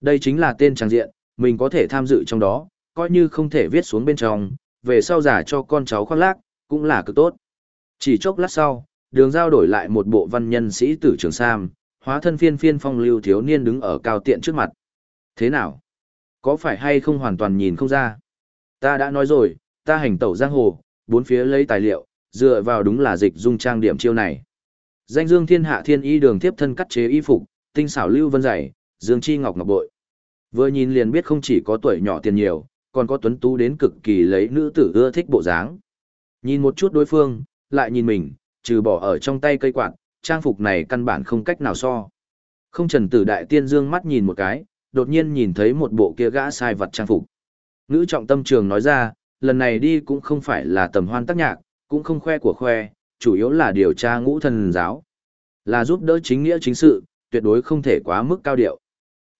Đây chính là tên trang diện, mình có thể tham dự trong đó, coi như không thể viết xuống bên trong, về sau giả cho con cháu khoác lác, cũng là cực tốt. Chỉ chốc lát sau, đường giao đổi lại một bộ văn nhân sĩ tử trường Sam, hóa thân phiên phiên phong lưu thiếu niên đứng ở cao tiện trước mặt. Thế nào? Có phải hay không hoàn toàn nhìn không ra? Ta đã nói rồi, ta hành tẩu giang hồ, bốn phía lấy tài liệu, dựa vào đúng là dịch dung trang điểm chiêu này. Danh dương thiên hạ thiên y đường tiếp thân cắt chế y phục, tinh xảo lưu vân dày, dương chi ngọc ngọc bội. Vừa nhìn liền biết không chỉ có tuổi nhỏ tiền nhiều, còn có tuấn tú đến cực kỳ lấy nữ tử ưa thích bộ dáng. Nhìn một chút đối phương, lại nhìn mình, trừ bỏ ở trong tay cây quạt, trang phục này căn bản không cách nào so. Không trần tử đại tiên dương mắt nhìn một cái, đột nhiên nhìn thấy một bộ kia gã sai vật trang phục. Nữ trọng tâm trường nói ra, lần này đi cũng không phải là tầm hoan tác nhạc, cũng không khoe của khoe, chủ yếu là điều tra ngũ thần giáo. Là giúp đỡ chính nghĩa chính sự, tuyệt đối không thể quá mức cao điệu.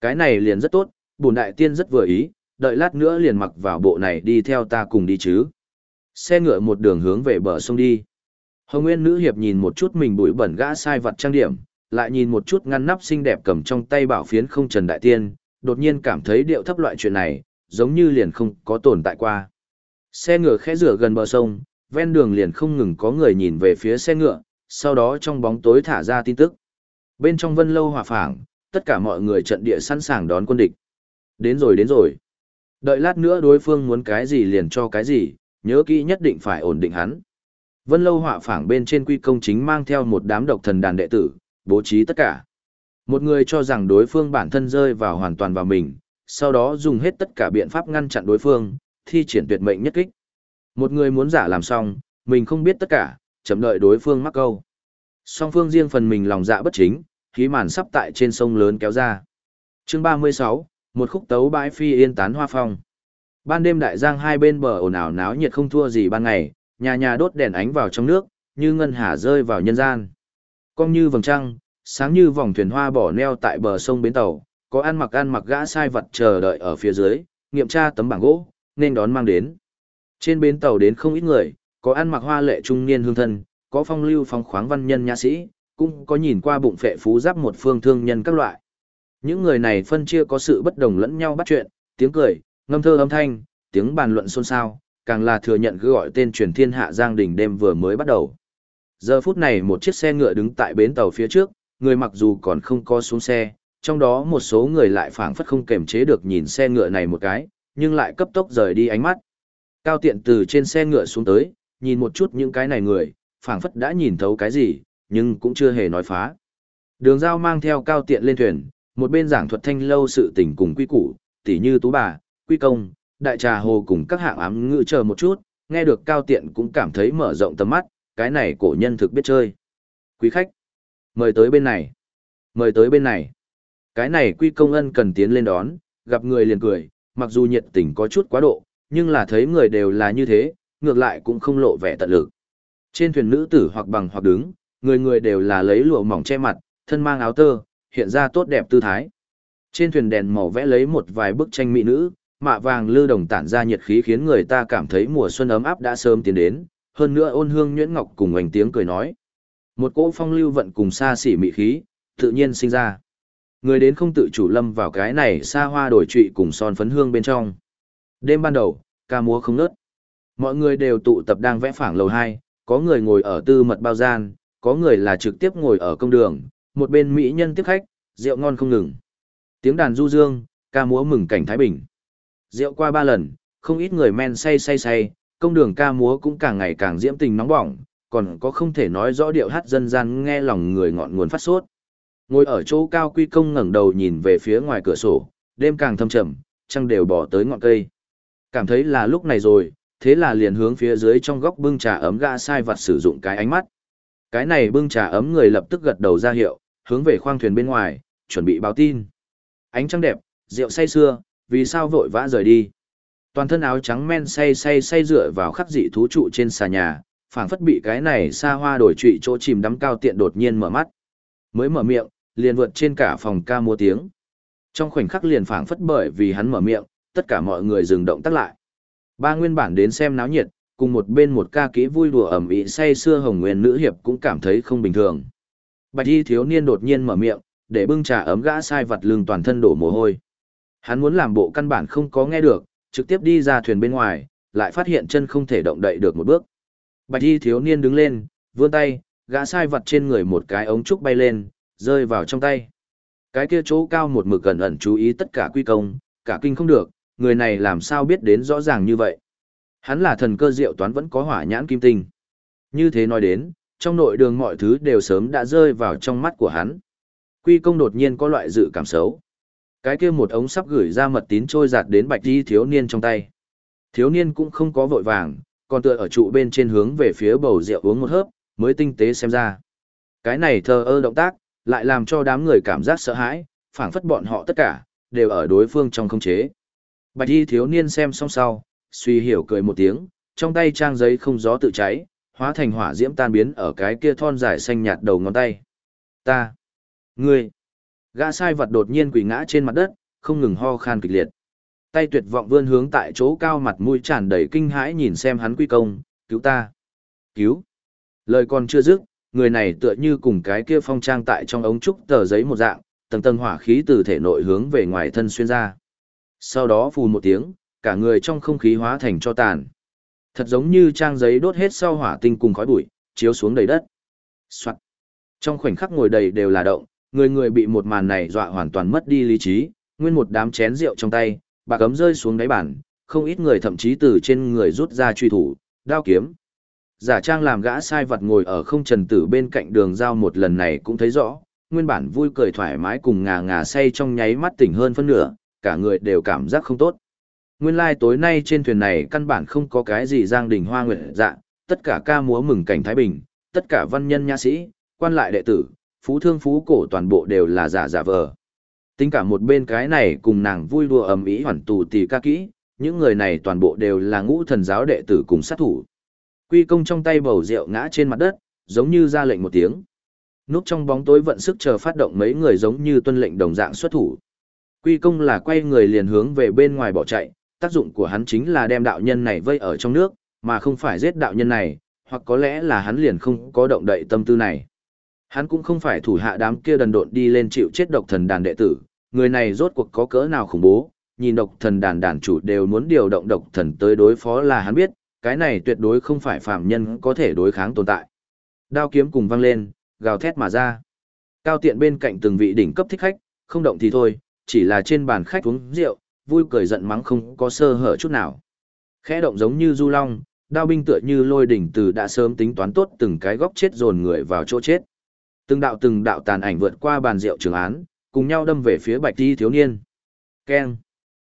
Cái này liền rất tốt, bổn đại tiên rất vừa ý, đợi lát nữa liền mặc vào bộ này đi theo ta cùng đi chứ. Xe ngựa một đường hướng về bờ sông đi. Hồng Nguyên nữ hiệp nhìn một chút mình bụi bẩn gã sai vật trang điểm, lại nhìn một chút ngăn nắp xinh đẹp cầm trong tay bảo phiến không trần đại tiên, đột nhiên cảm thấy điệu thấp loại chuyện này, giống như liền không có tồn tại qua. Xe ngựa khẽ rửa gần bờ sông, ven đường liền không ngừng có người nhìn về phía xe ngựa, sau đó trong bóng tối thả ra tin tức. Bên trong vân lâu hòa phảng, tất cả mọi người trận địa sẵn sàng đón quân địch. Đến rồi đến rồi. Đợi lát nữa đối phương muốn cái gì liền cho cái gì, nhớ kỹ nhất định phải ổn định hắn. Vân lâu họa phảng bên trên quy công chính mang theo một đám độc thần đàn đệ tử, bố trí tất cả. Một người cho rằng đối phương bản thân rơi vào hoàn toàn vào mình, sau đó dùng hết tất cả biện pháp ngăn chặn đối phương, thi triển tuyệt mệnh nhất kích. Một người muốn giả làm xong, mình không biết tất cả, chậm đợi đối phương mắc câu. Song phương riêng phần mình lòng dạ bất chính, khí màn sắp tại trên sông lớn kéo ra. Chương 36, một khúc tấu bãi phi yên tán hoa phong. Ban đêm đại giang hai bên bờ ồn ào náo nhiệt không thua gì ban ngày, nhà nhà đốt đèn ánh vào trong nước, như ngân hà rơi vào nhân gian. Cong như vầng trăng, sáng như vòng thuyền hoa bỏ neo tại bờ sông bến tàu, có ăn mặc ăn mặc gã sai vật chờ đợi ở phía dưới, nghiệm tra tấm bảng gỗ, nên đón mang đến. Trên bến tàu đến không ít người, có ăn mặc hoa lệ trung niên hương thân, có phong lưu phong khoáng văn nhân nhã sĩ, cũng có nhìn qua bụng phệ phú giáp một phương thương nhân các loại. Những người này phân chia có sự bất đồng lẫn nhau bắt chuyện, tiếng cười, ngâm thơ âm thanh, tiếng bàn luận xôn xao, càng là thừa nhận cứ gọi tên truyền thiên hạ Giang Đình đêm vừa mới bắt đầu. Giờ phút này một chiếc xe ngựa đứng tại bến tàu phía trước, người mặc dù còn không có xuống xe, trong đó một số người lại phảng phất không kềm chế được nhìn xe ngựa này một cái, nhưng lại cấp tốc rời đi ánh mắt. Cao tiện từ trên xe ngựa xuống tới, nhìn một chút những cái này người, phảng phất đã nhìn thấu cái gì, nhưng cũng chưa hề nói phá. Đường giao mang theo cao tiện lên thuyền, một bên giảng thuật thanh lâu sự tình cùng quy củ, tỉ như tú bà, quy công, đại trà hồ cùng các hạng ám ngữ chờ một chút, nghe được cao tiện cũng cảm thấy mở rộng tầm mắt, cái này cổ nhân thực biết chơi. Quý khách, mời tới bên này, mời tới bên này. Cái này quy công ân cần tiến lên đón, gặp người liền cười, mặc dù nhiệt tình có chút quá độ, nhưng là thấy người đều là như thế, ngược lại cũng không lộ vẻ tận lực. Trên thuyền nữ tử hoặc bằng hoặc đứng, người người đều là lấy lụa mỏng che mặt, thân mang áo tơ, hiện ra tốt đẹp tư thái. Trên thuyền đèn màu vẽ lấy một vài bức tranh mỹ nữ, mạ vàng lư đồng tản ra nhiệt khí khiến người ta cảm thấy mùa xuân ấm áp đã sớm tiến đến, hơn nữa ôn hương nhuyễn ngọc cùng ánh tiếng cười nói. Một cỗ phong lưu vận cùng xa xỉ mỹ khí, tự nhiên sinh ra. Người đến không tự chủ lâm vào cái này xa hoa đổi trụy cùng son phấn hương bên trong. Đêm ban đầu, ca múa không nớt. Mọi người đều tụ tập đang vẽ phảng lầu 2, có người ngồi ở tư mật bao gian, có người là trực tiếp ngồi ở công đường, một bên mỹ nhân tiếp khách, rượu ngon không ngừng. Tiếng đàn du dương, ca múa mừng cảnh Thái Bình. Rượu qua ba lần, không ít người men say say say, công đường ca múa cũng càng ngày càng diễm tình nóng bỏng, còn có không thể nói rõ điệu hát dân gian nghe lòng người ngọn nguồn phát sốt. Ngồi ở chỗ cao quy công ngẩng đầu nhìn về phía ngoài cửa sổ, đêm càng thâm trầm, trăng đều bỏ tới ngọn cây. Cảm thấy là lúc này rồi, thế là liền hướng phía dưới trong góc bưng trà ấm gã sai vặt sử dụng cái ánh mắt. Cái này bưng trà ấm người lập tức gật đầu ra hiệu, hướng về khoang thuyền bên ngoài, chuẩn bị báo tin. Ánh trăng đẹp, rượu say xưa, vì sao vội vã rời đi. Toàn thân áo trắng men say say say dựa vào khắc dị thú trụ trên xà nhà, phảng phất bị cái này xa hoa đổi trụy chỗ chìm đắm cao tiện đột nhiên mở mắt. Mới mở miệng, liền vượt trên cả phòng ca mua tiếng. Trong khoảnh khắc liền phảng phất bởi vì hắn mở miệng, tất cả mọi người dừng động tác lại. Ba nguyên bản đến xem náo nhiệt, cùng một bên một ca kỹ vui đùa ẩm ý say xưa hồng nguyên nữ hiệp cũng cảm thấy không bình thường. Bạch y thiếu niên đột nhiên mở miệng, để bưng trà ấm gã sai vật lưng toàn thân đổ mồ hôi. Hắn muốn làm bộ căn bản không có nghe được, trực tiếp đi ra thuyền bên ngoài, lại phát hiện chân không thể động đậy được một bước. Bạch y thiếu niên đứng lên, vươn tay, gã sai vật trên người một cái ống trúc bay lên, rơi vào trong tay. Cái kia chỗ cao một mực gần ẩn chú ý tất cả quy công, cả kinh không được, người này làm sao biết đến rõ ràng như vậy. Hắn là thần cơ diệu toán vẫn có hỏa nhãn kim tinh. Như thế nói đến, trong nội đường mọi thứ đều sớm đã rơi vào trong mắt của hắn. Quy công đột nhiên có loại dự cảm xấu. Cái kia một ống sắp gửi ra mật tín trôi giạt đến bạch đi thiếu niên trong tay. Thiếu niên cũng không có vội vàng, còn tựa ở trụ bên trên hướng về phía bầu rượu uống một hớp, mới tinh tế xem ra. Cái này thờ ơ động tác, lại làm cho đám người cảm giác sợ hãi, phảng phất bọn họ tất cả, đều ở đối phương trong không chế. Bạch y thiếu niên xem xong sau, suy hiểu cười một tiếng, trong tay trang giấy không gió tự cháy, hóa thành hỏa diễm tan biến ở cái kia thon dài xanh nhạt đầu ngón tay. Ta, ngươi, gã sai vật đột nhiên quỳ ngã trên mặt đất, không ngừng ho khan kịch liệt. Tay tuyệt vọng vươn hướng tại chỗ cao mặt mũi tràn đầy kinh hãi nhìn xem hắn quy công, cứu ta, cứu. Lời còn chưa dứt, người này tựa như cùng cái kia phong trang tại trong ống trúc tờ giấy một dạng, tầng tầng hỏa khí từ thể nội hướng về ngoài thân xuyên ra. Sau đó phù một tiếng, cả người trong không khí hóa thành cho tàn. Thật giống như trang giấy đốt hết sau hỏa tinh cùng khói bụi, chiếu xuống đầy đất. Soạn. Trong khoảnh khắc ngồi đầy đều là động, người người bị một màn này dọa hoàn toàn mất đi lý trí, nguyên một đám chén rượu trong tay, bạc ấm rơi xuống đáy bàn, không ít người thậm chí từ trên người rút ra truy thủ, đao kiếm. Giả trang làm gã sai vật ngồi ở không trần tử bên cạnh đường giao một lần này cũng thấy rõ, nguyên bản vui cười thoải mái cùng ngà ngà say trong nháy mắt tỉnh hơn phân nửa, cả người đều cảm giác không tốt. Nguyên lai like tối nay trên thuyền này căn bản không có cái gì giang đình hoa nguyện dạ, tất cả ca múa mừng cảnh Thái Bình, tất cả văn nhân nha sĩ, quan lại đệ tử, phú thương phú cổ toàn bộ đều là giả giả vờ. Tính cả một bên cái này cùng nàng vui đùa ầm ĩ hoàn tù tì ca kỹ, những người này toàn bộ đều là ngũ thần giáo đệ tử cùng sát thủ. Quy công trong tay bầu rượu ngã trên mặt đất, giống như ra lệnh một tiếng. Núp trong bóng tối vận sức chờ phát động mấy người giống như tuân lệnh đồng dạng xuất thủ. Quy công là quay người liền hướng về bên ngoài bỏ chạy, tác dụng của hắn chính là đem đạo nhân này vây ở trong nước, mà không phải giết đạo nhân này, hoặc có lẽ là hắn liền không có động đậy tâm tư này. Hắn cũng không phải thủ hạ đám kia đần độn đi lên chịu chết độc thần đàn đệ tử, người này rốt cuộc có cỡ nào khủng bố, nhìn độc thần đàn đàn chủ đều muốn điều động độc thần tới đối phó là hắn biết, cái này tuyệt đối không phải phạm nhân có thể đối kháng tồn tại. Đao kiếm cùng văng lên, gào thét mà ra. Cao tiện bên cạnh từng vị đỉnh cấp thích khách, không động thì thôi, chỉ là trên bàn khách uống rượu, vui cười giận mắng không có sơ hở chút nào. Khẽ động giống như du long, đao binh tựa như lôi đỉnh từ đã sớm tính toán tốt từng cái góc chết dồn người vào chỗ chết. Từng đạo từng đạo tàn ảnh vượt qua bàn rượu trường án, cùng nhau đâm về phía bạch y thiếu niên. Keng.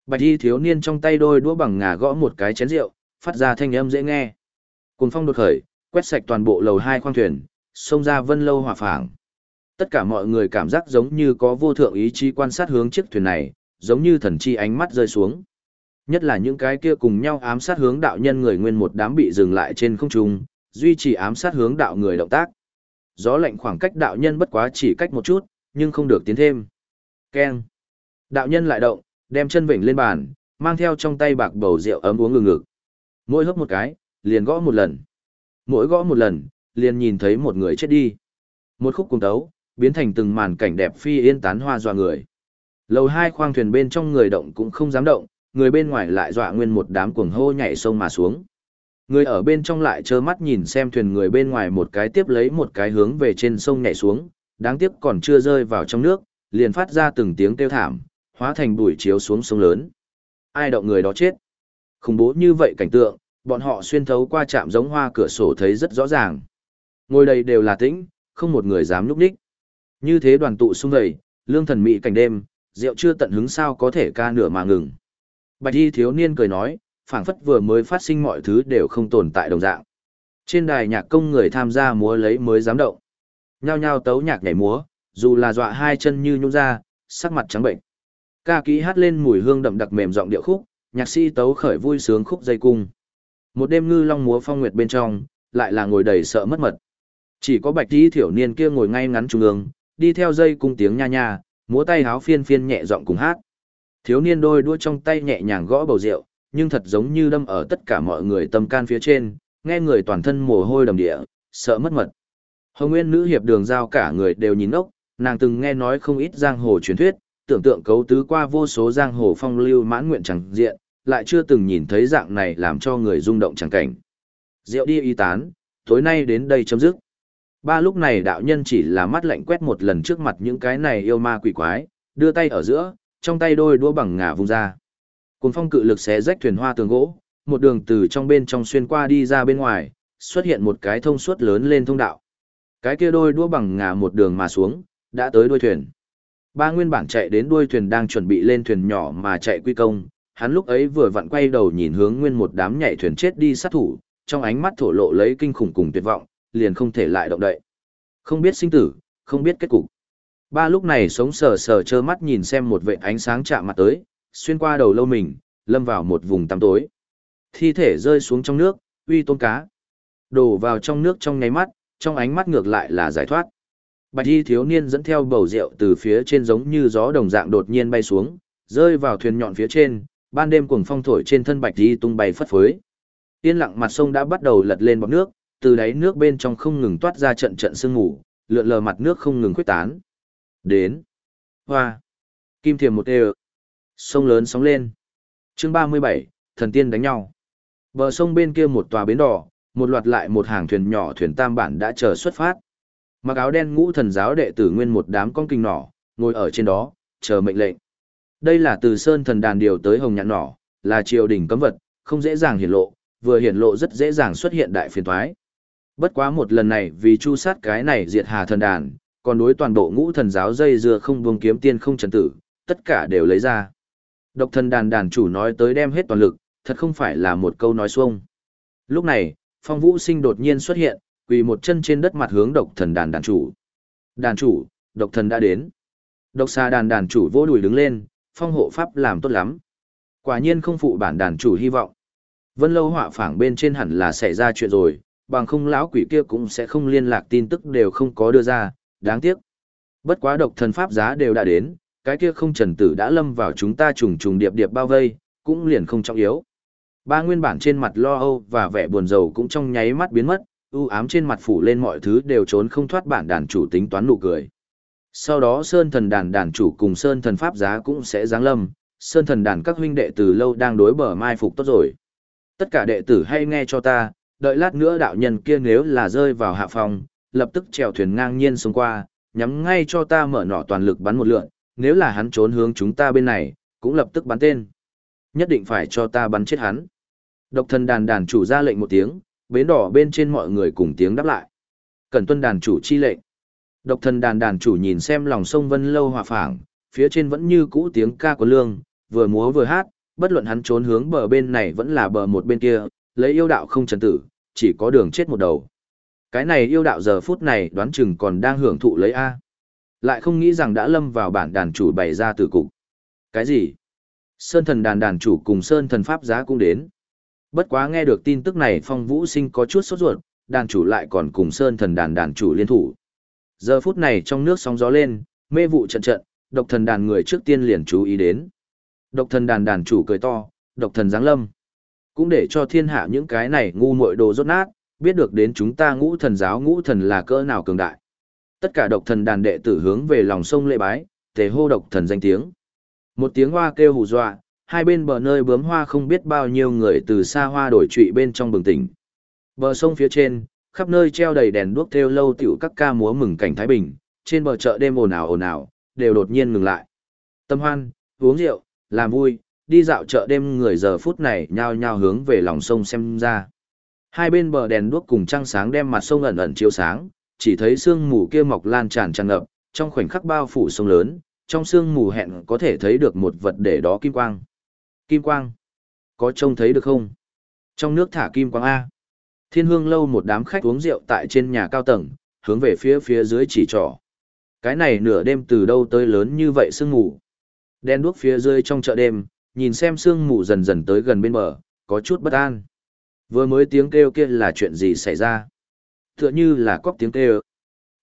Bạch y thiếu niên trong tay đôi đũa bằng ngà gõ một cái chén rượu, phát ra thanh âm dễ nghe. Cồn phong đột khởi, quét sạch toàn bộ lầu hai khoang thuyền, xông ra vân lâu hỏa phảng. Tất cả mọi người cảm giác giống như có vô thượng ý chí quan sát hướng chiếc thuyền này, giống như thần chi ánh mắt rơi xuống. Nhất là những cái kia cùng nhau ám sát hướng đạo nhân người nguyên một đám bị dừng lại trên không trung, duy trì ám sát hướng đạo người động tác. Gió lạnh khoảng cách đạo nhân bất quá chỉ cách một chút, nhưng không được tiến thêm. Keng. Đạo nhân lại động, đem chân vểnh lên bàn, mang theo trong tay bạc bầu rượu ấm uống ngừng ngực. Mỗi hấp một cái, liền gõ một lần. Mỗi gõ một lần, liền nhìn thấy một người chết đi. Một khúc cùng tấu, biến thành từng màn cảnh đẹp phi yên tán hoa dọa người. Lầu hai khoang thuyền bên trong người động cũng không dám động, người bên ngoài lại dọa nguyên một đám cuồng hô nhảy sông mà xuống. Người ở bên trong lại trơ mắt nhìn xem thuyền người bên ngoài một cái tiếp lấy một cái hướng về trên sông nhảy xuống, đáng tiếc còn chưa rơi vào trong nước, liền phát ra từng tiếng kêu thảm, hóa thành bụi chiếu xuống sông lớn. Ai động người đó chết. Khủng bố như vậy cảnh tượng, bọn họ xuyên thấu qua trạm giống hoa cửa sổ thấy rất rõ ràng. Ngồi đây đều là tĩnh, không một người dám núp đích. Như thế đoàn tụ xung đầy, lương thần mỹ cảnh đêm, rượu chưa tận hứng sao có thể ca nửa mà ngừng. Bạch y thiếu niên cười nói, phảng phất vừa mới phát sinh mọi thứ đều không tồn tại đồng dạng. Trên đài nhạc công người tham gia múa lấy mới dám động. Nhao nhao tấu nhạc nhảy múa, dù là dọa hai chân như nhũ ra, sắc mặt trắng bệnh. Ca kỹ hát lên mùi hương đậm đặc mềm giọng điệu khúc, nhạc sĩ tấu khởi vui sướng khúc dây cung. Một đêm ngư long múa phong nguyệt bên trong, lại là ngồi đầy sợ mất mật. Chỉ có bạch tí thiểu niên kia ngồi ngay ngắn trung ương, đi theo dây cung tiếng nha nha, múa tay háo phiên phiên nhẹ giọng cùng hát. Thiếu niên đôi đua trong tay nhẹ nhàng gõ bầu rượu, nhưng thật giống như đâm ở tất cả mọi người tâm can phía trên, nghe người toàn thân mồ hôi đầm địa, sợ mất mật. Hồng Nguyên nữ hiệp đường giao cả người đều nhìn ốc, nàng từng nghe nói không ít giang hồ truyền thuyết, tưởng tượng cấu tứ qua vô số giang hồ phong lưu mãn nguyện chẳng diện, lại chưa từng nhìn thấy dạng này làm cho người rung động chẳng cảnh. Rượu đi y tán, tối nay đến đây chấm dứt. Ba lúc này đạo nhân chỉ là mắt lạnh quét một lần trước mặt những cái này yêu ma quỷ quái, đưa tay ở giữa, trong tay đôi đũa bằng ngà vung ra. Cuồng phong cự lực xé rách thuyền hoa tường gỗ, một đường từ trong bên trong xuyên qua đi ra bên ngoài, xuất hiện một cái thông suốt lớn lên thông đạo. Cái kia đôi đũa bằng ngà một đường mà xuống, đã tới đuôi thuyền. Ba nguyên bản chạy đến đuôi thuyền đang chuẩn bị lên thuyền nhỏ mà chạy quy công, hắn lúc ấy vừa vặn quay đầu nhìn hướng nguyên một đám nhảy thuyền chết đi sát thủ, trong ánh mắt thổ lộ lấy kinh khủng cùng tuyệt vọng, liền không thể lại động đậy. Không biết sinh tử, không biết kết cục. Ba lúc này sống sờ sờ trơ mắt nhìn xem một vệ ánh sáng chạm mặt tới, xuyên qua đầu lâu mình, lâm vào một vùng tăm tối. Thi thể rơi xuống trong nước, uy tôm cá. Đổ vào trong nước trong ngáy mắt, trong ánh mắt ngược lại là giải thoát. Bạch y thiếu niên dẫn theo bầu rượu từ phía trên giống như gió đồng dạng đột nhiên bay xuống, rơi vào thuyền nhọn phía trên, ban đêm cuồng phong thổi trên thân bạch y tung bay phất phới. Yên lặng mặt sông đã bắt đầu lật lên bọt nước, từ đáy nước bên trong không ngừng toát ra trận trận sương mù, lượn lờ mặt nước không ngừng khuếch tán. Đến. Hoa. Kim thiềm một đều. Sông lớn sóng lên. chương 37, thần tiên đánh nhau. Bờ sông bên kia một tòa bến đỏ, một loạt lại một hàng thuyền nhỏ thuyền tam bản đã chờ xuất phát. Mặc áo đen ngũ thần giáo đệ tử nguyên một đám con kinh nỏ, ngồi ở trên đó, chờ mệnh lệnh. Đây là từ sơn thần đàn điều tới hồng nhạn nỏ, là triều đình cấm vật, không dễ dàng hiển lộ, vừa hiển lộ rất dễ dàng xuất hiện đại phiền toái. Bất quá một lần này vì chu sát cái này diệt hà thần đàn, còn đối toàn bộ ngũ thần giáo dây dưa không buông kiếm tiên không trần tử, tất cả đều lấy ra. Độc thần đàn đàn chủ nói tới đem hết toàn lực, thật không phải là một câu nói xuông. Lúc này, phong vũ sinh đột nhiên xuất hiện, quỳ một chân trên đất mặt hướng độc thần đàn đàn chủ. Đàn chủ, độc thần đã đến. Độc xa đàn đàn chủ vô đùi đứng lên, phong hộ pháp làm tốt lắm. Quả nhiên không phụ bản đàn chủ hy vọng. Vân lâu họa phảng bên trên hẳn là xảy ra chuyện rồi, bằng không lão quỷ kia cũng sẽ không liên lạc tin tức đều không có đưa ra, đáng tiếc. Bất quá độc thần pháp giá đều đã đến, cái kia không trần tử đã lâm vào chúng ta trùng trùng điệp điệp bao vây, cũng liền không trọng yếu. Ba nguyên bản trên mặt lo âu và vẻ buồn rầu cũng trong nháy mắt biến mất, u ám trên mặt phủ lên mọi thứ đều trốn không thoát bản đàn chủ tính toán nụ cười. Sau đó Sơn thần đàn đàn chủ cùng Sơn thần pháp giá cũng sẽ giáng lâm, Sơn thần đàn các huynh đệ từ lâu đang đối bờ mai phục tốt rồi. Tất cả đệ tử hay nghe cho ta, đợi lát nữa đạo nhân kia nếu là rơi vào hạ phòng, lập tức chèo thuyền ngang nhiên xông qua, nhắm ngay cho ta mở nỏ toàn lực bắn một lượn, nếu là hắn trốn hướng chúng ta bên này, cũng lập tức bắn tên. Nhất định phải cho ta bắn chết hắn. Độc thần đàn đàn chủ ra lệnh một tiếng, bến đỏ bên trên mọi người cùng tiếng đáp lại. Cần tuân đàn chủ chi lệnh. Độc thần đàn đàn chủ nhìn xem lòng sông Vân Lâu hòa phảng, phía trên vẫn như cũ tiếng ca của lương, vừa múa vừa hát, bất luận hắn trốn hướng bờ bên này vẫn là bờ một bên kia, lấy yêu đạo không trần tử, chỉ có đường chết một đầu. Cái này yêu đạo giờ phút này đoán chừng còn đang hưởng thụ lấy A. Lại không nghĩ rằng đã lâm vào bản đàn chủ bày ra từ cục. Cái gì? Sơn thần đàn đàn chủ cùng Sơn thần pháp giá cũng đến. Bất quá nghe được tin tức này phong vũ sinh có chút sốt ruột, đàn chủ lại còn cùng Sơn thần đàn đàn chủ liên thủ. Giờ phút này trong nước sóng gió lên, mê vụ trận trận, độc thần đàn người trước tiên liền chú ý đến. Độc thần đàn đàn chủ cười to, độc thần giáng lâm. Cũng để cho thiên hạ những cái này ngu muội đồ rốt nát, biết được đến chúng ta ngũ thần giáo ngũ thần là cỡ nào cường đại. Tất cả độc thần đàn đệ tử hướng về lòng sông lễ bái, tề hô độc thần danh tiếng. Một tiếng hoa kêu hù dọa, hai bên bờ nơi bướm hoa không biết bao nhiêu người từ xa hoa đổi trụy bên trong bừng tỉnh. Bờ sông phía trên, khắp nơi treo đầy đèn đuốc theo lâu tiểu các ca múa mừng cảnh Thái Bình, trên bờ chợ đêm ồn ào ồn ào, đều đột nhiên ngừng lại. Tâm hoan, uống rượu, làm vui, đi dạo chợ đêm người giờ phút này nhao nhao hướng về lòng sông xem ra. Hai bên bờ đèn đuốc cùng trăng sáng đem mặt sông ẩn ẩn chiếu sáng, chỉ thấy sương mù kia mọc lan tràn tràn ngập, trong khoảnh khắc bao phủ sông lớn, trong sương mù hẹn có thể thấy được một vật để đó kim quang. Kim quang. Có trông thấy được không? Trong nước thả kim quang A. Thiên hương lâu một đám khách uống rượu tại trên nhà cao tầng, hướng về phía phía dưới chỉ trỏ. Cái này nửa đêm từ đâu tới lớn như vậy sương mù. Đen đuốc phía dưới trong chợ đêm, nhìn xem sương mù dần dần tới gần bên bờ, có chút bất an. Vừa mới tiếng kêu kia là chuyện gì xảy ra? Tựa như là cóc tiếng kêu.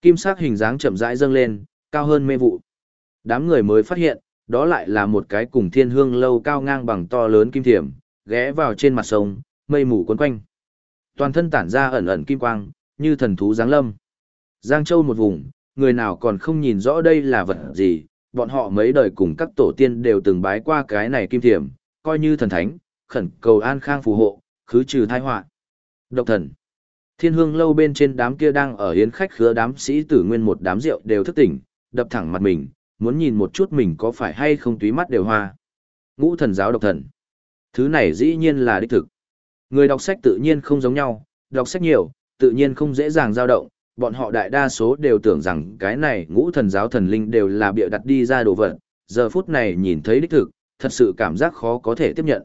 Kim sắc hình dáng chậm rãi dâng lên, cao hơn mê vụ. Đám người mới phát hiện, đó lại là một cái cùng thiên hương lâu cao ngang bằng to lớn kim thiểm, ghé vào trên mặt sông, mây mù quấn quanh. Toàn thân tản ra ẩn ẩn kim quang, như thần thú giáng lâm. Giang Châu một vùng, người nào còn không nhìn rõ đây là vật gì, bọn họ mấy đời cùng các tổ tiên đều từng bái qua cái này kim thiểm, coi như thần thánh, khẩn cầu an khang phù hộ, khứ trừ tai họa. Độc thần. Thiên hương lâu bên trên đám kia đang ở hiến khách khứa đám sĩ tử nguyên một đám rượu đều thức tỉnh, đập thẳng mặt mình, muốn nhìn một chút mình có phải hay không túy mắt đều hoa. Ngũ thần giáo độc thần. Thứ này dĩ nhiên là đích thực. Người đọc sách tự nhiên không giống nhau, đọc sách nhiều, tự nhiên không dễ dàng dao động, bọn họ đại đa số đều tưởng rằng cái này ngũ thần giáo thần linh đều là bịa đặt đi ra đồ vật, giờ phút này nhìn thấy đích thực, thật sự cảm giác khó có thể tiếp nhận.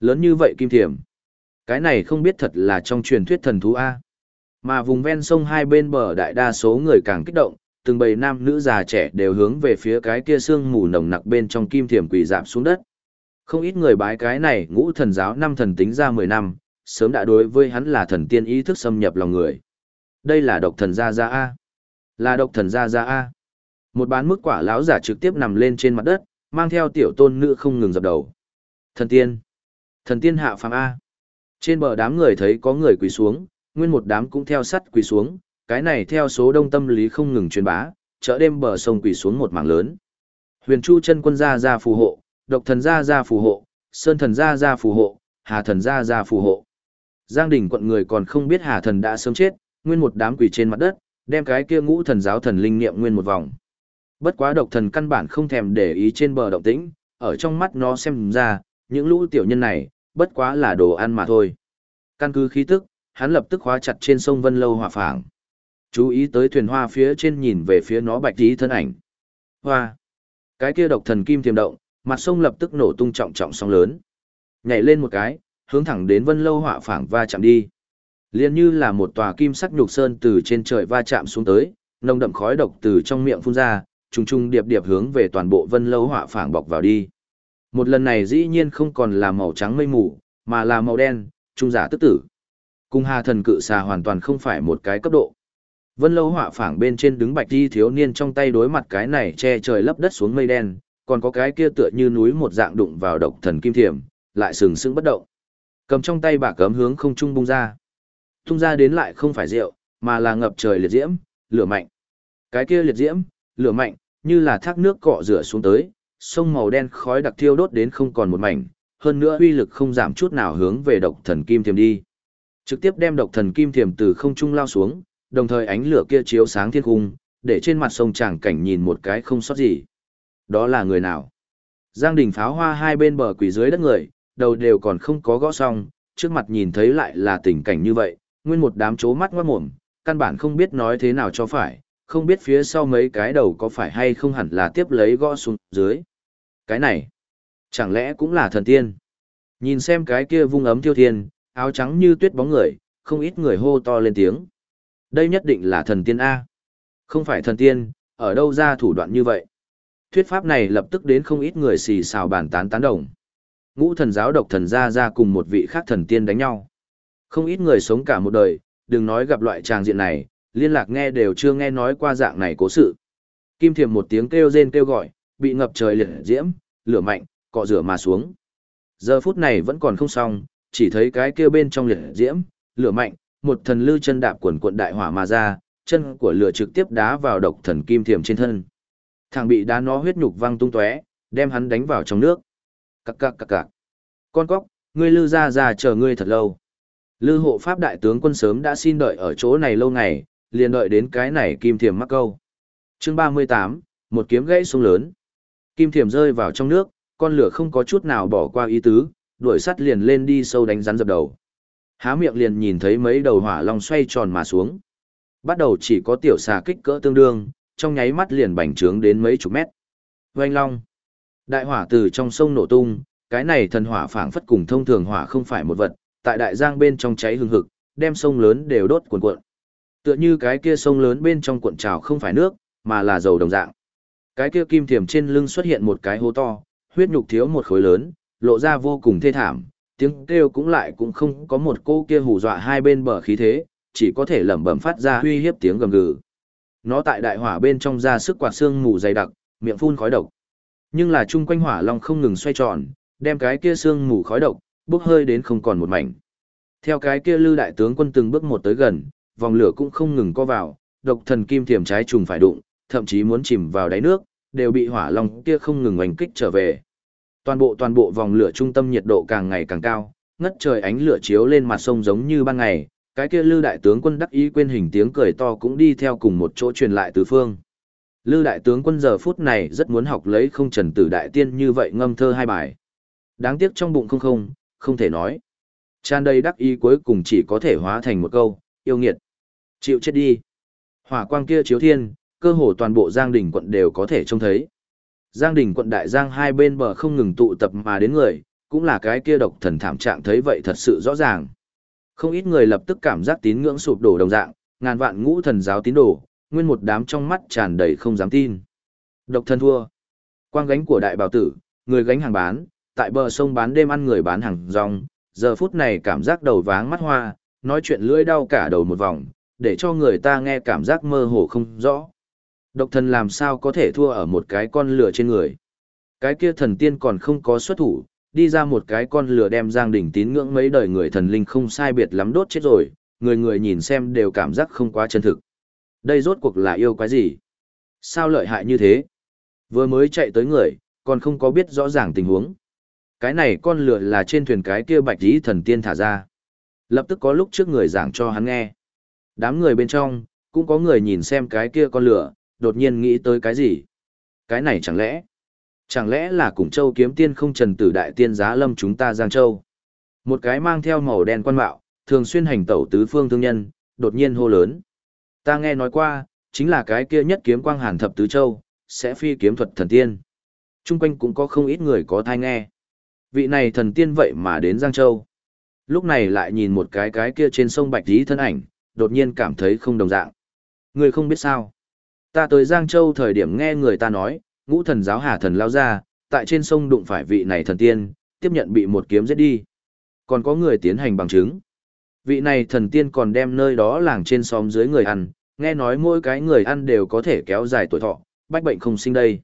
Lớn như vậy kim thiểm. Cái này không biết thật là trong truyền thuyết thần thú A. Mà vùng ven sông hai bên bờ đại đa số người càng kích động, từng bầy nam nữ già trẻ đều hướng về phía cái kia sương mù nồng nặc bên trong kim thiểm quỳ dạp xuống đất. Không ít người bái cái này ngũ thần giáo năm thần tính ra 10 năm, sớm đã đối với hắn là thần tiên ý thức xâm nhập lòng người. Đây là độc thần gia gia A. Là độc thần gia gia A. Một bán mức quả lão giả trực tiếp nằm lên trên mặt đất, mang theo tiểu tôn nữ không ngừng dập đầu. Thần tiên. Thần tiên hạ phàm A. Trên bờ đám người thấy có người quỳ xuống, nguyên một đám cũng theo sắt quỳ xuống, cái này theo số đông tâm lý không ngừng truyền bá, chợ đêm bờ sông quỳ xuống một mảng lớn. Huyền Chu chân quân gia gia phù hộ, độc thần gia gia phù hộ, sơn thần gia gia phù hộ, hà thần gia gia phù hộ. Giang đỉnh quận người còn không biết hà thần đã sớm chết, nguyên một đám quỳ trên mặt đất, đem cái kia ngũ thần giáo thần linh niệm nguyên một vòng. Bất quá độc thần căn bản không thèm để ý trên bờ động tĩnh, ở trong mắt nó xem ra, những lũ tiểu nhân này, bất quá là đồ ăn mà thôi. Căn cứ khí tức, hắn lập tức khóa chặt trên sông Vân Lâu hỏa phảng. Chú ý tới thuyền hoa phía trên nhìn về phía nó bạch tí thân ảnh. Hoa! Cái kia độc thần kim tiềm động, mặt sông lập tức nổ tung trọng trọng sóng lớn. Nhảy lên một cái, hướng thẳng đến Vân Lâu hỏa phảng va chạm đi. Liên như là một tòa kim sắc nhục sơn từ trên trời va chạm xuống tới, nồng đậm khói độc từ trong miệng phun ra, trùng trùng điệp điệp hướng về toàn bộ Vân Lâu hỏa phảng bọc vào đi. Một lần này dĩ nhiên không còn là màu trắng mây mù, mà là màu đen, trung giả tức tử. Cung hà thần cự xà hoàn toàn không phải một cái cấp độ. Vân lâu họa phảng bên trên đứng bạch đi thiếu niên trong tay đối mặt cái này che trời lấp đất xuống mây đen, còn có cái kia tựa như núi một dạng đụng vào độc thần kim thiểm, lại sừng sững bất động. Cầm trong tay bà cấm hướng không trung bung ra. Tung ra đến lại không phải rượu, mà là ngập trời liệt diễm, lửa mạnh. Cái kia liệt diễm, lửa mạnh, như là thác nước cọ rửa xuống tới, sông màu đen khói đặc thiêu đốt đến không còn một mảnh, hơn nữa uy lực không giảm chút nào hướng về độc thần kim thiềm đi. Trực tiếp đem độc thần kim thiềm từ không trung lao xuống, đồng thời ánh lửa kia chiếu sáng thiên cung, để trên mặt sông tràng cảnh nhìn một cái không sót gì. Đó là người nào? Giang đình pháo hoa hai bên bờ quỷ dưới đất người, đầu đều còn không có gõ xong, trước mặt nhìn thấy lại là tình cảnh như vậy, nguyên một đám chố mắt ngoát mồm, căn bản không biết nói thế nào cho phải, không biết phía sau mấy cái đầu có phải hay không hẳn là tiếp lấy gõ xuống dưới. Cái này, chẳng lẽ cũng là thần tiên? Nhìn xem cái kia vung ấm tiêu thiên, áo trắng như tuyết bóng người, không ít người hô to lên tiếng. Đây nhất định là thần tiên A. Không phải thần tiên, ở đâu ra thủ đoạn như vậy? Thuyết pháp này lập tức đến không ít người xì xào bàn tán tán đồng. Ngũ thần giáo độc thần ra ra cùng một vị khác thần tiên đánh nhau. Không ít người sống cả một đời, đừng nói gặp loại tràng diện này, liên lạc nghe đều chưa nghe nói qua dạng này cố sự. Kim thiềm một tiếng kêu rên kêu gọi, bị ngập trời liệt diễm, lửa mạnh, cọ rửa mà xuống. Giờ phút này vẫn còn không xong, chỉ thấy cái kêu bên trong liệt diễm, lửa mạnh, một thần lưu chân đạp quần cuộn đại hỏa mà ra, chân của lửa trực tiếp đá vào độc thần kim thiềm trên thân. Thằng bị đá nó huyết nhục văng tung tóe, đem hắn đánh vào trong nước. Cặc cặc cặc cặc. Con cóc, ngươi lưu ra ra chờ ngươi thật lâu. Lư hộ pháp đại tướng quân sớm đã xin đợi ở chỗ này lâu ngày, liền đợi đến cái này kim thiềm mắc câu. Chương 38, một kiếm gãy sông lớn. Kim thiềm rơi vào trong nước, con lửa không có chút nào bỏ qua ý tứ, đuổi sắt liền lên đi sâu đánh rắn dập đầu. Há miệng liền nhìn thấy mấy đầu hỏa long xoay tròn mà xuống. Bắt đầu chỉ có tiểu xà kích cỡ tương đương, trong nháy mắt liền bành trướng đến mấy chục mét. Vành long. Đại hỏa từ trong sông nổ tung, cái này thần hỏa phảng phất cùng thông thường hỏa không phải một vật, tại đại giang bên trong cháy hừng hực, đem sông lớn đều đốt cuồn cuộn. Tựa như cái kia sông lớn bên trong cuộn trào không phải nước, mà là dầu đồng dạng. Cái kia kim thiểm trên lưng xuất hiện một cái hố to, huyết nhục thiếu một khối lớn, lộ ra vô cùng thê thảm, tiếng kêu cũng lại cũng không có một cô kia hù dọa hai bên bờ khí thế, chỉ có thể lẩm bẩm phát ra uy hiếp tiếng gầm gừ. Nó tại đại hỏa bên trong ra sức quạt xương mù dày đặc, miệng phun khói độc. Nhưng là chung quanh hỏa long không ngừng xoay tròn, đem cái kia xương mù khói độc, bốc hơi đến không còn một mảnh. Theo cái kia lư đại tướng quân từng bước một tới gần, vòng lửa cũng không ngừng co vào, độc thần kim thiểm trái trùng phải đụng, thậm chí muốn chìm vào đáy nước, đều bị hỏa long kia không ngừng oanh kích trở về. Toàn bộ toàn bộ vòng lửa trung tâm nhiệt độ càng ngày càng cao, ngất trời ánh lửa chiếu lên mặt sông giống như ban ngày, cái kia Lư đại tướng quân đắc ý quên hình tiếng cười to cũng đi theo cùng một chỗ truyền lại từ phương. Lư đại tướng quân giờ phút này rất muốn học lấy không trần tử đại tiên như vậy ngâm thơ hai bài. Đáng tiếc trong bụng không không, không thể nói. Tràn đầy đắc ý cuối cùng chỉ có thể hóa thành một câu, yêu nghiệt. Chịu chết đi. Hỏa quang kia chiếu thiên, cơ hồ toàn bộ Giang Đình quận đều có thể trông thấy. Giang Đình quận đại giang hai bên bờ không ngừng tụ tập mà đến người, cũng là cái kia độc thần thảm trạng thấy vậy thật sự rõ ràng. Không ít người lập tức cảm giác tín ngưỡng sụp đổ đồng dạng, ngàn vạn ngũ thần giáo tín đồ, nguyên một đám trong mắt tràn đầy không dám tin. Độc thần thua. Quang gánh của đại bảo tử, người gánh hàng bán, tại bờ sông bán đêm ăn người bán hàng rong, giờ phút này cảm giác đầu váng mắt hoa, nói chuyện lưỡi đau cả đầu một vòng, để cho người ta nghe cảm giác mơ hồ không rõ. Độc thần làm sao có thể thua ở một cái con lửa trên người. Cái kia thần tiên còn không có xuất thủ, đi ra một cái con lửa đem giang đỉnh tín ngưỡng mấy đời người thần linh không sai biệt lắm đốt chết rồi, người người nhìn xem đều cảm giác không quá chân thực. Đây rốt cuộc là yêu quái gì? Sao lợi hại như thế? Vừa mới chạy tới người, còn không có biết rõ ràng tình huống. Cái này con lửa là trên thuyền cái kia bạch tí thần tiên thả ra. Lập tức có lúc trước người giảng cho hắn nghe. Đám người bên trong, cũng có người nhìn xem cái kia con lửa, đột nhiên nghĩ tới cái gì? Cái này chẳng lẽ? Chẳng lẽ là cùng châu kiếm tiên không trần tử đại tiên giá lâm chúng ta Giang Châu? Một cái mang theo màu đen quan bạo, thường xuyên hành tẩu tứ phương thương nhân, đột nhiên hô lớn. Ta nghe nói qua, chính là cái kia nhất kiếm quang hàn thập tứ châu, sẽ phi kiếm thuật thần tiên. Trung quanh cũng có không ít người có thai nghe. Vị này thần tiên vậy mà đến Giang Châu. Lúc này lại nhìn một cái cái kia trên sông Bạch Lý thân ảnh, đột nhiên cảm thấy không đồng dạng. Người không biết sao. Ta tới Giang Châu thời điểm nghe người ta nói, ngũ thần giáo hà thần lao ra, tại trên sông đụng phải vị này thần tiên, tiếp nhận bị một kiếm giết đi. Còn có người tiến hành bằng chứng. Vị này thần tiên còn đem nơi đó làng trên xóm dưới người ăn, nghe nói mỗi cái người ăn đều có thể kéo dài tuổi thọ, bách bệnh không sinh đây.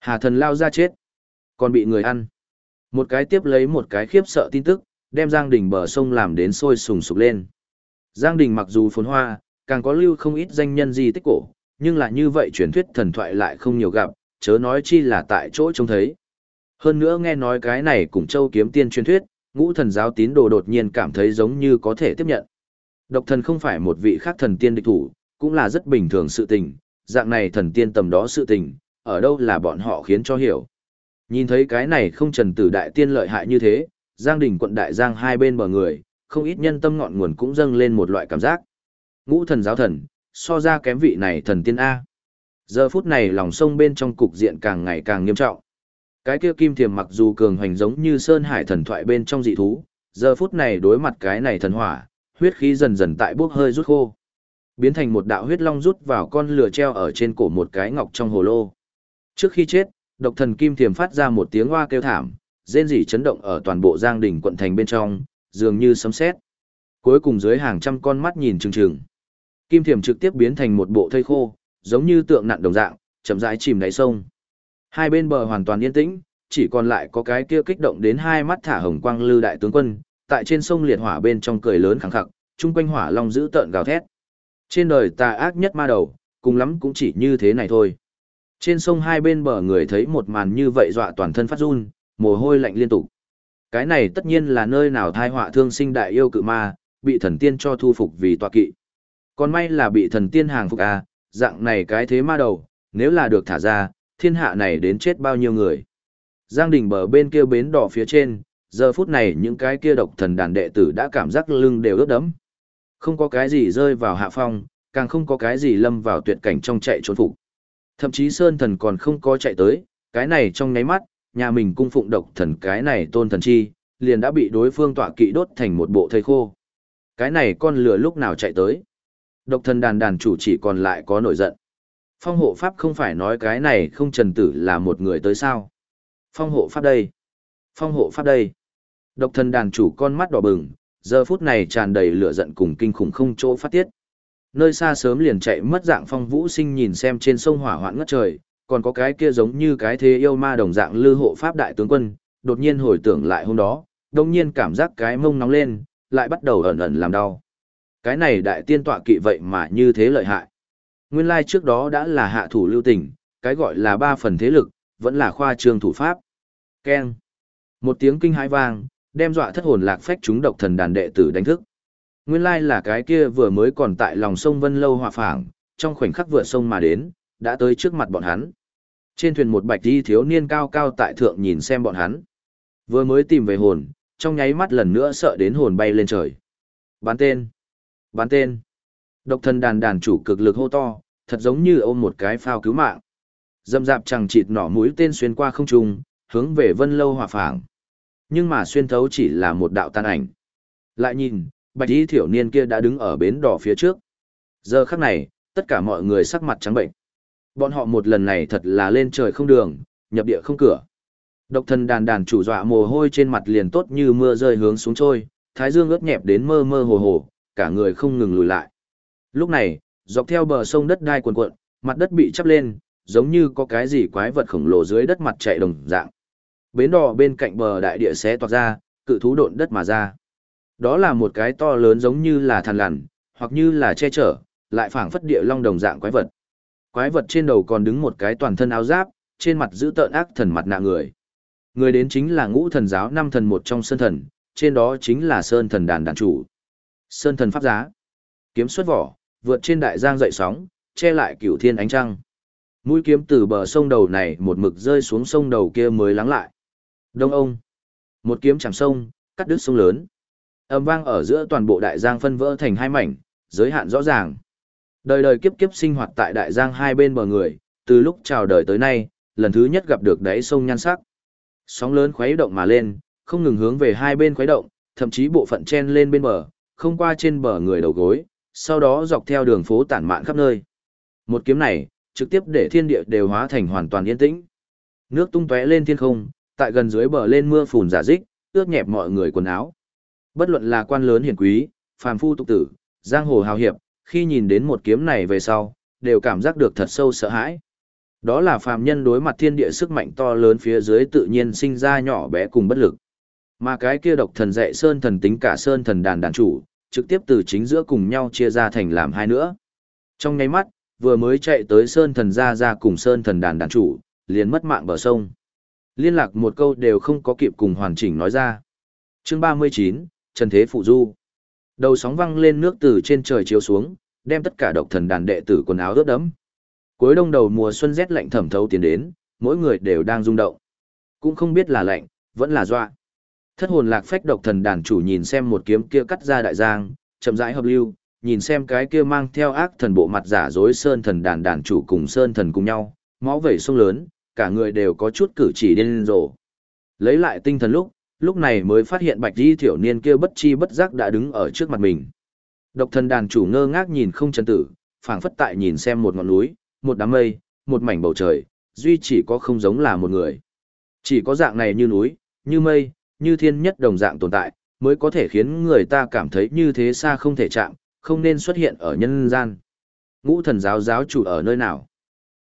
Hà thần lao ra chết, còn bị người ăn. Một cái tiếp lấy một cái khiếp sợ tin tức, đem Giang Đình bờ sông làm đến sôi sùng sục lên. Giang Đình mặc dù phồn hoa, càng có lưu không ít danh nhân di tích cổ, nhưng là như vậy truyền thuyết thần thoại lại không nhiều gặp, chớ nói chi là tại chỗ trông thấy. Hơn nữa nghe nói cái này cùng châu kiếm tiên truyền thuyết, ngũ thần giáo tín đồ đột nhiên cảm thấy giống như có thể tiếp nhận. Độc thần không phải một vị khác thần tiên địch thủ, cũng là rất bình thường sự tình, dạng này thần tiên tầm đó sự tình, ở đâu là bọn họ khiến cho hiểu. Nhìn thấy cái này không trần tử đại tiên lợi hại như thế, Giang Đình quận đại Giang hai bên bờ người, không ít nhân tâm ngọn nguồn cũng dâng lên một loại cảm giác. Ngũ thần giáo thần, so ra kém vị này thần tiên A. Giờ phút này lòng sông bên trong cục diện càng ngày càng nghiêm trọng. Cái kia kim thiềm mặc dù cường hành giống như sơn hải thần thoại bên trong dị thú, giờ phút này đối mặt cái này thần hỏa, huyết khí dần dần tại bốc hơi rút khô. Biến thành một đạo huyết long rút vào con lửa treo ở trên cổ một cái ngọc trong hồ lô. Trước khi chết, độc thần kim thiềm phát ra một tiếng hoa kêu thảm, rên rỉ chấn động ở toàn bộ giang đình quận thành bên trong, dường như sấm sét. Cuối cùng dưới hàng trăm con mắt nhìn trừng trừng, Kim thiềm trực tiếp biến thành một bộ thây khô, giống như tượng nặn đồng dạng, chậm rãi chìm đáy sông. Hai bên bờ hoàn toàn yên tĩnh, chỉ còn lại có cái kia kích động đến hai mắt thả hồng quang lư đại tướng quân, tại trên sông liệt hỏa bên trong cười lớn khẳng khặc, chung quanh hỏa long giữ tợn gào thét. Trên đời tà ác nhất ma đầu, cùng lắm cũng chỉ như thế này thôi. Trên sông hai bên bờ người thấy một màn như vậy dọa toàn thân phát run, mồ hôi lạnh liên tục. Cái này tất nhiên là nơi nào thai họa thương sinh đại yêu cự ma, bị thần tiên cho thu phục vì tọa kỵ. Còn may là bị thần tiên hàng phục à, dạng này cái thế ma đầu, nếu là được thả ra, thiên hạ này đến chết bao nhiêu người. Giang đình bờ bên kia bến đỏ phía trên, giờ phút này những cái kia độc thần đàn đệ tử đã cảm giác lưng đều ướt đẫm. Không có cái gì rơi vào hạ phong, càng không có cái gì lâm vào tuyệt cảnh trong chạy trốn phục. Thậm chí Sơn thần còn không có chạy tới, cái này trong nháy mắt, nhà mình cung phụng độc thần cái này tôn thần chi, liền đã bị đối phương tọa kỵ đốt thành một bộ thây khô. Cái này con lửa lúc nào chạy tới. Độc thần đàn đàn chủ chỉ còn lại có nổi giận. Phong hộ pháp không phải nói cái này không trần tử là một người tới sao. Phong hộ pháp đây. Phong hộ pháp đây. Độc thần đàn chủ con mắt đỏ bừng, giờ phút này tràn đầy lửa giận cùng kinh khủng không chỗ phát tiết. Nơi xa sớm liền chạy mất dạng phong vũ sinh nhìn xem trên sông hỏa hoạn ngất trời, còn có cái kia giống như cái thế yêu ma đồng dạng lư hộ pháp đại tướng quân, đột nhiên hồi tưởng lại hôm đó, đông nhiên cảm giác cái mông nóng lên, lại bắt đầu ẩn ẩn làm đau. Cái này đại tiên tọa kỵ vậy mà như thế lợi hại. Nguyên lai trước đó đã là hạ thủ lưu tình, cái gọi là ba phần thế lực, vẫn là khoa trương thủ pháp. Keng. Một tiếng kinh hãi vang, đem dọa thất hồn lạc phách chúng độc thần đàn đệ tử đánh thức. Nguyên lai là cái kia vừa mới còn tại lòng sông Vân Lâu hòa phảng, trong khoảnh khắc vượt sông mà đến, đã tới trước mặt bọn hắn. Trên thuyền một bạch đi thiếu niên cao cao tại thượng nhìn xem bọn hắn. Vừa mới tìm về hồn, trong nháy mắt lần nữa sợ đến hồn bay lên trời. Bán tên! Bán tên! Độc thân đàn đàn chủ cực lực hô to, thật giống như ôm một cái phao cứu mạng. Dâm dạp chẳng chịt nỏ mũi tên xuyên qua không trung, hướng về vân lâu Hòa phảng. Nhưng mà xuyên thấu chỉ là một đạo tan ảnh. Lại nhìn, bạch y thiểu niên kia đã đứng ở bến đỏ phía trước. Giờ khắc này, tất cả mọi người sắc mặt trắng bệnh. Bọn họ một lần này thật là lên trời không đường, nhập địa không cửa. Độc thần đàn đàn chủ dọa mồ hôi trên mặt liền tốt như mưa rơi hướng xuống trôi, thái dương ướt nhẹp đến mơ mơ hồ hồ, cả người không ngừng lùi lại. Lúc này, dọc theo bờ sông đất đai cuồn cuộn, mặt đất bị chắp lên, giống như có cái gì quái vật khổng lồ dưới đất mặt chạy đồng dạng. Bến đò bên cạnh bờ đại địa xé toạc ra, cự thú độn đất mà ra. Đó là một cái to lớn giống như là thằn lằn, hoặc như là che chở, lại phảng phất địa long đồng dạng quái vật. Quái vật trên đầu còn đứng một cái toàn thân áo giáp, trên mặt giữ tợn ác thần mặt nạ người. Người đến chính là ngũ thần giáo năm thần một trong sơn thần, trên đó chính là sơn thần đàn đàn chủ. Sơn thần pháp giá. Kiếm xuất vỏ, vượt trên đại giang dậy sóng, che lại cửu thiên ánh trăng. Mũi kiếm từ bờ sông đầu này một mực rơi xuống sông đầu kia mới lắng lại. Đông ông. Một kiếm chạm sông, cắt đứt sông lớn. Âm vang ở giữa toàn bộ đại giang phân vỡ thành hai mảnh, giới hạn rõ ràng. Đời đời kiếp kiếp sinh hoạt tại đại giang hai bên bờ người, từ lúc chào đời tới nay, lần thứ nhất gặp được đáy sông nhan sắc. Sóng lớn khuấy động mà lên, không ngừng hướng về hai bên khuấy động, thậm chí bộ phận chen lên bên bờ, không qua trên bờ người đầu gối, sau đó dọc theo đường phố tản mạn khắp nơi. Một kiếm này, trực tiếp để thiên địa đều hóa thành hoàn toàn yên tĩnh. Nước tung tóe lên thiên không, tại gần dưới bờ lên mưa phùn giả dích, ướt nhẹp mọi người quần áo. Bất luận là quan lớn hiển quý, phàm phu tục tử, giang hồ hào hiệp, khi nhìn đến một kiếm này về sau, đều cảm giác được thật sâu sợ hãi. Đó là phàm nhân đối mặt thiên địa sức mạnh to lớn phía dưới tự nhiên sinh ra nhỏ bé cùng bất lực. Mà cái kia độc thần dạy sơn thần tính cả sơn thần đàn đàn chủ, trực tiếp từ chính giữa cùng nhau chia ra thành làm hai nữa. Trong nháy mắt, vừa mới chạy tới sơn thần ra ra cùng sơn thần đàn đàn chủ, liền mất mạng bờ sông. Liên lạc một câu đều không có kịp cùng hoàn chỉnh nói ra. Chương 39, Trần Thế Phụ Du. Đầu sóng văng lên nước từ trên trời chiếu xuống, đem tất cả độc thần đàn đệ tử quần áo ướt đẫm. Cuối đông đầu mùa xuân rét lạnh thẩm thấu tiến đến, mỗi người đều đang rung động. Cũng không biết là lạnh, vẫn là dọa. Thất hồn lạc phách độc thần đàn chủ nhìn xem một kiếm kia cắt ra đại giang, chậm rãi hợp lưu, nhìn xem cái kia mang theo ác thần bộ mặt giả dối sơn thần đàn đàn chủ cùng sơn thần cùng nhau, máu vẩy sông lớn, cả người đều có chút cử chỉ điên rồ. Lấy lại tinh thần lúc, lúc này mới phát hiện bạch di thiểu niên kia bất chi bất giác đã đứng ở trước mặt mình. Độc thần đàn chủ ngơ ngác nhìn không chân tử, phảng phất tại nhìn xem một ngọn núi, một đám mây, một mảnh bầu trời, duy chỉ có không giống là một người. Chỉ có dạng này như núi, như mây, như thiên nhất đồng dạng tồn tại, mới có thể khiến người ta cảm thấy như thế xa không thể chạm, không nên xuất hiện ở nhân gian. Ngũ thần giáo giáo chủ ở nơi nào?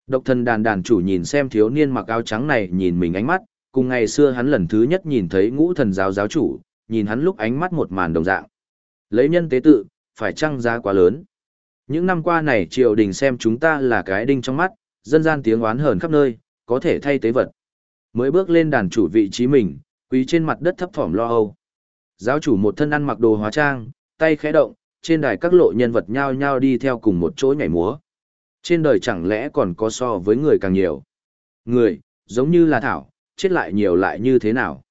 Độc thần đàn đàn chủ nhìn xem thiếu niên mặc áo trắng này nhìn mình ánh mắt, cùng ngày xưa hắn lần thứ nhất nhìn thấy ngũ thần giáo giáo chủ, nhìn hắn lúc ánh mắt một màn đồng dạng. Lấy nhân tế tự, phải chăng giá quá lớn. Những năm qua này triều đình xem chúng ta là cái đinh trong mắt, dân gian tiếng oán hờn khắp nơi, có thể thay tế vật. Mới bước lên đàn chủ vị trí mình, quý trên mặt đất thấp thỏm lo âu. Giáo chủ một thân ăn mặc đồ hóa trang, tay khẽ động, trên đài các lộ nhân vật nhao nhao đi theo cùng một chỗ nhảy múa. Trên đời chẳng lẽ còn có so với người càng nhiều. Người, giống như là thảo, chết lại nhiều lại như thế nào.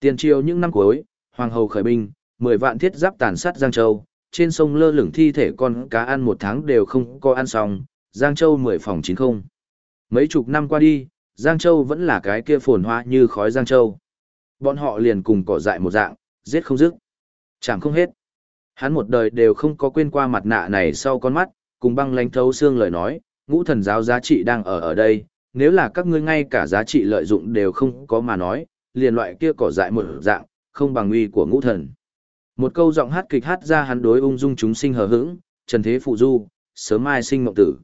Tiền triều những năm cuối, hoàng hầu khởi binh, 10 vạn thiết giáp tàn sát Giang Châu, trên sông lơ lửng thi thể con cá ăn một tháng đều không có ăn xong, Giang Châu 10 phòng chín không. Mấy chục năm qua đi, Giang Châu vẫn là cái kia phồn hoa như khói Giang Châu. Bọn họ liền cùng cỏ dại một dạng, giết không dứt. Chẳng không hết. Hắn một đời đều không có quên qua mặt nạ này sau con mắt, cùng băng lánh thấu xương lời nói, ngũ thần giáo giá trị đang ở ở đây, nếu là các ngươi ngay cả giá trị lợi dụng đều không có mà nói, liền loại kia cỏ dại một dạng, không bằng uy của ngũ thần. Một câu giọng hát kịch hát ra hắn đối ung dung chúng sinh hờ hững, trần thế phụ du, sớm mai sinh mộng tử.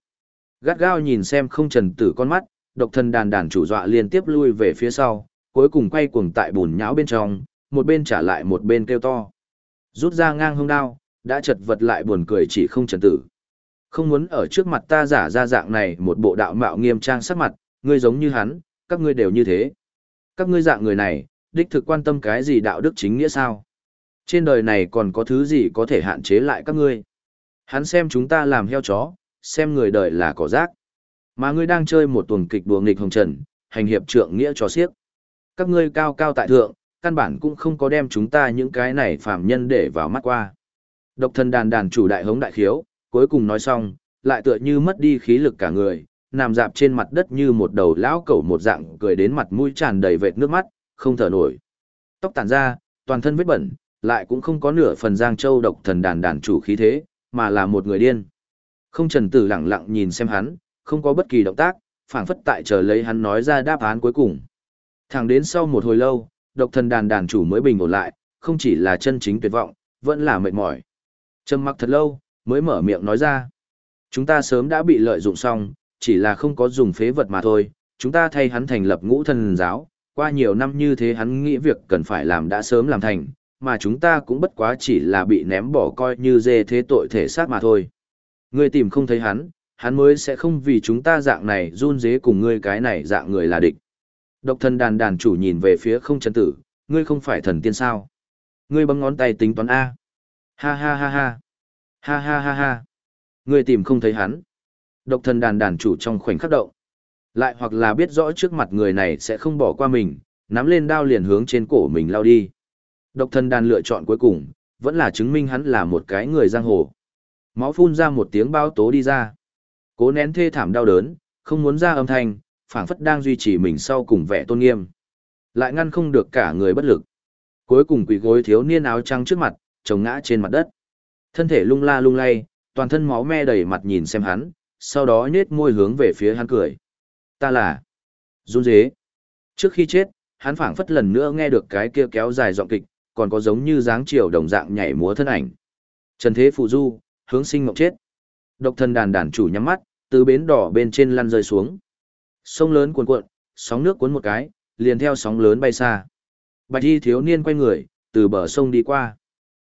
Gắt gao nhìn xem không trần tử con mắt, độc thần đàn đàn chủ dọa liên tiếp lui về phía sau, cuối cùng quay cuồng tại bùn nhão bên trong, một bên trả lại một bên kêu to. Rút ra ngang hông đao, đã chật vật lại buồn cười chỉ không trần tử. Không muốn ở trước mặt ta giả ra dạng này một bộ đạo mạo nghiêm trang sắc mặt, Ngươi giống như hắn, các ngươi đều như thế. Các ngươi dạng người này, đích thực quan tâm cái gì đạo đức chính nghĩa sao? Trên đời này còn có thứ gì có thể hạn chế lại các ngươi? Hắn xem chúng ta làm heo chó, xem người đời là cỏ rác. Mà ngươi đang chơi một tuần kịch đùa nghịch hồng trần, hành hiệp trượng nghĩa cho xiếc. Các ngươi cao cao tại thượng, căn bản cũng không có đem chúng ta những cái này phàm nhân để vào mắt qua. Độc thần đàn đàn chủ đại hống đại khiếu, cuối cùng nói xong, lại tựa như mất đi khí lực cả người, nằm dạp trên mặt đất như một đầu lão cẩu một dạng cười đến mặt mũi tràn đầy vệt nước mắt, không thở nổi. Tóc tàn ra, toàn thân vết bẩn, lại cũng không có nửa phần giang châu độc thần đàn đàn chủ khí thế, mà là một người điên. Không trần tử lặng lặng nhìn xem hắn, không có bất kỳ động tác, phảng phất tại chờ lấy hắn nói ra đáp án cuối cùng. Thẳng đến sau một hồi lâu, độc thần đàn đàn chủ mới bình ổn lại, không chỉ là chân chính tuyệt vọng, vẫn là mệt mỏi. Trầm mặc thật lâu, mới mở miệng nói ra. Chúng ta sớm đã bị lợi dụng xong, chỉ là không có dùng phế vật mà thôi, chúng ta thay hắn thành lập ngũ thần giáo, qua nhiều năm như thế hắn nghĩ việc cần phải làm đã sớm làm thành, mà chúng ta cũng bất quá chỉ là bị ném bỏ coi như dê thế tội thể xác mà thôi. Ngươi tìm không thấy hắn, hắn mới sẽ không vì chúng ta dạng này run dế cùng ngươi cái này dạng người là địch. Độc thần đàn đàn chủ nhìn về phía không chân tử, ngươi không phải thần tiên sao. Ngươi bấm ngón tay tính toán A. Ha ha ha ha. Ha ha ha ha. Người tìm không thấy hắn. Độc thần đàn đàn chủ trong khoảnh khắc động. Lại hoặc là biết rõ trước mặt người này sẽ không bỏ qua mình, nắm lên đao liền hướng trên cổ mình lao đi. Độc thần đàn lựa chọn cuối cùng, vẫn là chứng minh hắn là một cái người giang hồ. Máu phun ra một tiếng bao tố đi ra. Cố nén thê thảm đau đớn, không muốn ra âm thanh, phảng phất đang duy trì mình sau cùng vẻ tôn nghiêm. Lại ngăn không được cả người bất lực. Cuối cùng quỳ gối thiếu niên áo trắng trước mặt, chồng ngã trên mặt đất. Thân thể lung la lung lay, toàn thân máu me đầy mặt nhìn xem hắn, sau đó nhếch môi hướng về phía hắn cười. Ta là run dế. Trước khi chết, hắn phảng phất lần nữa nghe được cái kia kéo dài giọng kịch, còn có giống như dáng chiều đồng dạng nhảy múa thân ảnh. Trần thế phụ du, hướng sinh mộng chết. Độc thân đàn đàn chủ nhắm mắt, từ bến đỏ bên trên lăn rơi xuống. Sông lớn cuồn cuộn, sóng nước cuốn một cái, liền theo sóng lớn bay xa. Bạch y thiếu niên quay người, từ bờ sông đi qua.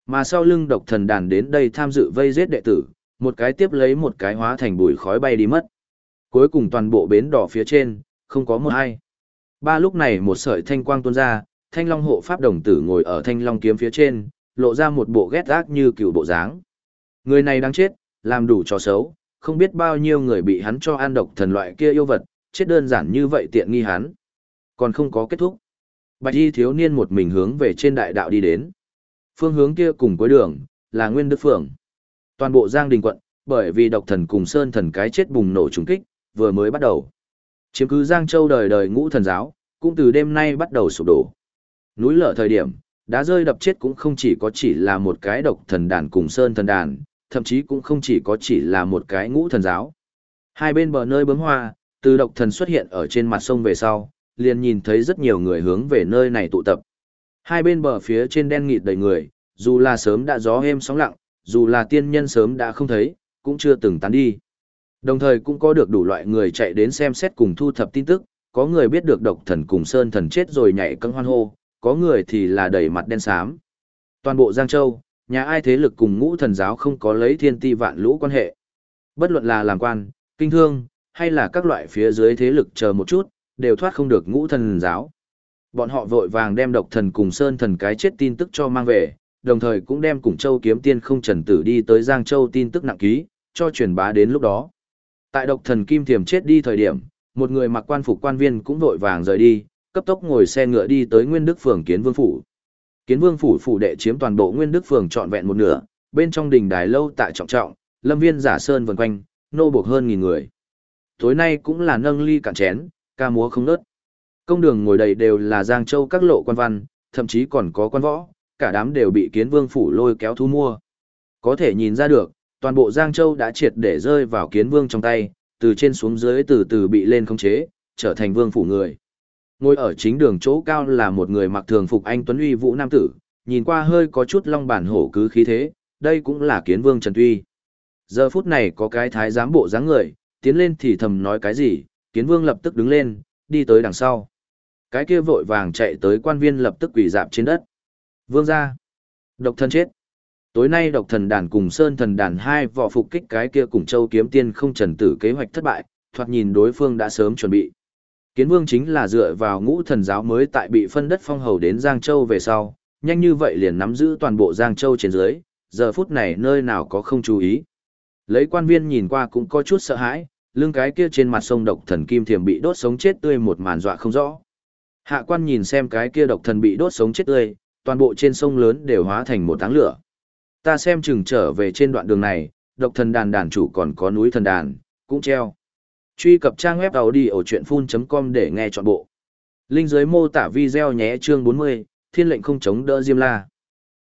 Mà sau lưng độc thần đàn đến đây tham dự vây giết đệ tử, một cái tiếp lấy một cái hóa thành bụi khói bay đi mất. Cuối cùng toàn bộ bến đỏ phía trên, không có một ai. Ba lúc này một sợi thanh quang tuôn ra, thanh long hộ pháp đồng tử ngồi ở thanh long kiếm phía trên, lộ ra một bộ ghét ác như cựu bộ dáng. Người này đang chết, làm đủ trò xấu, không biết bao nhiêu người bị hắn cho an độc thần loại kia yêu vật, chết đơn giản như vậy tiện nghi hắn. Còn không có kết thúc. Bạch y thiếu niên một mình hướng về trên đại đạo đi đến. Phương hướng kia cùng cuối đường, là Nguyên Đức Phường. Toàn bộ Giang Đình quận, bởi vì độc thần cùng Sơn thần cái chết bùng nổ trùng kích, vừa mới bắt đầu. Chiếm cứ Giang Châu đời đời ngũ thần giáo, cũng từ đêm nay bắt đầu sụp đổ. Núi lở thời điểm, đá rơi đập chết cũng không chỉ có chỉ là một cái độc thần đàn cùng Sơn thần đàn, thậm chí cũng không chỉ có chỉ là một cái ngũ thần giáo. Hai bên bờ nơi bướm hoa, từ độc thần xuất hiện ở trên mặt sông về sau, liền nhìn thấy rất nhiều người hướng về nơi này tụ tập. Hai bên bờ phía trên đen nghịt đầy người, dù là sớm đã gió êm sóng lặng, dù là tiên nhân sớm đã không thấy, cũng chưa từng tán đi. Đồng thời cũng có được đủ loại người chạy đến xem xét cùng thu thập tin tức, có người biết được độc thần cùng sơn thần chết rồi nhảy cẫng hoan hô, có người thì là đầy mặt đen xám. Toàn bộ Giang Châu, nhà ai thế lực cùng ngũ thần giáo không có lấy thiên ti vạn lũ quan hệ. Bất luận là làm quan, kinh thương, hay là các loại phía dưới thế lực chờ một chút, đều thoát không được ngũ thần giáo. Bọn họ vội vàng đem độc thần cùng sơn thần cái chết tin tức cho mang về, đồng thời cũng đem cùng châu kiếm tiên không trần tử đi tới Giang Châu tin tức nặng ký, cho truyền bá đến lúc đó. Tại độc thần kim thiềm chết đi thời điểm, một người mặc quan phục quan viên cũng vội vàng rời đi, cấp tốc ngồi xe ngựa đi tới Nguyên Đức phường Kiến Vương phủ. Kiến Vương phủ phủ đệ chiếm toàn bộ Nguyên Đức phường trọn vẹn một nửa, bên trong đình đài lâu tại trọng trọng, lâm viên giả sơn vần quanh, nô buộc hơn nghìn người. Tối nay cũng là nâng ly cạn chén, ca múa không nớt. Công đường ngồi đầy đều là Giang Châu các lộ quan văn, thậm chí còn có quan võ, cả đám đều bị Kiến Vương phủ lôi kéo thu mua. Có thể nhìn ra được, toàn bộ Giang Châu đã triệt để rơi vào Kiến Vương trong tay, từ trên xuống dưới từ từ bị lên khống chế, trở thành vương phủ người. Ngồi ở chính đường chỗ cao là một người mặc thường phục anh Tuấn Uy Vũ Nam Tử, nhìn qua hơi có chút long bản hổ cứ khí thế, đây cũng là kiến vương Trần Tuy. Giờ phút này có cái thái giám bộ dáng người, tiến lên thì thầm nói cái gì, kiến vương lập tức đứng lên, đi tới đằng sau. Cái kia vội vàng chạy tới quan viên lập tức quỳ dạp trên đất. Vương gia, Độc thân chết. Tối nay độc thần đàn cùng sơn thần đàn hai vò phục kích cái kia cùng châu kiếm tiên không trần tử kế hoạch thất bại, thoạt nhìn đối phương đã sớm chuẩn bị. Kiến Vương chính là dựa vào ngũ thần giáo mới tại bị phân đất phong hầu đến Giang Châu về sau, nhanh như vậy liền nắm giữ toàn bộ Giang Châu trên dưới, giờ phút này nơi nào có không chú ý. Lấy quan viên nhìn qua cũng có chút sợ hãi, lưng cái kia trên mặt sông độc thần kim thiềm bị đốt sống chết tươi một màn dọa không rõ. Hạ quan nhìn xem cái kia độc thần bị đốt sống chết tươi, toàn bộ trên sông lớn đều hóa thành một táng lửa. Ta xem chừng trở về trên đoạn đường này, độc thần đàn đàn chủ còn có núi thần đàn, cũng treo. Truy cập trang web đầu đi ở chuyện full.com để nghe trọn bộ. Linh dưới mô tả video nhé chương 40, thiên lệnh không chống đỡ Diêm La.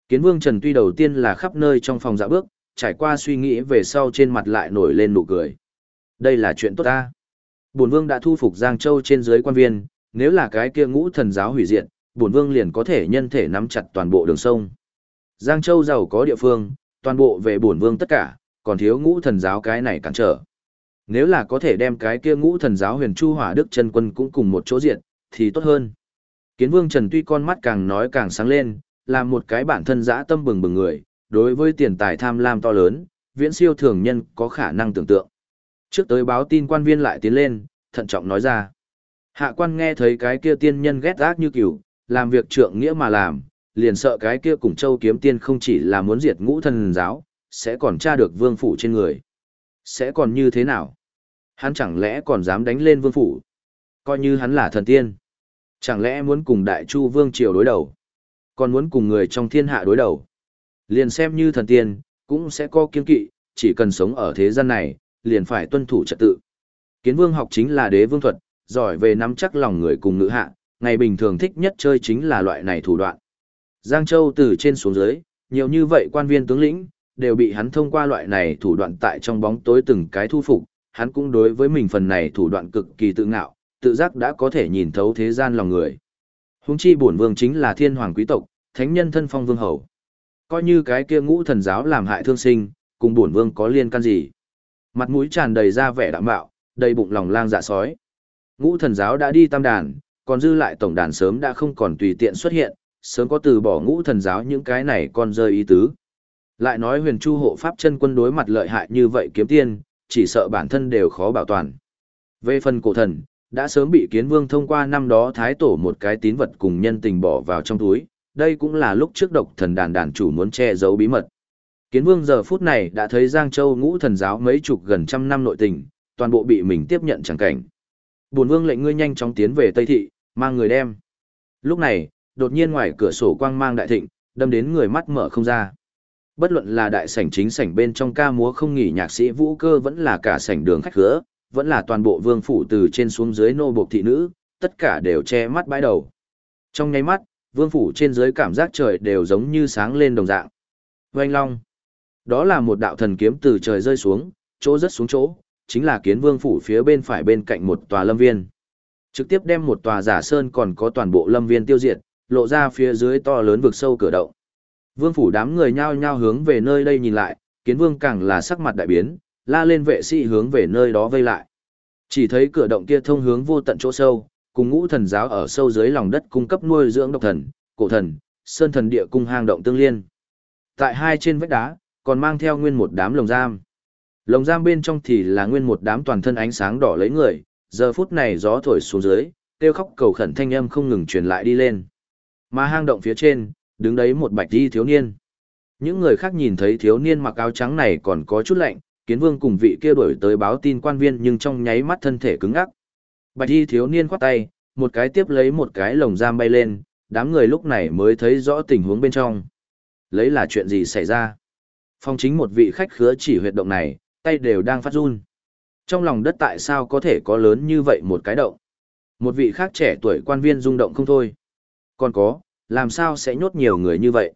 Kiến vương Trần tuy đầu tiên là khắp nơi trong phòng dạ bước, trải qua suy nghĩ về sau trên mặt lại nổi lên nụ cười. Đây là chuyện tốt ta. Bổn vương đã thu phục Giang Châu trên dưới quan viên, nếu là cái kia ngũ thần giáo hủy diệt, bổn vương liền có thể nhân thể nắm chặt toàn bộ đường sông. Giang Châu giàu có địa phương, toàn bộ về bổn vương tất cả, còn thiếu ngũ thần giáo cái này cản trở. Nếu là có thể đem cái kia ngũ thần giáo huyền chu hỏa đức chân quân cũng cùng một chỗ diện, thì tốt hơn. Kiến vương Trần tuy con mắt càng nói càng sáng lên, là một cái bản thân dã tâm bừng bừng người, đối với tiền tài tham lam to lớn, viễn siêu thường nhân có khả năng tưởng tượng. Trước tới báo tin quan viên lại tiến lên, thận trọng nói ra. Hạ quan nghe thấy cái kia tiên nhân ghét ác như kiểu, làm việc trượng nghĩa mà làm, liền sợ cái kia cùng châu kiếm tiên không chỉ là muốn diệt ngũ thần giáo, sẽ còn tra được vương phủ trên người. Sẽ còn như thế nào? Hắn chẳng lẽ còn dám đánh lên vương phủ? Coi như hắn là thần tiên. Chẳng lẽ muốn cùng đại chu vương triều đối đầu? Còn muốn cùng người trong thiên hạ đối đầu? Liền xem như thần tiên, cũng sẽ có kiên kỵ, chỉ cần sống ở thế gian này, liền phải tuân thủ trật tự. Kiến vương học chính là đế vương thuật, giỏi về nắm chắc lòng người cùng ngữ hạ, ngày bình thường thích nhất chơi chính là loại này thủ đoạn. Giang Châu từ trên xuống dưới, nhiều như vậy quan viên tướng lĩnh, đều bị hắn thông qua loại này thủ đoạn tại trong bóng tối từng cái thu phục, hắn cũng đối với mình phần này thủ đoạn cực kỳ tự ngạo, tự giác đã có thể nhìn thấu thế gian lòng người. Hùng chi bổn vương chính là thiên hoàng quý tộc, thánh nhân thân phong vương hầu. Coi như cái kia ngũ thần giáo làm hại thương sinh, cùng bổn vương có liên can gì. Mặt mũi tràn đầy ra vẻ đạm bạo, đầy bụng lòng lang dạ sói. Ngũ thần giáo đã đi tam đàn, còn dư lại tổng đàn sớm đã không còn tùy tiện xuất hiện, sớm có từ bỏ ngũ thần giáo những cái này còn rơi ý tứ. Lại nói huyền chu hộ pháp chân quân đối mặt lợi hại như vậy kiếm tiên, chỉ sợ bản thân đều khó bảo toàn. Về phần cổ thần, đã sớm bị kiến vương thông qua năm đó thái tổ một cái tín vật cùng nhân tình bỏ vào trong túi, đây cũng là lúc trước độc thần đàn đàn chủ muốn che giấu bí mật. Kiến vương giờ phút này đã thấy Giang Châu ngũ thần giáo mấy chục gần trăm năm nội tình, toàn bộ bị mình tiếp nhận chẳng cảnh. Bổn vương lệnh ngươi nhanh chóng tiến về Tây Thị, mang người đem. Lúc này, đột nhiên ngoài cửa sổ quang mang đại thịnh, đâm đến người mắt mở không ra. Bất luận là đại sảnh chính sảnh bên trong ca múa không nghỉ nhạc sĩ vũ cơ vẫn là cả sảnh đường khách khứa, vẫn là toàn bộ vương phủ từ trên xuống dưới nô buộc thị nữ, tất cả đều che mắt bãi đầu. Trong nháy mắt, vương phủ trên dưới cảm giác trời đều giống như sáng lên đồng dạng. Oanh long. Đó là một đạo thần kiếm từ trời rơi xuống, chỗ rất xuống chỗ, chính là kiến vương phủ phía bên phải bên cạnh một tòa lâm viên. Trực tiếp đem một tòa giả sơn còn có toàn bộ lâm viên tiêu diệt, lộ ra phía dưới to lớn vực sâu cửa động. Vương phủ đám người nhao nhao hướng về nơi đây nhìn lại, kiến vương càng là sắc mặt đại biến, la lên vệ sĩ hướng về nơi đó vây lại. Chỉ thấy cửa động kia thông hướng vô tận chỗ sâu, cùng ngũ thần giáo ở sâu dưới lòng đất cung cấp nuôi dưỡng độc thần, cổ thần, sơn thần địa cung hang động tương liên. Tại hai trên vách đá, còn mang theo nguyên một đám lồng giam. Lồng giam bên trong thì là nguyên một đám toàn thân ánh sáng đỏ lấy người, giờ phút này gió thổi xuống dưới, kêu khóc cầu khẩn thanh âm không ngừng truyền lại đi lên. Mà hang động phía trên, đứng đấy một bạch đi thiếu niên. Những người khác nhìn thấy thiếu niên mặc áo trắng này còn có chút lạnh, kiến vương cùng vị kia đuổi tới báo tin quan viên nhưng trong nháy mắt thân thể cứng ngắc. Bạch y thiếu niên khoát tay, một cái tiếp lấy một cái lồng giam bay lên, đám người lúc này mới thấy rõ tình huống bên trong. Lấy là chuyện gì xảy ra? Phong chính một vị khách khứa chỉ huyệt động này, tay đều đang phát run. Trong lòng đất tại sao có thể có lớn như vậy một cái động? Một vị khác trẻ tuổi quan viên rung động không thôi. Còn có, làm sao sẽ nhốt nhiều người như vậy?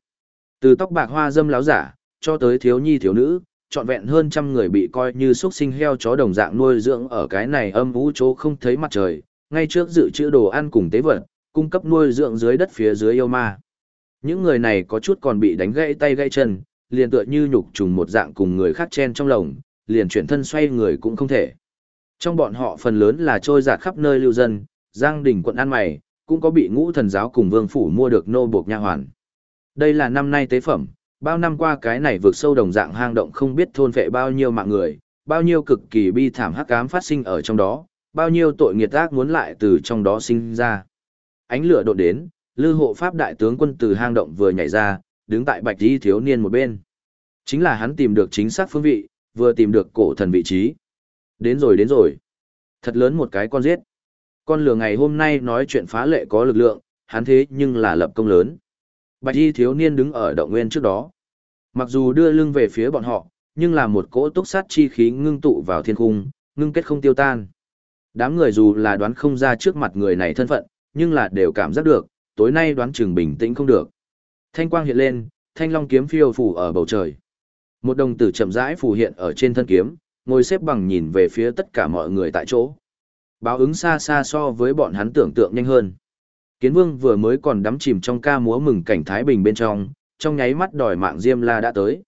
Từ tóc bạc hoa dâm láo giả, cho tới thiếu nhi thiếu nữ, trọn vẹn hơn trăm người bị coi như xuất sinh heo chó đồng dạng nuôi dưỡng ở cái này âm vũ chỗ không thấy mặt trời, ngay trước dự trữ đồ ăn cùng tế vật, cung cấp nuôi dưỡng dưới đất phía dưới yêu ma. Những người này có chút còn bị đánh gãy tay gãy chân, liền tựa như nhục trùng một dạng cùng người khác chen trong lồng, liền chuyển thân xoay người cũng không thể. Trong bọn họ phần lớn là trôi giạt khắp nơi lưu dân, giang đình quận An Mày, cũng có bị ngũ thần giáo cùng vương phủ mua được nô buộc nha hoàn. Đây là năm nay tế phẩm, bao năm qua cái này vượt sâu đồng dạng hang động không biết thôn vệ bao nhiêu mạng người, bao nhiêu cực kỳ bi thảm hắc ám phát sinh ở trong đó, bao nhiêu tội nghiệt ác muốn lại từ trong đó sinh ra. Ánh lửa đột đến, lư hộ pháp đại tướng quân từ hang động vừa nhảy ra, đứng tại bạch y thiếu niên một bên. Chính là hắn tìm được chính xác phương vị, vừa tìm được cổ thần vị trí. Đến rồi đến rồi. Thật lớn một cái con giết. Con lửa ngày hôm nay nói chuyện phá lệ có lực lượng, hắn thế nhưng là lập công lớn. Bạch y thiếu niên đứng ở động nguyên trước đó. Mặc dù đưa lưng về phía bọn họ, nhưng là một cỗ túc sát chi khí ngưng tụ vào thiên cung, ngưng kết không tiêu tan. Đám người dù là đoán không ra trước mặt người này thân phận, nhưng là đều cảm giác được, tối nay đoán chừng bình tĩnh không được. Thanh quang hiện lên, thanh long kiếm phiêu phủ ở bầu trời. Một đồng tử chậm rãi phù hiện ở trên thân kiếm, ngồi xếp bằng nhìn về phía tất cả mọi người tại chỗ. Báo ứng xa xa so với bọn hắn tưởng tượng nhanh hơn. Kiến vương vừa mới còn đắm chìm trong ca múa mừng cảnh Thái Bình bên trong, trong nháy mắt đòi mạng Diêm La đã tới.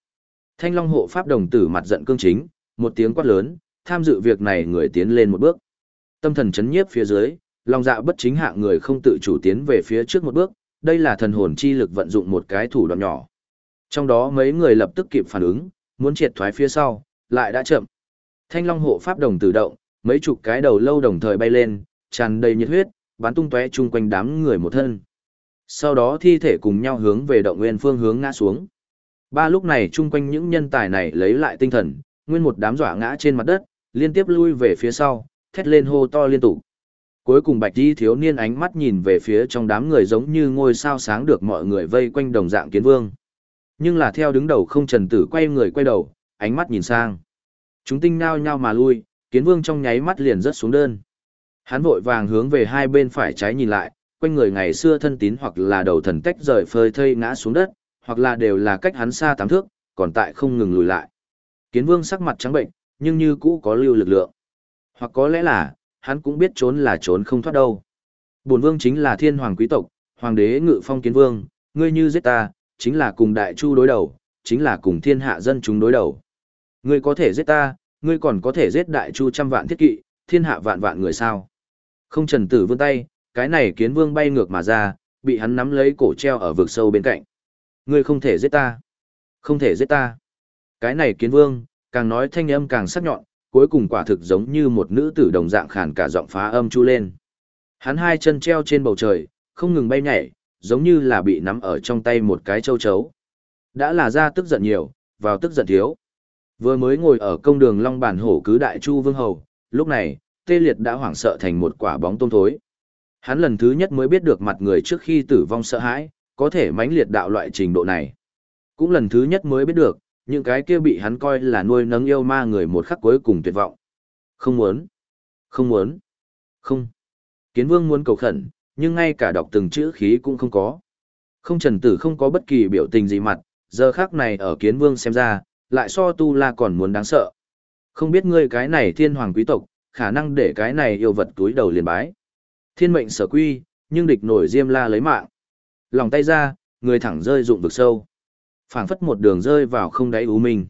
Thanh Long hộ pháp đồng tử mặt giận cương chính, một tiếng quát lớn, tham dự việc này người tiến lên một bước. Tâm thần chấn nhiếp phía dưới, lòng dạ bất chính hạng người không tự chủ tiến về phía trước một bước, đây là thần hồn chi lực vận dụng một cái thủ đoạn nhỏ. Trong đó mấy người lập tức kịp phản ứng, muốn triệt thoái phía sau, lại đã chậm. Thanh Long hộ pháp đồng tử động, mấy chục cái đầu lâu đồng thời bay lên, tràn đầy nhiệt huyết, bắn tung tóe chung quanh đám người một thân. Sau đó thi thể cùng nhau hướng về động nguyên phương hướng ngã xuống. Ba lúc này chung quanh những nhân tài này lấy lại tinh thần, nguyên một đám dọa ngã trên mặt đất, liên tiếp lui về phía sau, thét lên hô to liên tục. Cuối cùng bạch đi thiếu niên ánh mắt nhìn về phía trong đám người giống như ngôi sao sáng được mọi người vây quanh đồng dạng kiến vương. Nhưng là theo đứng đầu không trần tử quay người quay đầu, ánh mắt nhìn sang. Chúng tinh nao nhao mà lui, kiến vương trong nháy mắt liền rớt xuống đơn. Hắn vội vàng hướng về hai bên phải trái nhìn lại, quanh người ngày xưa thân tín hoặc là đầu thần tách rời phơi thây ngã xuống đất, hoặc là đều là cách hắn xa tám thước, còn tại không ngừng lùi lại. Kiến vương sắc mặt trắng bệnh, nhưng như cũ có lưu lực lượng. Hoặc có lẽ là, hắn cũng biết trốn là trốn không thoát đâu. Bổn vương chính là thiên hoàng quý tộc, hoàng đế ngự phong kiến vương, ngươi như giết ta, chính là cùng đại chu đối đầu, chính là cùng thiên hạ dân chúng đối đầu. Ngươi có thể giết ta, ngươi còn có thể giết đại chu trăm vạn thiết kỵ, thiên hạ vạn vạn người sao. Không trần tử vươn tay, cái này kiến vương bay ngược mà ra, bị hắn nắm lấy cổ treo ở vực sâu bên cạnh. Ngươi không thể giết ta. Không thể giết ta. Cái này kiến vương, càng nói thanh âm càng sắc nhọn, cuối cùng quả thực giống như một nữ tử đồng dạng khàn cả giọng phá âm chu lên. Hắn hai chân treo trên bầu trời, không ngừng bay nhảy, giống như là bị nắm ở trong tay một cái châu chấu. Đã là ra tức giận nhiều, vào tức giận thiếu. Vừa mới ngồi ở công đường Long Bản Hổ cứ đại chu vương hầu, lúc này, tê liệt đã hoảng sợ thành một quả bóng tôm thối. Hắn lần thứ nhất mới biết được mặt người trước khi tử vong sợ hãi, có thể mãnh liệt đạo loại trình độ này. Cũng lần thứ nhất mới biết được, những cái kia bị hắn coi là nuôi nấng yêu ma người một khắc cuối cùng tuyệt vọng. Không muốn, không muốn, không. Kiến vương muốn cầu khẩn, nhưng ngay cả đọc từng chữ khí cũng không có. Không trần tử không có bất kỳ biểu tình gì mặt, giờ khác này ở kiến vương xem ra, lại so tu la còn muốn đáng sợ. Không biết ngươi cái này thiên hoàng quý tộc, khả năng để cái này yêu vật túi đầu liền bái. Thiên mệnh sở quy, nhưng địch nổi diêm la lấy mạng. Lòng tay ra, người thẳng rơi rụng vực sâu. phảng phất một đường rơi vào không đáy ú minh.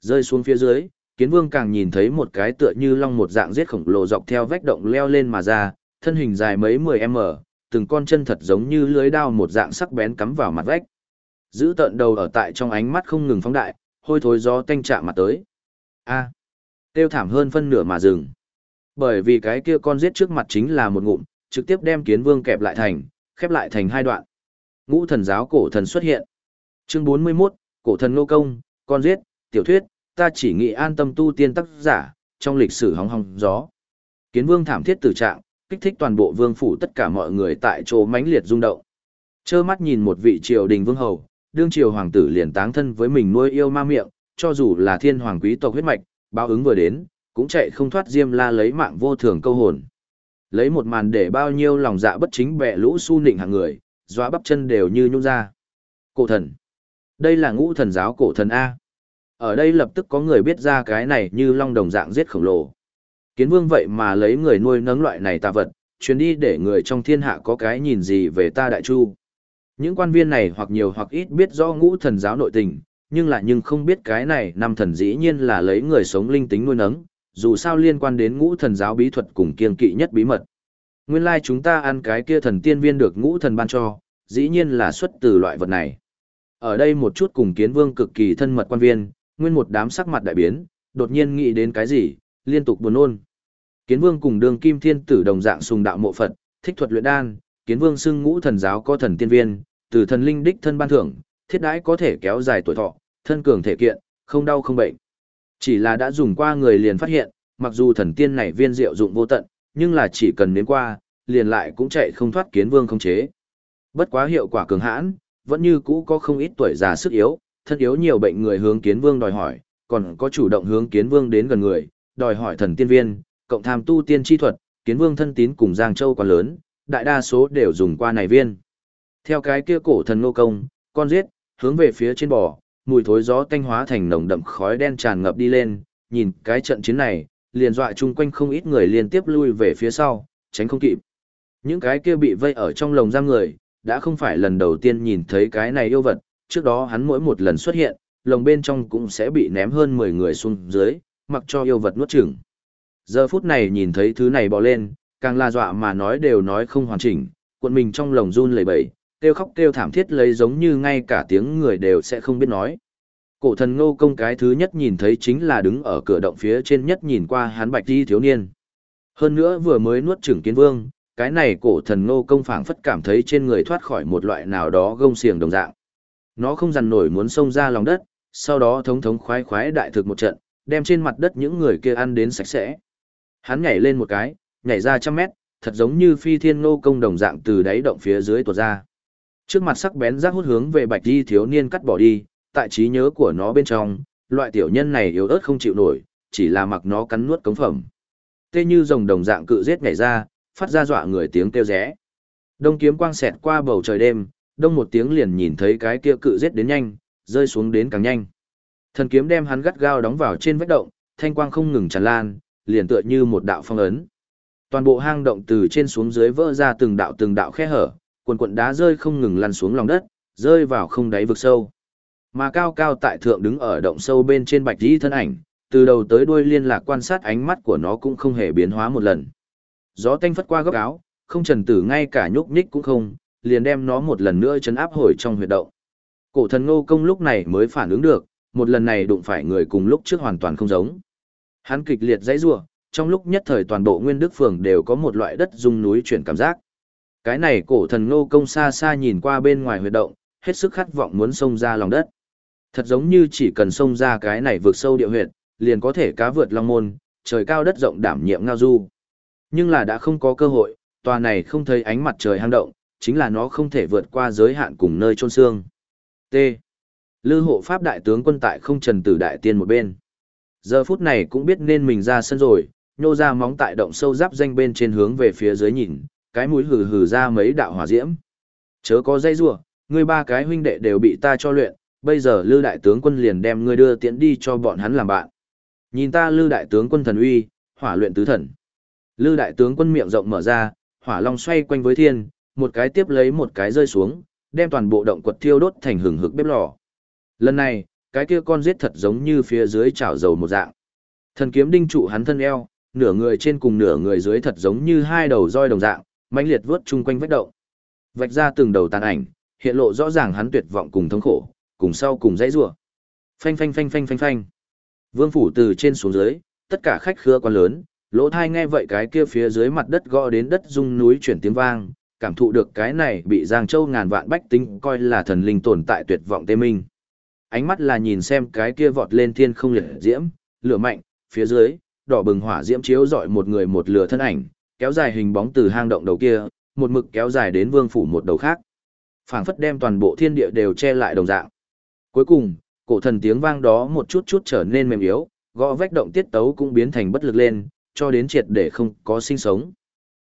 Rơi xuống phía dưới, kiến vương càng nhìn thấy một cái tựa như long một dạng giết khổng lồ dọc theo vách động leo lên mà ra, thân hình dài mấy mười m từng con chân thật giống như lưới đao một dạng sắc bén cắm vào mặt vách. Giữ tận đầu ở tại trong ánh mắt không ngừng phóng đại, hôi thối gió tanh chạm mặt tới. A. Tiêu thảm hơn phân nửa mà dừng. Bởi vì cái kia con giết trước mặt chính là một ngụm, trực tiếp đem kiến vương kẹp lại thành, khép lại thành hai đoạn. Ngũ thần giáo cổ thần xuất hiện. Chương 41, cổ thần nô công, con giết, tiểu thuyết, ta chỉ nghĩ an tâm tu tiên tác giả, trong lịch sử hóng hóng gió. Kiến vương thảm thiết tử trạng, kích thích toàn bộ vương phủ tất cả mọi người tại chỗ mãnh liệt rung động. Chơ mắt nhìn một vị triều đình vương hầu, đương triều hoàng tử liền táng thân với mình nuôi yêu ma miệng, cho dù là thiên hoàng quý tộc huyết mạch, báo ứng vừa đến, cũng chạy không thoát diêm la lấy mạng vô thường câu hồn. Lấy một màn để bao nhiêu lòng dạ bất chính bẹ lũ su nịnh hàng người, dọa bắp chân đều như nhung ra. Cổ thần. Đây là ngũ thần giáo cổ thần A. Ở đây lập tức có người biết ra cái này như long đồng dạng giết khổng lồ. Kiến vương vậy mà lấy người nuôi nấng loại này tà vật, chuyến đi để người trong thiên hạ có cái nhìn gì về ta đại chu. Những quan viên này hoặc nhiều hoặc ít biết do ngũ thần giáo nội tình, nhưng lại nhưng không biết cái này năm thần dĩ nhiên là lấy người sống linh tính nuôi nấng, dù sao liên quan đến ngũ thần giáo bí thuật cùng kiên kỵ nhất bí mật. Nguyên lai like chúng ta ăn cái kia thần tiên viên được ngũ thần ban cho, dĩ nhiên là xuất từ loại vật này. Ở đây một chút cùng kiến vương cực kỳ thân mật quan viên, nguyên một đám sắc mặt đại biến, đột nhiên nghĩ đến cái gì, liên tục buồn nôn. Kiến vương cùng đường kim thiên tử đồng dạng sùng đạo mộ Phật, thích thuật luyện đan, kiến vương xưng ngũ thần giáo có thần tiên viên, từ thần linh đích thân ban thưởng, thiết đãi có thể kéo dài tuổi thọ, thân cường thể kiện, không đau không bệnh. Chỉ là đã dùng qua người liền phát hiện, mặc dù thần tiên này viên diệu dụng vô tận, nhưng là chỉ cần nếm qua, liền lại cũng chạy không thoát kiến vương không chế. Bất quá hiệu quả cường hãn, vẫn như cũ có không ít tuổi già sức yếu, thân yếu nhiều bệnh người hướng kiến vương đòi hỏi, còn có chủ động hướng kiến vương đến gần người, đòi hỏi thần tiên viên, cộng tham tu tiên chi thuật, kiến vương thân tín cùng Giang Châu quá lớn, đại đa số đều dùng qua này viên. Theo cái kia cổ thần nô công, con giết, hướng về phía trên bò, mùi thối gió tanh hóa thành nồng đậm khói đen tràn ngập đi lên, nhìn cái trận chiến này, liền dọa chung quanh không ít người liên tiếp lui về phía sau, tránh không kịp. Những cái kia bị vây ở trong lồng giam người, đã không phải lần đầu tiên nhìn thấy cái này yêu vật, trước đó hắn mỗi một lần xuất hiện, lồng bên trong cũng sẽ bị ném hơn 10 người xuống dưới, mặc cho yêu vật nuốt chửng. Giờ phút này nhìn thấy thứ này bò lên, càng la dọa mà nói đều nói không hoàn chỉnh, cuộn mình trong lồng run lẩy bẩy, kêu khóc kêu thảm thiết lấy giống như ngay cả tiếng người đều sẽ không biết nói. Cổ thần ngô công cái thứ nhất nhìn thấy chính là đứng ở cửa động phía trên nhất nhìn qua hắn bạch đi thiếu niên. Hơn nữa vừa mới nuốt chửng kiến vương, cái này cổ thần ngô công phảng phất cảm thấy trên người thoát khỏi một loại nào đó gông xiềng đồng dạng. Nó không dằn nổi muốn xông ra lòng đất, sau đó thống thống khoái khoái đại thực một trận, đem trên mặt đất những người kia ăn đến sạch sẽ. Hắn nhảy lên một cái, nhảy ra trăm mét, thật giống như phi thiên ngô công đồng dạng từ đáy động phía dưới tuột ra. Trước mặt sắc bén rác hút hướng về bạch đi thiếu niên cắt bỏ đi, tại trí nhớ của nó bên trong, loại tiểu nhân này yếu ớt không chịu nổi, chỉ là mặc nó cắn nuốt cống phẩm. Tê như rồng đồng dạng cự giết nhảy ra, phát ra dọa người tiếng kêu rẽ. Đông kiếm quang xẹt qua bầu trời đêm, đông một tiếng liền nhìn thấy cái kia cự giết đến nhanh, rơi xuống đến càng nhanh. Thần kiếm đem hắn gắt gao đóng vào trên vách động, thanh quang không ngừng tràn lan, liền tựa như một đạo phong ấn. Toàn bộ hang động từ trên xuống dưới vỡ ra từng đạo từng đạo khe hở, quần quần đá rơi không ngừng lăn xuống lòng đất, rơi vào không đáy vực sâu. Mà cao cao tại thượng đứng ở động sâu bên trên bạch di thân ảnh, từ đầu tới đuôi liên lạc quan sát ánh mắt của nó cũng không hề biến hóa một lần. Gió tanh phất qua góc áo, không trần tử ngay cả nhúc nhích cũng không, liền đem nó một lần nữa chấn áp hồi trong huyệt động. Cổ thần ngô công lúc này mới phản ứng được, một lần này đụng phải người cùng lúc trước hoàn toàn không giống. Hắn kịch liệt dãy rủa, trong lúc nhất thời toàn bộ Nguyên Đức phường đều có một loại đất rung núi chuyển cảm giác. Cái này cổ thần ngô công xa xa nhìn qua bên ngoài huyệt động, hết sức khát vọng muốn xông ra lòng đất. Thật giống như chỉ cần xông ra cái này vượt sâu địa huyệt, liền có thể cá vượt long môn, trời cao đất rộng đảm nhiệm ngao du. Nhưng là đã không có cơ hội, tòa này không thấy ánh mặt trời hang động, chính là nó không thể vượt qua giới hạn cùng nơi trôn xương. T. Lư hộ pháp đại tướng quân tại không trần tử đại tiên một bên. Giờ phút này cũng biết nên mình ra sân rồi, nhô ra móng tại động sâu giáp danh bên trên hướng về phía dưới nhìn, cái mũi hừ hừ ra mấy đạo hỏa diễm. Chớ có dây rủa, ngươi ba cái huynh đệ đều bị ta cho luyện, bây giờ Lư đại tướng quân liền đem ngươi đưa tiễn đi cho bọn hắn làm bạn. Nhìn ta Lư đại tướng quân thần uy, hỏa luyện tứ thần. Lư đại tướng quân miệng rộng mở ra, hỏa long xoay quanh với thiên, một cái tiếp lấy một cái rơi xuống, đem toàn bộ động quật thiêu đốt thành hừng hực bếp lò. Lần này, cái kia con giết thật giống như phía dưới chảo dầu một dạng. Thần kiếm đinh trụ hắn thân eo, nửa người trên cùng nửa người dưới thật giống như hai đầu roi đồng dạng, mãnh liệt vớt chung quanh vách động. Vạch ra từng đầu tàn ảnh, hiện lộ rõ ràng hắn tuyệt vọng cùng thống khổ, cùng sau cùng dãy rủa. Phanh phanh phanh phanh phanh phanh. Vương phủ từ trên xuống dưới, tất cả khách khứa quá lớn, lỗ thai nghe vậy cái kia phía dưới mặt đất gõ đến đất rung núi chuyển tiếng vang, cảm thụ được cái này bị Giang Châu ngàn vạn bách tính coi là thần linh tồn tại tuyệt vọng tê minh. Ánh mắt là nhìn xem cái kia vọt lên thiên không liệt diễm, lửa mạnh, phía dưới, đỏ bừng hỏa diễm chiếu dọi một người một lửa thân ảnh, kéo dài hình bóng từ hang động đầu kia, một mực kéo dài đến vương phủ một đầu khác. phảng phất đem toàn bộ thiên địa đều che lại đồng dạng. Cuối cùng, cổ thần tiếng vang đó một chút chút trở nên mềm yếu, gõ vách động tiết tấu cũng biến thành bất lực lên, cho đến triệt để không có sinh sống.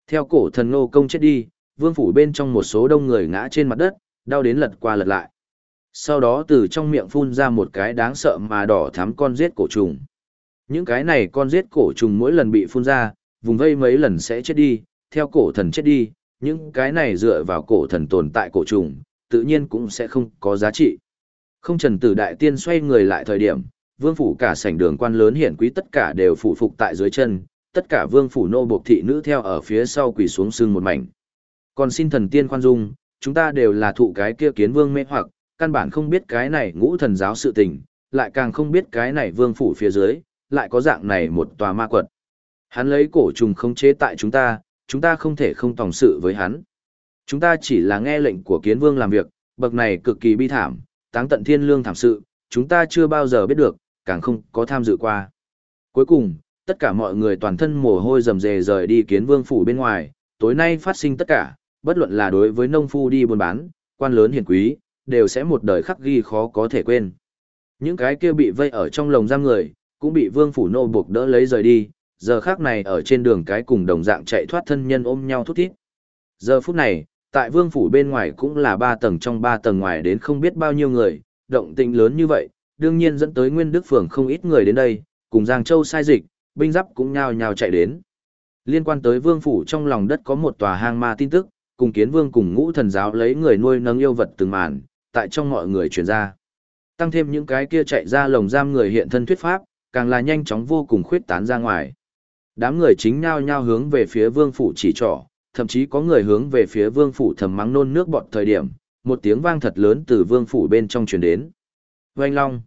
Theo cổ thần nô công chết đi, vương phủ bên trong một số đông người ngã trên mặt đất, đau đến lật qua lật lại. Sau đó từ trong miệng phun ra một cái đáng sợ mà đỏ thắm con giết cổ trùng. Những cái này con giết cổ trùng mỗi lần bị phun ra, vùng vây mấy lần sẽ chết đi, theo cổ thần chết đi, những cái này dựa vào cổ thần tồn tại cổ trùng, tự nhiên cũng sẽ không có giá trị. Không trần tử đại tiên xoay người lại thời điểm, vương phủ cả sảnh đường quan lớn hiển quý tất cả đều phụ phục tại dưới chân, tất cả vương phủ nô buộc thị nữ theo ở phía sau quỳ xuống sưng một mảnh. Còn xin thần tiên khoan dung, chúng ta đều là thụ cái kia kiến vương mê hoặc, căn bản không biết cái này ngũ thần giáo sự tình, lại càng không biết cái này vương phủ phía dưới, lại có dạng này một tòa ma quật. Hắn lấy cổ trùng không chế tại chúng ta, chúng ta không thể không tòng sự với hắn. Chúng ta chỉ là nghe lệnh của kiến vương làm việc, bậc này cực kỳ bi thảm, táng tận thiên lương thảm sự, chúng ta chưa bao giờ biết được, càng không có tham dự qua. Cuối cùng, tất cả mọi người toàn thân mồ hôi rầm rề rời đi kiến vương phủ bên ngoài, tối nay phát sinh tất cả, bất luận là đối với nông phu đi buôn bán, quan lớn hiển quý, đều sẽ một đời khắc ghi khó có thể quên. Những cái kia bị vây ở trong lồng giam người, cũng bị vương phủ nô buộc đỡ lấy rời đi, giờ khác này ở trên đường cái cùng đồng dạng chạy thoát thân nhân ôm nhau thút thít. Giờ phút này, tại vương phủ bên ngoài cũng là ba tầng trong ba tầng ngoài đến không biết bao nhiêu người, động tĩnh lớn như vậy, đương nhiên dẫn tới Nguyên Đức Phường không ít người đến đây, cùng Giang Châu sai dịch, binh giáp cũng nhao nhao chạy đến. Liên quan tới vương phủ trong lòng đất có một tòa hang ma tin tức, cùng kiến vương cùng ngũ thần giáo lấy người nuôi nấng yêu vật từng màn, tại trong mọi người truyền ra. Tăng thêm những cái kia chạy ra lồng giam người hiện thân thuyết pháp, càng là nhanh chóng vô cùng khuyết tán ra ngoài. Đám người chính nhao nhao hướng về phía vương phủ chỉ trỏ, thậm chí có người hướng về phía vương phủ thầm mắng nôn nước bọt thời điểm, một tiếng vang thật lớn từ vương phủ bên trong truyền đến. Oanh long.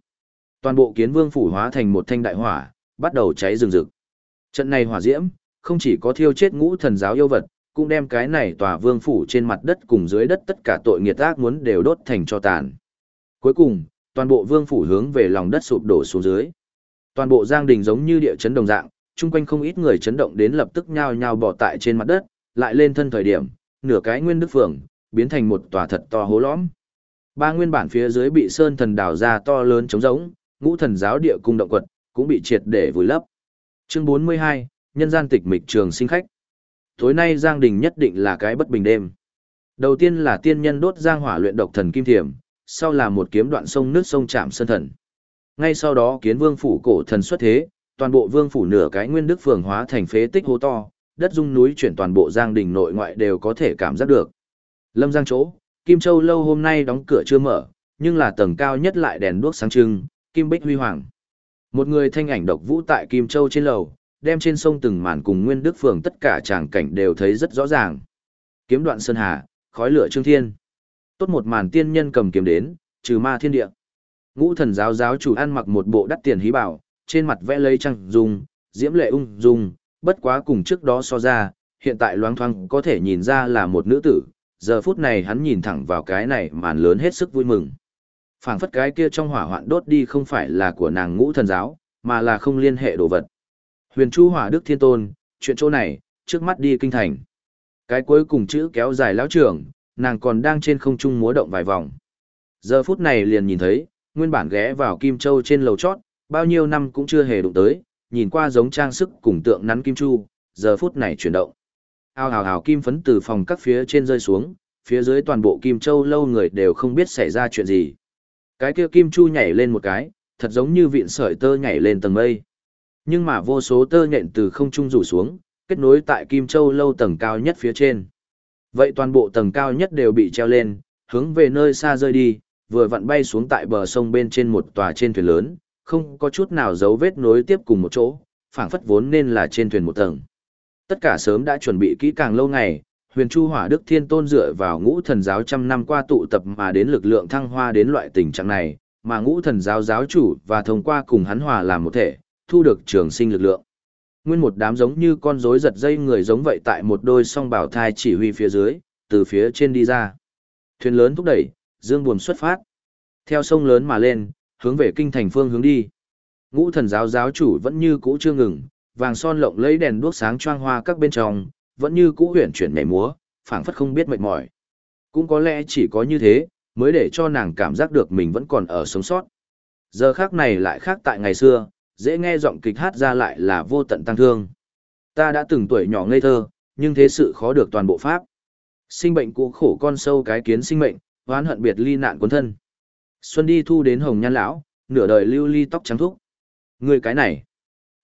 Toàn bộ kiến vương phủ hóa thành một thanh đại hỏa, bắt đầu cháy rừng rực. Trận này hỏa diễm, không chỉ có thiêu chết ngũ thần giáo yêu vật, cũng đem cái này tòa vương phủ trên mặt đất cùng dưới đất tất cả tội nghiệt ác muốn đều đốt thành cho tàn. Cuối cùng, toàn bộ vương phủ hướng về lòng đất sụp đổ xuống dưới. Toàn bộ giang đình giống như địa chấn đồng dạng, chung quanh không ít người chấn động đến lập tức nhao nhao bỏ tại trên mặt đất, lại lên thân thời điểm, nửa cái nguyên đức phường, biến thành một tòa thật to hố lõm. Ba nguyên bản phía dưới bị sơn thần đào ra to lớn trống rỗng, ngũ thần giáo địa cung động quật, cũng bị triệt để vùi lấp. Chương 42, nhân gian tịch mịch trường sinh khách. Tối nay Giang Đình nhất định là cái bất bình đêm. Đầu tiên là tiên nhân đốt giang hỏa luyện độc thần kim thiểm, sau là một kiếm đoạn sông nước sông chạm sơn thần. Ngay sau đó kiến vương phủ cổ thần xuất thế, toàn bộ vương phủ nửa cái nguyên đức phường hóa thành phế tích hố to, đất dung núi chuyển toàn bộ Giang Đình nội ngoại đều có thể cảm giác được. Lâm Giang chỗ, Kim Châu lâu hôm nay đóng cửa chưa mở, nhưng là tầng cao nhất lại đèn đuốc sáng trưng, kim bích huy hoàng. Một người thanh ảnh độc vũ tại Kim Châu trên lầu, đem trên sông từng màn cùng Nguyên Đức Phường tất cả tràng cảnh đều thấy rất rõ ràng. Kiếm đoạn sơn hà, khói lửa trương thiên. Tốt một màn tiên nhân cầm kiếm đến, trừ ma thiên địa. Ngũ thần giáo giáo chủ ăn mặc một bộ đắt tiền hí bảo, trên mặt vẽ lấy trăng dung, diễm lệ ung dung, bất quá cùng trước đó so ra, hiện tại loáng thoáng có thể nhìn ra là một nữ tử, giờ phút này hắn nhìn thẳng vào cái này màn lớn hết sức vui mừng. phảng phất cái kia trong hỏa hoạn đốt đi không phải là của nàng ngũ thần giáo, mà là không liên hệ đồ vật. Huyền Chu Hỏa Đức Thiên Tôn, chuyện chỗ này, trước mắt đi kinh thành. Cái cuối cùng chữ kéo dài lão trưởng, nàng còn đang trên không trung múa động vài vòng. Giờ phút này liền nhìn thấy, nguyên bản ghé vào Kim Châu trên lầu chót, bao nhiêu năm cũng chưa hề đụng tới, nhìn qua giống trang sức cùng tượng nắn kim chu, giờ phút này chuyển động. Ao hào hào kim phấn từ phòng các phía trên rơi xuống, phía dưới toàn bộ kim châu lâu người đều không biết xảy ra chuyện gì. Cái kia kim chu nhảy lên một cái, thật giống như vịn sợi tơ nhảy lên tầng mây. Nhưng mà vô số tơ nhện từ không trung rủ xuống, kết nối tại kim châu lâu tầng cao nhất phía trên. Vậy toàn bộ tầng cao nhất đều bị treo lên, hướng về nơi xa rơi đi, vừa vặn bay xuống tại bờ sông bên trên một tòa trên thuyền lớn, không có chút nào dấu vết nối tiếp cùng một chỗ, phảng phất vốn nên là trên thuyền một tầng. Tất cả sớm đã chuẩn bị kỹ càng lâu ngày, huyền chu hỏa đức thiên tôn dựa vào ngũ thần giáo trăm năm qua tụ tập mà đến lực lượng thăng hoa đến loại tình trạng này, mà ngũ thần giáo giáo chủ và thông qua cùng hắn hòa làm một thể, thu được trường sinh lực lượng. Nguyên một đám giống như con rối giật dây người giống vậy tại một đôi song bảo thai chỉ huy phía dưới, từ phía trên đi ra. Thuyền lớn thúc đẩy, dương buồm xuất phát. Theo sông lớn mà lên, hướng về kinh thành phương hướng đi. Ngũ thần giáo giáo chủ vẫn như cũ chưa ngừng, vàng son lộng lấy đèn đuốc sáng choang hoa các bên trong, vẫn như cũ huyền chuyển nhảy múa, phảng phất không biết mệt mỏi. Cũng có lẽ chỉ có như thế, mới để cho nàng cảm giác được mình vẫn còn ở sống sót. Giờ khác này lại khác tại ngày xưa, dễ nghe giọng kịch hát ra lại là vô tận tăng thương. Ta đã từng tuổi nhỏ ngây thơ, nhưng thế sự khó được toàn bộ pháp. Sinh bệnh cũ khổ con sâu cái kiến sinh mệnh, oán hận biệt ly nạn quân thân. Xuân đi thu đến hồng nhan lão, nửa đời lưu ly tóc trắng thúc. Người cái này,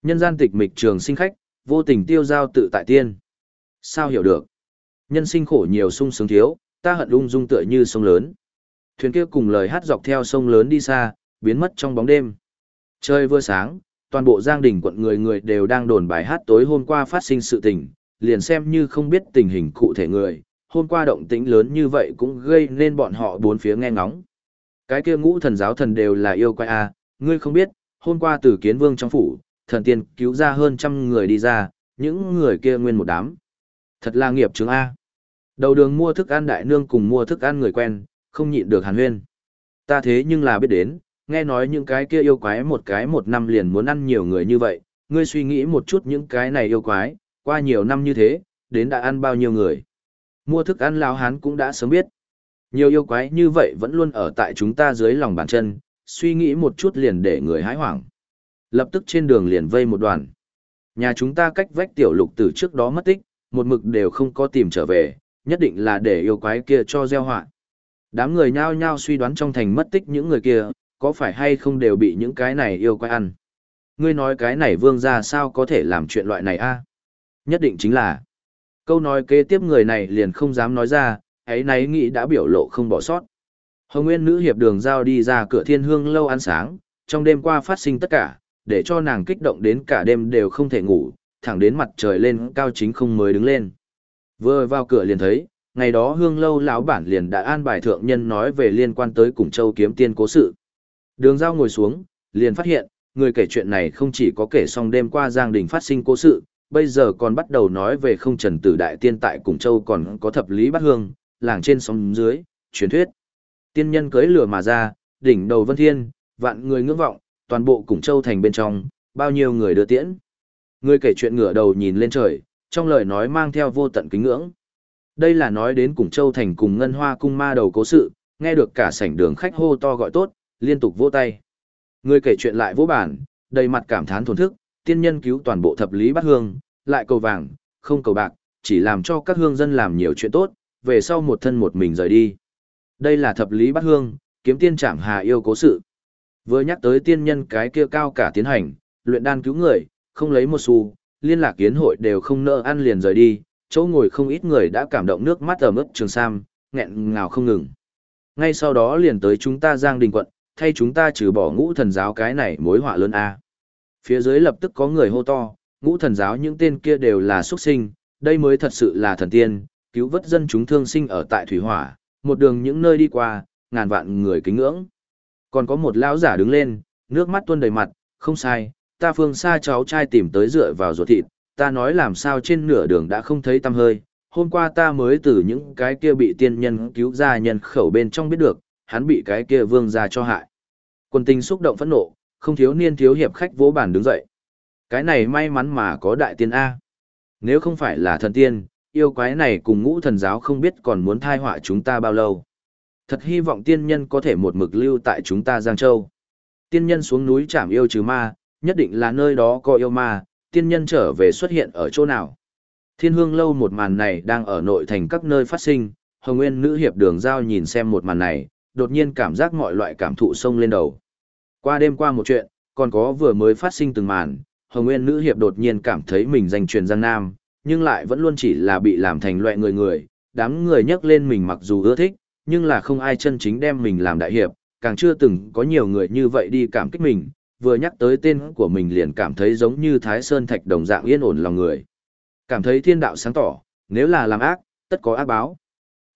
nhân gian tịch mịch trường sinh khách, vô tình tiêu giao tự tại tiên. Sao hiểu được? Nhân sinh khổ nhiều sung sướng thiếu, ta hận ung dung tựa như sông lớn. Thuyền kia cùng lời hát dọc theo sông lớn đi xa, biến mất trong bóng đêm. Trời vừa sáng, toàn bộ giang đình quận người người đều đang đồn bài hát tối hôm qua phát sinh sự tình, liền xem như không biết tình hình cụ thể người, hôm qua động tĩnh lớn như vậy cũng gây nên bọn họ bốn phía nghe ngóng. Cái kia ngũ thần giáo thần đều là yêu quái a, à, ngươi không biết, hôm qua từ kiến vương trong phủ, thần tiên cứu ra hơn trăm người đi ra, những người kia nguyên một đám. Thật là nghiệp chứng A. Đầu đường mua thức ăn đại nương cùng mua thức ăn người quen, không nhịn được hàn huyên. Ta thế nhưng là biết đến, nghe nói những cái kia yêu quái một cái một năm liền muốn ăn nhiều người như vậy, ngươi suy nghĩ một chút những cái này yêu quái, qua nhiều năm như thế, đến đã ăn bao nhiêu người. Mua thức ăn lão hán cũng đã sớm biết. Nhiều yêu quái như vậy vẫn luôn ở tại chúng ta dưới lòng bàn chân, suy nghĩ một chút liền để người hái hoảng. Lập tức trên đường liền vây một đoàn. Nhà chúng ta cách vách tiểu lục từ trước đó mất tích, một mực đều không có tìm trở về, nhất định là để yêu quái kia cho gieo họa. Đám người nhao nhao suy đoán trong thành mất tích những người kia, có phải hay không đều bị những cái này yêu quái ăn. Ngươi nói cái này vương ra sao có thể làm chuyện loại này a? Nhất định chính là. Câu nói kế tiếp người này liền không dám nói ra, ấy nấy nghĩ đã biểu lộ không bỏ sót. Hồng Nguyên nữ hiệp đường giao đi ra cửa thiên hương lâu ăn sáng, trong đêm qua phát sinh tất cả, để cho nàng kích động đến cả đêm đều không thể ngủ, thẳng đến mặt trời lên cao chính không mới đứng lên. Vừa vào cửa liền thấy, ngày đó hương lâu lão bản liền đã an bài thượng nhân nói về liên quan tới cùng châu kiếm tiên cố sự. Đường giao ngồi xuống, liền phát hiện, người kể chuyện này không chỉ có kể xong đêm qua Giang Đình phát sinh cố sự, bây giờ còn bắt đầu nói về không trần tử đại tiên tại cùng châu còn có thập lý bát hương, làng trên sóng dưới, truyền thuyết. Tiên nhân cưới lửa mà ra, đỉnh đầu vân thiên, vạn người ngưỡng vọng, toàn bộ cùng châu thành bên trong, bao nhiêu người đưa tiễn. Người kể chuyện ngửa đầu nhìn lên trời, trong lời nói mang theo vô tận kính ngưỡng. Đây là nói đến cùng châu thành cùng ngân hoa cung ma đầu cố sự, nghe được cả sảnh đường khách hô to gọi tốt, liên tục vỗ tay. Người kể chuyện lại vỗ bản, đầy mặt cảm thán thổn thức, tiên nhân cứu toàn bộ thập lý bát hương, lại cầu vàng, không cầu bạc, chỉ làm cho các hương dân làm nhiều chuyện tốt, về sau một thân một mình rời đi. Đây là thập lý bát hương, kiếm tiên trảm hà yêu cố sự. Vừa nhắc tới tiên nhân cái kia cao cả tiến hành, luyện đan cứu người, không lấy một xu, liên lạc kiến hội đều không nỡ ăn liền rời đi, chỗ ngồi không ít người đã cảm động nước mắt ở mức trường sam, nghẹn ngào không ngừng. Ngay sau đó liền tới chúng ta Giang Đình quận, thay chúng ta trừ bỏ ngũ thần giáo cái này mối họa lớn A. Phía dưới lập tức có người hô to, ngũ thần giáo những tên kia đều là xuất sinh, đây mới thật sự là thần tiên, cứu vớt dân chúng thương sinh ở tại Thủy Hỏa, một đường những nơi đi qua, ngàn vạn người kính ngưỡng. Còn có một lão giả đứng lên, nước mắt tuôn đầy mặt, không sai, ta phương xa cháu trai tìm tới dựa vào ruột thịt, ta nói làm sao trên nửa đường đã không thấy tăm hơi, hôm qua ta mới từ những cái kia bị tiên nhân cứu ra nhân khẩu bên trong biết được, hắn bị cái kia vương ra cho hại. Quân tình xúc động phẫn nộ, không thiếu niên thiếu hiệp khách vỗ bản đứng dậy. Cái này may mắn mà có đại tiên A. Nếu không phải là thần tiên, yêu quái này cùng ngũ thần giáo không biết còn muốn thai họa chúng ta bao lâu. Thật hy vọng tiên nhân có thể một mực lưu tại chúng ta Giang Châu. Tiên nhân xuống núi chảm yêu trừ ma, nhất định là nơi đó có yêu ma, tiên nhân trở về xuất hiện ở chỗ nào. Thiên hương lâu một màn này đang ở nội thành các nơi phát sinh, Hồng Nguyên nữ hiệp đường giao nhìn xem một màn này, đột nhiên cảm giác mọi loại cảm thụ sông lên đầu. Qua đêm qua một chuyện, còn có vừa mới phát sinh từng màn, Hồng Nguyên nữ hiệp đột nhiên cảm thấy mình danh truyền Giang Nam, nhưng lại vẫn luôn chỉ là bị làm thành loại người người, đám người nhắc lên mình mặc dù ưa thích, nhưng là không ai chân chính đem mình làm đại hiệp, càng chưa từng có nhiều người như vậy đi cảm kích mình, vừa nhắc tới tên của mình liền cảm thấy giống như Thái Sơn Thạch đồng dạng yên ổn lòng người. Cảm thấy thiên đạo sáng tỏ, nếu là làm ác, tất có ác báo.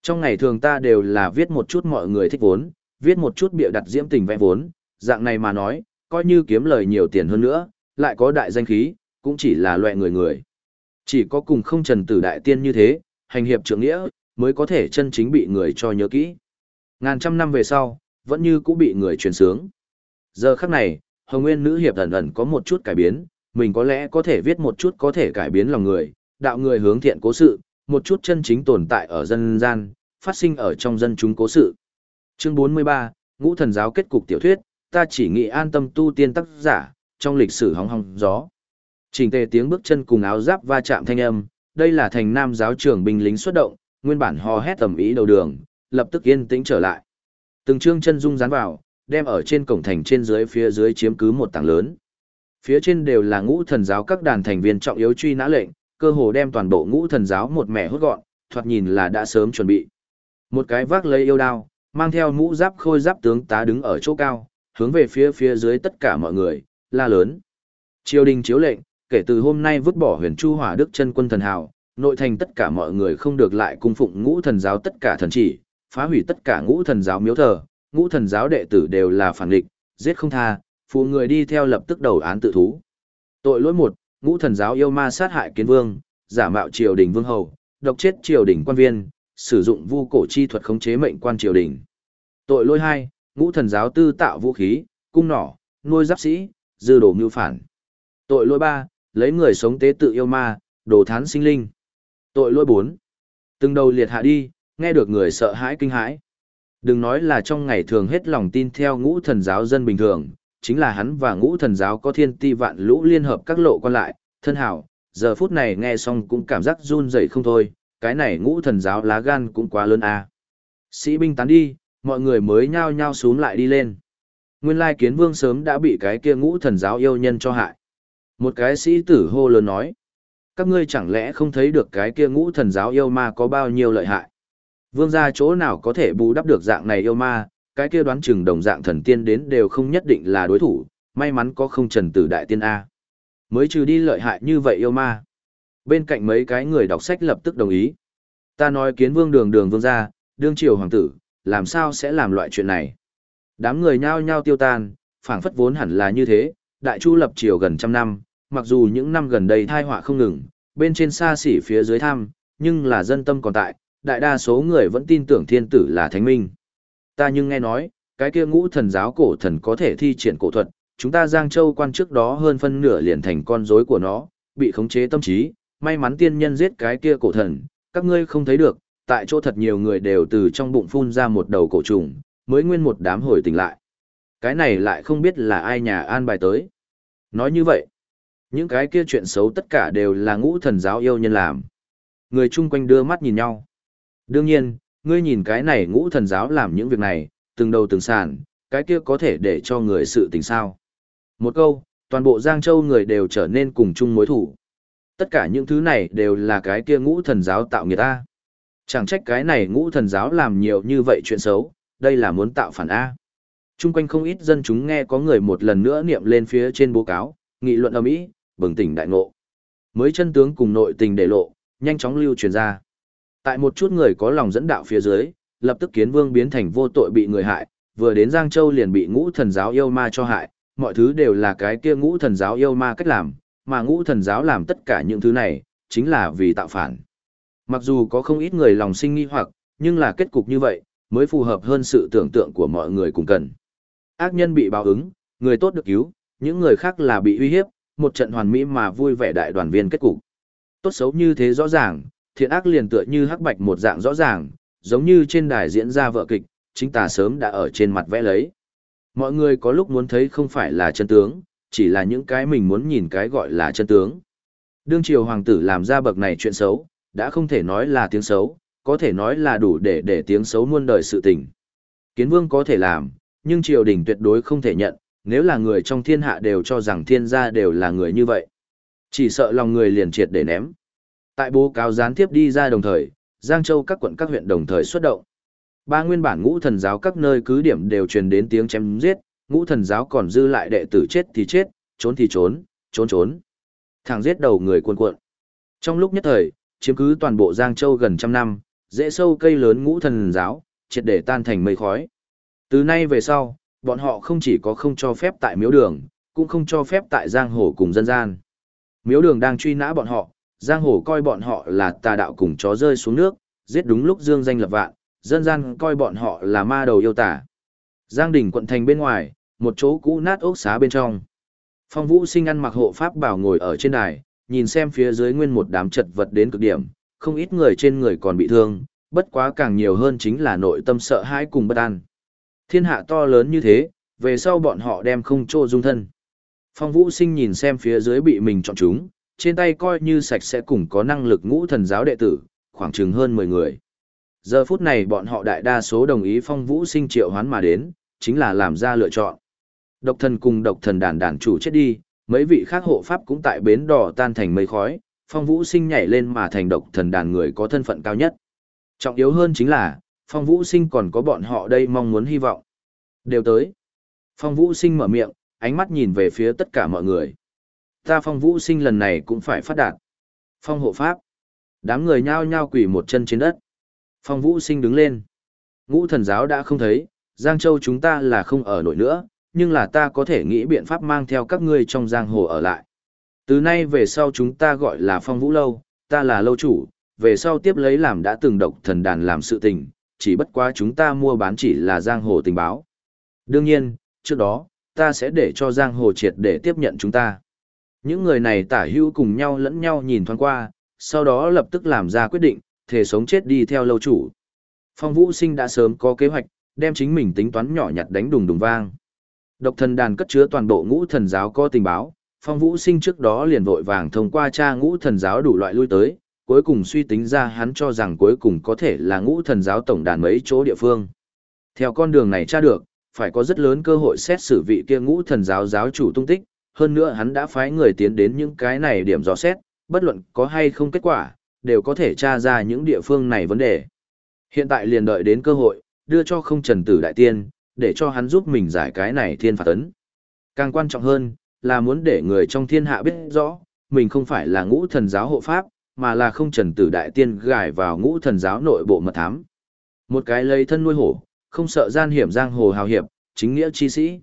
Trong ngày thường ta đều là viết một chút mọi người thích vốn, viết một chút bịa đặt diễm tình vẽ vốn, dạng này mà nói, coi như kiếm lời nhiều tiền hơn nữa, lại có đại danh khí, cũng chỉ là loại người người. Chỉ có cùng không trần tử đại tiên như thế, hành hiệp trưởng nghĩa, mới có thể chân chính bị người cho nhớ kỹ. Ngàn trăm năm về sau, vẫn như cũng bị người truyền sướng. Giờ khắc này, Hồng Nguyên nữ hiệp ẩn ẩn có một chút cải biến, mình có lẽ có thể viết một chút có thể cải biến lòng người, đạo người hướng thiện cố sự, một chút chân chính tồn tại ở dân gian, phát sinh ở trong dân chúng cố sự. Chương 43, Ngũ thần giáo kết cục tiểu thuyết, ta chỉ nghĩ an tâm tu tiên tác giả, trong lịch sử hóng hóng gió. Trình tề tiếng bước chân cùng áo giáp va chạm thanh âm, đây là thành nam giáo trưởng binh lính xuất động, nguyên bản hò hét tầm ý đầu đường, lập tức yên tĩnh trở lại. Từng trương chân dung dán vào, đem ở trên cổng thành trên dưới phía dưới chiếm cứ một tảng lớn. Phía trên đều là ngũ thần giáo các đàn thành viên trọng yếu truy nã lệnh, cơ hồ đem toàn bộ ngũ thần giáo một mẻ hốt gọn, thoạt nhìn là đã sớm chuẩn bị. Một cái vác lấy yêu đao, mang theo mũ giáp khôi giáp tướng tá đứng ở chỗ cao, hướng về phía phía dưới tất cả mọi người, la lớn. Triều đình chiếu lệnh, kể từ hôm nay vứt bỏ huyền chu hỏa đức chân quân thần hào, nội thành tất cả mọi người không được lại cung phụng ngũ thần giáo tất cả thần chỉ, phá hủy tất cả ngũ thần giáo miếu thờ, ngũ thần giáo đệ tử đều là phản địch, giết không tha, phụ người đi theo lập tức đầu án tự thú. Tội lỗi một, ngũ thần giáo yêu ma sát hại kiến vương, giả mạo triều đình vương hầu, độc chết triều đình quan viên, sử dụng vu cổ chi thuật khống chế mệnh quan triều đình. Tội lỗi hai, ngũ thần giáo tư tạo vũ khí, cung nỏ, nuôi giáp sĩ, dư đồ mưu phản. Tội lỗi ba, lấy người sống tế tự yêu ma, đồ thán sinh linh. Tội lỗi bốn, từng đầu liệt hạ đi, nghe được người sợ hãi kinh hãi. Đừng nói là trong ngày thường hết lòng tin theo ngũ thần giáo dân bình thường, chính là hắn và ngũ thần giáo có thiên ti vạn lũ liên hợp các lộ quan lại, thân hảo, giờ phút này nghe xong cũng cảm giác run rẩy không thôi, cái này ngũ thần giáo lá gan cũng quá lớn à. Sĩ binh tán đi, mọi người mới nhao nhao xuống lại đi lên. Nguyên lai kiến vương sớm đã bị cái kia ngũ thần giáo yêu nhân cho hại. Một cái sĩ tử hô lớn nói. Các ngươi chẳng lẽ không thấy được cái kia ngũ thần giáo yêu ma có bao nhiêu lợi hại. Vương gia chỗ nào có thể bù đắp được dạng này yêu ma, cái kia đoán chừng đồng dạng thần tiên đến đều không nhất định là đối thủ, may mắn có không trần tử đại tiên A. Mới trừ đi lợi hại như vậy yêu ma. Bên cạnh mấy cái người đọc sách lập tức đồng ý. Ta nói kiến vương đường đường vương gia, đương triều hoàng tử, làm sao sẽ làm loại chuyện này. Đám người nhao nhao tiêu tan, phảng phất vốn hẳn là như thế, đại chu lập triều gần trăm năm, mặc dù những năm gần đây thai họa không ngừng, bên trên xa xỉ phía dưới tham, nhưng là dân tâm còn tại, đại đa số người vẫn tin tưởng thiên tử là thánh minh. Ta nhưng nghe nói, cái kia ngũ thần giáo cổ thần có thể thi triển cổ thuật, chúng ta Giang Châu quan trước đó hơn phân nửa liền thành con rối của nó, bị khống chế tâm trí, may mắn tiên nhân giết cái kia cổ thần, các ngươi không thấy được, tại chỗ thật nhiều người đều từ trong bụng phun ra một đầu cổ trùng, mới nguyên một đám hồi tỉnh lại. Cái này lại không biết là ai nhà an bài tới. Nói như vậy, những cái kia chuyện xấu tất cả đều là ngũ thần giáo yêu nhân làm. Người chung quanh đưa mắt nhìn nhau. Đương nhiên, ngươi nhìn cái này ngũ thần giáo làm những việc này, từng đầu từng sàn, cái kia có thể để cho người sự tình sao. Một câu, toàn bộ Giang Châu người đều trở nên cùng chung mối thủ. Tất cả những thứ này đều là cái kia ngũ thần giáo tạo người ta. Chẳng trách cái này ngũ thần giáo làm nhiều như vậy chuyện xấu, đây là muốn tạo phản A. Trung quanh không ít dân chúng nghe có người một lần nữa niệm lên phía trên bố cáo, nghị luận ầm ĩ, bừng tỉnh đại ngộ. Mới chân tướng cùng nội tình để lộ, nhanh chóng lưu truyền ra. Tại một chút người có lòng dẫn đạo phía dưới, lập tức kiến vương biến thành vô tội bị người hại, vừa đến Giang Châu liền bị ngũ thần giáo yêu ma cho hại, mọi thứ đều là cái kia ngũ thần giáo yêu ma cách làm, mà ngũ thần giáo làm tất cả những thứ này, chính là vì tạo phản. Mặc dù có không ít người lòng sinh nghi hoặc, nhưng là kết cục như vậy, mới phù hợp hơn sự tưởng tượng của mọi người cùng cần. Ác nhân bị báo ứng, người tốt được cứu, những người khác là bị uy hiếp, một trận hoàn mỹ mà vui vẻ đại đoàn viên kết cục. Tốt xấu như thế rõ ràng, thiện ác liền tựa như hắc bạch một dạng rõ ràng, giống như trên đài diễn ra vợ kịch, chính tà sớm đã ở trên mặt vẽ lấy. Mọi người có lúc muốn thấy không phải là chân tướng, chỉ là những cái mình muốn nhìn cái gọi là chân tướng. Đương triều hoàng tử làm ra bậc này chuyện xấu, đã không thể nói là tiếng xấu, có thể nói là đủ để để tiếng xấu muôn đời sự tình. Kiến vương có thể làm, nhưng triều đình tuyệt đối không thể nhận, nếu là người trong thiên hạ đều cho rằng thiên gia đều là người như vậy. Chỉ sợ lòng người liền triệt để ném. Tại bố cáo gián tiếp đi ra đồng thời, Giang Châu các quận các huyện đồng thời xuất động. Ba nguyên bản ngũ thần giáo các nơi cứ điểm đều truyền đến tiếng chém giết, ngũ thần giáo còn dư lại đệ tử chết thì chết, trốn thì trốn, trốn trốn. Thằng giết đầu người cuồn cuộn. Trong lúc nhất thời, chiếm cứ toàn bộ Giang Châu gần trăm năm, dễ sâu cây lớn ngũ thần giáo, triệt để tan thành mây khói. Từ nay về sau, bọn họ không chỉ có không cho phép tại miếu đường, cũng không cho phép tại giang hồ cùng dân gian. Miếu đường đang truy nã bọn họ, giang hồ coi bọn họ là tà đạo cùng chó rơi xuống nước, giết đúng lúc dương danh lập vạn, dân gian coi bọn họ là ma đầu yêu tả. Giang đỉnh quận thành bên ngoài, một chỗ cũ nát ốc xá bên trong. Phong Vũ Sinh ăn mặc hộ pháp bảo ngồi ở trên đài, nhìn xem phía dưới nguyên một đám chật vật đến cực điểm, không ít người trên người còn bị thương, bất quá càng nhiều hơn chính là nội tâm sợ hãi cùng bất an. Thiên hạ to lớn như thế, về sau bọn họ đem không trô dung thân. Phong Vũ Sinh nhìn xem phía dưới bị mình chọn chúng, trên tay coi như sạch sẽ cùng có năng lực ngũ thần giáo đệ tử, khoảng chừng hơn 10 người. Giờ phút này bọn họ đại đa số đồng ý Phong Vũ Sinh triệu hoán mà đến, chính là làm ra lựa chọn. Độc thần cùng độc thần đàn đàn chủ chết đi, mấy vị khác hộ pháp cũng tại bến đỏ tan thành mây khói, Phong Vũ Sinh nhảy lên mà thành độc thần đàn người có thân phận cao nhất. Trọng yếu hơn chính là, Phong Vũ Sinh còn có bọn họ đây mong muốn hy vọng. Đều tới. Phong Vũ Sinh mở miệng, ánh mắt nhìn về phía tất cả mọi người. Ta Phong Vũ Sinh lần này cũng phải phát đạt. Phong hộ pháp. Đám người nhao nhao quỳ một chân trên đất. Phong Vũ Sinh đứng lên. Ngũ thần giáo đã không thấy, Giang Châu chúng ta là không ở nổi nữa, nhưng là ta có thể nghĩ biện pháp mang theo các ngươi trong giang hồ ở lại. Từ nay về sau chúng ta gọi là phong vũ lâu, ta là lâu chủ, về sau tiếp lấy làm đã từng độc thần đàn làm sự tình, chỉ bất quá chúng ta mua bán chỉ là giang hồ tình báo. Đương nhiên, trước đó, ta sẽ để cho giang hồ triệt để tiếp nhận chúng ta. Những người này tả hữu cùng nhau lẫn nhau nhìn thoáng qua, sau đó lập tức làm ra quyết định, thể sống chết đi theo lâu chủ. Phong Vũ Sinh đã sớm có kế hoạch, đem chính mình tính toán nhỏ nhặt đánh đùng đùng vang. Độc thần đàn cất chứa toàn bộ ngũ thần giáo có tình báo, Phong Vũ Sinh trước đó liền vội vàng thông qua cha ngũ thần giáo đủ loại lui tới, cuối cùng suy tính ra hắn cho rằng cuối cùng có thể là ngũ thần giáo tổng đàn mấy chỗ địa phương. Theo con đường này tra được, phải có rất lớn cơ hội xét xử vị kia ngũ thần giáo giáo chủ tung tích, hơn nữa hắn đã phái người tiến đến những cái này điểm dò xét, bất luận có hay không kết quả, đều có thể tra ra những địa phương này vấn đề. Hiện tại liền đợi đến cơ hội, đưa cho không trần tử đại tiên, để cho hắn giúp mình giải cái này thiên phạt tấn. Càng quan trọng hơn, là muốn để người trong thiên hạ biết rõ, mình không phải là ngũ thần giáo hộ pháp, mà là không trần tử đại tiên gài vào ngũ thần giáo nội bộ mật thám. Một cái lấy thân nuôi hổ, không sợ gian hiểm giang hồ hào hiệp, chính nghĩa chi sĩ.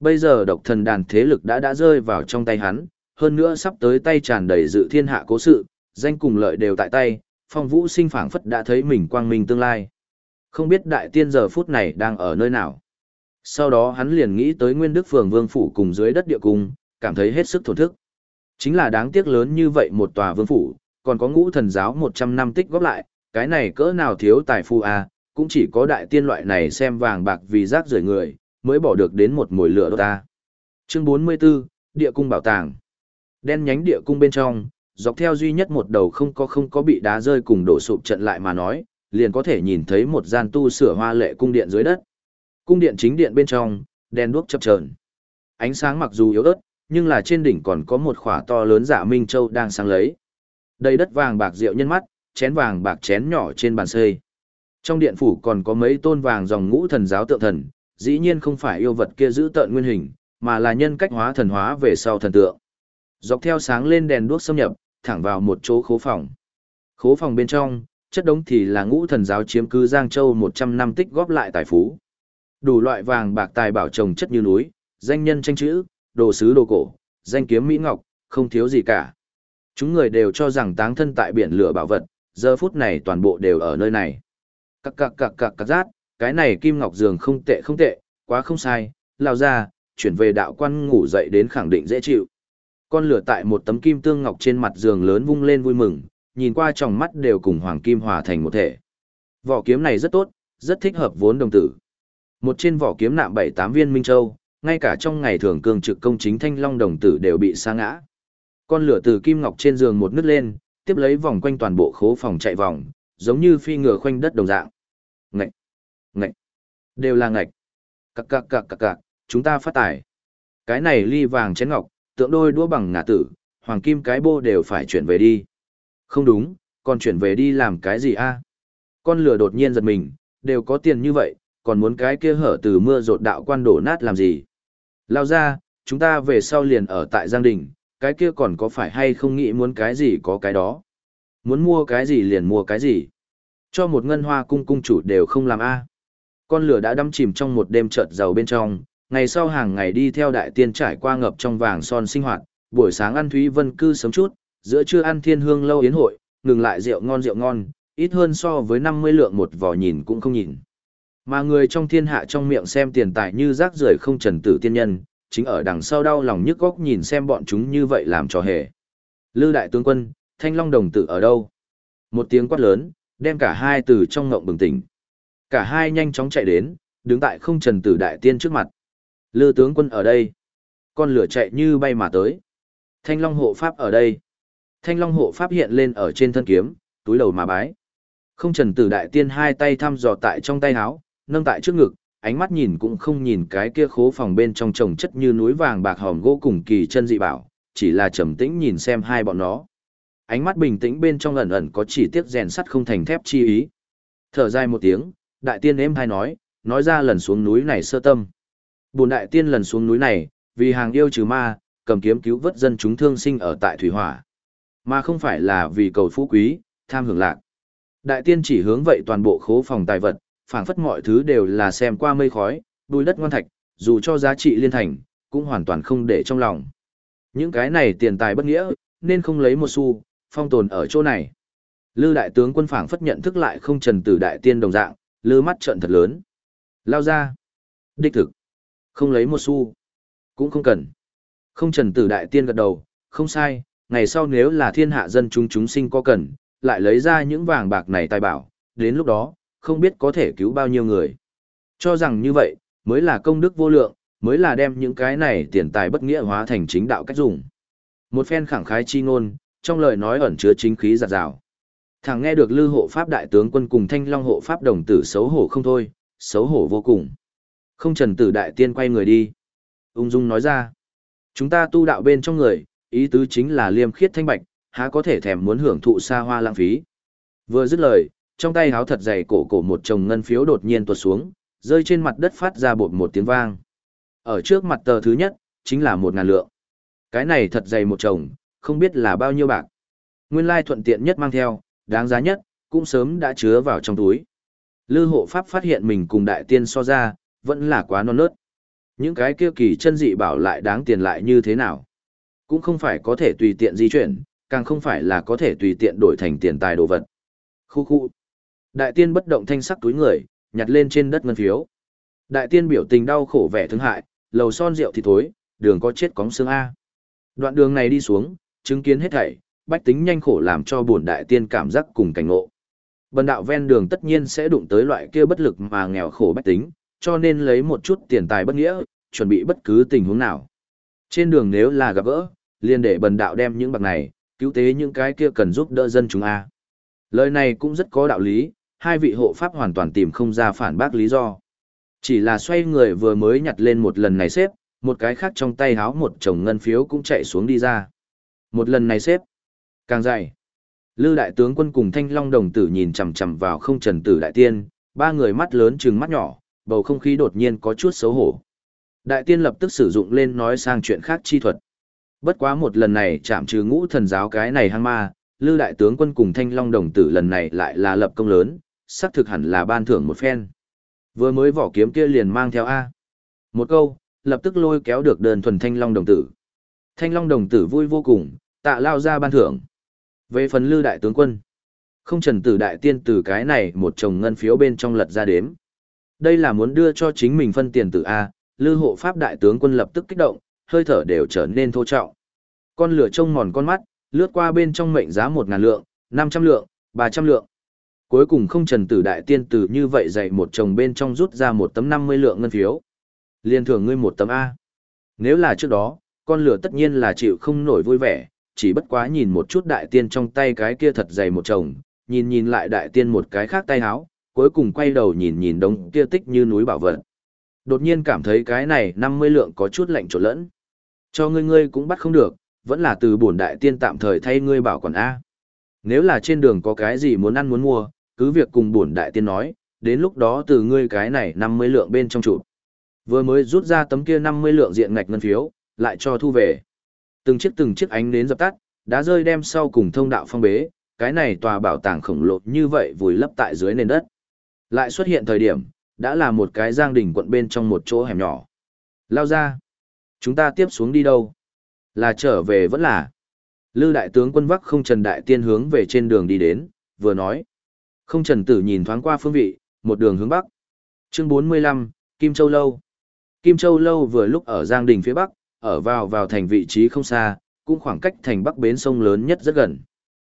Bây giờ độc thần đàn thế lực đã đã rơi vào trong tay hắn, hơn nữa sắp tới tay tràn đầy dự thiên hạ cố sự, danh cùng lợi đều tại tay, phong vũ sinh phảng phất đã thấy mình quang minh tương lai. Không biết đại tiên giờ phút này đang ở nơi nào. Sau đó hắn liền nghĩ tới nguyên đức phường vương phủ cùng dưới đất địa cung, cảm thấy hết sức thổn thức. Chính là đáng tiếc lớn như vậy một tòa vương phủ, còn có ngũ thần giáo 100 năm tích góp lại, cái này cỡ nào thiếu tài phu à, cũng chỉ có đại tiên loại này xem vàng bạc vì rác rưởi người, mới bỏ được đến một mồi lửa đốt ta. Chương 44, Địa cung bảo tàng. Đen nhánh địa cung bên trong, dọc theo duy nhất một đầu không có không có bị đá rơi cùng đổ sụp trận lại mà nói, liền có thể nhìn thấy một gian tu sửa hoa lệ cung điện dưới đất. Cung điện chính điện bên trong, đèn đuốc chập chờn. Ánh sáng mặc dù yếu ớt, nhưng là trên đỉnh còn có một khỏa to lớn dạ minh châu đang sáng lấy. Đầy đất vàng bạc rượu nhân mắt, chén vàng bạc chén nhỏ trên bàn xây. Trong điện phủ còn có mấy tôn vàng dòng ngũ thần giáo tượng thần, dĩ nhiên không phải yêu vật kia giữ tợn nguyên hình, mà là nhân cách hóa thần hóa về sau thần tượng. Dọc theo sáng lên đèn đuốc xâm nhập, thẳng vào một chỗ khố phòng. Khố phòng bên trong, chất đống thì là ngũ thần giáo chiếm cứ Giang Châu 100 năm tích góp lại tài phú. Đủ loại vàng bạc tài bảo trồng chất như núi, danh nhân tranh chữ, đồ sứ đồ cổ, danh kiếm mỹ ngọc, không thiếu gì cả. Chúng người đều cho rằng táng thân tại biển lửa bảo vật, giờ phút này toàn bộ đều ở nơi này. Cặc cặc cặc cặc cặc rát, cái này kim ngọc giường không tệ không tệ, quá không sai, lao ra, chuyển về đạo quan ngủ dậy đến khẳng định dễ chịu. Con lửa tại một tấm kim tương ngọc trên mặt giường lớn vung lên vui mừng, nhìn qua trong mắt đều cùng hoàng kim hòa thành một thể. Vỏ kiếm này rất tốt, rất thích hợp vốn đồng tử. Một trên vỏ kiếm nạm bảy tám viên minh châu, ngay cả trong ngày thường cường trực công chính thanh long đồng tử đều bị sa ngã. Con lửa từ kim ngọc trên giường một nứt lên, tiếp lấy vòng quanh toàn bộ khố phòng chạy vòng, giống như phi ngựa khoanh đất đồng dạng. Ngậy! Ngạch, Đều là ngạch! Cặc cặc cặc cặc cặc, chúng ta phát tài. Cái này ly vàng chén ngọc, tượng đôi đũa bằng ngà tử, hoàng kim cái bô đều phải chuyển về đi. Không đúng, còn chuyển về đi làm cái gì a? Con lửa đột nhiên giật mình, đều có tiền như vậy, còn muốn cái kia hở từ mưa rột đạo quan đổ nát làm gì? Lao ra, chúng ta về sau liền ở tại Giang Đình, cái kia còn có phải hay không nghĩ muốn cái gì có cái đó. Muốn mua cái gì liền mua cái gì. Cho một ngân hoa cung cung chủ đều không làm a. Con lửa đã đắm chìm trong một đêm chợt giàu bên trong, ngày sau hàng ngày đi theo đại tiên trải qua ngập trong vàng son sinh hoạt, buổi sáng ăn Thúy Vân cư sớm chút, giữa trưa ăn Thiên Hương lâu yến hội, ngừng lại rượu ngon rượu ngon, ít hơn so với 50 lượng một vò nhìn cũng không nhìn. Mà người trong thiên hạ trong miệng xem tiền tài như rác rưởi không trần tử tiên nhân, chính ở đằng sau đau lòng nhức góc nhìn xem bọn chúng như vậy làm trò hề. Lư đại tướng quân, thanh long đồng tử ở đâu? Một tiếng quát lớn, đem cả hai từ trong ngộng bừng tỉnh. Cả hai nhanh chóng chạy đến, đứng tại không trần tử đại tiên trước mặt. Lư tướng quân ở đây. Con lửa chạy như bay mà tới. Thanh long hộ pháp ở đây. Thanh long hộ pháp hiện lên ở trên thân kiếm, túi đầu mà bái. Không trần tử đại tiên hai tay thăm dò tại trong tay áo, nâng tại trước ngực, ánh mắt nhìn cũng không nhìn cái kia khố phòng bên trong trồng chất như núi vàng bạc hòm gỗ cùng kỳ chân dị bảo, chỉ là trầm tĩnh nhìn xem hai bọn nó. Ánh mắt bình tĩnh bên trong ẩn ẩn có chỉ tiếc rèn sắt không thành thép chi ý. Thở dài một tiếng, đại tiên êm hay nói, nói ra lần xuống núi này sơ tâm. Bùn đại tiên lần xuống núi này, vì hàng yêu trừ ma, cầm kiếm cứu vớt dân chúng thương sinh ở tại thủy hỏa, mà không phải là vì cầu phú quý, tham hưởng lạc. Đại tiên chỉ hướng vậy toàn bộ khố phòng tài vật, phảng phất mọi thứ đều là xem qua mây khói, bùi đất ngoan thạch, dù cho giá trị liên thành, cũng hoàn toàn không để trong lòng. Những cái này tiền tài bất nghĩa, nên không lấy một xu, phong tồn ở chỗ này. Lư đại tướng quân phảng phất nhận thức lại không trần tử đại tiên đồng dạng, lư mắt trợn thật lớn. Lao ra. Đích thực. Không lấy một xu. Cũng không cần. Không trần tử đại tiên gật đầu, không sai, ngày sau nếu là thiên hạ dân chúng chúng sinh có cần, lại lấy ra những vàng bạc này tài bảo, đến lúc đó, không biết có thể cứu bao nhiêu người. Cho rằng như vậy, mới là công đức vô lượng, mới là đem những cái này tiền tài bất nghĩa hóa thành chính đạo cách dùng. Một phen khẳng khái chi ngôn, trong lời nói ẩn chứa chính khí giặt rào. Thằng nghe được lư hộ pháp đại tướng quân cùng thanh long hộ pháp đồng tử xấu hổ không thôi, xấu hổ vô cùng. Không trần tử đại tiên quay người đi. Ung dung nói ra, chúng ta tu đạo bên trong người, ý tứ chính là liêm khiết thanh bạch, há có thể thèm muốn hưởng thụ xa hoa lãng phí. Vừa dứt lời, trong tay háo thật dày cổ cổ một chồng ngân phiếu đột nhiên tuột xuống, rơi trên mặt đất phát ra bột một tiếng vang. Ở trước mặt tờ thứ nhất, chính là một ngàn lượng. Cái này thật dày một chồng, không biết là bao nhiêu bạc. Nguyên lai thuận tiện nhất mang theo, đáng giá nhất, cũng sớm đã chứa vào trong túi. Lư hộ pháp phát hiện mình cùng đại tiên so ra, vẫn là quá non nớt. Những cái kia kỳ chân dị bảo lại đáng tiền lại như thế nào. Cũng không phải có thể tùy tiện di chuyển, càng không phải là có thể tùy tiện đổi thành tiền tài đồ vật. Khu khu. Đại tiên bất động thanh sắc túi người, nhặt lên trên đất ngân phiếu. Đại tiên biểu tình đau khổ vẻ thương hại, lầu son rượu thì thối, đường có chết cóng xương A. Đoạn đường này đi xuống, chứng kiến hết thảy, bách tính nhanh khổ làm cho buồn đại tiên cảm giác cùng cảnh ngộ. Bần đạo ven đường tất nhiên sẽ đụng tới loại kia bất lực mà nghèo khổ bách tính, cho nên lấy một chút tiền tài bất nghĩa, chuẩn bị bất cứ tình huống nào. Trên đường nếu là gặp gỡ, liền để bần đạo đem những bạc này, cứu tế những cái kia cần giúp đỡ dân chúng A. Lời này cũng rất có đạo lý, hai vị hộ pháp hoàn toàn tìm không ra phản bác lý do. Chỉ là xoay người vừa mới nhặt lên một lần này xếp, một cái khác trong tay háo một chồng ngân phiếu cũng chạy xuống đi ra. Một lần này xếp, càng dày. Lư đại tướng quân cùng Thanh Long đồng tử nhìn chằm chằm vào không trần tử đại tiên, ba người mắt lớn trừng mắt nhỏ, bầu không khí đột nhiên có chút xấu hổ. Đại tiên lập tức sử dụng lên nói sang chuyện khác chi thuật. Bất quá một lần này chạm trừ ngũ thần giáo cái này hăng ma, Lư đại tướng quân cùng Thanh Long đồng tử lần này lại là lập công lớn, xác thực hẳn là ban thưởng một phen. Vừa mới vỏ kiếm kia liền mang theo A. Một câu, lập tức lôi kéo được đơn thuần Thanh Long đồng tử. Thanh Long đồng tử vui vô cùng, tạ lao ra ban thưởng. Về phần Lư đại tướng quân, không trần tử đại tiên từ cái này một chồng ngân phiếu bên trong lật ra đếm. Đây là muốn đưa cho chính mình phân tiền từ A, Lư hộ pháp đại tướng quân lập tức kích động, hơi thở đều trở nên thô trọng. Con lửa trông mòn con mắt, lướt qua bên trong mệnh giá một ngàn lượng, năm trăm lượng, ba trăm lượng. Cuối cùng không trần tử đại tiên tử như vậy dạy một chồng bên trong rút ra một tấm năm mươi lượng ngân phiếu. Liên thưởng ngươi một tấm A. Nếu là trước đó, con lửa tất nhiên là chịu không nổi vui vẻ, chỉ bất quá nhìn một chút đại tiên trong tay cái kia thật dày một chồng, nhìn nhìn lại đại tiên một cái khác tay háo, cuối cùng quay đầu nhìn nhìn đống kia tích như núi bảo vật. Đột nhiên cảm thấy cái này năm mươi lượng có chút lạnh trộn lẫn. Cho ngươi ngươi cũng bắt không được, vẫn là từ bổn đại tiên tạm thời thay ngươi bảo quản A. Nếu là trên đường có cái gì muốn ăn muốn mua, cứ việc cùng bổn đại tiên nói, đến lúc đó từ ngươi cái này 50 lượng bên trong trụ. Vừa mới rút ra tấm kia 50 lượng diện ngạch ngân phiếu, lại cho thu về. Từng chiếc từng chiếc ánh nến dập tắt, đá rơi đem sau cùng thông đạo phong bế, cái này tòa bảo tàng khổng lồ như vậy vùi lấp tại dưới nền đất. Lại xuất hiện thời điểm, đã là một cái giang đỉnh quận bên trong một chỗ hẻm nhỏ. Lao ra. Chúng ta tiếp xuống đi đâu? Là trở về vẫn là. Lư đại tướng quân vắc không trần đại tiên hướng về trên đường đi đến, vừa nói. Không trần tử nhìn thoáng qua phương vị, một đường hướng bắc. Chương 45, Kim Châu Lâu. Kim Châu Lâu vừa lúc ở Giang Đình phía bắc, ở vào vào thành vị trí không xa, cũng khoảng cách thành bắc bến sông lớn nhất rất gần.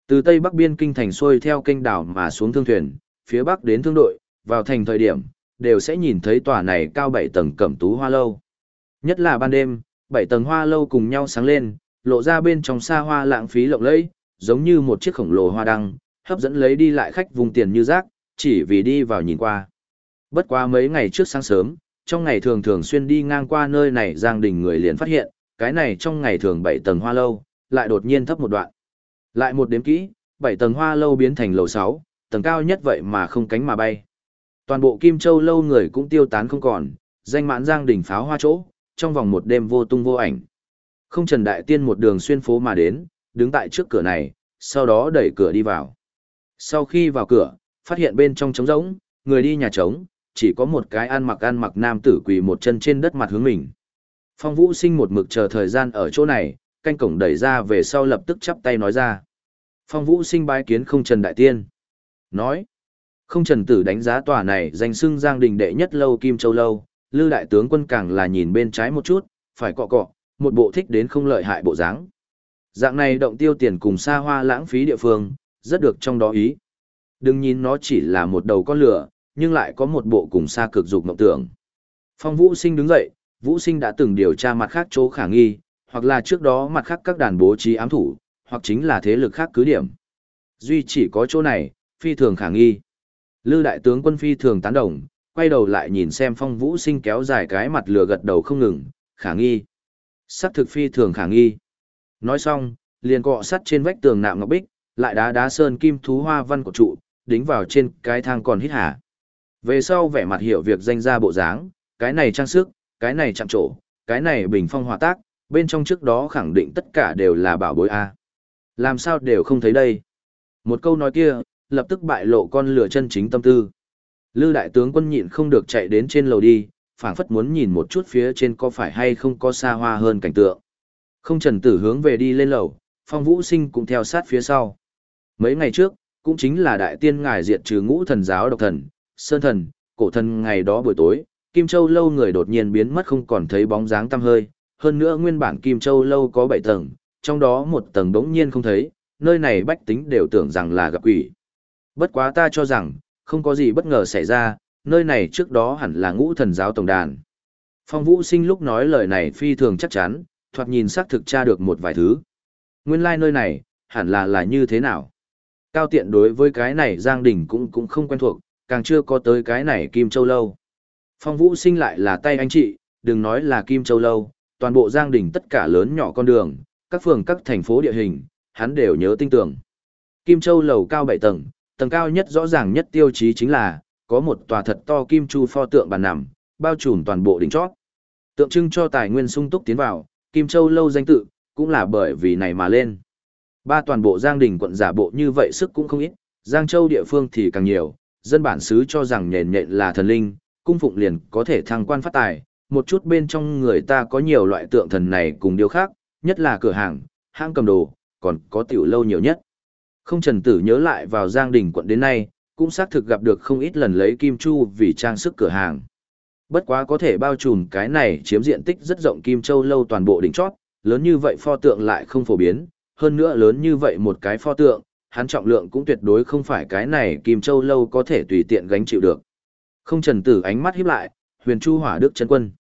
Từ tây bắc biên kinh thành xuôi theo kênh đảo mà xuống thương thuyền, phía bắc đến thương đội, vào thành thời điểm, đều sẽ nhìn thấy tòa này cao bảy tầng cẩm tú hoa lâu. Nhất là ban đêm, bảy tầng hoa lâu cùng nhau sáng lên, lộ ra bên trong xa hoa lãng phí lộng lẫy, giống như một chiếc khổng lồ hoa đăng, hấp dẫn lấy đi lại khách vùng tiền như rác, chỉ vì đi vào nhìn qua. Bất quá mấy ngày trước sáng sớm, trong ngày thường thường xuyên đi ngang qua nơi này Giang Đình người liền phát hiện, cái này trong ngày thường bảy tầng hoa lâu, lại đột nhiên thấp một đoạn. Lại một đếm kỹ, bảy tầng hoa lâu biến thành lầu sáu tầng cao nhất vậy mà không cánh mà bay. Toàn bộ Kim Châu lâu người cũng tiêu tán không còn, danh mãn Giang Đình pháo hoa chỗ, trong vòng một đêm vô tung vô ảnh. Không Trần Đại Tiên một đường xuyên phố mà đến, đứng tại trước cửa này, sau đó đẩy cửa đi vào. Sau khi vào cửa, phát hiện bên trong trống rỗng, người đi nhà trống, chỉ có một cái ăn mặc ăn mặc nam tử quỳ một chân trên đất mặt hướng mình. Phong Vũ Sinh một mực chờ thời gian ở chỗ này, canh cổng đẩy ra về sau lập tức chắp tay nói ra. Phong vũ sinh bái kiến không trần đại tiên. Nói, không trần tử đánh giá tòa này danh xưng giang đình đệ nhất lâu kim châu lâu, lư đại tướng quân càng là nhìn bên trái một chút, phải cọ cọ, một bộ thích đến không lợi hại bộ dáng. Dạng này động tiêu tiền cùng xa hoa lãng phí địa phương, rất được trong đó ý. Đừng nhìn nó chỉ là một đầu con lửa, nhưng lại có một bộ cùng xa cực dục mộng tưởng. Phong Vũ Sinh đứng dậy, Vũ Sinh đã từng điều tra mặt khác chỗ khả nghi, hoặc là trước đó mặt khác các đàn bố trí ám thủ, hoặc chính là thế lực khác cứ điểm. Duy chỉ có chỗ này, phi thường khả nghi. Lư đại tướng quân phi thường tán đồng, quay đầu lại nhìn xem Phong Vũ Sinh kéo dài cái mặt lửa gật đầu không ngừng, khả nghi. Sắc thực phi thường khả nghi. Nói xong, liền cọ sắt trên vách tường nạm ngọc bích, lại đá đá sơn kim thú hoa văn của trụ, đính vào trên cái thang còn hít hả. Về sau vẻ mặt hiểu việc danh ra bộ dáng, cái này trang sức, cái này chạm trổ, cái này bình phong hòa tác, bên trong trước đó khẳng định tất cả đều là bảo bối A. Làm sao đều không thấy đây. Một câu nói kia, lập tức bại lộ con lửa chân chính tâm tư. Lư đại tướng quân nhịn không được chạy đến trên lầu đi, phảng phất muốn nhìn một chút phía trên có phải hay không có xa hoa hơn cảnh tượng. Không trần tử hướng về đi lên lầu, phong vũ sinh cũng theo sát phía sau. Mấy ngày trước, cũng chính là đại tiên ngài diệt trừ ngũ thần giáo độc thần, sơn thần, cổ thần ngày đó buổi tối, Kim Châu lâu người đột nhiên biến mất không còn thấy bóng dáng tăm hơi, hơn nữa nguyên bản Kim Châu lâu có 7 tầng, trong đó một tầng đống nhiên không thấy, nơi này bách tính đều tưởng rằng là gặp quỷ. Bất quá ta cho rằng, không có gì bất ngờ xảy ra, nơi này trước đó hẳn là ngũ thần giáo tổng đàn. Phong Vũ Sinh lúc nói lời này phi thường chắc chắn, thoạt nhìn xác thực tra được một vài thứ. Nguyên lai like nơi này, hẳn là là như thế nào? Cao tiện đối với cái này Giang Đình cũng cũng không quen thuộc, càng chưa có tới cái này Kim Châu Lâu. Phong Vũ sinh lại là tay anh chị, đừng nói là Kim Châu Lâu, toàn bộ Giang Đình tất cả lớn nhỏ con đường, các phường các thành phố địa hình, hắn đều nhớ tinh tưởng. Kim Châu Lầu cao 7 tầng, tầng cao nhất rõ ràng nhất tiêu chí chính là, có một tòa thật to kim chu pho tượng bàn nằm, bao trùm toàn bộ đỉnh chót. Tượng trưng cho tài nguyên sung túc tiến vào, Kim Châu Lâu danh tự, cũng là bởi vì này mà lên. Ba toàn bộ Giang Đình quận giả bộ như vậy sức cũng không ít, Giang Châu địa phương thì càng nhiều, dân bản xứ cho rằng nhện nhện là thần linh, cung phụng liền có thể thăng quan phát tài, một chút bên trong người ta có nhiều loại tượng thần này cùng điều khác, nhất là cửa hàng, hãng cầm đồ, còn có tiểu lâu nhiều nhất. Không trần tử nhớ lại vào Giang Đình quận đến nay, cũng xác thực gặp được không ít lần lấy kim chu vì trang sức cửa hàng. Bất quá có thể bao trùm cái này chiếm diện tích rất rộng kim châu lâu toàn bộ đỉnh chót, lớn như vậy pho tượng lại không phổ biến, hơn nữa lớn như vậy một cái pho tượng, hắn trọng lượng cũng tuyệt đối không phải cái này Kim Châu lâu có thể tùy tiện gánh chịu được. Không trần tử ánh mắt híp lại, huyền chu hỏa đức chân quân.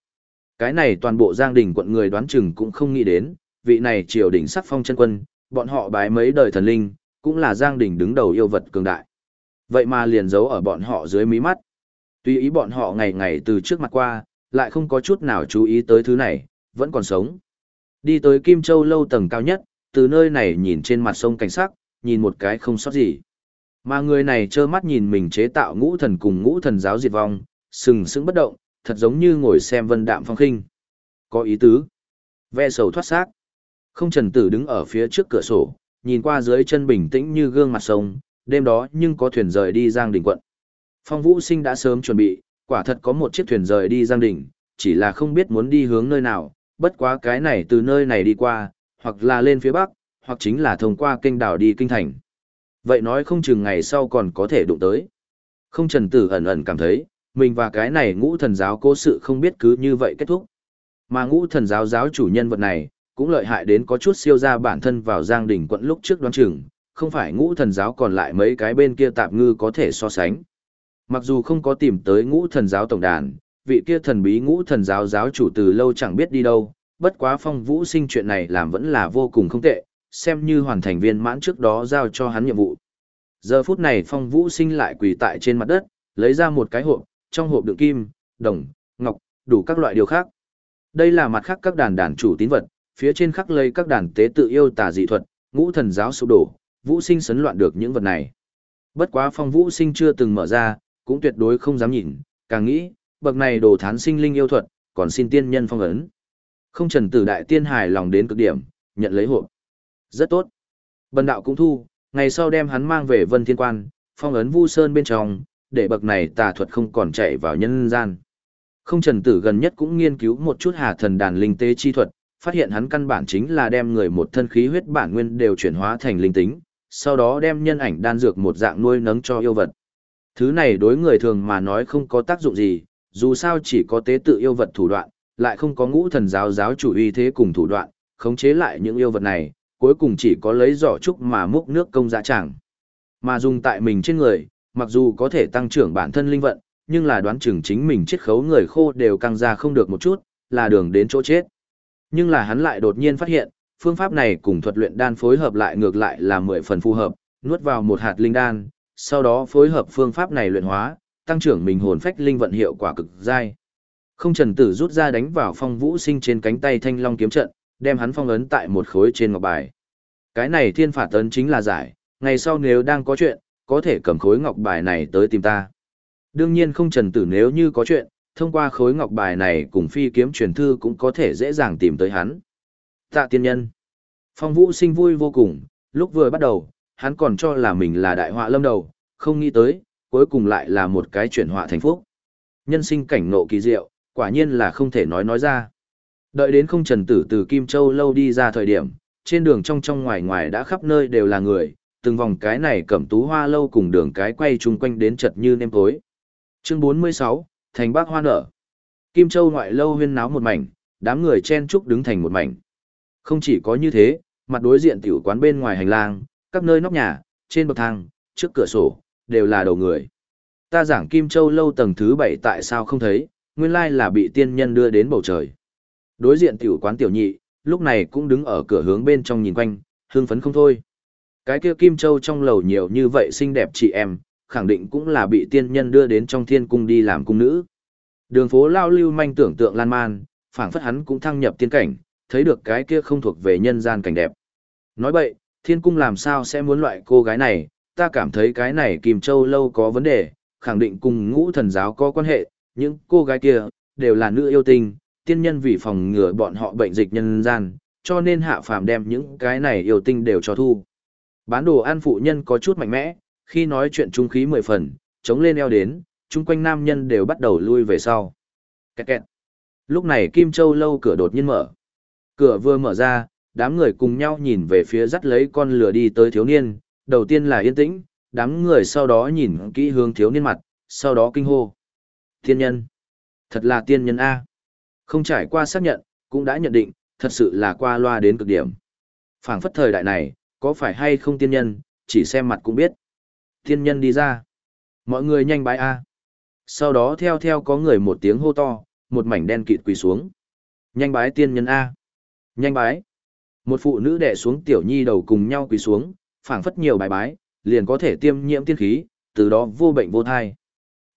Cái này toàn bộ giang đình quận người đoán chừng cũng không nghĩ đến, vị này triều đỉnh sắc phong chân quân, bọn họ bái mấy đời thần linh, cũng là giang đình đứng đầu yêu vật cường đại. Vậy mà liền giấu ở bọn họ dưới mí mắt. Tuy ý bọn họ ngày ngày từ trước mặt qua, lại không có chút nào chú ý tới thứ này, vẫn còn sống. Đi tới Kim Châu lâu tầng cao nhất, từ nơi này nhìn trên mặt sông cảnh sắc, nhìn một cái không sót gì. Mà người này trơ mắt nhìn mình chế tạo ngũ thần cùng ngũ thần giáo diệt vong, sừng sững bất động, thật giống như ngồi xem vân đạm phong khinh. Có ý tứ. Ve sầu thoát xác. Không trần tử đứng ở phía trước cửa sổ, nhìn qua dưới chân bình tĩnh như gương mặt sông, đêm đó nhưng có thuyền rời đi Giang Đình quận. Phong Vũ Sinh đã sớm chuẩn bị, quả thật có một chiếc thuyền rời đi Giang Đình, chỉ là không biết muốn đi hướng nơi nào, bất quá cái này từ nơi này đi qua, hoặc là lên phía bắc, hoặc chính là thông qua kênh đảo đi kinh thành. Vậy nói không chừng ngày sau còn có thể đụng tới. Không trần tử ẩn ẩn cảm thấy, mình và cái này ngũ thần giáo cố sự không biết cứ như vậy kết thúc. Mà ngũ thần giáo giáo chủ nhân vật này, cũng lợi hại đến có chút siêu ra bản thân vào giang đỉnh quận lúc trước đoán chừng, không phải ngũ thần giáo còn lại mấy cái bên kia tạp ngư có thể so sánh. Mặc dù không có tìm tới ngũ thần giáo tổng đàn, vị kia thần bí ngũ thần giáo giáo chủ từ lâu chẳng biết đi đâu, bất quá phong vũ sinh chuyện này làm vẫn là vô cùng không tệ, xem như hoàn thành viên mãn trước đó giao cho hắn nhiệm vụ. Giờ phút này phong vũ sinh lại quỳ tại trên mặt đất, lấy ra một cái hộp, trong hộp đựng kim, đồng, ngọc, đủ các loại điều khác. Đây là mặt khác các đàn đàn chủ tín vật, phía trên khắc lây các đàn tế tự yêu tà dị thuật, ngũ thần giáo sụp đổ, vũ sinh sấn loạn được những vật này. Bất quá phong vũ sinh chưa từng mở ra, cũng tuyệt đối không dám nhìn, càng nghĩ, bậc này đồ thán sinh linh yêu thuật, còn xin tiên nhân phong ấn. Không trần tử đại tiên hài lòng đến cực điểm, nhận lấy hộp. Rất tốt. Bần đạo cũng thu, ngày sau đem hắn mang về vân thiên quan, phong ấn vu sơn bên trong, để bậc này tà thuật không còn chạy vào nhân gian. Không trần tử gần nhất cũng nghiên cứu một chút hà thần đàn linh tế chi thuật, phát hiện hắn căn bản chính là đem người một thân khí huyết bản nguyên đều chuyển hóa thành linh tính, sau đó đem nhân ảnh đan dược một dạng nuôi nấng cho yêu vật. Thứ này đối người thường mà nói không có tác dụng gì, dù sao chỉ có tế tự yêu vật thủ đoạn, lại không có ngũ thần giáo giáo chủ uy thế cùng thủ đoạn, khống chế lại những yêu vật này, cuối cùng chỉ có lấy giỏ trúc mà múc nước công dạ dã chẳng. Mà dùng tại mình trên người, mặc dù có thể tăng trưởng bản thân linh vận, nhưng là đoán chừng chính mình chết khấu người khô đều căng ra không được một chút, là đường đến chỗ chết. Nhưng là hắn lại đột nhiên phát hiện, phương pháp này cùng thuật luyện đan phối hợp lại ngược lại là mười phần phù hợp, nuốt vào một hạt linh đan, sau đó phối hợp phương pháp này luyện hóa, tăng trưởng mình hồn phách linh vận hiệu quả cực dai. Không trần tử rút ra đánh vào phong vũ sinh trên cánh tay thanh long kiếm trận, đem hắn phong ấn tại một khối trên ngọc bài. Cái này thiên phạt tấn chính là giải, ngày sau nếu đang có chuyện, có thể cầm khối ngọc bài này tới tìm ta. Đương nhiên không trần tử nếu như có chuyện, thông qua khối ngọc bài này cùng phi kiếm truyền thư cũng có thể dễ dàng tìm tới hắn. Tạ tiên nhân. Phong vũ sinh vui vô cùng, lúc vừa bắt đầu, hắn còn cho là mình là đại họa lâm đầu, không nghĩ tới, cuối cùng lại là một cái chuyển họa thành phúc. Nhân sinh cảnh nộ kỳ diệu, quả nhiên là không thể nói nói ra. Đợi đến không trần tử từ Kim Châu lâu đi ra thời điểm, trên đường trong trong ngoài ngoài đã khắp nơi đều là người, từng vòng cái này cẩm tú hoa lâu cùng đường cái quay chung quanh đến chật như nêm tối. Chương 46, Thành Bác Hoa nở. Kim Châu ngoại lâu huyên náo một mảnh, đám người chen chúc đứng thành một mảnh. Không chỉ có như thế, mặt đối diện tiểu quán bên ngoài hành lang, các nơi nóc nhà, trên bậc thang, trước cửa sổ, đều là đầu người. Ta giảng Kim Châu lâu tầng thứ 7 tại sao không thấy, nguyên lai là bị tiên nhân đưa đến bầu trời. Đối diện tiểu quán tiểu nhị, lúc này cũng đứng ở cửa hướng bên trong nhìn quanh, hương phấn không thôi. Cái kia Kim Châu trong lầu nhiều như vậy xinh đẹp chị em, khẳng định cũng là bị tiên nhân đưa đến trong thiên cung đi làm cung nữ. Đường phố lao lưu manh tưởng tượng lan man, phảng phất hắn cũng thăng nhập tiên cảnh, thấy được cái kia không thuộc về nhân gian cảnh đẹp. Nói vậy, thiên cung làm sao sẽ muốn loại cô gái này, ta cảm thấy cái này Kim Châu lâu có vấn đề, khẳng định cùng ngũ thần giáo có quan hệ, những cô gái kia, đều là nữ yêu tinh, tiên nhân vì phòng ngừa bọn họ bệnh dịch nhân gian, cho nên hạ phàm đem những cái này yêu tinh đều cho thu. Bán đồ ăn phụ nhân có chút mạnh mẽ, khi nói chuyện trung khí mười phần, chống lên eo đến, chung quanh nam nhân đều bắt đầu lui về sau. Kẹt kẹt. Lúc này Kim Châu lâu cửa đột nhiên mở. Cửa vừa mở ra, đám người cùng nhau nhìn về phía dắt lấy con lửa đi tới thiếu niên, đầu tiên là yên tĩnh, đám người sau đó nhìn kỹ hướng thiếu niên mặt, sau đó kinh hô. Tiên nhân. Thật là tiên nhân A. Không trải qua xác nhận, cũng đã nhận định, thật sự là qua loa đến cực điểm. phảng phất thời đại này, có phải hay không tiên nhân, chỉ xem mặt cũng biết. Tiên nhân đi ra. Mọi người nhanh bái A. Sau đó theo theo có người một tiếng hô to, một mảnh đen kịt quỳ xuống. Nhanh bái tiên nhân A. Nhanh bái. Một phụ nữ đẻ xuống tiểu nhi đầu cùng nhau quỳ xuống, phảng phất nhiều bài bái, liền có thể tiêm nhiễm tiên khí, từ đó vô bệnh vô thai.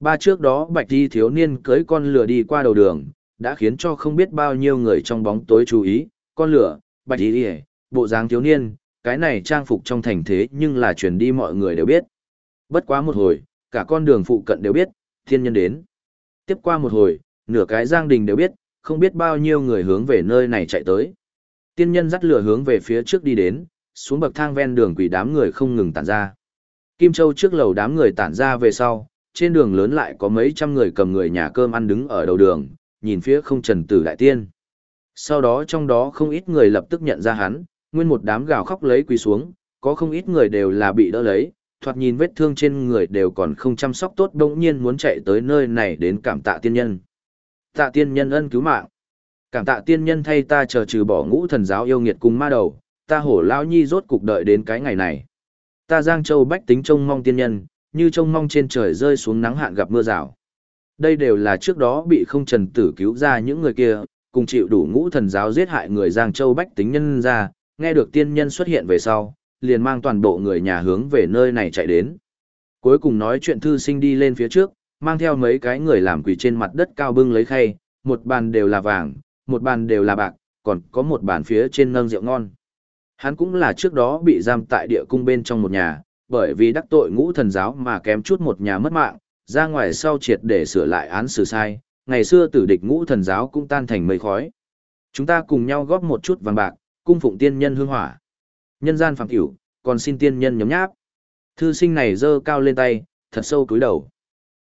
Ba trước đó bạch đi thiếu niên cưới con lừa đi qua đầu đường, đã khiến cho không biết bao nhiêu người trong bóng tối chú ý, con lửa, bạch đi đi bộ dáng thiếu niên, cái này trang phục trong thành thế nhưng là truyền đi mọi người đều biết. Bất quá một hồi, cả con đường phụ cận đều biết, thiên nhân đến. Tiếp qua một hồi, nửa cái giang đình đều biết, không biết bao nhiêu người hướng về nơi này chạy tới. Tiên nhân dắt lửa hướng về phía trước đi đến, xuống bậc thang ven đường quỷ đám người không ngừng tản ra. Kim Châu trước lầu đám người tản ra về sau, trên đường lớn lại có mấy trăm người cầm người nhà cơm ăn đứng ở đầu đường, nhìn phía không trần tử đại tiên. Sau đó trong đó không ít người lập tức nhận ra hắn, nguyên một đám gào khóc lấy quỳ xuống, có không ít người đều là bị đỡ lấy, thoạt nhìn vết thương trên người đều còn không chăm sóc tốt bỗng nhiên muốn chạy tới nơi này đến cảm tạ tiên nhân. Tạ tiên nhân ân cứu mạng. Cảm tạ tiên nhân thay ta chờ trừ bỏ ngũ thần giáo yêu nghiệt cùng ma đầu, ta hổ lao nhi rốt cục đợi đến cái ngày này. Ta Giang Châu bách tính trông mong tiên nhân, như trông mong trên trời rơi xuống nắng hạn gặp mưa rào. Đây đều là trước đó bị không trần tử cứu ra những người kia, cùng chịu đủ ngũ thần giáo giết hại người Giang Châu bách tính nhân ra, nghe được tiên nhân xuất hiện về sau, liền mang toàn bộ người nhà hướng về nơi này chạy đến. Cuối cùng nói chuyện thư sinh đi lên phía trước, mang theo mấy cái người làm quỷ trên mặt đất cao bưng lấy khay, một bàn đều là vàng, một bàn đều là bạc, còn có một bàn phía trên nâng rượu ngon. Hắn cũng là trước đó bị giam tại địa cung bên trong một nhà, bởi vì đắc tội ngũ thần giáo mà kém chút một nhà mất mạng, ra ngoài sau triệt để sửa lại án xử sai, ngày xưa tử địch ngũ thần giáo cũng tan thành mây khói. Chúng ta cùng nhau góp một chút vàng bạc, cung phụng tiên nhân hương hỏa. Nhân gian phàm tiểu, còn xin tiên nhân nhóm nháp. Thư sinh này giơ cao lên tay, thật sâu cúi đầu.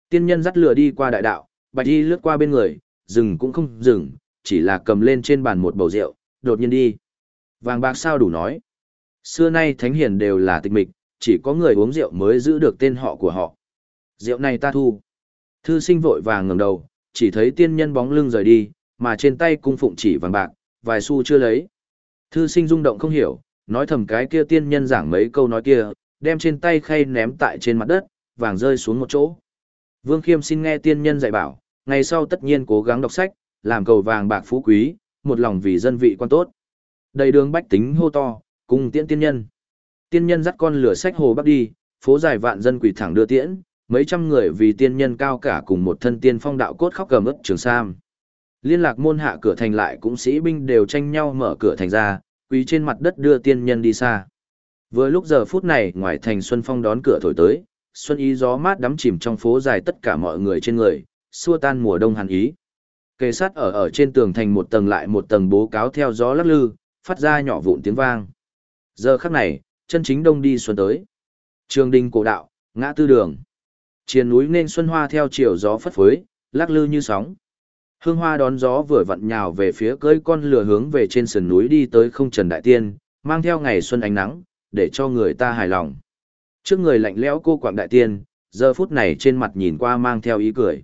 Tiên nhân dắt lửa đi qua đại đạo, bạch đi lướt qua bên người, dừng cũng không dừng, chỉ là cầm lên trên bàn một bầu rượu, đột nhiên đi. Vàng bạc sao đủ nói. Xưa nay thánh hiền đều là tịch mịch, chỉ có người uống rượu mới giữ được tên họ của họ. Rượu này ta thu. Thư sinh vội vàng ngẩng đầu, chỉ thấy tiên nhân bóng lưng rời đi, mà trên tay cung phụng chỉ vàng bạc, vài xu chưa lấy. Thư sinh rung động không hiểu, nói thầm cái kia tiên nhân giảng mấy câu nói kia, đem trên tay khay ném tại trên mặt đất, vàng rơi xuống một chỗ. Vương Khiêm xin nghe tiên nhân dạy bảo, ngày sau tất nhiên cố gắng đọc sách, làm cầu vàng bạc phú quý, một lòng vì dân vị quan tốt. Đầy đường bách tính hô to, cùng tiễn tiên nhân. Tiên nhân dắt con lửa sách hồ bắc đi, phố dài vạn dân quỷ thẳng đưa tiễn, mấy trăm người vì tiên nhân cao cả cùng một thân tiên phong đạo cốt khóc gầm ức trường sam. Liên lạc môn hạ cửa thành lại cũng sĩ binh đều tranh nhau mở cửa thành ra, quý trên mặt đất đưa tiên nhân đi xa. Vừa lúc giờ phút này ngoài thành Xuân Phong đón cửa thổi tới, xuân ý gió mát đắm chìm trong phố dài tất cả mọi người trên người, xua tan mùa đông hàn ý. Kề sát ở ở trên tường thành một tầng lại một tầng bố cáo theo gió lắc lư, phát ra nhỏ vụn tiếng vang. Giờ khắc này, chân chính đông đi xuân tới. Trường đình cổ đạo, ngã tư đường. Triền núi nên xuân hoa theo chiều gió phất phới, lắc lư như sóng. Hương hoa đón gió vừa vặn nhào về phía cưỡi con lửa hướng về trên sườn núi đi tới không trần đại tiên, mang theo ngày xuân ánh nắng, để cho người ta hài lòng. Trước người lạnh lẽo cô quạng đại tiên, giờ phút này trên mặt nhìn qua mang theo ý cười.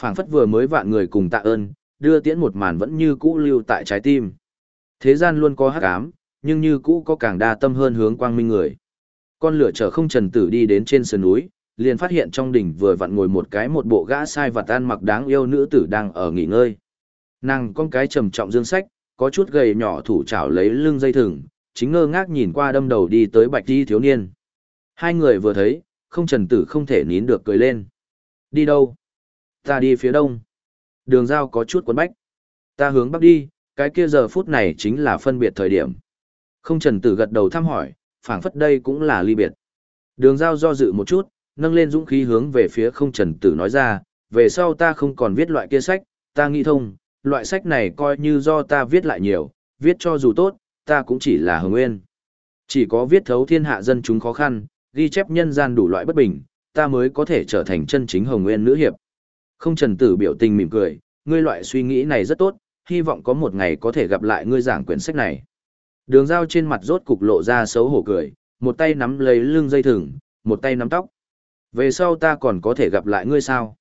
phảng phất vừa mới vạn người cùng tạ ơn, đưa tiễn một màn vẫn như cũ lưu tại trái tim. Thế gian luôn có hắc ám, nhưng như cũ có càng đa tâm hơn hướng quang minh người. Con lửa chở không trần tử đi đến trên sườn núi, liền phát hiện trong đỉnh vừa vặn ngồi một cái một bộ gã sai và tan mặc đáng yêu nữ tử đang ở nghỉ ngơi. Nàng con cái trầm trọng dương sách, có chút gầy nhỏ thủ chảo lấy lưng dây thừng, chính ngơ ngác nhìn qua đâm đầu đi tới bạch đi thiếu niên. Hai người vừa thấy, không trần tử không thể nín được cười lên. Đi đâu? Ta đi phía đông. Đường giao có chút quấn bách. Ta hướng bắc đi, cái kia giờ phút này chính là phân biệt thời điểm. Không trần tử gật đầu thăm hỏi, phảng phất đây cũng là ly biệt. Đường giao do dự một chút, nâng lên dũng khí hướng về phía không trần tử nói ra, về sau ta không còn viết loại kia sách, ta nghĩ thông, loại sách này coi như do ta viết lại nhiều, viết cho dù tốt, ta cũng chỉ là hồng nguyên. Chỉ có viết thấu thiên hạ dân chúng khó khăn, ghi chép nhân gian đủ loại bất bình, ta mới có thể trở thành chân chính hồng nguyên nữ hiệp. Không trần tử biểu tình mỉm cười, ngươi loại suy nghĩ này rất tốt, hy vọng có một ngày có thể gặp lại ngươi giảng quyển sách này. Đường dao trên mặt rốt cục lộ ra xấu hổ cười, một tay nắm lấy lưng dây thừng, một tay nắm tóc. Về sau ta còn có thể gặp lại ngươi sao?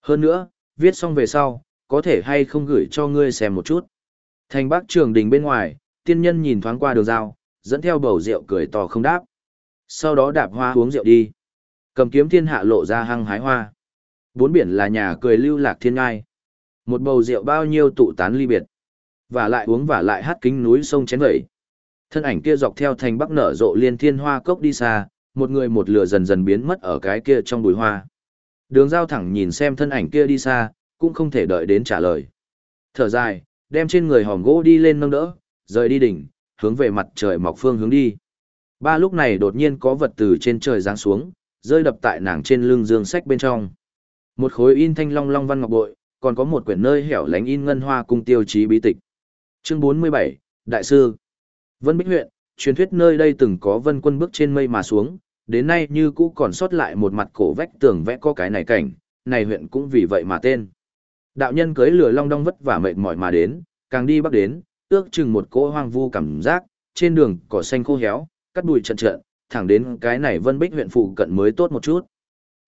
Hơn nữa, viết xong về sau, có thể hay không gửi cho ngươi xem một chút. Thành bắc trường đình bên ngoài, tiên nhân nhìn thoáng qua đường dao, dẫn theo bầu rượu cười to không đáp. Sau đó đạp hoa uống rượu đi. Cầm kiếm thiên hạ lộ ra hăng hái hoa. Bốn biển là nhà cười lưu lạc thiên ngai. Một bầu rượu bao nhiêu tụ tán ly biệt. Và lại uống và lại hát kính núi sông chén vẩy. Thân ảnh kia dọc theo thành bắc nở rộ liên thiên hoa cốc đi xa, một người một lửa dần dần biến mất ở cái kia trong bụi hoa. Đường giao thẳng nhìn xem thân ảnh kia đi xa, cũng không thể đợi đến trả lời. Thở dài, đem trên người hòm gỗ đi lên nâng đỡ, rời đi đỉnh, hướng về mặt trời mọc phương hướng đi. Ba lúc này đột nhiên có vật từ trên trời giáng xuống, rơi đập tại nàng trên lưng dương sách bên trong. Một khối in thanh long long văn ngọc bội, còn có một quyển nơi hẻo lánh in ngân hoa cung tiêu chí bí tịch. Chương 47, Đại sư Vân Bích huyện, truyền thuyết nơi đây từng có vân quân bước trên mây mà xuống, đến nay như cũ còn sót lại một mặt cổ vách tường vẽ có cái này cảnh, này huyện cũng vì vậy mà tên. Đạo nhân cưới lửa long đong vất vả mệt mỏi mà đến, càng đi bắc đến, ước chừng một cỗ hoang vu cảm giác, trên đường cỏ xanh khô héo, cắt bụi trận trận, thẳng đến cái này Vân Bích huyện phụ cận mới tốt một chút.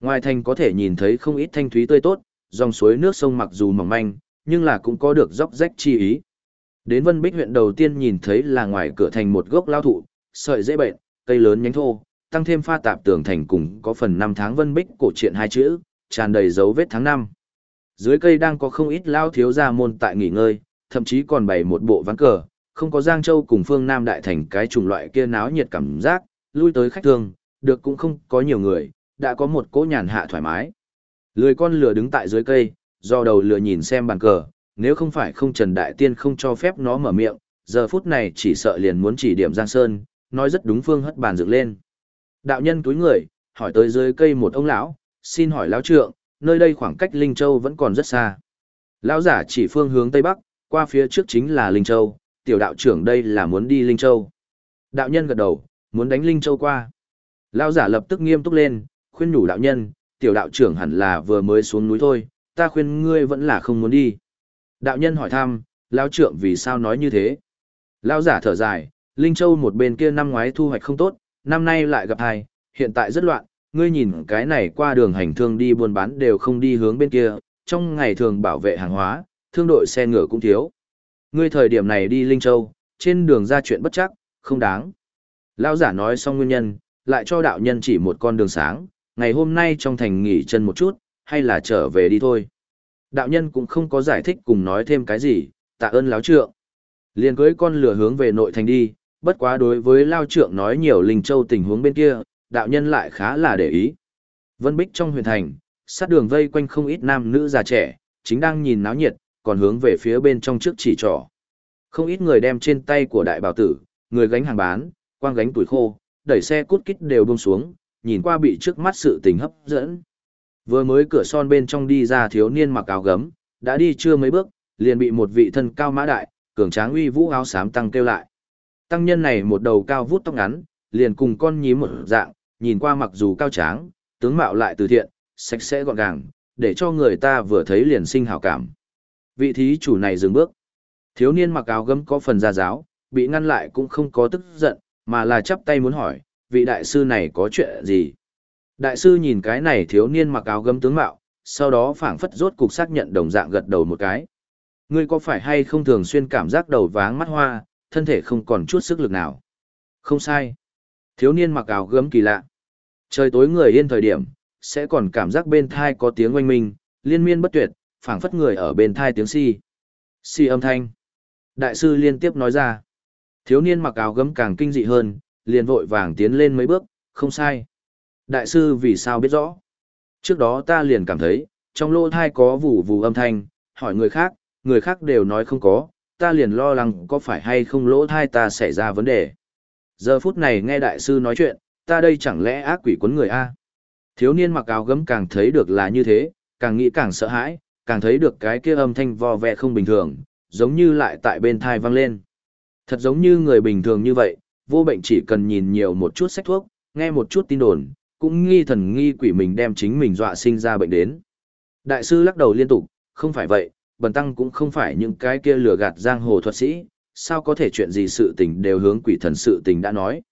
Ngoài thành có thể nhìn thấy không ít thanh thúy tươi tốt, dòng suối nước sông mặc dù mỏng manh, nhưng là cũng có được dốc rách chi ý. Đến Vân Bích huyện đầu tiên nhìn thấy là ngoài cửa thành một gốc lao thụ, sợi dễ bệnh, cây lớn nhánh thô, tăng thêm pha tạp tường thành cùng có phần năm tháng Vân Bích cổ truyện hai chữ, tràn đầy dấu vết tháng năm. Dưới cây đang có không ít lao thiếu gia môn tại nghỉ ngơi, thậm chí còn bày một bộ ván cờ, không có Giang Châu cùng phương Nam Đại Thành cái chủng loại kia náo nhiệt cảm giác, lui tới khách thương, được cũng không có nhiều người, đã có một cỗ nhàn hạ thoải mái. Lười con lừa đứng tại dưới cây, do đầu lừa nhìn xem bàn cờ, nếu không phải không Trần Đại Tiên không cho phép nó mở miệng, giờ phút này chỉ sợ liền muốn chỉ điểm Giang Sơn, nói rất đúng phương hất bàn dựng lên. Đạo nhân túi người, hỏi tới dưới cây một ông lão, xin hỏi lão trượng, nơi đây khoảng cách Linh Châu vẫn còn rất xa. Lão giả chỉ phương hướng Tây Bắc, qua phía trước chính là Linh Châu, tiểu đạo trưởng đây là muốn đi Linh Châu. Đạo nhân gật đầu, muốn đánh Linh Châu qua. Lão giả lập tức nghiêm túc lên, khuyên nhủ đạo nhân, tiểu đạo trưởng hẳn là vừa mới xuống núi thôi, ta khuyên ngươi vẫn là không muốn đi. Đạo nhân hỏi thăm, lão trưởng vì sao nói như thế? Lão giả thở dài, Linh Châu một bên kia năm ngoái thu hoạch không tốt, năm nay lại gặp hai, hiện tại rất loạn, ngươi nhìn cái này qua đường hành thương đi buôn bán đều không đi hướng bên kia, trong ngày thường bảo vệ hàng hóa, thương đội xe ngựa cũng thiếu. Ngươi thời điểm này đi Linh Châu, trên đường ra chuyện bất chắc, không đáng. Lão giả nói xong nguyên nhân, lại cho đạo nhân chỉ một con đường sáng, ngày hôm nay trong thành nghỉ chân một chút, hay là trở về đi thôi. Đạo nhân cũng không có giải thích cùng nói thêm cái gì, tạ ơn lão trượng. Liền cưới con lửa hướng về nội thành đi, bất quá đối với lao trượng nói nhiều Linh Châu tình huống bên kia, đạo nhân lại khá là để ý. Vân Bích trong huyền thành, sát đường vây quanh không ít nam nữ già trẻ, chính đang nhìn náo nhiệt, còn hướng về phía bên trong trước chỉ trỏ. Không ít người đem trên tay của đại bảo tử, người gánh hàng bán, quang gánh tuổi khô, đẩy xe cút kít đều buông xuống, nhìn qua bị trước mắt sự tình hấp dẫn. Vừa mới cửa son bên trong đi ra thiếu niên mặc áo gấm, đã đi chưa mấy bước, liền bị một vị thân cao mã đại, cường tráng uy vũ áo xám tăng kêu lại. Tăng nhân này một đầu cao vút tóc ngắn, liền cùng con nhím một dạng, nhìn qua mặc dù cao tráng, tướng mạo lại từ thiện, sạch sẽ gọn gàng, để cho người ta vừa thấy liền sinh hảo cảm. Vị thí chủ này dừng bước. Thiếu niên mặc áo gấm có phần ra giáo, bị ngăn lại cũng không có tức giận, mà là chắp tay muốn hỏi, vị đại sư này có chuyện gì? Đại sư nhìn cái này thiếu niên mặc áo gấm tướng mạo, sau đó phảng phất rốt cục xác nhận đồng dạng gật đầu một cái. Ngươi có phải hay không thường xuyên cảm giác đầu váng mắt hoa, thân thể không còn chút sức lực nào? Không sai. Thiếu niên mặc áo gấm kỳ lạ. Trời tối người yên thời điểm, sẽ còn cảm giác bên thai có tiếng oanh minh, liên miên bất tuyệt, phảng phất người ở bên thai tiếng si. Si âm thanh. Đại sư liên tiếp nói ra. Thiếu niên mặc áo gấm càng kinh dị hơn, liền vội vàng tiến lên mấy bước, không sai. Đại sư vì sao biết rõ? Trước đó ta liền cảm thấy, trong lỗ thai có vù vù âm thanh, hỏi người khác, người khác đều nói không có, ta liền lo lắng có phải hay không lỗ thai ta xảy ra vấn đề. Giờ phút này nghe đại sư nói chuyện, ta đây chẳng lẽ ác quỷ quấn người A. Thiếu niên mặc áo gấm càng thấy được là như thế, càng nghĩ càng sợ hãi, càng thấy được cái kia âm thanh vò vẹ không bình thường, giống như lại tại bên thai vang lên. Thật giống như người bình thường như vậy, vô bệnh chỉ cần nhìn nhiều một chút sách thuốc, nghe một chút tin đồn, cũng nghi thần nghi quỷ mình đem chính mình dọa sinh ra bệnh đến. Đại sư lắc đầu liên tục, không phải vậy, bần tăng cũng không phải những cái kia lừa gạt giang hồ thuật sĩ, sao có thể chuyện gì sự tình đều hướng quỷ thần sự tình đã nói.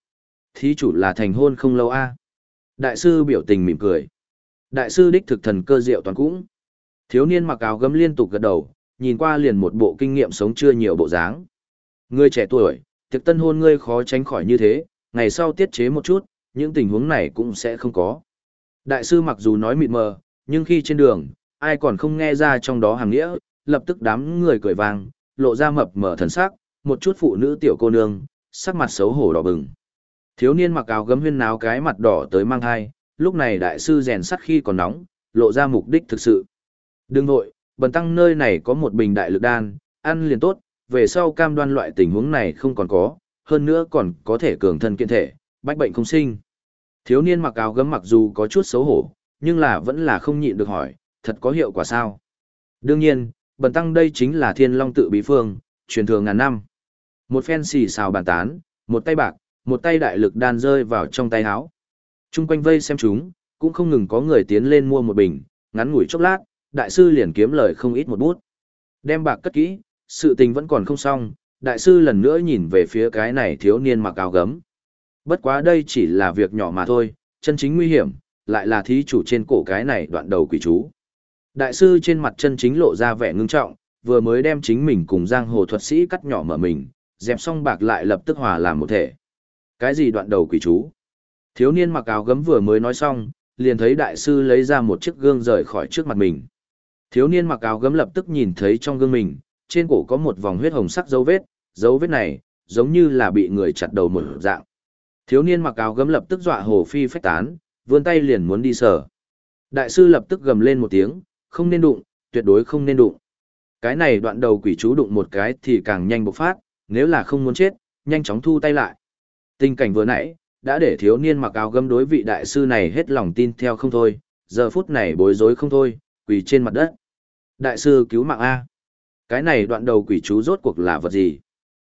Thí chủ là thành hôn không lâu a Đại sư biểu tình mỉm cười. Đại sư đích thực thần cơ diệu toàn cũng. Thiếu niên mặc áo gấm liên tục gật đầu, nhìn qua liền một bộ kinh nghiệm sống chưa nhiều bộ dáng. Ngươi trẻ tuổi, tiệc tân hôn ngươi khó tránh khỏi như thế, ngày sau tiết chế một chút, những tình huống này cũng sẽ không có. Đại sư mặc dù nói mịt mờ, nhưng khi trên đường, ai còn không nghe ra trong đó hàng nghĩa, lập tức đám người cười vang, lộ ra mập mờ thần sắc, một chút phụ nữ tiểu cô nương, sắc mặt xấu hổ đỏ bừng. Thiếu niên mặc áo gấm huyên náo cái mặt đỏ tới mang hai, lúc này đại sư rèn sắt khi còn nóng, lộ ra mục đích thực sự. Đừng nội, bần tăng nơi này có một bình đại lực đan, ăn liền tốt, về sau cam đoan loại tình huống này không còn có, hơn nữa còn có thể cường thân kiện thể, bách bệnh không sinh. Thiếu niên mặc áo gấm mặc dù có chút xấu hổ, nhưng là vẫn là không nhịn được hỏi, thật có hiệu quả sao? Đương nhiên, bần tăng đây chính là thiên long tự bí phương, truyền thường ngàn năm. Một phen xì xào bàn tán, một tay bạc, một tay đại lực đan rơi vào trong tay áo. Trung quanh vây xem chúng, cũng không ngừng có người tiến lên mua một bình, ngắn ngủi chốc lát, đại sư liền kiếm lời không ít một bút. Đem bạc cất kỹ, sự tình vẫn còn không xong, đại sư lần nữa nhìn về phía cái này thiếu niên mặc áo gấm. Bất quá đây chỉ là việc nhỏ mà thôi, chân chính nguy hiểm, lại là thí chủ trên cổ cái này đoạn đầu quỷ chú. Đại sư trên mặt chân chính lộ ra vẻ ngưng trọng, vừa mới đem chính mình cùng giang hồ thuật sĩ cắt nhỏ mở mình, dẹp xong bạc lại lập tức hòa làm một thể. Cái gì đoạn đầu quỷ chú? Thiếu niên mặc áo gấm vừa mới nói xong, liền thấy đại sư lấy ra một chiếc gương rời khỏi trước mặt mình. Thiếu niên mặc áo gấm lập tức nhìn thấy trong gương mình, trên cổ có một vòng huyết hồng sắc dấu vết, dấu vết này, giống như là bị người chặt đầu một dạng. Thiếu niên mặc áo gấm lập tức dọa hồ phi phách tán, vươn tay liền muốn đi sở Đại sư lập tức gầm lên một tiếng, không nên đụng, tuyệt đối không nên đụng. Cái này đoạn đầu quỷ chú đụng một cái thì càng nhanh bộc phát, nếu là không muốn chết, nhanh chóng thu tay lại. Tình cảnh vừa nãy, đã để thiếu niên mặc áo gấm đối vị đại sư này hết lòng tin theo không thôi, giờ phút này bối rối không thôi, quỳ trên mặt đất. Đại sư cứu mạng A. Cái này đoạn đầu quỷ chú rốt cuộc là vật gì?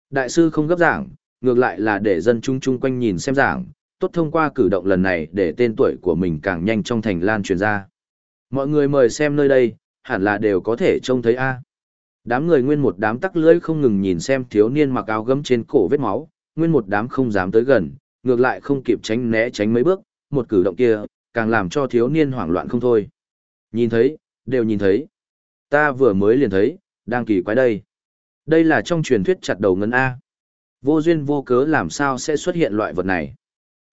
Đại sư không gấp giảng, ngược lại là để dân chung chung quanh nhìn xem giảng, tốt thông qua cử động lần này để tên tuổi của mình càng nhanh trong thành lan truyền ra. Mọi người mời xem nơi đây, hẳn là đều có thể trông thấy A. Đám người nguyên một đám tắc lưỡi không ngừng nhìn xem thiếu niên mặc áo gấm trên cổ vết máu, nguyên một đám không dám tới gần, ngược lại không kịp tránh né tránh mấy bước, một cử động kia, càng làm cho thiếu niên hoảng loạn không thôi. Nhìn thấy, đều nhìn thấy. Ta vừa mới liền thấy, đang kỳ quái đây. Đây là trong truyền thuyết chặt đầu ngân A. Vô duyên vô cớ làm sao sẽ xuất hiện loại vật này.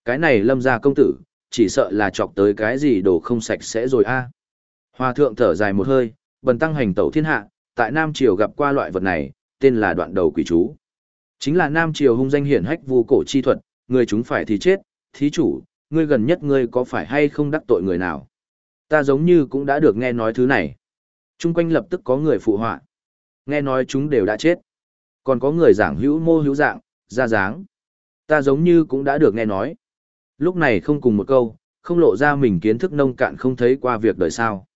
Cái này lâm ra công tử, chỉ sợ là chọc tới cái gì đồ không sạch sẽ rồi A. Hòa thượng thở dài một hơi, bần tăng hành tẩu thiên hạ, tại Nam Triều gặp qua loại vật này, tên là đoạn đầu quỷ chú. Chính là Nam Triều hung danh hiển hách vu cổ chi thuật, người chúng phải thì chết, thí chủ, ngươi gần nhất ngươi có phải hay không đắc tội người nào? Ta giống như cũng đã được nghe nói thứ này. Trung quanh lập tức có người phụ họa. Nghe nói chúng đều đã chết. Còn có người giảng hữu mô hữu dạng, ra dáng. Ta giống như cũng đã được nghe nói. Lúc này không cùng một câu, không lộ ra mình kiến thức nông cạn không thấy qua việc đời sao.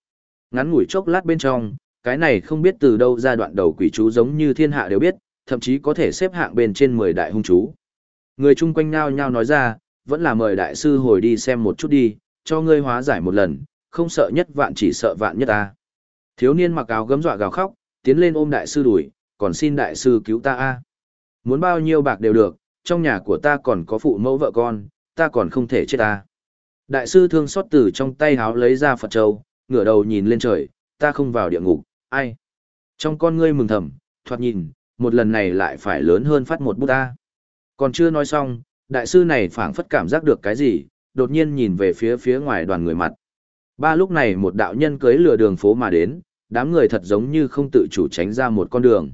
Ngắn ngủi chốc lát bên trong, cái này không biết từ đâu ra đoạn đầu quỷ chú giống như thiên hạ đều biết, thậm chí có thể xếp hạng bên trên 10 đại hung chú. Người chung quanh nhao nhao nói ra, vẫn là mời đại sư hồi đi xem một chút đi, cho ngươi hóa giải một lần, không sợ nhất vạn chỉ sợ vạn nhất ta. Thiếu niên mặc áo gấm dọa gào khóc, tiến lên ôm đại sư đuổi, còn xin đại sư cứu ta a. Muốn bao nhiêu bạc đều được, trong nhà của ta còn có phụ mẫu vợ con, ta còn không thể chết ta. Đại sư thương xót từ trong tay háo lấy ra Phật Châu, ngửa đầu nhìn lên trời, ta không vào địa ngục, ai? Trong con ngươi mừng thầm, thoạt nhìn, một lần này lại phải lớn hơn phát một bút ta. Còn chưa nói xong, đại sư này phảng phất cảm giác được cái gì, đột nhiên nhìn về phía phía ngoài đoàn người mặt. Ba lúc này một đạo nhân cưới lừa đường phố mà đến, đám người thật giống như không tự chủ tránh ra một con đường.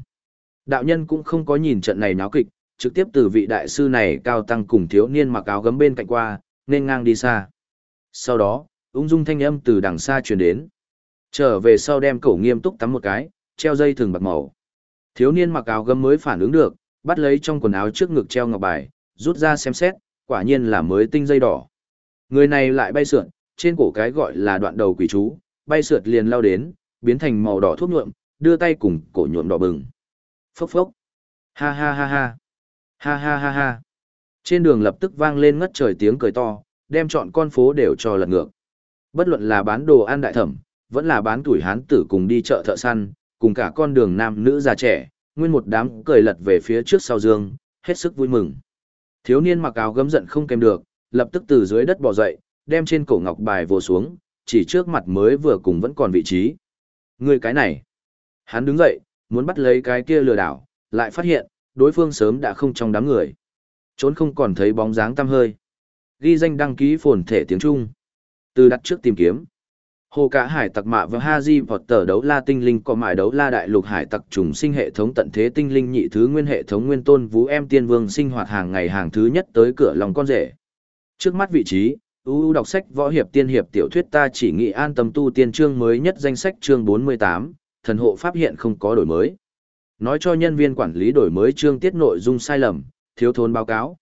Đạo nhân cũng không có nhìn trận này náo kịch, trực tiếp từ vị đại sư này cao tăng cùng thiếu niên mặc áo gấm bên cạnh qua, nên ngang đi xa. Sau đó, ung dung thanh âm từ đằng xa truyền đến. Trở về sau đem cổ nghiêm túc tắm một cái, treo dây thường bạc màu. Thiếu niên mặc áo gấm mới phản ứng được, bắt lấy trong quần áo trước ngực treo ngọc bài, rút ra xem xét, quả nhiên là mới tinh dây đỏ. Người này lại bay sượn, trên cổ cái gọi là đoạn đầu quỷ chú, bay sượt liền lao đến, biến thành màu đỏ thuốc nhuộm, đưa tay cùng cổ nhuộm đỏ bừng. Phốc phốc. Ha ha ha ha. Ha ha ha ha. Trên đường lập tức vang lên ngất trời tiếng cười to, đem chọn con phố đều cho lật ngược. Bất luận là bán đồ ăn đại thẩm, vẫn là bán tuổi hán tử cùng đi chợ thợ săn, cùng cả con đường nam nữ già trẻ, nguyên một đám cười lật về phía trước sau dương, hết sức vui mừng. Thiếu niên mặc áo gấm giận không kèm được, lập tức từ dưới đất bò dậy, đem trên cổ ngọc bài vồ xuống, chỉ trước mặt mới vừa cùng vẫn còn vị trí. Người cái này. Hắn đứng dậy, muốn bắt lấy cái kia lừa đảo, lại phát hiện, đối phương sớm đã không trong đám người. Trốn không còn thấy bóng dáng tăm hơi. Ghi danh đăng ký phồn thể tiếng Trung. Từ đặt trước tìm kiếm. Hồ cả hải tặc mạ và Haji vọt tờ đấu la tinh linh có mải đấu la đại lục hải tặc trùng sinh hệ thống tận thế tinh linh nhị thứ nguyên hệ thống nguyên tôn vũ em tiên vương sinh hoạt hàng ngày hàng thứ nhất tới cửa lòng con rể. Trước mắt vị trí, uu đọc sách võ hiệp tiên hiệp tiểu thuyết ta chỉ nghĩ an tâm tu tiên chương mới nhất danh sách chương 48, thần hộ pháp hiện không có đổi mới. Nói cho nhân viên quản lý đổi mới chương tiết nội dung sai lầm, thiếu thốn báo cáo.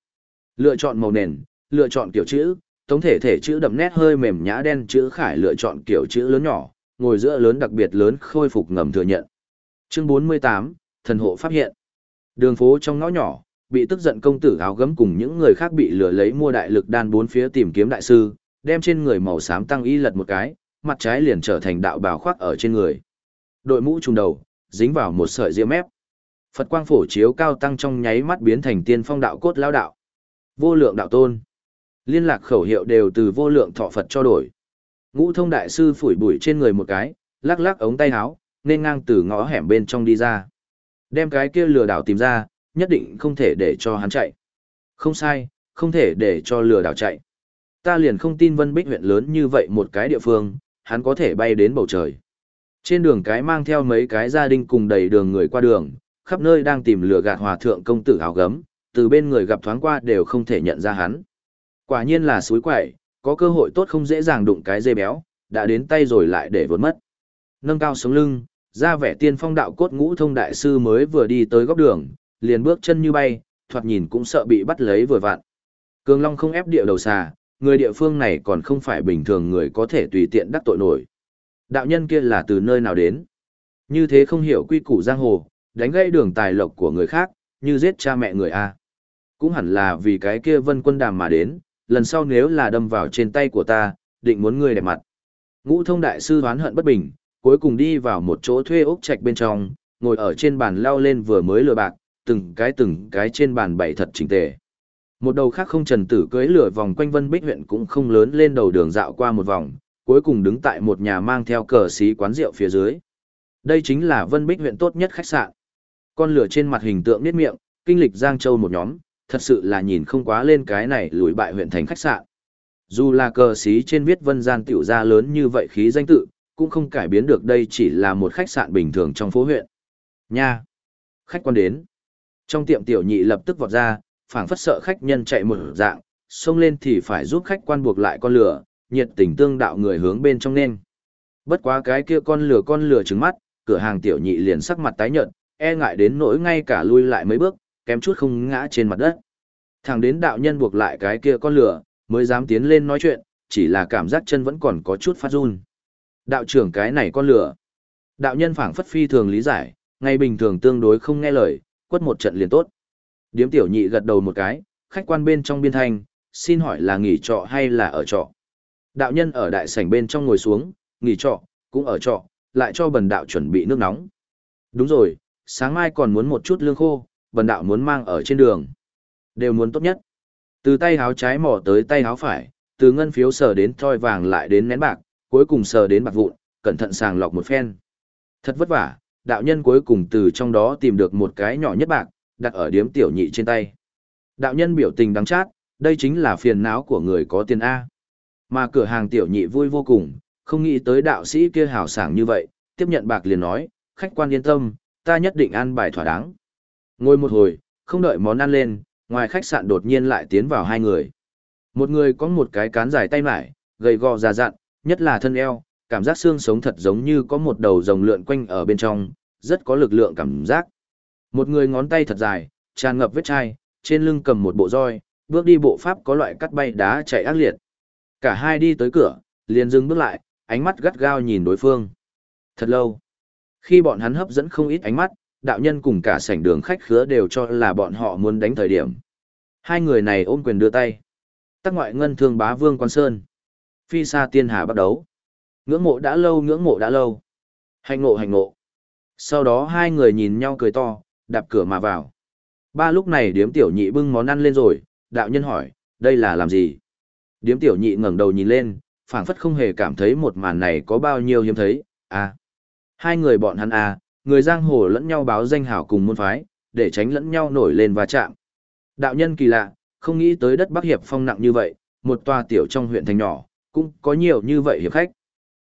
Lựa chọn màu nền, lựa chọn kiểu chữ, tổng thể thể chữ đậm nét hơi mềm nhã đen chữ khải lựa chọn kiểu chữ lớn nhỏ, ngồi giữa lớn đặc biệt lớn khôi phục ngầm thừa nhận. Chương 48, thần hộ phát hiện. Đường phố trong ngõ nhỏ, bị tức giận công tử áo gấm cùng những người khác bị lừa lấy mua đại lực đan bốn phía tìm kiếm đại sư, đem trên người màu xám tăng y lật một cái, mặt trái liền trở thành đạo bào khoác ở trên người. Đội mũ trùng đầu, dính vào một sợi ria mép. Phật quang phổ chiếu cao tăng trong nháy mắt biến thành tiên phong đạo cốt lao đạo. Vô lượng đạo tôn. Liên lạc khẩu hiệu đều từ vô lượng thọ Phật cho đổi. Ngũ thông đại sư phủi bụi trên người một cái, lắc lắc ống tay áo, nên ngang từ ngõ hẻm bên trong đi ra. Đem cái kia lừa đảo tìm ra, nhất định không thể để cho hắn chạy. Không sai, không thể để cho lừa đảo chạy. Ta liền không tin Vân Bích huyện lớn như vậy một cái địa phương, hắn có thể bay đến bầu trời. Trên đường cái mang theo mấy cái gia đình cùng đầy đường người qua đường, khắp nơi đang tìm lừa gạt hòa thượng công tử áo gấm, từ bên người gặp thoáng qua đều không thể nhận ra hắn. Quả nhiên là suối quẩy, có cơ hội tốt không dễ dàng đụng cái dây béo, đã đến tay rồi lại để vốn mất. Nâng cao sống lưng, ra vẻ tiên phong đạo cốt ngũ thông đại sư mới vừa đi tới góc đường, liền bước chân như bay, thoạt nhìn cũng sợ bị bắt lấy vừa vặn. Cường Long không ép địa đầu xà, người địa phương này còn không phải bình thường người có thể tùy tiện đắc tội nổi. Đạo nhân kia là từ nơi nào đến? Như thế không hiểu quy củ giang hồ, đánh gãy đường tài lộc của người khác, như giết cha mẹ người A. Cũng hẳn là vì cái kia vân quân đàm mà đến, lần sau nếu là đâm vào trên tay của ta, định muốn ngươi đẹp mặt. Ngũ thông đại sư hoán hận bất bình, cuối cùng đi vào một chỗ thuê ốc trạch bên trong, ngồi ở trên bàn lao lên vừa mới lừa bạc, từng cái từng cái trên bàn bày thật chỉnh tề. Một đầu khác không trần tử cưới lửa vòng quanh Vân Bích huyện cũng không lớn lên đầu đường dạo qua một vòng, cuối cùng đứng tại một nhà mang theo cờ xí quán rượu phía dưới. Đây chính là Vân Bích huyện tốt nhất khách sạn. Con lửa trên mặt hình tượng niết miệng, kinh lịch Giang Châu một nhóm, thật sự là nhìn không quá lên cái này lùi bại huyện thành khách sạn. Dù là cờ xí trên viết vân gian tiểu gia lớn như vậy khí danh tự, cũng không cải biến được đây chỉ là một khách sạn bình thường trong phố huyện. Nha! Khách quan đến. Trong tiệm tiểu nhị lập tức vọt ra, phảng phất sợ khách nhân chạy một dạng, xông lên thì phải giúp khách quan buộc lại con lửa, nhiệt tình tương đạo người hướng bên trong nên. Bất quá cái kia con lửa con lửa trứng mắt, cửa hàng tiểu nhị liền sắc mặt tái nhợt, e ngại đến nỗi ngay cả lui lại mấy bước, kém chút không ngã trên mặt đất. Thằng đến đạo nhân buộc lại cái kia con lửa, mới dám tiến lên nói chuyện, chỉ là cảm giác chân vẫn còn có chút phát run. Đạo trưởng cái này con lửa. Đạo nhân phảng phất phi thường lý giải, ngay bình thường tương đối không nghe lời, quất một trận liền tốt. Điếm tiểu nhị gật đầu một cái, khách quan bên trong biên thanh, xin hỏi là nghỉ trọ hay là ở trọ. Đạo nhân ở đại sảnh bên trong ngồi xuống, nghỉ trọ, cũng ở trọ, lại cho bần đạo chuẩn bị nước nóng. Đúng rồi, sáng mai còn muốn một chút lương khô, bần đạo muốn mang ở trên đường. Đều muốn tốt nhất. Từ tay háo trái mỏ tới tay háo phải, từ ngân phiếu sờ đến thoi vàng lại đến nén bạc, cuối cùng sờ đến bạc vụn, cẩn thận sàng lọc một phen. Thật vất vả, đạo nhân cuối cùng từ trong đó tìm được một cái nhỏ nhất bạc, đặt ở điếm tiểu nhị trên tay. Đạo nhân biểu tình đắng chát, đây chính là phiền não của người có tiền A. Mà cửa hàng tiểu nhị vui vô cùng, không nghĩ tới đạo sĩ kia hào sảng như vậy, tiếp nhận bạc liền nói, khách quan yên tâm, ta nhất định ăn bài thỏa đáng. Ngồi một hồi, không đợi món ăn lên, ngoài khách sạn đột nhiên lại tiến vào hai người. Một người có một cái cán dài tay mải, gầy gò già dặn, nhất là thân eo, cảm giác xương sống thật giống như có một đầu rồng lượn quanh ở bên trong, rất có lực lượng cảm giác. Một người ngón tay thật dài, tràn ngập vết chai, trên lưng cầm một bộ roi, bước đi bộ pháp có loại cắt bay đá chạy ác liệt. Cả hai đi tới cửa, liền dừng bước lại, ánh mắt gắt gao nhìn đối phương. Thật lâu. Khi bọn hắn hấp dẫn không ít ánh mắt, đạo nhân cùng cả sảnh đường khách khứa đều cho là bọn họ muốn đánh thời điểm. Hai người này ôm quyền đưa tay. Tắc ngoại ngân thương bá vương quan sơn. Phi xa tiên hà bắt đấu. Ngưỡng mộ đã lâu ngưỡng mộ đã lâu. Hành ngộ hành ngộ. Sau đó hai người nhìn nhau cười to, đạp cửa mà vào. Ba lúc này điếm tiểu nhị bưng món ăn lên rồi, đạo nhân hỏi, đây là làm gì? Điếm tiểu nhị ngẩng đầu nhìn lên, phảng phất không hề cảm thấy một màn này có bao nhiêu hiếm thấy, à. Hai người bọn hắn à, người giang hồ lẫn nhau báo danh hảo cùng môn phái, để tránh lẫn nhau nổi lên và chạm. Đạo nhân kỳ lạ, không nghĩ tới đất Bắc Hiệp phong nặng như vậy, một tòa tiểu trong huyện thành nhỏ, cũng có nhiều như vậy hiệp khách.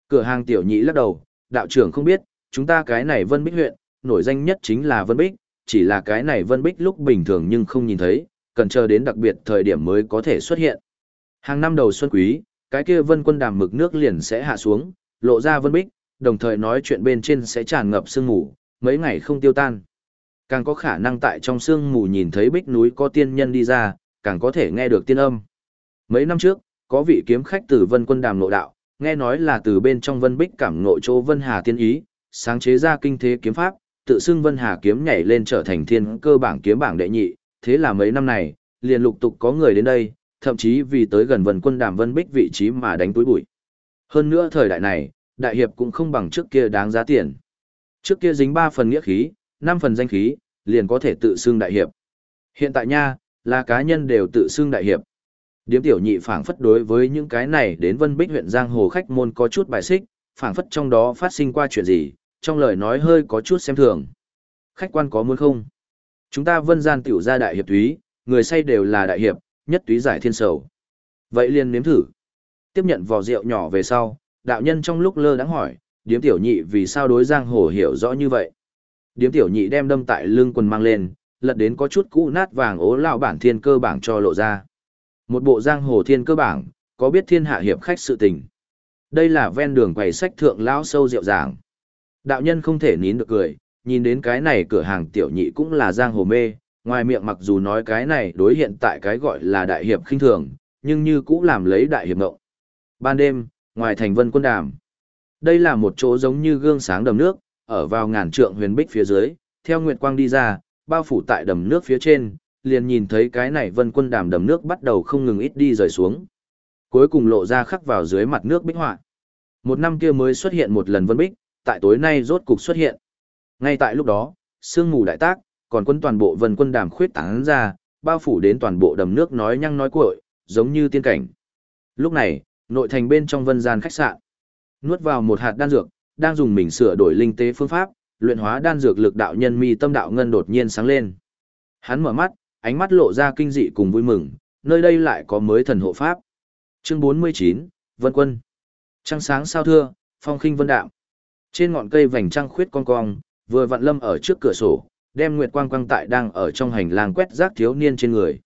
Cửa hàng tiểu nhị lắc đầu, đạo trưởng không biết, chúng ta cái này Vân Bích huyện, nổi danh nhất chính là Vân Bích, chỉ là cái này Vân Bích lúc bình thường nhưng không nhìn thấy, cần chờ đến đặc biệt thời điểm mới có thể xuất hiện. Hàng năm đầu xuân quý, cái kia Vân Quân đàm mực nước liền sẽ hạ xuống, lộ ra Vân Bích, đồng thời nói chuyện bên trên sẽ tràn ngập sương mù, mấy ngày không tiêu tan. Càng có khả năng tại trong sương mù nhìn thấy bích núi có tiên nhân đi ra, càng có thể nghe được tiên âm. Mấy năm trước, có vị kiếm khách từ Vân Quân Đàm nội đạo, nghe nói là từ bên trong Vân Bích cảm ngộ chỗ Vân Hà tiên ý, sáng chế ra kinh thế kiếm pháp, tự xưng Vân Hà kiếm nhảy lên trở thành thiên cơ bảng kiếm bảng đệ nhị, thế là mấy năm này, liền lục tục có người đến đây, thậm chí vì tới gần Vân Quân Đàm Vân Bích vị trí mà đánh túi bụi. Hơn nữa thời đại này, đại hiệp cũng không bằng trước kia đáng giá tiền. Trước kia dính 3 phần nghĩa khí, 5 phần danh khí, liền có thể tự xưng đại hiệp. Hiện tại nha, là cá nhân đều tự xưng đại hiệp. Điếm tiểu nhị phảng phất đối với những cái này đến Vân Bích huyện Giang Hồ khách môn có chút bài xích, phảng phất trong đó phát sinh qua chuyện gì, trong lời nói hơi có chút xem thường. Khách quan có muốn không? Chúng ta Vân Gian tiểu gia đại hiệp túy, người say đều là đại hiệp, nhất túy giải thiên sầu. Vậy liền nếm thử. Tiếp nhận vò rượu nhỏ về sau, đạo nhân trong lúc lơ đãng hỏi, điếm tiểu nhị vì sao đối giang hồ hiểu rõ như vậy. Điếm tiểu nhị đem đâm tại lưng quần mang lên, lật đến có chút cũ nát vàng ố lão bản thiên cơ bảng cho lộ ra. Một bộ giang hồ thiên cơ bảng, có biết thiên hạ hiệp khách sự tình. Đây là ven đường quầy sách thượng lão sâu rượu giảng. Đạo nhân không thể nín được cười, nhìn đến cái này cửa hàng tiểu nhị cũng là giang hồ mê, ngoài miệng mặc dù nói cái này đối hiện tại cái gọi là đại hiệp khinh thường, nhưng như cũ làm lấy đại hiệp ngộng. Ban đêm, ngoài thành vân quân đàm. Đây là một chỗ giống như gương sáng đầm nước, ở vào ngàn trượng huyền bích phía dưới, theo nguyệt quang đi ra, bao phủ tại đầm nước phía trên, liền nhìn thấy cái này vân quân đàm đầm nước bắt đầu không ngừng ít đi rời xuống. Cuối cùng lộ ra khắc vào dưới mặt nước bích họa. Một năm kia mới xuất hiện một lần vân bích, tại tối nay rốt cục xuất hiện. Ngay tại lúc đó, sương mù đại tác, còn quân toàn bộ vân quân đàm khuyết tán ra, bao phủ đến toàn bộ đầm nước nói nhăng nói cuội, giống như tiên cảnh. Lúc này, nội thành bên trong vân gian khách sạn, nuốt vào một hạt đan dược, đang dùng mình sửa đổi linh tế phương pháp, luyện hóa đan dược lực đạo nhân mi tâm đạo ngân đột nhiên sáng lên. Hắn mở mắt, ánh mắt lộ ra kinh dị cùng vui mừng, nơi đây lại có mới thần hộ pháp. Chương 49, Vân Quân. Trăng sáng sao thưa, phong khinh vân đạm. Trên ngọn cây vành trăng khuyết cong cong, vừa vặn lâm ở trước cửa sổ, đem nguyệt quang quang tại đang ở trong hành lang quét rác thiếu niên trên người.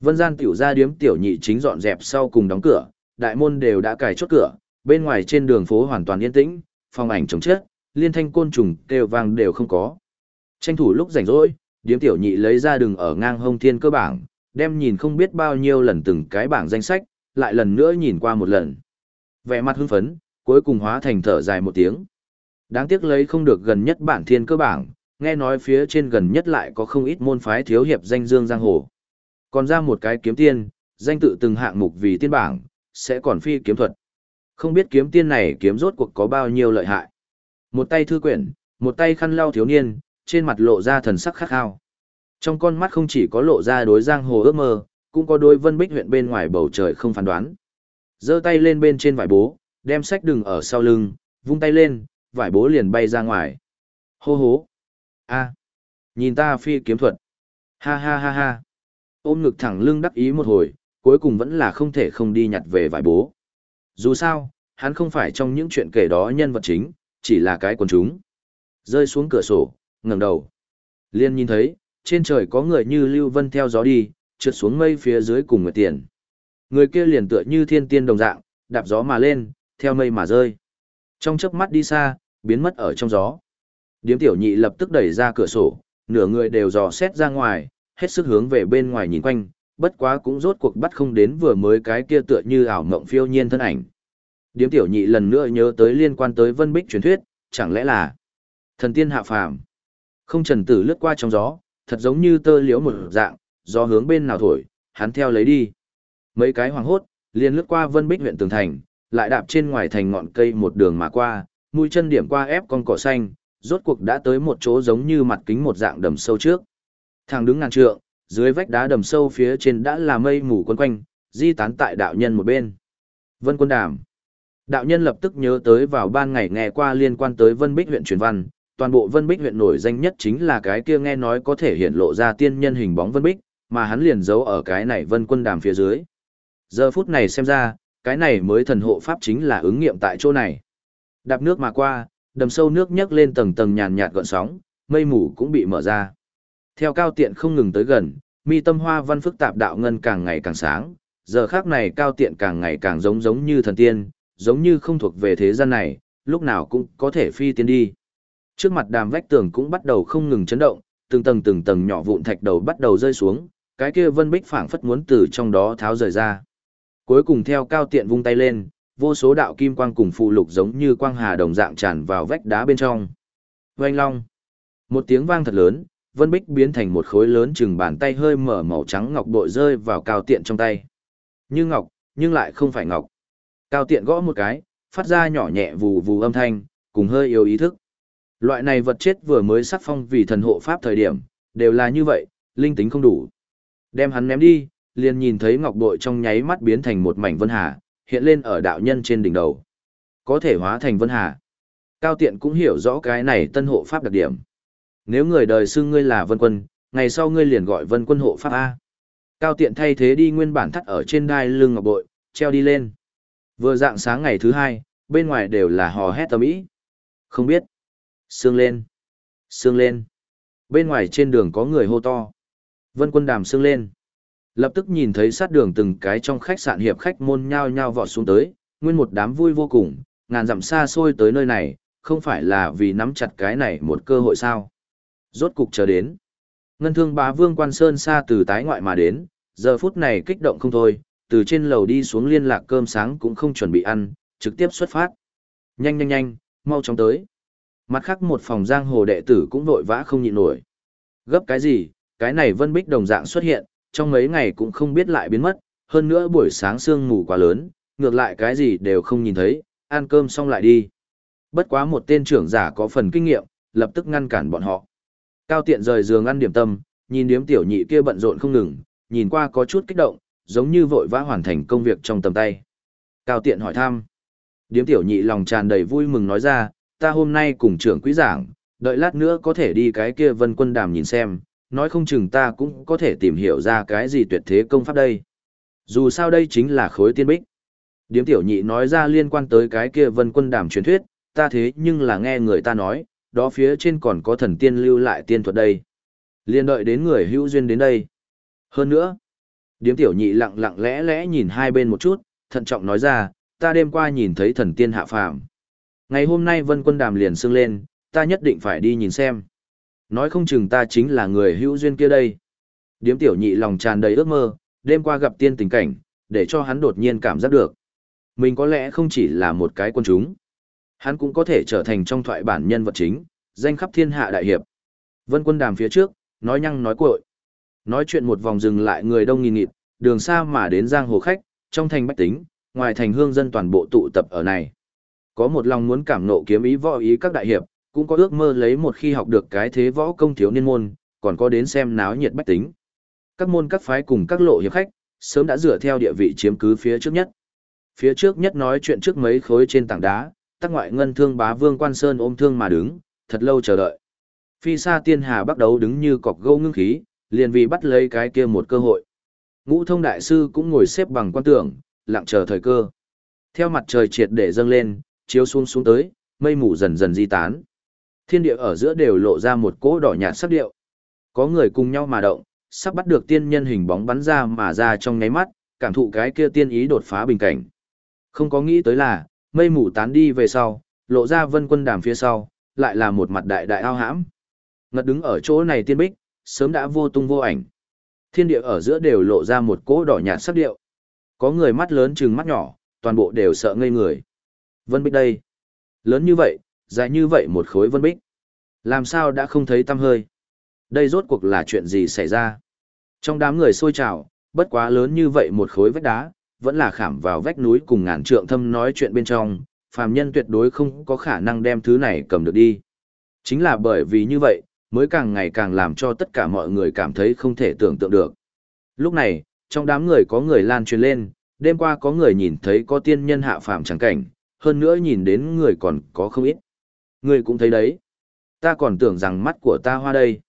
Vân gian tiểu gia điếm tiểu nhị chính dọn dẹp sau cùng đóng cửa, đại môn đều đã cài chốt cửa, bên ngoài trên đường phố hoàn toàn yên tĩnh, phong ảnh trống chết, liên thanh côn trùng kêu vang đều không có. Tranh thủ lúc rảnh rỗi, điếm tiểu nhị lấy ra đường ở ngang hông thiên cơ bảng, đem nhìn không biết bao nhiêu lần từng cái bảng danh sách, lại lần nữa nhìn qua một lần. Vẻ mặt hưng phấn, cuối cùng hóa thành thở dài một tiếng. Đáng tiếc lấy không được gần nhất bản thiên cơ bảng, nghe nói phía trên gần nhất lại có không ít môn phái thiếu hiệp danh dương giang hồ. Còn ra một cái kiếm tiên, danh tự từng hạng mục vì tiên bảng, sẽ còn phi kiếm thuật. Không biết kiếm tiên này kiếm rốt cuộc có bao nhiêu lợi hại. Một tay thư quyển, một tay khăn lau thiếu niên, trên mặt lộ ra thần sắc khát khao. Trong con mắt không chỉ có lộ ra đối giang hồ ước mơ, cũng có đôi vân bích huyện bên ngoài bầu trời không phán đoán. giơ tay lên bên trên vải bố, đem sách đừng ở sau lưng, vung tay lên, vải bố liền bay ra ngoài. Hô hố a Nhìn ta phi kiếm thuật. Ha ha ha ha. Ôm ngực thẳng lưng đắc ý một hồi, cuối cùng vẫn là không thể không đi nhặt về vải bố. Dù sao, hắn không phải trong những chuyện kể đó nhân vật chính, chỉ là cái quần chúng. Rơi xuống cửa sổ, ngẩng đầu. Liên nhìn thấy, trên trời có người như lưu vân theo gió đi, trượt xuống mây phía dưới cùng người tiền. Người kia liền tựa như thiên tiên đồng dạng, đạp gió mà lên, theo mây mà rơi. Trong chớp mắt đi xa, biến mất ở trong gió. Điếm tiểu nhị lập tức đẩy ra cửa sổ, nửa người đều dò xét ra ngoài, hết sức hướng về bên ngoài nhìn quanh, bất quá cũng rốt cuộc bắt không đến vừa mới cái kia tựa như ảo mộng phiêu nhiên thân ảnh. Điếm tiểu nhị lần nữa nhớ tới liên quan tới vân bích truyền thuyết, chẳng lẽ là thần tiên hạ phàm. Không trần tử lướt qua trong gió, thật giống như tơ liễu một dạng, gió hướng bên nào thổi, hắn theo lấy đi. Mấy cái hoàng hốt, liền lướt qua vân bích huyện tường thành, lại đạp trên ngoài thành ngọn cây một đường mà qua, mũi chân điểm qua ép con cỏ xanh, rốt cuộc đã tới một chỗ giống như mặt kính một dạng đầm sâu trước. Thằng đứng ngàn trượng, dưới vách đá đầm sâu phía trên đã là mây mù quấn quanh, di tán tại đạo nhân một bên. Vân Quân Đàm. Đạo nhân lập tức nhớ tới vào ban ngày nghe qua liên quan tới Vân Bích huyện truyền văn, toàn bộ Vân Bích huyện nổi danh nhất chính là cái kia nghe nói có thể hiện lộ ra tiên nhân hình bóng Vân Bích, mà hắn liền giấu ở cái này Vân Quân Đàm phía dưới. Giờ phút này xem ra, cái này mới thần hộ pháp chính là ứng nghiệm tại chỗ này. Đạp nước mà qua, đầm sâu nước nhấc lên tầng tầng nhàn nhạt gợn sóng, mây mù cũng bị mở ra. Theo cao tiện không ngừng tới gần, mi tâm hoa văn phức tạp đạo ngân càng ngày càng sáng, giờ khác này cao tiện càng ngày càng giống giống như thần tiên, giống như không thuộc về thế gian này, lúc nào cũng có thể phi tiến đi. Trước mặt đàm vách tường cũng bắt đầu không ngừng chấn động, từng tầng từng tầng nhỏ vụn thạch đầu bắt đầu rơi xuống, cái kia vân bích phảng phất muốn từ trong đó tháo rời ra. Cuối cùng theo cao tiện vung tay lên, vô số đạo kim quang cùng phụ lục giống như quang hà đồng dạng tràn vào vách đá bên trong. Oanh long. Một tiếng vang thật lớn, vân bích biến thành một khối lớn chừng bàn tay hơi mở màu trắng ngọc bội rơi vào cao tiện trong tay. Như ngọc, nhưng lại không phải ngọc. Cao tiện gõ một cái, phát ra nhỏ nhẹ vù vù âm thanh, cùng hơi yếu ý thức. Loại này vật chết vừa mới sắc phong vì thần hộ pháp thời điểm, đều là như vậy, linh tính không đủ. Đem hắn ném đi, liền nhìn thấy ngọc bội trong nháy mắt biến thành một mảnh vân hà, hiện lên ở đạo nhân trên đỉnh đầu. Có thể hóa thành vân hà. Cao tiện cũng hiểu rõ cái này tân hộ pháp đặc điểm. Nếu người đời xưng ngươi là vân quân, ngày sau ngươi liền gọi vân quân hộ pháp A. Cao tiện thay thế đi nguyên bản thắt ở trên đai lưng ngọc bội, treo đi lên. Vừa dạng sáng ngày thứ hai, bên ngoài đều là hò hét tầm ý. Không biết. Sương lên. Sương lên. Bên ngoài trên đường có người hô to. Vân quân đàm sương lên. Lập tức nhìn thấy sát đường từng cái trong khách sạn hiệp khách môn nhao nhao vọt xuống tới, nguyên một đám vui vô cùng, ngàn dặm xa xôi tới nơi này, không phải là vì nắm chặt cái này một cơ hội sao. Rốt cục chờ đến. Ngân thương bá vương quan sơn xa từ tái ngoại mà đến, giờ phút này kích động không thôi, từ trên lầu đi xuống liên lạc cơm sáng cũng không chuẩn bị ăn, trực tiếp xuất phát. Nhanh nhanh nhanh, mau chóng tới. Mặt khác một phòng giang hồ đệ tử cũng vội vã không nhịn nổi. Gấp cái gì, cái này vân bích đồng dạng xuất hiện, trong mấy ngày cũng không biết lại biến mất, hơn nữa buổi sáng sương mù quá lớn, ngược lại cái gì đều không nhìn thấy, ăn cơm xong lại đi. Bất quá một tên trưởng giả có phần kinh nghiệm, lập tức ngăn cản bọn họ. Cao tiện rời giường ăn điểm tâm, nhìn điếm tiểu nhị kia bận rộn không ngừng, nhìn qua có chút kích động, giống như vội vã hoàn thành công việc trong tầm tay. Cao tiện hỏi thăm. Điếm tiểu nhị lòng tràn đầy vui mừng nói ra, ta hôm nay cùng trưởng quý giảng, đợi lát nữa có thể đi cái kia vân quân đàm nhìn xem, nói không chừng ta cũng có thể tìm hiểu ra cái gì tuyệt thế công pháp đây. Dù sao đây chính là khối tiên bích. Điếm tiểu nhị nói ra liên quan tới cái kia vân quân đàm truyền thuyết, ta thế nhưng là nghe người ta nói, đó phía trên còn có thần tiên lưu lại tiên thuật đây. Liên đợi đến người hữu duyên đến đây. Hơn nữa, điếm tiểu nhị lặng lặng lẽ lẽ nhìn hai bên một chút, thận trọng nói ra, ta đêm qua nhìn thấy thần tiên hạ phàm. Ngày hôm nay vân quân đàm liền sưng lên, ta nhất định phải đi nhìn xem. Nói không chừng ta chính là người hữu duyên kia đây. Điếm tiểu nhị lòng tràn đầy ước mơ, đêm qua gặp tiên tình cảnh, để cho hắn đột nhiên cảm giác được. Mình có lẽ không chỉ là một cái quân chúng. Hắn cũng có thể trở thành trong thoại bản nhân vật chính, danh khắp thiên hạ đại hiệp. Vân quân đàm phía trước, nói nhăng nói cuội. Nói chuyện một vòng dừng lại người đông nghìn nghịt, đường xa mà đến giang hồ khách, trong thành bách tính, ngoài thành hương dân toàn bộ tụ tập ở này. Có một lòng muốn cảm nộ kiếm ý võ ý các đại hiệp, cũng có ước mơ lấy một khi học được cái thế võ công thiếu niên môn, còn có đến xem náo nhiệt bách tính. Các môn các phái cùng các lộ hiệp khách, sớm đã dựa theo địa vị chiếm cứ phía trước nhất. Phía trước nhất nói chuyện trước mấy khối trên tảng đá, tắc ngoại ngân thương bá vương quan sơn ôm thương mà đứng, thật lâu chờ đợi. Phi xa tiên hà bắt đầu đứng như cọc gâu ngưng khí, liền vì bắt lấy cái kia một cơ hội. Ngũ thông đại sư cũng ngồi xếp bằng quan tưởng, lặng chờ thời cơ. Theo mặt trời triệt để dâng lên, chiếu xuống xuống tới, mây mù dần dần di tán. Thiên địa ở giữa đều lộ ra một cỗ đỏ nhạt sắc điệu. Có người cùng nhau mà động, sắp bắt được tiên nhân hình bóng bắn ra mà ra trong nháy mắt, cảm thụ cái kia tiên ý đột phá bình cảnh. Không có nghĩ tới là, mây mù tán đi về sau, lộ ra vân quân đàm phía sau, lại là một mặt đại đại ao hãm. Ngật đứng ở chỗ này tiên bích, sớm đã vô tung vô ảnh. Thiên địa ở giữa đều lộ ra một cỗ đỏ nhạt sắc điệu. Có người mắt lớn chừng mắt nhỏ, toàn bộ đều sợ ngây người. Vân bích đây. Lớn như vậy, dài như vậy một khối vân bích. Làm sao đã không thấy tăm hơi? Đây rốt cuộc là chuyện gì xảy ra? Trong đám người xôi trào, bất quá lớn như vậy một khối vách đá, vẫn là khảm vào vách núi cùng ngàn trượng thâm nói chuyện bên trong, phàm nhân tuyệt đối không có khả năng đem thứ này cầm được đi. Chính là bởi vì như vậy, mới càng ngày càng làm cho tất cả mọi người cảm thấy không thể tưởng tượng được. Lúc này, trong đám người có người lan truyền lên, đêm qua có người nhìn thấy có tiên nhân hạ phàm chẳng cảnh, hơn nữa nhìn đến người còn có không ít. Ngươi cũng thấy đấy. Ta còn tưởng rằng mắt của ta hoa đây.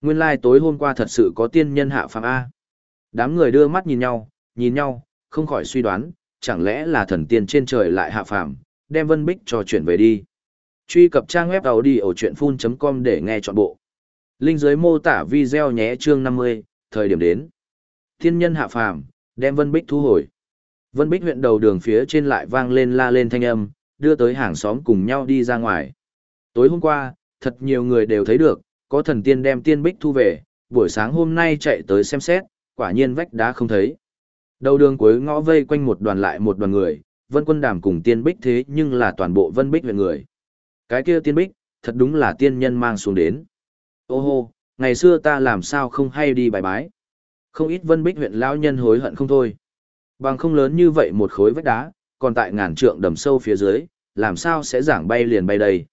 Nguyên lai like tối hôm qua thật sự có tiên nhân hạ phàm A. Đám người đưa mắt nhìn nhau, nhìn nhau, không khỏi suy đoán, chẳng lẽ là thần tiên trên trời lại hạ phàm, đem Vân Bích cho chuyển về đi. Truy cập trang web đầu đi ở chuyệnfun.com để nghe trọn bộ. Linh dưới mô tả video nhé chương 50, thời điểm đến. Thiên nhân hạ phàm, đem Vân Bích thu hồi. Vân Bích huyện đầu đường phía trên lại vang lên la lên thanh âm, đưa tới hàng xóm cùng nhau đi ra ngoài. Tối hôm qua, thật nhiều người đều thấy được, có thần tiên đem tiên bích thu về, buổi sáng hôm nay chạy tới xem xét, quả nhiên vách đá không thấy. Đầu đường cuối ngõ vây quanh một đoàn lại một đoàn người, vân quân đàm cùng tiên bích thế nhưng là toàn bộ vân bích huyện người. Cái kia tiên bích, thật đúng là tiên nhân mang xuống đến. Ô hô, ngày xưa ta làm sao không hay đi bài bái. Không ít vân bích huyện lão nhân hối hận không thôi. Bằng không lớn như vậy một khối vách đá, còn tại ngàn trượng đầm sâu phía dưới, làm sao sẽ giảng bay liền bay đây.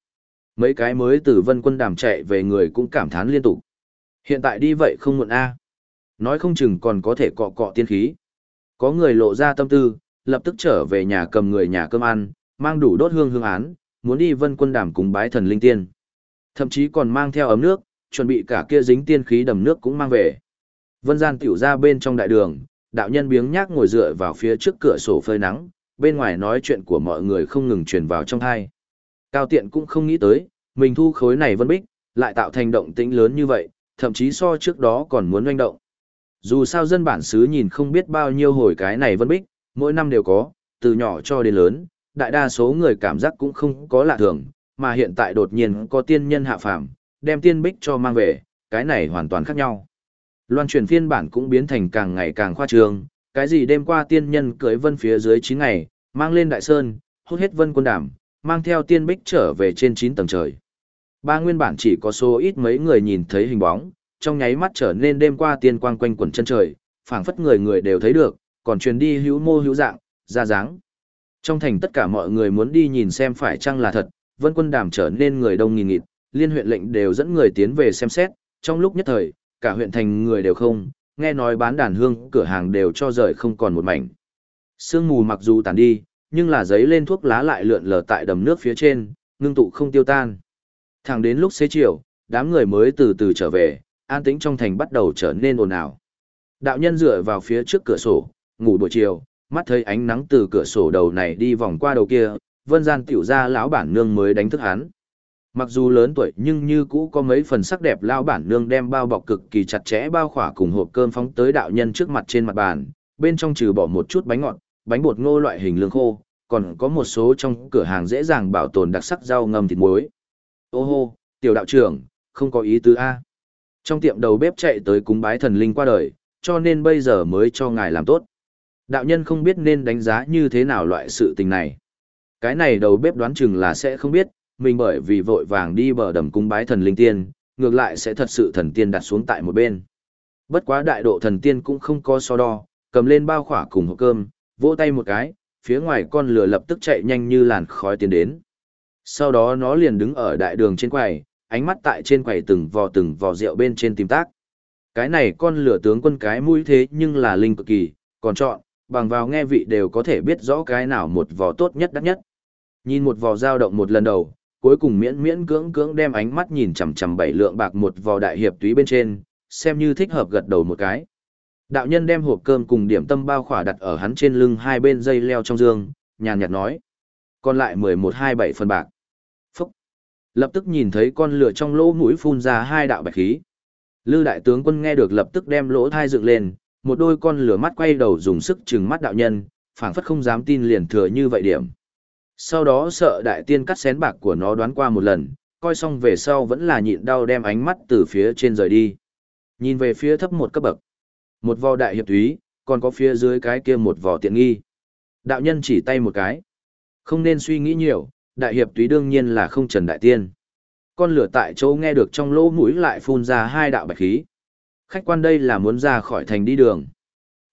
Mấy cái mới từ vân quân đàm chạy về người cũng cảm thán liên tục. Hiện tại đi vậy không muộn a Nói không chừng còn có thể cọ cọ tiên khí. Có người lộ ra tâm tư, lập tức trở về nhà cầm người nhà cơm ăn, mang đủ đốt hương hương án, muốn đi vân quân đàm cùng bái thần linh tiên. Thậm chí còn mang theo ấm nước, chuẩn bị cả kia dính tiên khí đầm nước cũng mang về. Vân gian tiểu ra bên trong đại đường, đạo nhân biếng nhác ngồi dựa vào phía trước cửa sổ phơi nắng, bên ngoài nói chuyện của mọi người không ngừng truyền vào trong thai. Cao tiện cũng không nghĩ tới, mình thu khối này vân bích, lại tạo thành động tĩnh lớn như vậy, thậm chí so trước đó còn muốn doanh động. Dù sao dân bản xứ nhìn không biết bao nhiêu hồi cái này vân bích, mỗi năm đều có, từ nhỏ cho đến lớn, đại đa số người cảm giác cũng không có lạ thường, mà hiện tại đột nhiên có tiên nhân hạ phàm, đem tiên bích cho mang về, cái này hoàn toàn khác nhau. Loan truyền phiên bản cũng biến thành càng ngày càng khoa trương, cái gì đêm qua tiên nhân cưới vân phía dưới 9 ngày, mang lên đại sơn, hút hết vân quân đảm, mang theo tiên bích trở về trên 9 tầng trời. Ba nguyên bản chỉ có số ít mấy người nhìn thấy hình bóng, trong nháy mắt trở nên đêm qua tiên quang quanh quẩn chân trời, phảng phất người người đều thấy được, còn truyền đi hữu mô hữu dạng, ra dáng. Trong thành tất cả mọi người muốn đi nhìn xem phải chăng là thật, vân quân đàm trở nên người đông nghìn nghịt, liên huyện lệnh đều dẫn người tiến về xem xét, trong lúc nhất thời, cả huyện thành người đều không, nghe nói bán đàn hương, cửa hàng đều cho rời không còn một mảnh. Sương mù mặc dù tàn đi, nhưng là giấy lên thuốc lá lại lượn lờ tại đầm nước phía trên, ngưng tụ không tiêu tan. Thẳng đến lúc xế chiều, đám người mới từ từ trở về, an tĩnh trong thành bắt đầu trở nên ồn ào. Đạo nhân dựa vào phía trước cửa sổ, ngủ buổi chiều, mắt thấy ánh nắng từ cửa sổ đầu này đi vòng qua đầu kia, vân gian tiểu ra lão bản nương mới đánh thức hắn. Mặc dù lớn tuổi nhưng như cũ có mấy phần sắc đẹp lão bản nương đem bao bọc cực kỳ chặt chẽ bao khỏa cùng hộp cơm phóng tới đạo nhân trước mặt trên mặt bàn, bên trong trừ bỏ một chút bánh ngọt, bánh bột ngô loại hình lương khô, còn có một số trong cửa hàng dễ dàng bảo tồn đặc sắc rau ngâm thịt muối. Ô hô, tiểu đạo trưởng, không có ý tứ A. Trong tiệm đầu bếp chạy tới cúng bái thần linh qua đời, cho nên bây giờ mới cho ngài làm tốt. Đạo nhân không biết nên đánh giá như thế nào loại sự tình này. Cái này đầu bếp đoán chừng là sẽ không biết, mình bởi vì vội vàng đi bờ đầm cúng bái thần linh tiên, ngược lại sẽ thật sự thần tiên đặt xuống tại một bên. Bất quá đại độ thần tiên cũng không có so đo, cầm lên bao khỏa cùng hộp cơm, vỗ tay một cái, phía ngoài con lửa lập tức chạy nhanh như làn khói tiến đến. Sau đó nó liền đứng ở đại đường trên quầy, ánh mắt tại trên quầy từng vò từng vò rượu bên trên tìm tác. Cái này con lửa tướng quân cái mũi thế nhưng là linh cực kỳ, còn chọn, bằng vào nghe vị đều có thể biết rõ cái nào một vò tốt nhất đắt nhất. Nhìn một vò dao động một lần đầu, cuối cùng miễn miễn cưỡng cưỡng đem ánh mắt nhìn chằm chằm bảy lượng bạc một vò đại hiệp túy bên trên, xem như thích hợp gật đầu một cái. Đạo nhân đem hộp cơm cùng điểm tâm bao khỏa đặt ở hắn trên lưng hai bên dây leo trong giường, nhàn nhạt nói. Còn lại mười một hai bảy phần bạc. Phúc! Lập tức nhìn thấy con lửa trong lỗ mũi phun ra hai đạo bạch khí. Lư đại tướng quân nghe được lập tức đem lỗ thai dựng lên, một đôi con lửa mắt quay đầu dùng sức trừng mắt đạo nhân, phảng phất không dám tin liền thừa như vậy điểm. Sau đó sợ đại tiên cắt xén bạc của nó đoán qua một lần, coi xong về sau vẫn là nhịn đau đem ánh mắt từ phía trên rời đi. Nhìn về phía thấp một cấp bậc. Một vò đại hiệp thúy, còn có phía dưới cái kia một vò tiện nghi. Đạo nhân chỉ tay một cái. Không nên suy nghĩ nhiều, đại hiệp túy đương nhiên là không trần đại tiên. Con lửa tại chỗ nghe được trong lỗ mũi lại phun ra hai đạo bạch khí. Khách quan đây là muốn ra khỏi thành đi đường.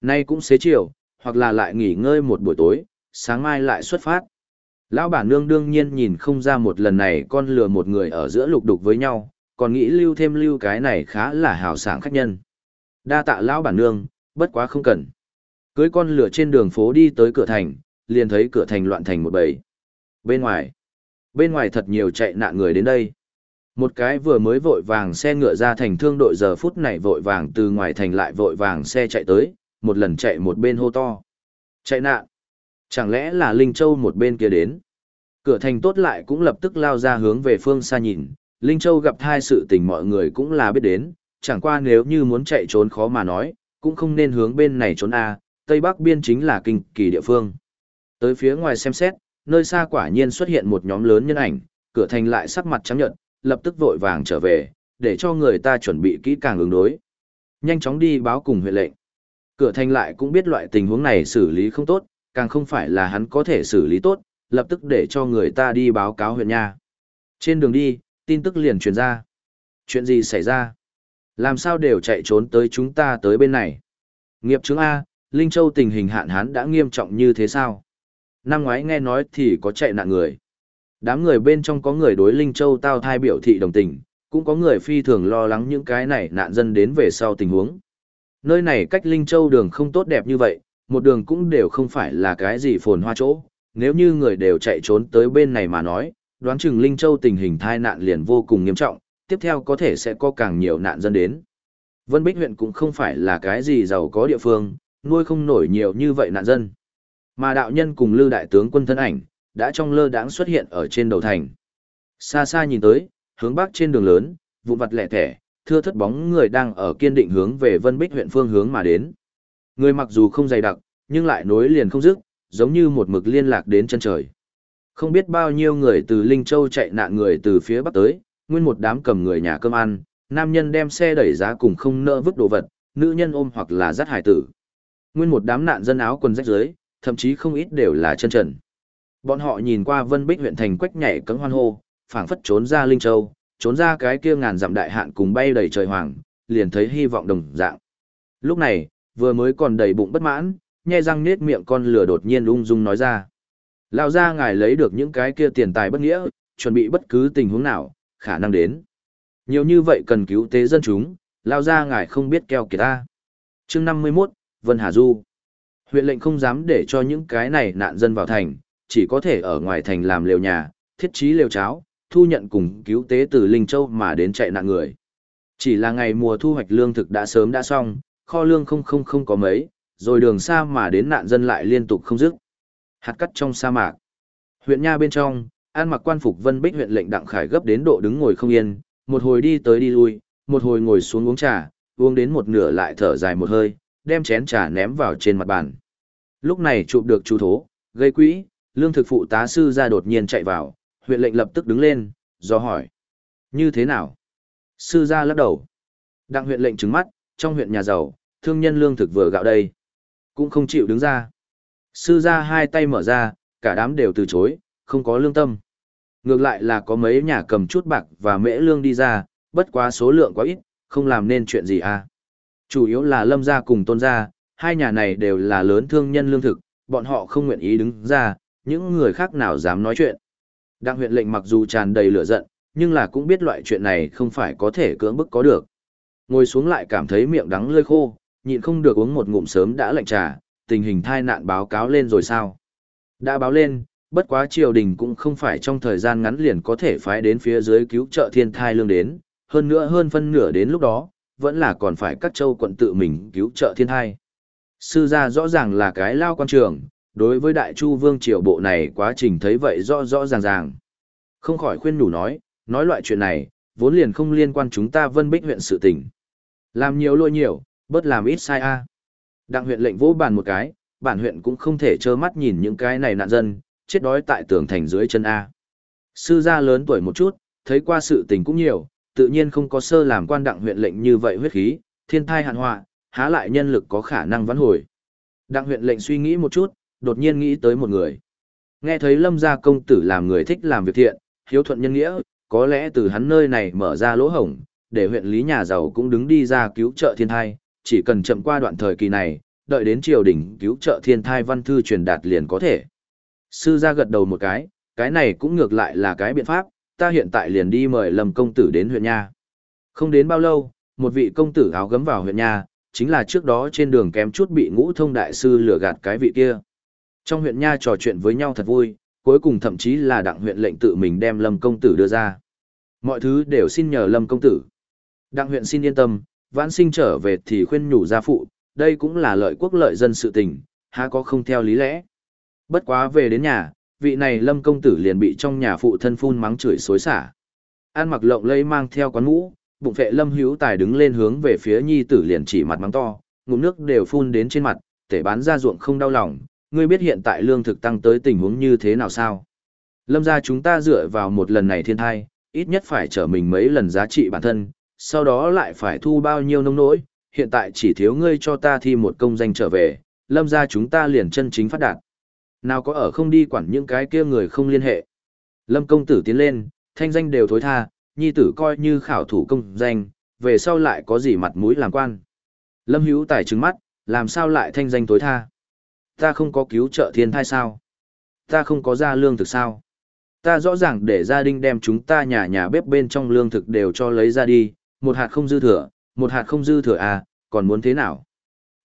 Nay cũng xế chiều, hoặc là lại nghỉ ngơi một buổi tối, sáng mai lại xuất phát. Lão bản nương đương nhiên nhìn không ra một lần này con lừa một người ở giữa lục đục với nhau, còn nghĩ lưu thêm lưu cái này khá là hào sảng khách nhân. Đa tạ lão bản nương, bất quá không cần. Cưới con lửa trên đường phố đi tới cửa thành, liền thấy cửa thành loạn thành một bầy. Bên ngoài, bên ngoài thật nhiều chạy nạn người đến đây. Một cái vừa mới vội vàng xe ngựa ra thành thương đội giờ phút này vội vàng từ ngoài thành lại vội vàng xe chạy tới, một lần chạy một bên hô to. Chạy nạn. Chẳng lẽ là Linh Châu một bên kia đến? Cửa thành tốt lại cũng lập tức lao ra hướng về phương xa nhìn, Linh Châu gặp hai sự tình mọi người cũng là biết đến, chẳng qua nếu như muốn chạy trốn khó mà nói, cũng không nên hướng bên này trốn A, Tây Bắc biên chính là kinh kỳ địa phương. Tới phía ngoài xem xét, nơi xa quả nhiên xuất hiện một nhóm lớn nhân ảnh, cửa thành lại sắc mặt trắng nhợt, lập tức vội vàng trở về, để cho người ta chuẩn bị kỹ càng ứng đối. Nhanh chóng đi báo cùng huyện lệnh. Cửa thành lại cũng biết loại tình huống này xử lý không tốt, càng không phải là hắn có thể xử lý tốt, lập tức để cho người ta đi báo cáo huyện nha. Trên đường đi, tin tức liền truyền ra. Chuyện gì xảy ra? Làm sao đều chạy trốn tới chúng ta tới bên này? Nghiệp chứng A, Linh Châu tình hình hạn hán đã nghiêm trọng như thế sao? Năm ngoái nghe nói thì có chạy nạn người. Đám người bên trong có người đối Linh Châu tao thai biểu thị đồng tình, cũng có người phi thường lo lắng những cái này nạn dân đến về sau tình huống. Nơi này cách Linh Châu đường không tốt đẹp như vậy, một đường cũng đều không phải là cái gì phồn hoa chỗ. Nếu như người đều chạy trốn tới bên này mà nói, đoán chừng Linh Châu tình hình thai nạn liền vô cùng nghiêm trọng, tiếp theo có thể sẽ có càng nhiều nạn dân đến. Vân Bích huyện cũng không phải là cái gì giàu có địa phương, nuôi không nổi nhiều như vậy nạn dân. Mà đạo nhân cùng Lư đại tướng quân thân ảnh, đã trong lơ đãng xuất hiện ở trên đầu thành. Xa xa nhìn tới, hướng bắc trên đường lớn, vụn vặt lẻ thẻ, thưa thất bóng người đang ở kiên định hướng về Vân Bích huyện phương hướng mà đến. Người mặc dù không dày đặc, nhưng lại nối liền không dứt, giống như một mực liên lạc đến chân trời. Không biết bao nhiêu người từ Linh Châu chạy nạn người từ phía bắc tới, nguyên một đám cầm người nhà cơm ăn, nam nhân đem xe đẩy giá cùng không nỡ vứt đồ vật, nữ nhân ôm hoặc là dắt hải tử. Nguyên một đám nạn dân áo quần rách rưới, thậm chí không ít đều là chân trần. Bọn họ nhìn qua Vân Bích huyện thành quách nhảy cẫng hoan hô, phảng phất trốn ra Linh Châu, trốn ra cái kia ngàn dặm đại hạn cùng bay đầy trời hoàng, liền thấy hy vọng đồng dạng. Lúc này, vừa mới còn đầy bụng bất mãn, nhe răng nết miệng con lửa đột nhiên ung dung nói ra. Lão gia ngài lấy được những cái kia tiền tài bất nghĩa, chuẩn bị bất cứ tình huống nào, khả năng đến. Nhiều như vậy cần cứu tế dân chúng, lao ra ngài không biết keo kìa ta. chương 51, Vân Hà Du. Huyện lệnh không dám để cho những cái này nạn dân vào thành, chỉ có thể ở ngoài thành làm lều nhà, thiết trí lều cháo, thu nhận cùng cứu tế từ Linh Châu mà đến chạy nạn người. Chỉ là ngày mùa thu hoạch lương thực đã sớm đã xong, kho lương không không không có mấy, rồi đường xa mà đến nạn dân lại liên tục không dứt. Hạt cắt trong sa mạc. Huyện Nha bên trong, an mặc quan phục Vân Bích huyện lệnh Đặng Khải gấp đến độ đứng ngồi không yên, một hồi đi tới đi lui, một hồi ngồi xuống uống trà, uống đến một nửa lại thở dài một hơi, đem chén trà ném vào trên mặt bàn. Lúc này chụp được chú thố, gây quỹ, lương thực phụ tá sư ra đột nhiên chạy vào, huyện lệnh lập tức đứng lên, do hỏi. Như thế nào? Sư gia lắc đầu. Đặng huyện lệnh trứng mắt, trong huyện nhà giàu, thương nhân lương thực vừa gạo đây. Cũng không chịu đứng ra. Sư gia hai tay mở ra, cả đám đều từ chối, không có lương tâm. Ngược lại là có mấy nhà cầm chút bạc và mễ lương đi ra, bất quá số lượng quá ít, không làm nên chuyện gì à. Chủ yếu là lâm gia cùng tôn gia, hai nhà này đều là lớn thương nhân lương thực, bọn họ không nguyện ý đứng ra, những người khác nào dám nói chuyện. Đặng huyện lệnh mặc dù tràn đầy lửa giận, nhưng là cũng biết loại chuyện này không phải có thể cưỡng bức có được. Ngồi xuống lại cảm thấy miệng đắng lơi khô, nhịn không được uống một ngụm sớm đã lạnh trà, tình hình thai nạn báo cáo lên rồi sao? Đã báo lên, bất quá triều đình cũng không phải trong thời gian ngắn liền có thể phái đến phía dưới cứu trợ thiên thai lương đến, hơn nữa hơn phân nửa đến lúc đó, vẫn là còn phải các châu quận tự mình cứu trợ thiên thai. Sư gia rõ ràng là cái lao quan trường, đối với đại chu vương triều bộ này quá trình thấy vậy rõ rõ ràng ràng. Không khỏi khuyên đủ nói, nói loại chuyện này, vốn liền không liên quan chúng ta vân bích huyện sự tình. Làm nhiều lôi nhiều, bớt làm ít sai a. Đặng huyện lệnh vỗ bàn một cái, bản huyện cũng không thể trơ mắt nhìn những cái này nạn dân, chết đói tại tường thành dưới chân A. Sư gia lớn tuổi một chút, thấy qua sự tình cũng nhiều, tự nhiên không có sơ làm quan đặng huyện lệnh như vậy huyết khí, thiên thai hạn họa, há lại nhân lực có khả năng vãn hồi. Đặng huyện lệnh suy nghĩ một chút, đột nhiên nghĩ tới một người. Nghe thấy lâm gia công tử làm người thích làm việc thiện, hiếu thuận nhân nghĩa, có lẽ từ hắn nơi này mở ra lỗ hổng, để huyện lý nhà giàu cũng đứng đi ra cứu trợ thiên thai, chỉ cần chậm qua đoạn thời kỳ này, đợi đến triều đình cứu trợ thiên thai văn thư truyền đạt liền có thể. Sư ra gật đầu một cái, cái này cũng ngược lại là cái biện pháp, ta hiện tại liền đi mời Lâm công tử đến huyện nha. Không đến bao lâu, một vị công tử áo gấm vào huyện nha, chính là trước đó trên đường kém chút bị ngũ thông đại sư lừa gạt cái vị kia. Trong huyện nha trò chuyện với nhau thật vui, cuối cùng thậm chí là đặng huyện lệnh tự mình đem Lâm công tử đưa ra. Mọi thứ đều xin nhờ Lâm công tử. Đặng huyện xin yên tâm, vãn sinh trở về thì khuyên nhủ gia phụ, đây cũng là lợi quốc lợi dân sự tình, há có không theo lý lẽ. Bất quá về đến nhà, vị này lâm công tử liền bị trong nhà phụ thân phun mắng chửi xối xả. An mặc lộng lây mang theo quán mũ, bụng vệ lâm hữu tài đứng lên hướng về phía nhi tử liền chỉ mặt mắng to, ngụm nước đều phun đến trên mặt, tể bán ra ruộng không đau lòng, ngươi biết hiện tại lương thực tăng tới tình huống như thế nào sao? Lâm gia chúng ta dựa vào một lần này thiên thai, ít nhất phải trở mình mấy lần giá trị bản thân, sau đó lại phải thu bao nhiêu nông nỗi, hiện tại chỉ thiếu ngươi cho ta thi một công danh trở về, lâm gia chúng ta liền chân chính phát đạt. Nào có ở không đi quản những cái kia người không liên hệ. Lâm công tử tiến lên, thanh danh đều thối tha, nhi tử coi như khảo thủ công danh, về sau lại có gì mặt mũi làm quan. Lâm hữu tài trứng mắt, làm sao lại thanh danh tối tha. Ta không có cứu trợ thiên thai sao? Ta không có ra lương thực sao? Ta rõ ràng để gia đình đem chúng ta nhà nhà bếp bên trong lương thực đều cho lấy ra đi, một hạt không dư thừa, một hạt không dư thừa à, còn muốn thế nào?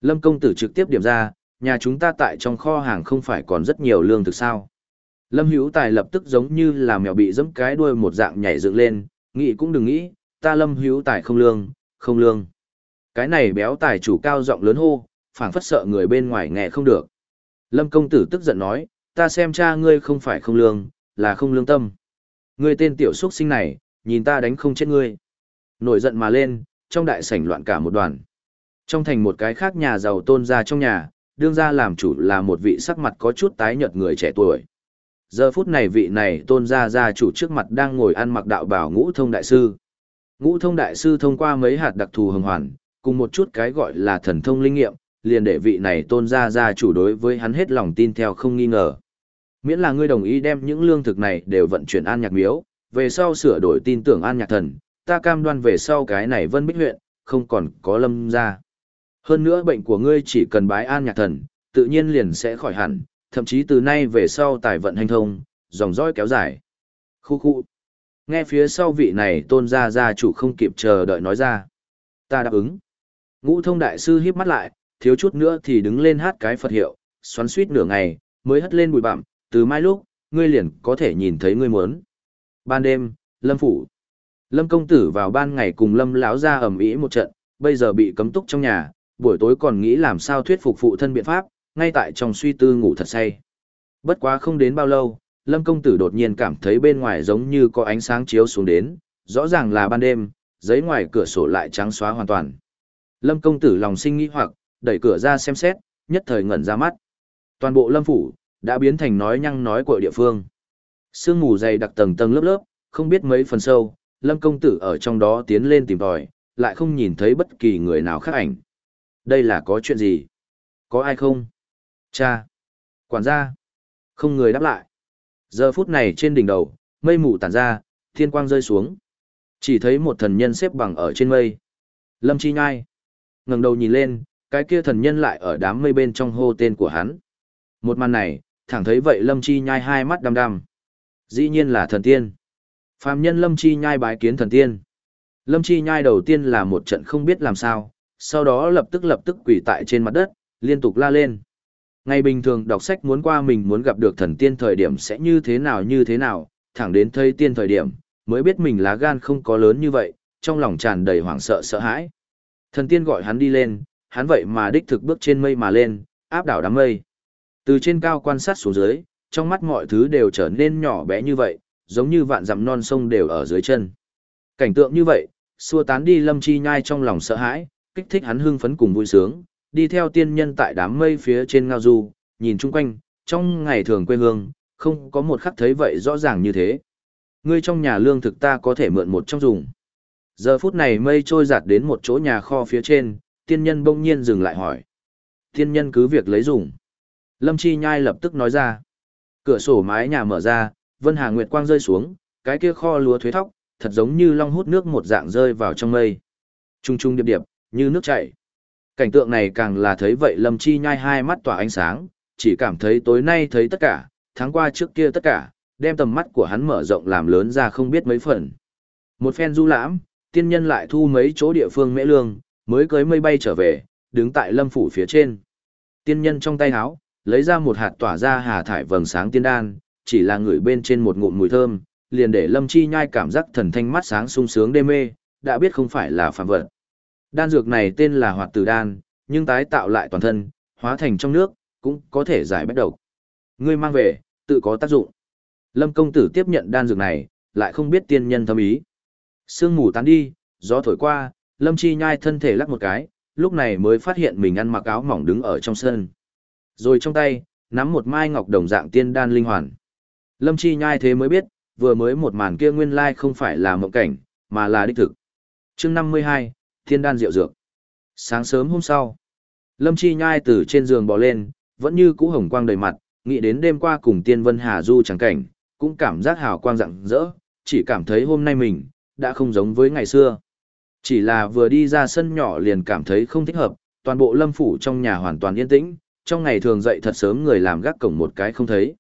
Lâm công tử trực tiếp điểm ra, nhà chúng ta tại trong kho hàng không phải còn rất nhiều lương thực sao. Lâm Hữu Tài lập tức giống như là mèo bị giẫm cái đuôi một dạng nhảy dựng lên, nghĩ cũng đừng nghĩ, ta Lâm Hữu Tài không lương, không lương. Cái này béo tài chủ cao giọng lớn hô, phảng phất sợ người bên ngoài nghe không được. Lâm công tử tức giận nói, ta xem cha ngươi không phải không lương, là không lương tâm. Ngươi tên tiểu xuất sinh này, nhìn ta đánh không chết ngươi. Nổi giận mà lên, trong đại sảnh loạn cả một đoàn. Trong thành một cái khác nhà giàu tôn ra trong nhà, đương ra làm chủ là một vị sắc mặt có chút tái nhợt người trẻ tuổi. Giờ phút này vị này tôn gia gia chủ trước mặt đang ngồi ăn mặc đạo bảo ngũ thông đại sư. Ngũ thông đại sư thông qua mấy hạt đặc thù hồng hoàn, cùng một chút cái gọi là thần thông linh nghiệm, liền để vị này tôn gia gia chủ đối với hắn hết lòng tin theo không nghi ngờ. Miễn là ngươi đồng ý đem những lương thực này đều vận chuyển an nhạc miếu, về sau sửa đổi tin tưởng an nhạc thần, ta cam đoan về sau cái này vân bích huyện, không còn có lâm gia hơn nữa bệnh của ngươi chỉ cần bái an nhạc thần, tự nhiên liền sẽ khỏi hẳn, thậm chí từ nay về sau tài vận hành thông, dòng dõi kéo dài. Khu khu. Nghe phía sau vị này tôn gia gia chủ không kịp chờ đợi nói ra. Ta đáp ứng. Ngũ thông đại sư híp mắt lại, thiếu chút nữa thì đứng lên hát cái Phật hiệu, xoắn suýt nửa ngày, mới hất lên bụi bặm, từ mai lúc, ngươi liền có thể nhìn thấy ngươi muốn. Ban đêm, Lâm phủ. Lâm công tử vào ban ngày cùng Lâm lão ra ầm ĩ một trận, bây giờ bị cấm túc trong nhà, buổi tối còn nghĩ làm sao thuyết phục phụ thân biện pháp, ngay tại trong suy tư ngủ thật say. Bất quá không đến bao lâu, Lâm công tử đột nhiên cảm thấy bên ngoài giống như có ánh sáng chiếu xuống đến, rõ ràng là ban đêm, giấy ngoài cửa sổ lại trắng xóa hoàn toàn. Lâm công tử lòng sinh nghĩ hoặc, đẩy cửa ra xem xét, nhất thời ngẩn ra mắt. Toàn bộ lâm phủ, đã biến thành nói nhăng nói của địa phương. Sương mù dày đặc tầng tầng lớp lớp, không biết mấy phần sâu, lâm công tử ở trong đó tiến lên tìm tòi, lại không nhìn thấy bất kỳ người nào khác ảnh. Đây là có chuyện gì? Có ai không? Cha! Quản gia! Không người đáp lại. Giờ phút này trên đỉnh đầu, mây mù tản ra, thiên quang rơi xuống. Chỉ thấy một thần nhân xếp bằng ở trên mây. Lâm Chi Nhai. ngẩng đầu nhìn lên, cái kia thần nhân lại ở đám mây bên trong hô tên của hắn. Một màn này, thẳng thấy vậy Lâm Chi Nhai hai mắt đăm đăm. Dĩ nhiên là thần tiên. Phạm nhân Lâm Chi Nhai bái kiến thần tiên. Lâm Chi Nhai đầu tiên là một trận không biết làm sao, sau đó lập tức lập tức quỳ tại trên mặt đất, liên tục la lên. Ngày bình thường đọc sách muốn qua mình muốn gặp được thần tiên thời điểm sẽ như thế nào như thế nào, thẳng đến thấy tiên thời điểm, mới biết mình lá gan không có lớn như vậy, trong lòng tràn đầy hoảng sợ sợ hãi. Thần tiên gọi hắn đi lên, hắn vậy mà đích thực bước trên mây mà lên, áp đảo đám mây. Từ trên cao quan sát xuống dưới, trong mắt mọi thứ đều trở nên nhỏ bé như vậy, giống như vạn dặm non sông đều ở dưới chân. Cảnh tượng như vậy, xua tán đi Lâm Chi Nhai trong lòng sợ hãi, kích thích hắn hưng phấn cùng vui sướng, đi theo tiên nhân tại đám mây phía trên ngao du, nhìn chung quanh, trong ngày thường quê hương, không có một khắc thấy vậy rõ ràng như thế. Ngươi trong nhà lương thực ta có thể mượn một trong dùng. Giờ phút này mây trôi giạt đến một chỗ nhà kho phía trên, tiên nhân bỗng nhiên dừng lại hỏi. Tiên nhân cứ việc lấy dùng. Lâm Chi Nhai lập tức nói ra. Cửa sổ mái nhà mở ra, Vân Hà Nguyệt Quang rơi xuống, cái kia kho lúa thuế thóc, thật giống như long hút nước một dạng rơi vào trong mây. Trung trung điệp điệp, như nước chảy. Cảnh tượng này càng là thấy vậy Lâm Chi Nhai hai mắt tỏa ánh sáng, chỉ cảm thấy tối nay thấy tất cả, tháng qua trước kia tất cả, đem tầm mắt của hắn mở rộng làm lớn ra không biết mấy phần. Một phen du lãm, tiên nhân lại thu mấy chỗ địa phương mễ lương, mới cưới mây bay trở về, đứng tại lâm phủ phía trên. Tiên nhân trong tay áo, lấy ra một hạt tỏa ra hà thải vầng sáng tiên đan, chỉ là ngửi bên trên một ngụm mùi thơm, liền để lâm chi nhai cảm giác thần thanh mắt sáng sung sướng đê mê, đã biết không phải là phạm vật. Đan dược này tên là hoạt tử đan, nhưng tái tạo lại toàn thân, hóa thành trong nước, cũng có thể giải bách độc. Ngươi mang về, tự có tác dụng. Lâm công tử tiếp nhận đan dược này, lại không biết tiên nhân thâm ý. Sương mù tán đi, gió thổi qua, Lâm Chi nhai thân thể lắc một cái, lúc này mới phát hiện mình ăn mặc áo mỏng đứng ở trong sân. Rồi trong tay, nắm một mai ngọc đồng dạng tiên đan linh hoàn. Lâm Chi nhai thế mới biết, vừa mới một màn kia nguyên lai không phải là mộng cảnh, mà là đích thực. chương 52, thiên đan rượu dược. Sáng sớm hôm sau, Lâm Chi nhai từ trên giường bò lên, vẫn như cũ hồng quang đầy mặt, nghĩ đến đêm qua cùng tiên vân hà du chẳng cảnh, cũng cảm giác hào quang rạng rỡ, chỉ cảm thấy hôm nay mình, đã không giống với ngày xưa. Chỉ là vừa đi ra sân nhỏ liền cảm thấy không thích hợp, toàn bộ lâm phủ trong nhà hoàn toàn yên tĩnh, trong ngày thường dậy thật sớm người làm gác cổng một cái không thấy.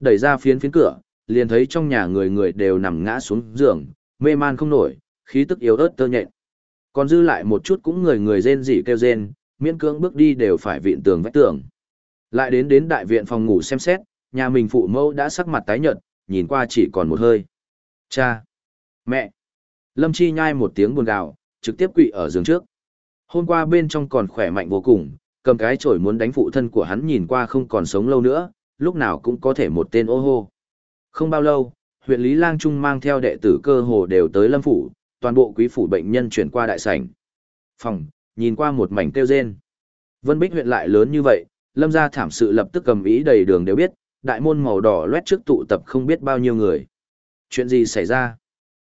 Đẩy ra phiến phiến cửa, liền thấy trong nhà người người đều nằm ngã xuống giường, mê man không nổi, khí tức yếu ớt tơ nhện. Còn dư lại một chút cũng người người rên rỉ kêu rên, miễn cưỡng bước đi đều phải vịn tường vách tường. Lại đến đến đại viện phòng ngủ xem xét, nhà mình phụ mẫu đã sắc mặt tái nhợt, nhìn qua chỉ còn một hơi. Cha! Mẹ! Lâm Chi nhai một tiếng buồn gào, trực tiếp quỵ ở giường trước. Hôm qua bên trong còn khỏe mạnh vô cùng, cầm cái chổi muốn đánh phụ thân của hắn nhìn qua không còn sống lâu nữa, lúc nào cũng có thể một tên ô hô. Không bao lâu, huyện Lý Lang Trung mang theo đệ tử cơ hồ đều tới Lâm Phủ, toàn bộ quý phủ bệnh nhân chuyển qua đại sảnh. Phòng, nhìn qua một mảnh tiêu rên. Vân Bích huyện lại lớn như vậy, Lâm gia thảm sự lập tức cầm ý đầy đường đều biết, đại môn màu đỏ loét trước tụ tập không biết bao nhiêu người. Chuyện gì xảy ra?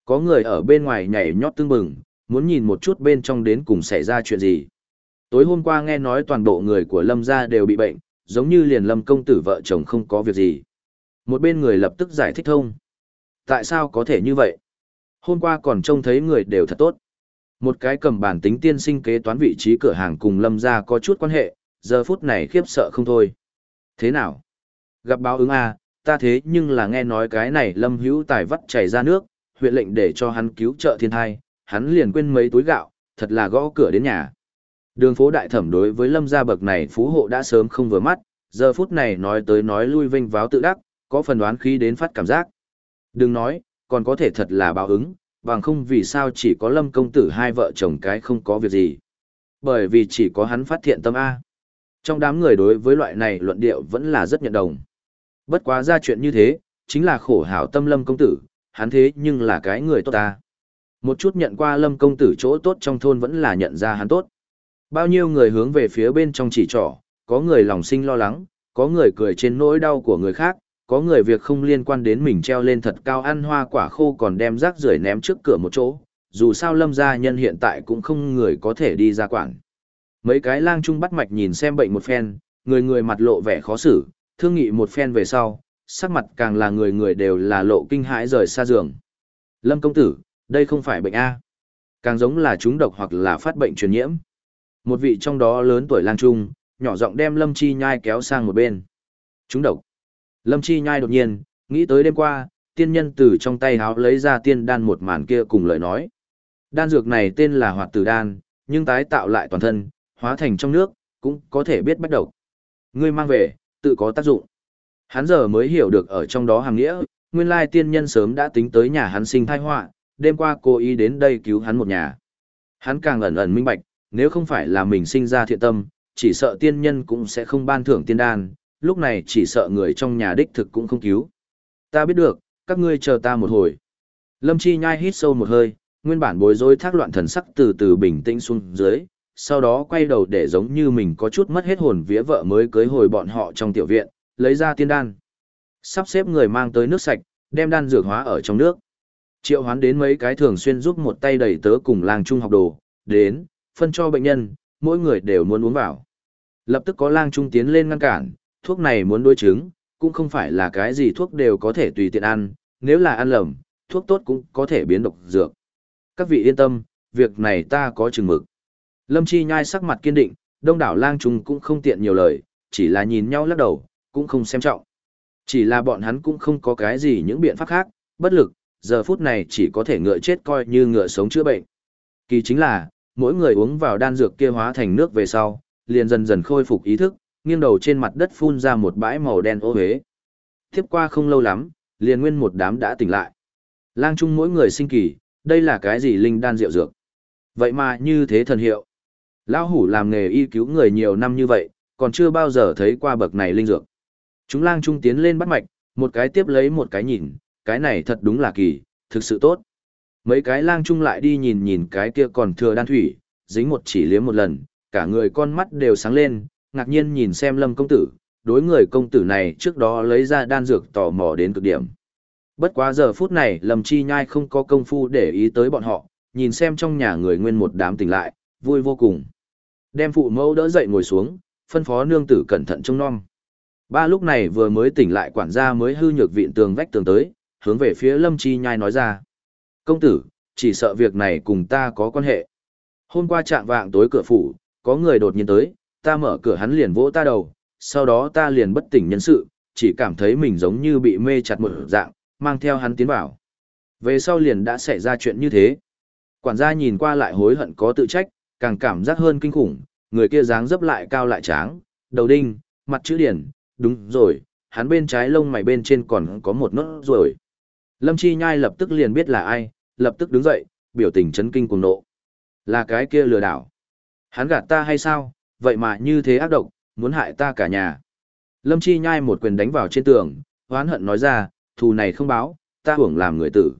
Có người ở bên ngoài nhảy nhót tương bừng, muốn nhìn một chút bên trong đến cùng xảy ra chuyện gì. Tối hôm qua nghe nói toàn bộ người của Lâm gia đều bị bệnh, giống như liền Lâm công tử vợ chồng không có việc gì. Một bên người lập tức giải thích thông. Tại sao có thể như vậy? Hôm qua còn trông thấy người đều thật tốt. Một cái cầm bản tính tiên sinh kế toán vị trí cửa hàng cùng Lâm gia có chút quan hệ, giờ phút này khiếp sợ không thôi. Thế nào? Gặp báo ứng à, ta thế nhưng là nghe nói cái này Lâm hữu tài vắt chảy ra nước, huyện lệnh để cho hắn cứu trợ thiên thai, hắn liền quên mấy túi gạo, thật là gõ cửa đến nhà. Đường phố đại thẩm đối với lâm gia bậc này phú hộ đã sớm không vừa mắt, giờ phút này nói tới nói lui vinh váo tự đắc, có phần đoán khí đến phát cảm giác. Đừng nói, còn có thể thật là báo ứng, bằng không vì sao chỉ có lâm công tử hai vợ chồng cái không có việc gì. Bởi vì chỉ có hắn phát thiện tâm A. Trong đám người đối với loại này luận điệu vẫn là rất nhận đồng. Bất quá ra chuyện như thế, chính là khổ hảo tâm lâm công tử, hắn thế nhưng là cái người tốt ta. Một chút nhận qua lâm công tử chỗ tốt trong thôn vẫn là nhận ra hắn tốt. Bao nhiêu người hướng về phía bên trong chỉ trỏ, có người lòng sinh lo lắng, có người cười trên nỗi đau của người khác, có người việc không liên quan đến mình treo lên thật cao ăn hoa quả khô còn đem rác rưởi ném trước cửa một chỗ, dù sao lâm gia nhân hiện tại cũng không người có thể đi ra quản. Mấy cái lang trung bắt mạch nhìn xem bệnh một phen, người người mặt lộ vẻ khó xử, thương nghị một phen về sau, sắc mặt càng là người người đều là lộ kinh hãi rời xa giường. Lâm công tử, đây không phải bệnh A. Càng giống là trúng độc hoặc là phát bệnh truyền nhiễm. Một vị trong đó lớn tuổi lang trung, nhỏ giọng đem Lâm Chi Nhai kéo sang một bên. Trúng độc. Lâm Chi Nhai đột nhiên, nghĩ tới đêm qua, tiên nhân từ trong tay háo lấy ra tiên đan một màn kia cùng lời nói. Đan dược này tên là hoạt tử đan, nhưng tái tạo lại toàn thân, hóa thành trong nước, cũng có thể biết bắt đầu. Ngươi mang về, tự có tác dụng. Hắn giờ mới hiểu được ở trong đó hàng nghĩa, nguyên lai tiên nhân sớm đã tính tới nhà hắn sinh thai họa, đêm qua cô ý đến đây cứu hắn một nhà. Hắn càng ẩn ẩn minh bạch, nếu không phải là mình sinh ra thiện tâm, chỉ sợ tiên nhân cũng sẽ không ban thưởng tiên đan, lúc này chỉ sợ người trong nhà đích thực cũng không cứu. Ta biết được, các ngươi chờ ta một hồi. Lâm Chi nhai hít sâu một hơi, nguyên bản bối rối thác loạn thần sắc từ từ bình tĩnh xuống dưới, sau đó quay đầu để giống như mình có chút mất hết hồn vía vợ mới cưới hồi bọn họ trong tiểu viện, lấy ra tiên đan. Sắp xếp người mang tới nước sạch, đem đan dược hóa ở trong nước. Triệu hoán đến mấy cái thường xuyên giúp một tay đầy tớ cùng lang trung học đồ, đến, phân cho bệnh nhân, mỗi người đều muốn uống vào. Lập tức có lang trung tiến lên ngăn cản, thuốc này muốn đối chứng, cũng không phải là cái gì thuốc đều có thể tùy tiện ăn, nếu là ăn lầm, thuốc tốt cũng có thể biến độc dược. Các vị yên tâm, việc này ta có chừng mực. Lâm Chi nhai sắc mặt kiên định, đông đảo lang trung cũng không tiện nhiều lời, chỉ là nhìn nhau lắc đầu, cũng không xem trọng. Chỉ là bọn hắn cũng không có cái gì những biện pháp khác, bất lực, giờ phút này chỉ có thể ngựa chết coi như ngựa sống chữa bệnh. Kỳ chính là, mỗi người uống vào đan dược kia hóa thành nước về sau, liền dần dần khôi phục ý thức, nghiêng đầu trên mặt đất phun ra một bãi màu đen ô huế. Tiếp qua không lâu lắm, liền nguyên một đám đã tỉnh lại. Lang trung mỗi người sinh kỳ, đây là cái gì linh đan rượu dược. Vậy mà như thế thần hiệu. Lão hủ làm nghề y cứu người nhiều năm như vậy, còn chưa bao giờ thấy qua bậc này linh dược. Chúng lang trung tiến lên bắt mạch, một cái tiếp lấy một cái nhìn, cái này thật đúng là kỳ, thực sự tốt. Mấy cái lang trung lại đi nhìn nhìn cái kia còn thừa đan thủy, dính một chỉ liếm một lần, cả người con mắt đều sáng lên, ngạc nhiên nhìn xem lâm công tử, đối người công tử này trước đó lấy ra đan dược tò mò đến cực điểm. Bất quá giờ phút này lâm chi nhai không có công phu để ý tới bọn họ, nhìn xem trong nhà người nguyên một đám tỉnh lại, vui vô cùng. Đem phụ mẫu đỡ dậy ngồi xuống, phân phó nương tử cẩn thận trông nom. Ba lúc này vừa mới tỉnh lại quản gia mới hư nhược vịn tường vách tường tới, hướng về phía lâm chi nhai nói ra. Công tử, chỉ sợ việc này cùng ta có quan hệ. Hôm qua trạng vạng tối cửa phủ, có người đột nhiên tới, ta mở cửa hắn liền vỗ ta đầu, sau đó ta liền bất tỉnh nhân sự, chỉ cảm thấy mình giống như bị mê chặt một dạng, mang theo hắn tiến vào. Về sau liền đã xảy ra chuyện như thế. Quản gia nhìn qua lại hối hận có tự trách, càng cảm giác hơn kinh khủng, người kia dáng dấp lại cao lại tráng, đầu đinh, mặt chữ điển, đúng rồi, hắn bên trái lông mày bên trên còn có một nốt rồi. Lâm Chi Nhai lập tức liền biết là ai, lập tức đứng dậy, biểu tình chấn kinh cuồng nộ. Là cái kia lừa đảo. Hắn gạt ta hay sao, vậy mà như thế ác độc, muốn hại ta cả nhà. Lâm Chi Nhai một quyền đánh vào trên tường, hoán hận nói ra, thù này không báo, ta hưởng làm người tử.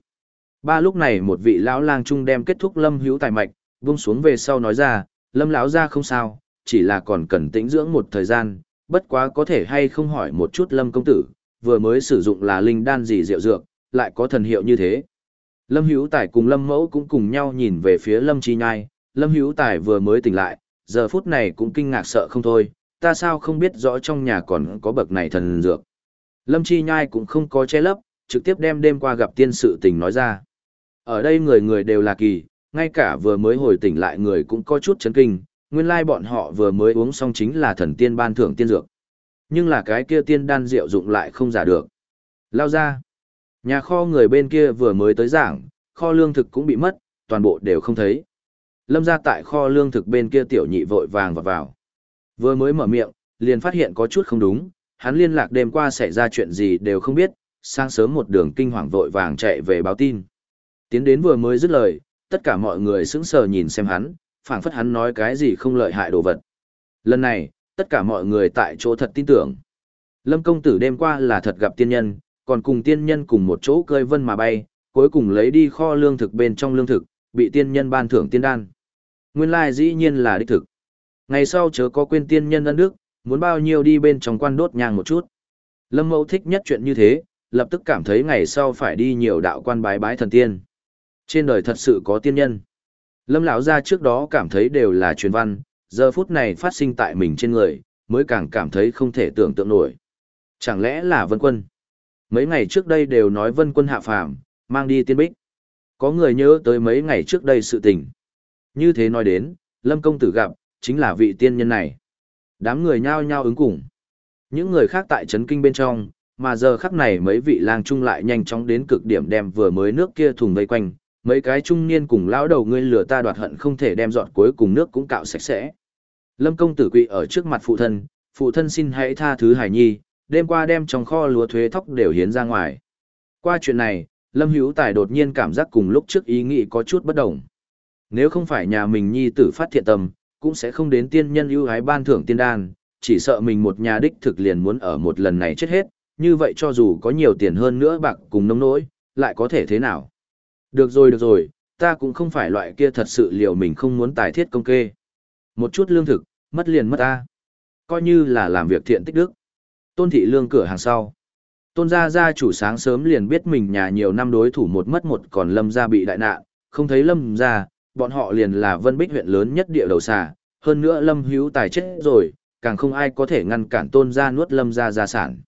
Ba lúc này một vị lão lang trung đem kết thúc Lâm Hữu tài mạch, buông xuống về sau nói ra, Lâm lão ra không sao, chỉ là còn cần tĩnh dưỡng một thời gian, bất quá có thể hay không hỏi một chút Lâm công tử, vừa mới sử dụng là linh đan gì rượu dược, lại có thần hiệu như thế. Lâm Hữu Tài cùng Lâm Mẫu cũng cùng nhau nhìn về phía Lâm Chi Nhai, Lâm Hữu Tài vừa mới tỉnh lại, giờ phút này cũng kinh ngạc sợ không thôi, ta sao không biết rõ trong nhà còn có bậc này thần dược. Lâm Chi Nhai cũng không có che lấp, trực tiếp đem đêm qua gặp tiên sự tình nói ra. Ở đây người người đều là kỳ, ngay cả vừa mới hồi tỉnh lại người cũng có chút chấn kinh, nguyên lai bọn họ vừa mới uống xong chính là thần tiên ban thưởng tiên dược. Nhưng là cái kia tiên đan rượu dụng lại không giả được. Lao ra. Nhà kho người bên kia vừa mới tới giảng, kho lương thực cũng bị mất, toàn bộ đều không thấy. Lâm ra tại kho lương thực bên kia tiểu nhị vội vàng vào vào. Vừa mới mở miệng, liền phát hiện có chút không đúng, hắn liên lạc đêm qua xảy ra chuyện gì đều không biết, sáng sớm một đường kinh hoàng vội vàng chạy về báo tin. Tiến đến vừa mới dứt lời, tất cả mọi người sững sờ nhìn xem hắn, phảng phất hắn nói cái gì không lợi hại đồ vật. Lần này, tất cả mọi người tại chỗ thật tin tưởng. Lâm công tử đêm qua là thật gặp tiên nhân, còn cùng tiên nhân cùng một chỗ cơi vân mà bay, cuối cùng lấy đi kho lương thực bên trong lương thực, bị tiên nhân ban thưởng tiên đan. Nguyên lai dĩ nhiên là đích thực. Ngày sau chớ có quên tiên nhân ân đức, muốn bao nhiêu đi bên trong quan đốt nhang một chút. Lâm mẫu thích nhất chuyện như thế, lập tức cảm thấy ngày sau phải đi nhiều đạo quan bái bái thần tiên. Trên đời thật sự có tiên nhân. Lâm lão ra trước đó cảm thấy đều là truyền văn, giờ phút này phát sinh tại mình trên người, mới càng cảm thấy không thể tưởng tượng nổi. Chẳng lẽ là Vân Quân? Mấy ngày trước đây đều nói Vân Quân hạ phàm, mang đi tiên bích. Có người nhớ tới mấy ngày trước đây sự tình. Như thế nói đến, Lâm công tử gặp, chính là vị tiên nhân này. Đám người nhao nhao ứng cùng. Những người khác tại trấn kinh bên trong, mà giờ khắc này mấy vị lang trung lại nhanh chóng đến cực điểm đem vừa mới nước kia thùng vây quanh, mấy cái trung niên cùng lão đầu ngươi lừa ta đoạt hận không thể đem dọn cuối cùng nước cũng cạo sạch sẽ. Lâm công tử quỵ ở trước mặt phụ thân, phụ thân xin hãy tha thứ hải nhi, đêm qua đem trong kho lúa thuế thóc đều hiến ra ngoài. Qua chuyện này, Lâm Hữu Tài đột nhiên cảm giác cùng lúc trước ý nghĩ có chút bất đồng. Nếu không phải nhà mình nhi tử phát thiện tâm, cũng sẽ không đến tiên nhân ưu ái ban thưởng tiên đan, chỉ sợ mình một nhà đích thực liền muốn ở một lần này chết hết, như vậy cho dù có nhiều tiền hơn nữa bạc cùng nông nỗi, lại có thể thế nào. Được rồi được rồi, ta cũng không phải loại kia thật sự liều mình không muốn tài thiết công kê. Một chút lương thực, mất liền mất ta. Coi như là làm việc thiện tích đức. Tôn thị lương cửa hàng sau. Tôn gia gia chủ sáng sớm liền biết mình nhà nhiều năm đối thủ một mất một còn lâm gia bị đại nạn, không thấy lâm gia, bọn họ liền là vân bích huyện lớn nhất địa đầu xà, hơn nữa lâm hữu tài chết rồi, càng không ai có thể ngăn cản tôn gia nuốt lâm gia gia sản.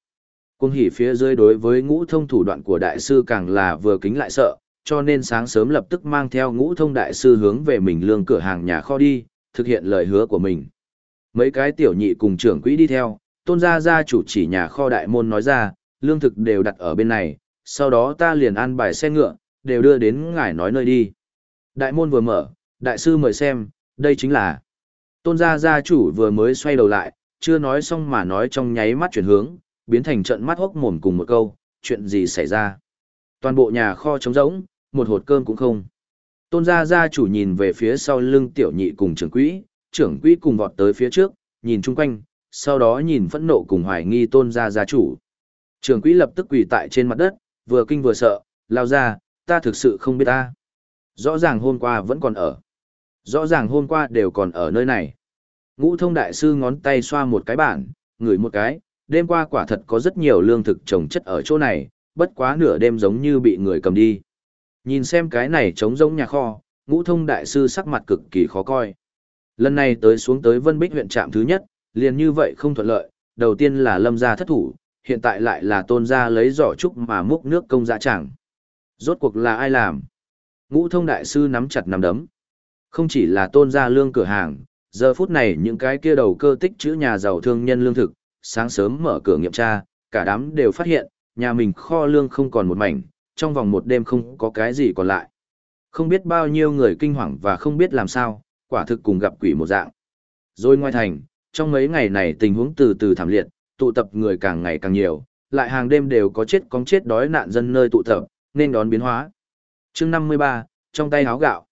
Cung hỉ phía dưới đối với ngũ thông thủ đoạn của đại sư càng là vừa kính lại sợ, cho nên sáng sớm lập tức mang theo ngũ thông đại sư hướng về mình lương cửa hàng nhà kho đi, thực hiện lời hứa của mình. Mấy cái tiểu nhị cùng trưởng quỹ đi theo, tôn gia gia chủ chỉ nhà kho đại môn nói ra, lương thực đều đặt ở bên này, sau đó ta liền ăn bài xe ngựa, đều đưa đến ngài nói nơi đi. Đại môn vừa mở, đại sư mời xem, đây chính là. Tôn gia gia chủ vừa mới xoay đầu lại, chưa nói xong mà nói trong nháy mắt chuyển hướng, biến thành trận mắt hốc mồm cùng một câu, chuyện gì xảy ra. Toàn bộ nhà kho trống rỗng, một hột cơm cũng không. Tôn gia gia chủ nhìn về phía sau lưng tiểu nhị cùng trưởng quỹ, trưởng quỹ cùng vọt tới phía trước, nhìn chung quanh, sau đó nhìn phẫn nộ cùng hoài nghi tôn gia gia chủ. Trưởng quỹ lập tức quỳ tại trên mặt đất, vừa kinh vừa sợ, lao ra, ta thực sự không biết ta. Rõ ràng hôm qua vẫn còn ở. Rõ ràng hôm qua đều còn ở nơi này. Ngũ thông đại sư ngón tay xoa một cái bản, ngửi một cái, đêm qua quả thật có rất nhiều lương thực trồng chất ở chỗ này, bất quá nửa đêm giống như bị người cầm đi. Nhìn xem cái này trống rỗng nhà kho, ngũ thông đại sư sắc mặt cực kỳ khó coi. Lần này tới xuống tới Vân Bích huyện trạm thứ nhất, liền như vậy không thuận lợi, đầu tiên là lâm gia thất thủ, hiện tại lại là tôn gia lấy giỏ trúc mà múc nước công dạ chẳng. Rốt cuộc là ai làm? Ngũ thông đại sư nắm chặt nắm đấm. Không chỉ là tôn gia lương cửa hàng, giờ phút này những cái kia đầu cơ tích chữ nhà giàu thương nhân lương thực, sáng sớm mở cửa nghiệm tra, cả đám đều phát hiện, nhà mình kho lương không còn một mảnh, trong vòng một đêm không có cái gì còn lại. Không biết bao nhiêu người kinh hoàng và không biết làm sao, quả thực cùng gặp quỷ một dạng. Rồi ngoài thành, trong mấy ngày này tình huống từ từ thảm liệt, tụ tập người càng ngày càng nhiều, lại hàng đêm đều có chết cóng chết đói nạn dân nơi tụ tập, nên đón biến hóa chương 53, trong tay háo gạo.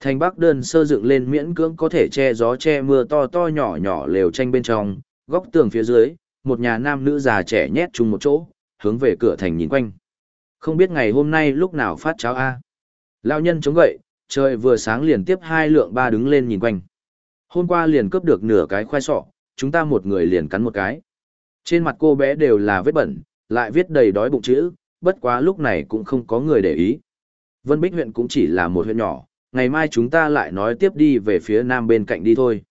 Thành Bắc đơn sơ dựng lên miễn cưỡng có thể che gió che mưa to to nhỏ nhỏ lều tranh bên trong, góc tường phía dưới, một nhà nam nữ già trẻ nhét chung một chỗ, hướng về cửa thành nhìn quanh. Không biết ngày hôm nay lúc nào phát cháo A. Lao nhân chống gậy, trời vừa sáng liền tiếp hai lượng ba đứng lên nhìn quanh. Hôm qua liền cướp được nửa cái khoai sọ, chúng ta một người liền cắn một cái. Trên mặt cô bé đều là vết bẩn, lại viết đầy đói bụng chữ, bất quá lúc này cũng không có người để ý. Vân Bích huyện cũng chỉ là một huyện nhỏ, ngày mai chúng ta lại nói tiếp đi về phía nam bên cạnh đi thôi.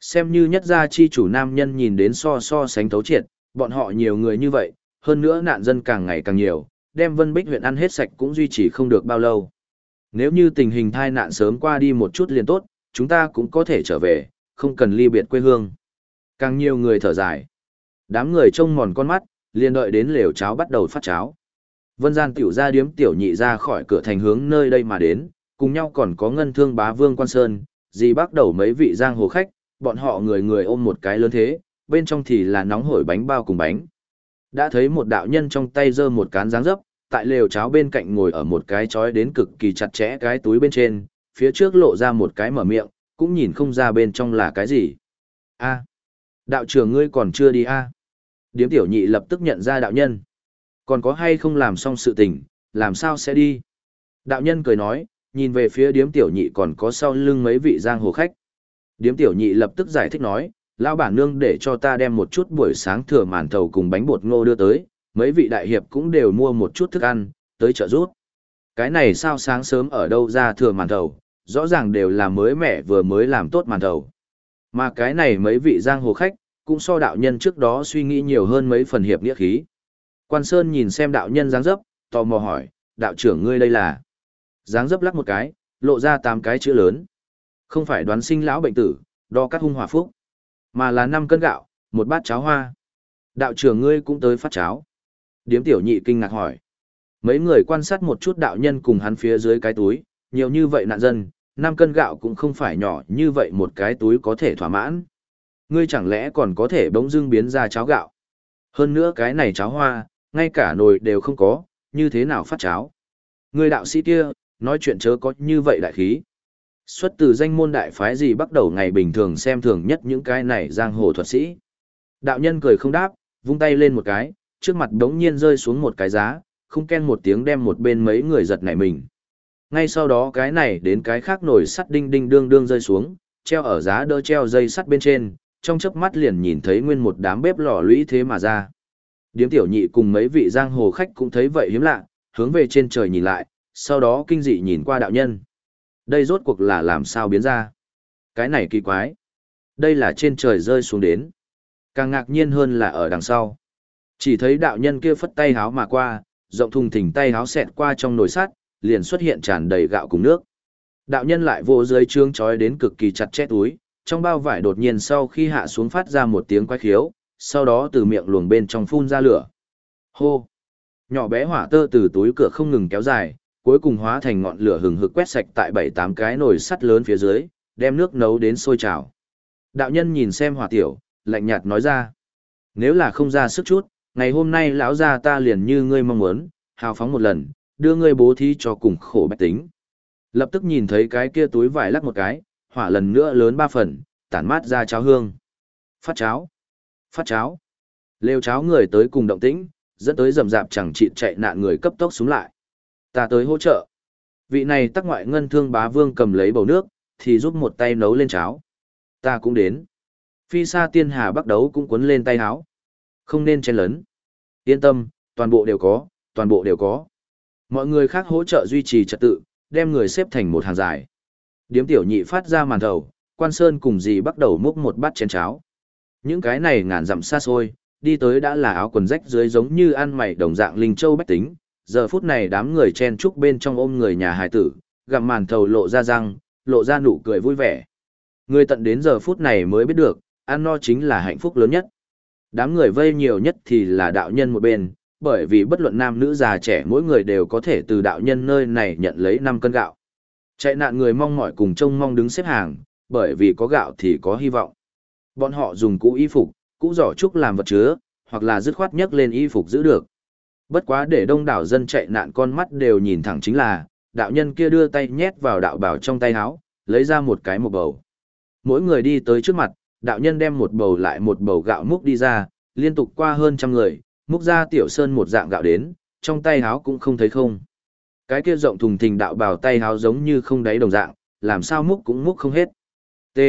Xem như nhất gia chi chủ nam nhân nhìn đến so so sánh thấu triệt, bọn họ nhiều người như vậy, hơn nữa nạn dân càng ngày càng nhiều, đem Vân Bích huyện ăn hết sạch cũng duy trì không được bao lâu. Nếu như tình hình thai nạn sớm qua đi một chút liền tốt, chúng ta cũng có thể trở về, không cần ly biệt quê hương. Càng nhiều người thở dài. Đám người trông mòn con mắt, liền đợi đến lều cháo bắt đầu phát cháo. Vân gian tiểu ra điếm tiểu nhị ra khỏi cửa thành hướng nơi đây mà đến, cùng nhau còn có ngân thương bá vương quan sơn, dì bắt đầu mấy vị giang hồ khách, bọn họ người người ôm một cái lớn thế, bên trong thì là nóng hổi bánh bao cùng bánh. Đã thấy một đạo nhân trong tay giơ một cán dáng dấp, tại lều cháo bên cạnh ngồi ở một cái chói đến cực kỳ chặt chẽ cái túi bên trên, phía trước lộ ra một cái mở miệng, cũng nhìn không ra bên trong là cái gì. A, đạo trưởng ngươi còn chưa đi a? Điếm tiểu nhị lập tức nhận ra đạo nhân. Còn có hay không làm xong sự tình, làm sao sẽ đi? Đạo nhân cười nói, nhìn về phía điếm tiểu nhị còn có sau lưng mấy vị giang hồ khách. Điếm tiểu nhị lập tức giải thích nói, lão bản nương để cho ta đem một chút buổi sáng thừa màn thầu cùng bánh bột ngô đưa tới, mấy vị đại hiệp cũng đều mua một chút thức ăn, tới chợ rút. Cái này sao sáng sớm ở đâu ra thừa màn thầu, rõ ràng đều là mới mẻ vừa mới làm tốt màn thầu. Mà cái này mấy vị giang hồ khách, cũng so đạo nhân trước đó suy nghĩ nhiều hơn mấy phần hiệp nghĩa khí. Quan Sơn nhìn xem đạo nhân dáng dấp, tò mò hỏi, đạo trưởng ngươi đây là. Dáng dấp lắc một cái, lộ ra tám cái chữ lớn. Không phải đoán sinh lão bệnh tử, đo cắt hung hòa phúc, mà là năm cân gạo, một bát cháo hoa. Đạo trưởng ngươi cũng tới phát cháo. Điếm tiểu nhị kinh ngạc hỏi. Mấy người quan sát một chút đạo nhân cùng hắn phía dưới cái túi, nhiều như vậy nạn dân, năm cân gạo cũng không phải nhỏ như vậy một cái túi có thể thỏa mãn. Ngươi chẳng lẽ còn có thể bỗng dưng biến ra cháo gạo. Hơn nữa cái này cháo hoa, ngay cả nồi đều không có, như thế nào phát cháo. người đạo sĩ kia, nói chuyện chớ có như vậy đại khí. Xuất từ danh môn đại phái gì bắt đầu ngày bình thường xem thường nhất những cái này giang hồ thuật sĩ. Đạo nhân cười không đáp, vung tay lên một cái, trước mặt đống nhiên rơi xuống một cái giá, không ken một tiếng đem một bên mấy người giật nảy mình. Ngay sau đó cái này đến cái khác nổi sắt đinh đinh đương đương rơi xuống, treo ở giá đỡ treo dây sắt bên trên, trong chớp mắt liền nhìn thấy nguyên một đám bếp lò lũy thế mà ra. Điếm tiểu nhị cùng mấy vị giang hồ khách cũng thấy vậy hiếm lạ, hướng về trên trời nhìn lại, sau đó kinh dị nhìn qua đạo nhân. Đây rốt cuộc là làm sao biến ra? Cái này kỳ quái. Đây là trên trời rơi xuống đến. Càng ngạc nhiên hơn là ở đằng sau. Chỉ thấy đạo nhân kia phất tay háo mà qua, rộng thùng thình tay háo xẹt qua trong nồi sắt, liền xuất hiện tràn đầy gạo cùng nước. Đạo nhân lại vô dưới trương trói đến cực kỳ chặt chẽ túi, trong bao vải đột nhiên sau khi hạ xuống phát ra một tiếng quái khiếu, sau đó từ miệng luồng bên trong phun ra lửa. Hô! Nhỏ bé hỏa tơ từ túi cửa không ngừng kéo dài, cuối cùng hóa thành ngọn lửa hừng hực quét sạch tại bảy tám cái nồi sắt lớn phía dưới, đem nước nấu đến sôi trào. Đạo nhân nhìn xem hỏa tiểu, lạnh nhạt nói ra. Nếu là không ra sức chút, ngày hôm nay lão gia ta liền như ngươi mong muốn, hào phóng một lần, đưa ngươi bố thí cho cùng khổ bách tính. Lập tức nhìn thấy cái kia túi vải lắc một cái, hỏa lần nữa lớn ba phần, tản mát ra cháo hương. Phát cháo. Phát cháo. Lêu cháo người tới cùng động tĩnh, dẫn tới rầm rạp chẳng chịt chạy nạn người cấp tốc xuống lại. Ta tới hỗ trợ. Vị này tắc ngoại ngân thương bá vương cầm lấy bầu nước, thì giúp một tay nấu lên cháo. Ta cũng đến. Phi sa tiên hà bắt đấu cũng cuốn lên tay háo. Không nên chen lấn. Yên tâm, toàn bộ đều có, toàn bộ đều có. Mọi người khác hỗ trợ duy trì trật tự, đem người xếp thành một hàng dài. Điếm tiểu nhị phát ra màn thầu, quan sơn cùng dì bắt đầu múc một bát chén cháo. Những cái này ngàn dặm xa xôi, đi tới đã là áo quần rách dưới giống như ăn mày đồng dạng linh châu bách tính. Giờ phút này đám người chen trúc bên trong ôm người nhà hài tử, gặm màn thầu lộ ra răng, lộ ra nụ cười vui vẻ. Người tận đến giờ phút này mới biết được, ăn no chính là hạnh phúc lớn nhất. Đám người vây nhiều nhất thì là đạo nhân một bên, bởi vì bất luận nam nữ già trẻ mỗi người đều có thể từ đạo nhân nơi này nhận lấy 5 cân gạo. Chạy nạn người mong mỏi cùng trông mong đứng xếp hàng, bởi vì có gạo thì có hy vọng. Bọn họ dùng cũ y phục, cũ giỏ trúc làm vật chứa, hoặc là dứt khoát nhấc lên y phục giữ được. Bất quá để đông đảo dân chạy nạn con mắt đều nhìn thẳng chính là, đạo nhân kia đưa tay nhét vào đạo bảo trong tay áo, lấy ra một cái một bầu. Mỗi người đi tới trước mặt, đạo nhân đem một bầu lại một bầu gạo múc đi ra, liên tục qua hơn trăm người, múc ra tiểu sơn một dạng gạo đến, trong tay háo cũng không thấy không. Cái kia rộng thùng thình đạo bào tay háo giống như không đáy đồng dạng, làm sao múc cũng múc không hết. T.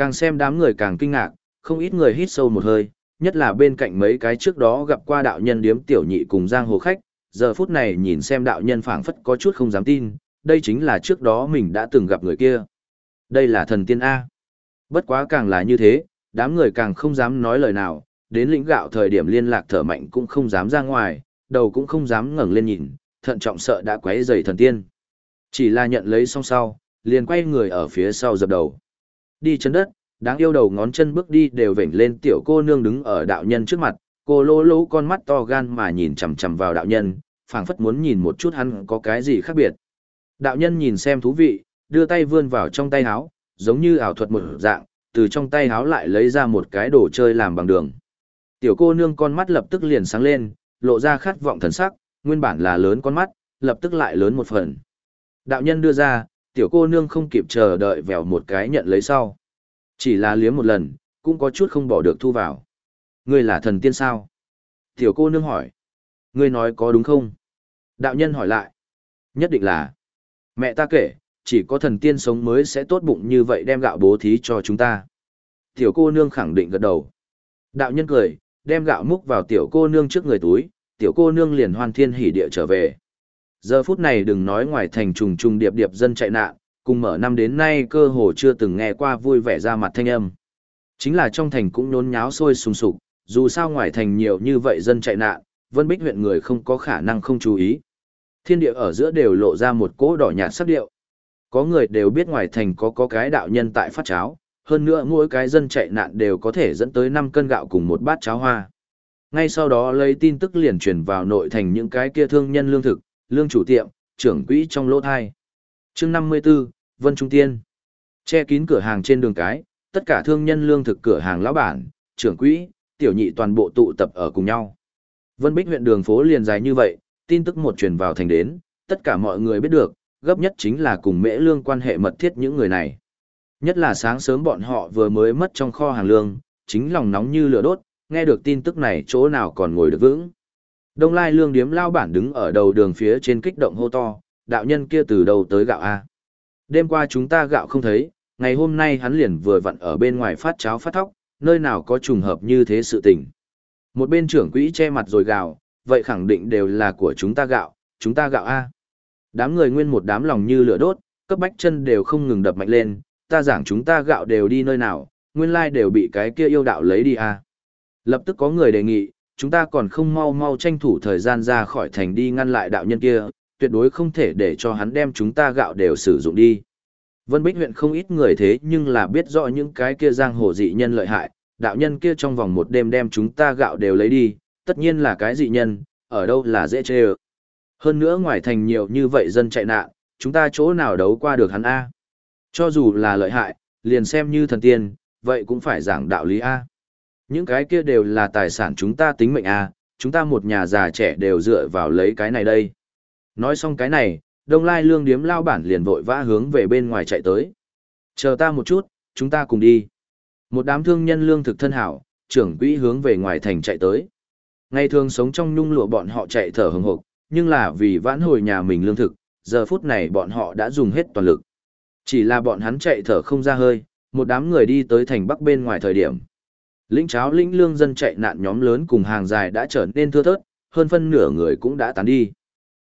Càng xem đám người càng kinh ngạc, không ít người hít sâu một hơi, nhất là bên cạnh mấy cái trước đó gặp qua đạo nhân điếm tiểu nhị cùng giang hồ khách, giờ phút này nhìn xem đạo nhân phảng phất có chút không dám tin, đây chính là trước đó mình đã từng gặp người kia. Đây là thần tiên A. Bất quá càng là như thế, đám người càng không dám nói lời nào, đến lĩnh gạo thời điểm liên lạc thở mạnh cũng không dám ra ngoài, đầu cũng không dám ngẩng lên nhìn, thận trọng sợ đã quấy rầy thần tiên. Chỉ là nhận lấy xong sau, liền quay người ở phía sau dập đầu. Đi chân đất, đáng yêu đầu ngón chân bước đi đều vểnh lên tiểu cô nương đứng ở đạo nhân trước mặt, cô lô lô con mắt to gan mà nhìn chằm chằm vào đạo nhân, phảng phất muốn nhìn một chút hắn có cái gì khác biệt. Đạo nhân nhìn xem thú vị, đưa tay vươn vào trong tay háo, giống như ảo thuật một dạng, từ trong tay háo lại lấy ra một cái đồ chơi làm bằng đường. Tiểu cô nương con mắt lập tức liền sáng lên, lộ ra khát vọng thần sắc, nguyên bản là lớn con mắt, lập tức lại lớn một phần. Đạo nhân đưa ra, tiểu cô nương không kịp chờ đợi vèo một cái nhận lấy sau. Chỉ là liếm một lần, cũng có chút không bỏ được thu vào. Ngươi là thần tiên sao? Tiểu cô nương hỏi. Ngươi nói có đúng không? Đạo nhân hỏi lại. Nhất định là. Mẹ ta kể, chỉ có thần tiên sống mới sẽ tốt bụng như vậy đem gạo bố thí cho chúng ta. Tiểu cô nương khẳng định gật đầu. Đạo nhân cười, đem gạo múc vào tiểu cô nương trước người túi, tiểu cô nương liền hoan thiên hỉ địa trở về. Giờ phút này đừng nói ngoài thành trùng trùng điệp điệp dân chạy nạn, cùng mở năm đến nay cơ hồ chưa từng nghe qua vui vẻ ra mặt thanh âm. Chính là trong thành cũng nôn nháo sôi sùng sục, dù sao ngoài thành nhiều như vậy dân chạy nạn, Vân Bích huyện người không có khả năng không chú ý. Thiên địa ở giữa đều lộ ra một cỗ đỏ nhạt sắc điệu. Có người đều biết ngoài thành có có cái đạo nhân tại phát cháo, hơn nữa mỗi cái dân chạy nạn đều có thể dẫn tới 5 cân gạo cùng một bát cháo hoa. Ngay sau đó lấy tin tức liền truyền vào nội thành những cái kia thương nhân lương thực, lương chủ tiệm, trưởng quỹ trong lỗ thai. chương 54, Vân Trung Tiên. Che kín cửa hàng trên đường cái, tất cả thương nhân lương thực cửa hàng lão bản, trưởng quỹ, tiểu nhị toàn bộ tụ tập ở cùng nhau. Vân Bích huyện đường phố liền dài như vậy, tin tức một truyền vào thành đến, tất cả mọi người biết được, gấp nhất chính là cùng mễ lương quan hệ mật thiết những người này. Nhất là sáng sớm bọn họ vừa mới mất trong kho hàng lương, chính lòng nóng như lửa đốt, nghe được tin tức này chỗ nào còn ngồi được vững. Đông Lai Lương Điếm lao bản đứng ở đầu đường phía trên kích động hô to, đạo nhân kia từ đầu tới gạo A. Đêm qua chúng ta gạo không thấy, ngày hôm nay hắn liền vừa vặn ở bên ngoài phát cháo phát thóc, nơi nào có trùng hợp như thế sự tình. Một bên trưởng quỹ che mặt rồi gạo, vậy khẳng định đều là của chúng ta gạo, chúng ta gạo A. Đám người nguyên một đám lòng như lửa đốt, cấp bách chân đều không ngừng đập mạnh lên, ta giảng chúng ta gạo đều đi nơi nào, nguyên lai đều bị cái kia yêu đạo lấy đi A. Lập tức có người đề nghị, chúng ta còn không mau mau tranh thủ thời gian ra khỏi thành đi ngăn lại đạo nhân kia, tuyệt đối không thể để cho hắn đem chúng ta gạo đều sử dụng đi. Vân Bích huyện không ít người thế nhưng là biết rõ những cái kia giang hồ dị nhân lợi hại, đạo nhân kia trong vòng một đêm đem chúng ta gạo đều lấy đi, tất nhiên là cái dị nhân, ở đâu là dễ chê ơ. Hơn nữa ngoài thành nhiều như vậy dân chạy nạn, chúng ta chỗ nào đấu qua được hắn A. Cho dù là lợi hại, liền xem như thần tiên, vậy cũng phải giảng đạo lý A. Những cái kia đều là tài sản chúng ta tính mệnh A, chúng ta một nhà già trẻ đều dựa vào lấy cái này đây. Nói xong cái này, Đông Lai Lương Điếm lao bản liền vội vã hướng về bên ngoài chạy tới. Chờ ta một chút, chúng ta cùng đi. Một đám thương nhân lương thực thân hảo, trưởng quỹ hướng về ngoài thành chạy tới. Ngày thường sống trong nhung lụa bọn họ chạy thở hừng hực, nhưng là vì vãn hồi nhà mình lương thực, giờ phút này bọn họ đã dùng hết toàn lực. Chỉ là bọn hắn chạy thở không ra hơi, một đám người đi tới thành bắc bên ngoài thời điểm. Lĩnh cháo lĩnh lương dân chạy nạn nhóm lớn cùng hàng dài đã trở nên thưa thớt, hơn phân nửa người cũng đã tán đi.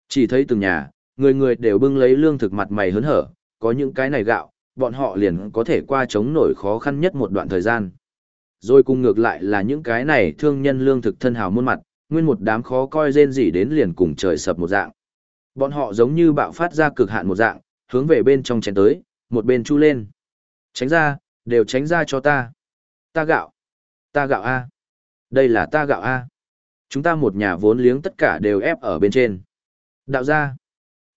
Chỉ thấy từng nhà, người người đều bưng lấy lương thực mặt mày hớn hở, có những cái này gạo, bọn họ liền có thể qua chống nổi khó khăn nhất một đoạn thời gian. Rồi cùng ngược lại là những cái này thương nhân lương thực thân hào muôn mặt, nguyên một đám khó coi rên rỉ đến liền cùng trời sập một dạng. Bọn họ giống như bạo phát ra cực hạn một dạng, hướng về bên trong chén tới, một bên chu lên. Tránh ra, đều tránh ra cho ta. Ta gạo. Ta gạo A. Đây là ta gạo A. Chúng ta một nhà vốn liếng tất cả đều ép ở bên trên. Đạo gia.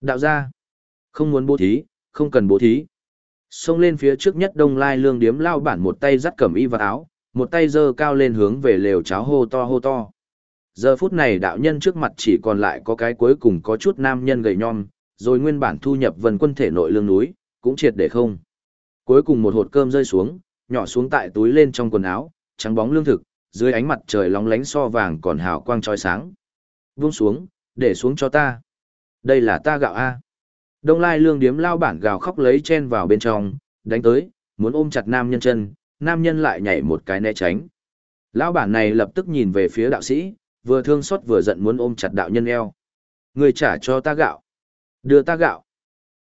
Đạo gia. Không muốn bố thí, không cần bố thí. Xông lên phía trước nhất đông lai lương điếm lao bản một tay dắt cẩm y và áo, một tay giơ cao lên hướng về lều cháo hô to hô to. Giờ phút này đạo nhân trước mặt chỉ còn lại có cái cuối cùng có chút nam nhân gầy nhom, rồi nguyên bản thu nhập vần quân thể nội lương núi, cũng triệt để không. Cuối cùng một hột cơm rơi xuống, nhỏ xuống tại túi lên trong quần áo, trắng bóng lương thực, dưới ánh mặt trời lóng lánh so vàng còn hào quang trói sáng. Vung xuống, để xuống cho ta. Đây là ta gạo A. Đông lai lương điếm lao bản gào khóc lấy chen vào bên trong, đánh tới, muốn ôm chặt nam nhân chân, nam nhân lại nhảy một cái né tránh. Lão bản này lập tức nhìn về phía đạo sĩ, vừa thương xót vừa giận muốn ôm chặt đạo nhân eo. Người trả cho ta gạo. Đưa ta gạo.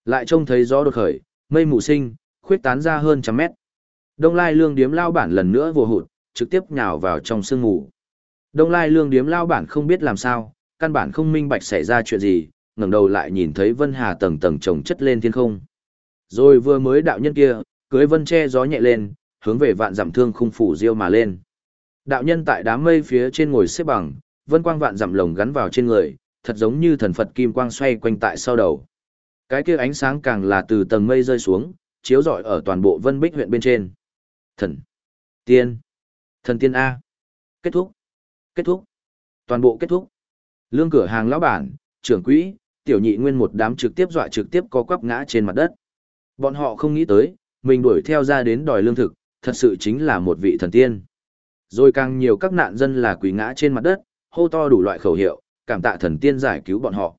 Lại trông thấy gió đột khởi, mây mù sinh, khuyết tán ra hơn trăm mét. Đông Lai Lương Điếm lao bản lần nữa vô hụt, trực tiếp nhào vào trong sương mù. Đông Lai Lương Điếm lao bản không biết làm sao, căn bản không minh bạch xảy ra chuyện gì, ngẩng đầu lại nhìn thấy Vân Hà tầng tầng chồng chất lên thiên không. Rồi vừa mới đạo nhân kia, cưới vân che gió nhẹ lên, hướng về vạn giảm thương khung phủ diêu mà lên. Đạo nhân tại đám mây phía trên ngồi xếp bằng, vân quang vạn giảm lồng gắn vào trên người, thật giống như thần Phật kim quang xoay quanh tại sau đầu. Cái kia ánh sáng càng là từ tầng mây rơi xuống, chiếu rọi ở toàn bộ Vân Bích huyện bên trên. Thần, tiên, thần tiên A. Kết thúc, kết thúc, toàn bộ kết thúc. Lương cửa hàng lão bản, trưởng quỹ, tiểu nhị nguyên một đám trực tiếp dọa trực tiếp có quắp ngã trên mặt đất. Bọn họ không nghĩ tới, mình đuổi theo ra đến đòi lương thực, thật sự chính là một vị thần tiên. Rồi càng nhiều các nạn dân là quỳ ngã trên mặt đất, hô to đủ loại khẩu hiệu, cảm tạ thần tiên giải cứu bọn họ.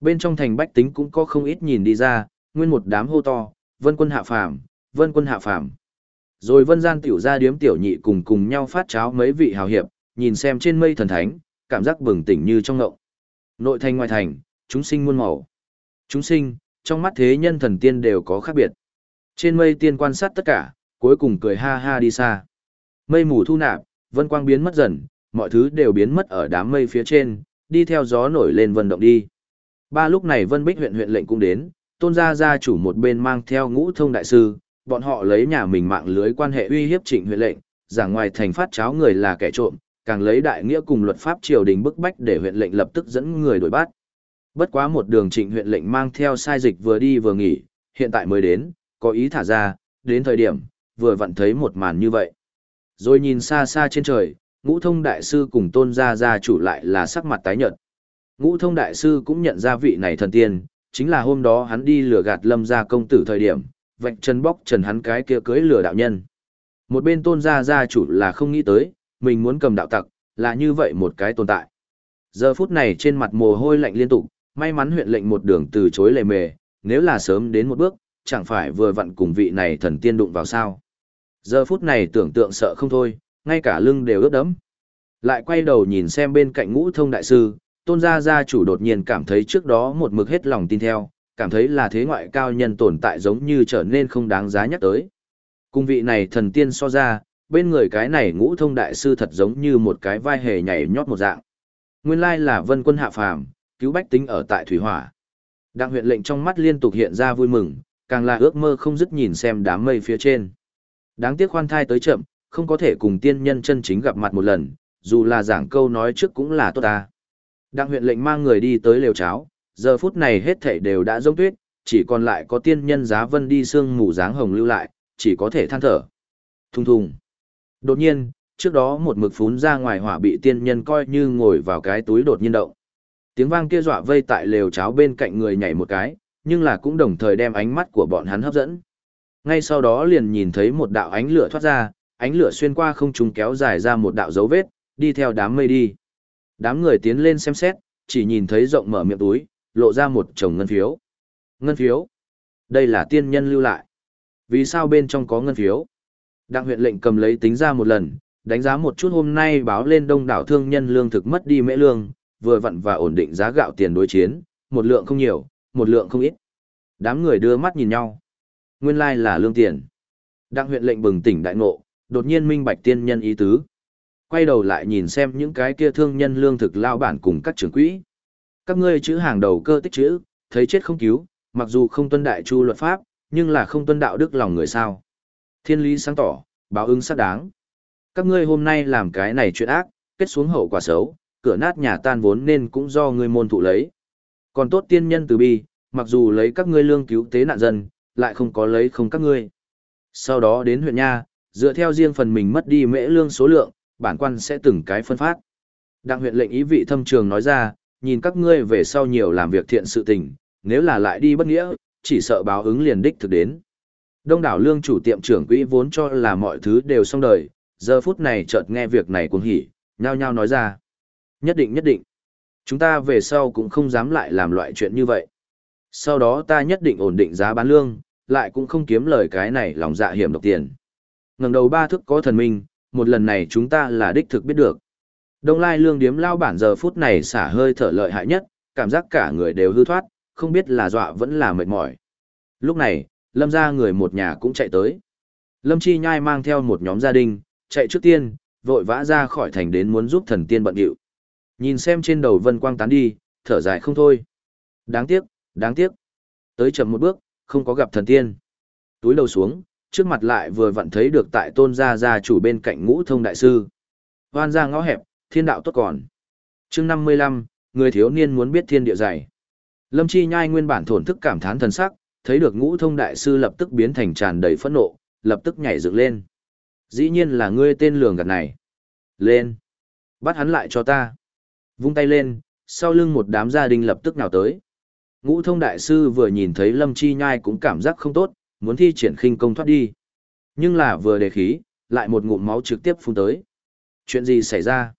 Bên trong thành bách tính cũng có không ít nhìn đi ra, nguyên một đám hô to, vân quân hạ phàm, vân quân hạ phàm. Rồi vân gian tiểu gia điếm tiểu nhị cùng cùng nhau phát cháo mấy vị hào hiệp, nhìn xem trên mây thần thánh, cảm giác bừng tỉnh như trong ngộng. Nội thành ngoài thành, chúng sinh muôn màu. Chúng sinh, trong mắt thế nhân thần tiên đều có khác biệt. Trên mây tiên quan sát tất cả, cuối cùng cười ha ha đi xa. Mây mù thu nạp, vân quang biến mất dần, mọi thứ đều biến mất ở đám mây phía trên, đi theo gió nổi lên vân động đi. Ba lúc này Vân Bích huyện huyện lệnh cũng đến, tôn gia gia chủ một bên mang theo ngũ thông đại sư, bọn họ lấy nhà mình mạng lưới quan hệ uy hiếp trịnh huyện lệnh, giảng ngoài thành phát cháo người là kẻ trộm, càng lấy đại nghĩa cùng luật pháp triều đình bức bách để huyện lệnh lập tức dẫn người đuổi bắt. Bất quá một đường trịnh huyện lệnh mang theo sai dịch vừa đi vừa nghỉ, hiện tại mới đến, có ý thả ra, đến thời điểm, vừa vặn thấy một màn như vậy. Rồi nhìn xa xa trên trời, ngũ thông đại sư cùng tôn gia gia chủ lại là sắc mặt tái nhợt. Ngũ thông đại sư cũng nhận ra vị này thần tiên, chính là hôm đó hắn đi lừa gạt lâm gia công tử thời điểm, vạch chân bóc trần hắn cái kia cưới lừa đạo nhân. Một bên tôn gia gia chủ là không nghĩ tới, mình muốn cầm đạo tặc, là như vậy một cái tồn tại. Giờ phút này trên mặt mồ hôi lạnh liên tục, may mắn huyện lệnh một đường từ chối lề mề, nếu là sớm đến một bước, chẳng phải vừa vặn cùng vị này thần tiên đụng vào sao. Giờ phút này tưởng tượng sợ không thôi, ngay cả lưng đều ướt đẫm. Lại quay đầu nhìn xem bên cạnh ngũ thông đại sư, tôn gia gia chủ đột nhiên cảm thấy trước đó một mực hết lòng tin theo, cảm thấy là thế ngoại cao nhân tồn tại giống như trở nên không đáng giá nhắc tới. Cung vị này thần tiên so ra, bên người cái này ngũ thông đại sư thật giống như một cái vai hề nhảy nhót một dạng. Nguyên lai là vân quân hạ phàm, cứu bách tính ở tại Thủy Hỏa. Đặng huyện lệnh trong mắt liên tục hiện ra vui mừng, càng là ước mơ không dứt nhìn xem đám mây phía trên. Đáng tiếc khoan thai tới chậm, không có thể cùng tiên nhân chân chính gặp mặt một lần, dù là giảng câu nói trước cũng là tốt ta. Đặng huyện lệnh mang người đi tới lều cháo, giờ phút này hết thảy đều đã giống tuyết, chỉ còn lại có tiên nhân giá vân đi sương mù dáng hồng lưu lại, chỉ có thể than thở. Thùng thùng. Đột nhiên, trước đó một mực phún ra ngoài hỏa bị tiên nhân coi như ngồi vào cái túi đột nhiên động. Tiếng vang kia dọa vây tại lều cháo bên cạnh người nhảy một cái, nhưng là cũng đồng thời đem ánh mắt của bọn hắn hấp dẫn. Ngay sau đó liền nhìn thấy một đạo ánh lửa thoát ra, ánh lửa xuyên qua không trung kéo dài ra một đạo dấu vết, đi theo đám mây đi. Đám người tiến lên xem xét, chỉ nhìn thấy rộng mở miệng túi, lộ ra một chồng ngân phiếu. Ngân phiếu? Đây là tiên nhân lưu lại. Vì sao bên trong có ngân phiếu? Đặng huyện lệnh cầm lấy tính ra một lần, đánh giá một chút hôm nay báo lên đông đảo thương nhân lương thực mất đi mễ lương, vừa vặn và ổn định giá gạo tiền đối chiến, một lượng không nhiều, một lượng không ít. Đám người đưa mắt nhìn nhau. Nguyên lai là lương tiền. Đặng huyện lệnh bừng tỉnh đại ngộ, đột nhiên minh bạch tiên nhân ý tứ. Quay đầu lại nhìn xem những cái kia thương nhân lương thực lao bản cùng các trưởng quỹ. Các ngươi chữ hàng đầu cơ tích chữ, thấy chết không cứu, mặc dù không tuân đại chu luật pháp, nhưng là không tuân đạo đức lòng người sao. Thiên lý sáng tỏ, báo ứng xác đáng. Các ngươi hôm nay làm cái này chuyện ác, kết xuống hậu quả xấu, cửa nát nhà tan vốn nên cũng do ngươi môn thụ lấy. Còn tốt tiên nhân từ bi, mặc dù lấy các ngươi lương cứu tế nạn dân, lại không có lấy không các ngươi. Sau đó đến huyện Nha, dựa theo riêng phần mình mất đi mễ lương số lượng, bản quan sẽ từng cái phân phát. Đặng huyện lệnh ý vị thâm trường nói ra, nhìn các ngươi về sau nhiều làm việc thiện sự tình, nếu là lại đi bất nghĩa, chỉ sợ báo ứng liền đích thực đến. Đông đảo lương chủ tiệm trưởng quỹ vốn cho là mọi thứ đều xong đời, giờ phút này chợt nghe việc này cuồng hỉ, nhao nhao nói ra. Nhất định nhất định. Chúng ta về sau cũng không dám lại làm loại chuyện như vậy. Sau đó ta nhất định ổn định giá bán lương, lại cũng không kiếm lời cái này lòng dạ hiểm độc tiền. Ngẩng đầu ba thức có thần minh, một lần này chúng ta là đích thực biết được. Đông Lai Lương Điếm lao bản giờ phút này xả hơi thở lợi hại nhất, cảm giác cả người đều hư thoát, không biết là dọa vẫn là mệt mỏi. Lúc này, Lâm ra người một nhà cũng chạy tới. Lâm Chi Nhai mang theo một nhóm gia đình, chạy trước tiên, vội vã ra khỏi thành đến muốn giúp thần tiên bận điệu. Nhìn xem trên đầu vân quang tán đi, thở dài không thôi. Đáng tiếc, đáng tiếc. Tới chậm một bước, không có gặp thần tiên. Túi đầu xuống, trước mặt lại vừa vặn thấy được tại tôn gia gia chủ bên cạnh ngũ thông đại sư. Hoan ra ngõ hẹp, thiên đạo tốt còn. chương năm mươi lăm người thiếu niên muốn biết thiên địa dày. Lâm Chi Nhai nguyên bản thổn thức cảm thán thần sắc, thấy được ngũ thông đại sư lập tức biến thành tràn đầy phẫn nộ, lập tức nhảy dựng lên. Dĩ nhiên là ngươi tên lường gạt này. Lên. Bắt hắn lại cho ta. Vung tay lên, sau lưng một đám gia đình lập tức nào tới. Ngũ thông đại sư vừa nhìn thấy Lâm Chi Nhai cũng cảm giác không tốt, muốn thi triển khinh công thoát đi. Nhưng là vừa đề khí, lại một ngụm máu trực tiếp phun tới. Chuyện gì xảy ra?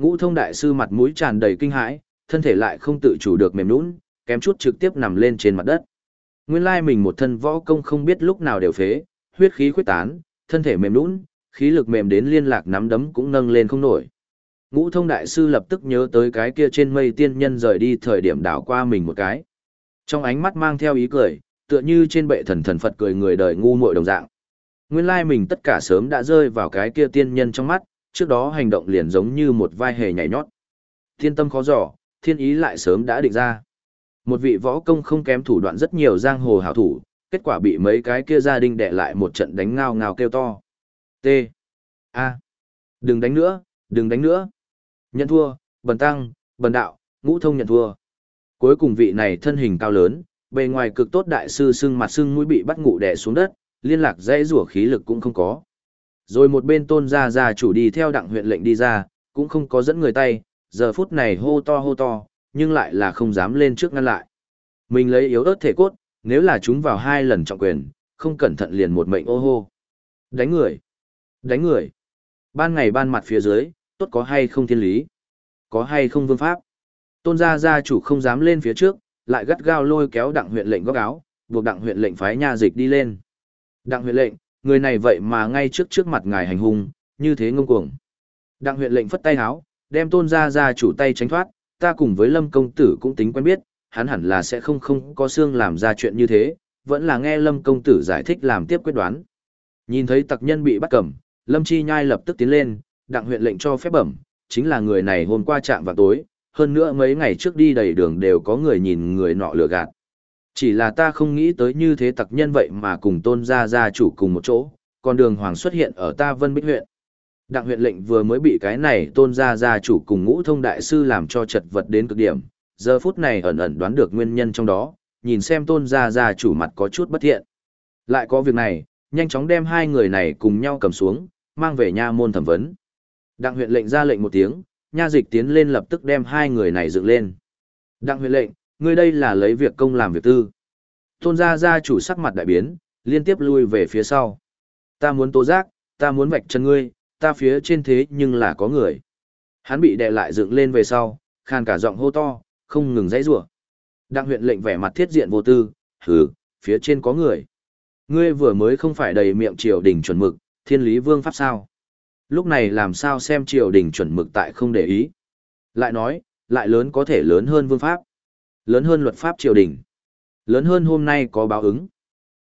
Ngũ thông đại sư mặt mũi tràn đầy kinh hãi, thân thể lại không tự chủ được mềm nũng, kém chút trực tiếp nằm lên trên mặt đất. Nguyên lai mình một thân võ công không biết lúc nào đều phế, huyết khí khuyết tán, thân thể mềm nũng, khí lực mềm đến liên lạc nắm đấm cũng nâng lên không nổi. Ngũ thông đại sư lập tức nhớ tới cái kia trên mây tiên nhân rời đi thời điểm đảo qua mình một cái. Trong ánh mắt mang theo ý cười, tựa như trên bệ thần thần Phật cười người đời ngu muội đồng dạng. Nguyên lai mình tất cả sớm đã rơi vào cái kia tiên nhân trong mắt, trước đó hành động liền giống như một vai hề nhảy nhót. Thiên tâm khó dò, thiên ý lại sớm đã định ra. Một vị võ công không kém thủ đoạn rất nhiều giang hồ hảo thủ, kết quả bị mấy cái kia gia đình đẻ lại một trận đánh ngao ngao kêu to. T. A. Đừng đánh nữa, đừng đánh nữa. Nhận thua, bần tăng, bần đạo, ngũ thông nhận thua. Cuối cùng vị này thân hình cao lớn, bề ngoài cực tốt đại sư sưng mặt sưng mũi bị bắt ngủ đè xuống đất, liên lạc dây rủa khí lực cũng không có. Rồi một bên tôn gia gia chủ đi theo đặng huyện lệnh đi ra, cũng không có dẫn người tay, giờ phút này hô to hô to, nhưng lại là không dám lên trước ngăn lại. Mình lấy yếu ớt thể cốt, nếu là chúng vào hai lần trọng quyền, không cẩn thận liền một mệnh ô hô. Đánh người! Đánh người! Ban ngày ban mặt phía dưới, tốt có hay không thiên lý? Có hay không vương pháp? Tôn gia gia chủ không dám lên phía trước, lại gắt gao lôi kéo đặng huyện lệnh góc áo, buộc đặng huyện lệnh phái nha dịch đi lên. Đặng huyện lệnh, người này vậy mà ngay trước trước mặt ngài hành hung, như thế ngông cuồng. Đặng huyện lệnh phất tay áo, đem tôn gia gia chủ tay tránh thoát, ta cùng với lâm công tử cũng tính quen biết, hắn hẳn là sẽ không không có xương làm ra chuyện như thế, vẫn là nghe lâm công tử giải thích làm tiếp quyết đoán. Nhìn thấy tặc nhân bị bắt cầm, lâm chi nhai lập tức tiến lên, đặng huyện lệnh cho phép bẩm, chính là người này hôm qua chạm vào tối, hơn nữa mấy ngày trước đi đầy đường đều có người nhìn người nọ lừa gạt. Chỉ là ta không nghĩ tới như thế tặc nhân vậy mà cùng tôn gia gia chủ cùng một chỗ, còn đường hoàng xuất hiện ở ta vân bích huyện. Đặng huyện lệnh vừa mới bị cái này tôn gia gia chủ cùng ngũ thông đại sư làm cho chật vật đến cực điểm, giờ phút này ẩn ẩn đoán được nguyên nhân trong đó, nhìn xem tôn gia gia chủ mặt có chút bất thiện. Lại có việc này, nhanh chóng đem hai người này cùng nhau cầm xuống, mang về nha môn thẩm vấn. Đặng huyện lệnh ra lệnh một tiếng, nha dịch tiến lên lập tức đem hai người này dựng lên. Đặng huyện lệnh, ngươi đây là lấy việc công làm việc tư. Tôn gia gia chủ sắc mặt đại biến, liên tiếp lui về phía sau. Ta muốn tố giác, ta muốn vạch chân ngươi, ta phía trên thế nhưng là có người. Hắn bị đè lại dựng lên về sau, khan cả giọng hô to, không ngừng dãy rủa. Đặng huyện lệnh vẻ mặt thiết diện vô tư, hừ, phía trên có người. Ngươi vừa mới không phải đầy miệng triều đình chuẩn mực, thiên lý vương pháp sao? Lúc này làm sao xem triều đình chuẩn mực tại không để ý? Lại nói, lại lớn có thể lớn hơn vương pháp, lớn hơn luật pháp triều đình, lớn hơn hôm nay có báo ứng.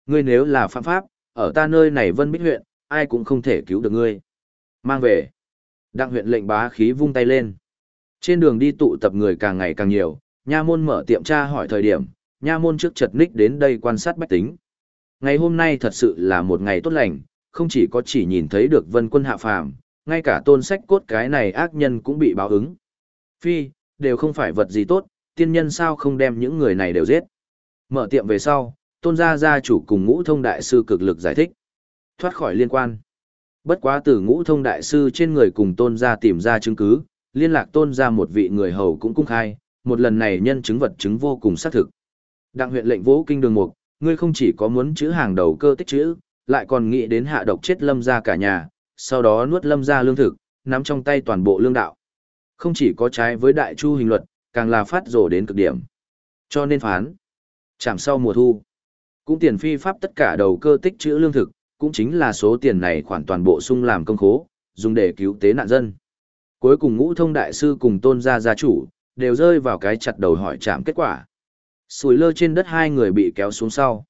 Ngươi nếu là phạm pháp, ở ta nơi này Vân Bích huyện, ai cũng không thể cứu được ngươi. Mang về. Đặng huyện lệnh bá khí vung tay lên. Trên đường đi tụ tập người càng ngày càng nhiều, nha môn mở tiệm tra hỏi thời điểm, nha môn trước chật ních đến đây quan sát bách tính. Ngày hôm nay thật sự là một ngày tốt lành, không chỉ có chỉ nhìn thấy được vân quân hạ phàm, ngay cả tôn sách cốt cái này ác nhân cũng bị báo ứng. Phi, đều không phải vật gì tốt, tiên nhân sao không đem những người này đều giết. Mở tiệm về sau, tôn gia gia chủ cùng ngũ thông đại sư cực lực giải thích. Thoát khỏi liên quan. Bất quá từ ngũ thông đại sư trên người cùng tôn gia tìm ra chứng cứ, liên lạc tôn gia một vị người hầu cũng cung khai, một lần này nhân chứng vật chứng vô cùng xác thực. Đặng huyện lệnh vũ kinh đường mục, ngươi không chỉ có muốn chữ hàng đầu cơ tích chữ, lại còn nghĩ đến hạ độc chết lâm gia cả nhà, sau đó nuốt lâm gia lương thực, nắm trong tay toàn bộ lương đạo. Không chỉ có trái với đại chu hình luật, càng là phát rồ đến cực điểm. Cho nên phán, chạm sau mùa thu, cũng tiền phi pháp tất cả đầu cơ tích trữ lương thực, cũng chính là số tiền này khoản toàn bộ sung làm công khố, dùng để cứu tế nạn dân. Cuối cùng ngũ thông đại sư cùng tôn gia gia chủ, đều rơi vào cái chặt đầu hỏi chạm kết quả. Sùi lơ trên đất hai người bị kéo xuống sau.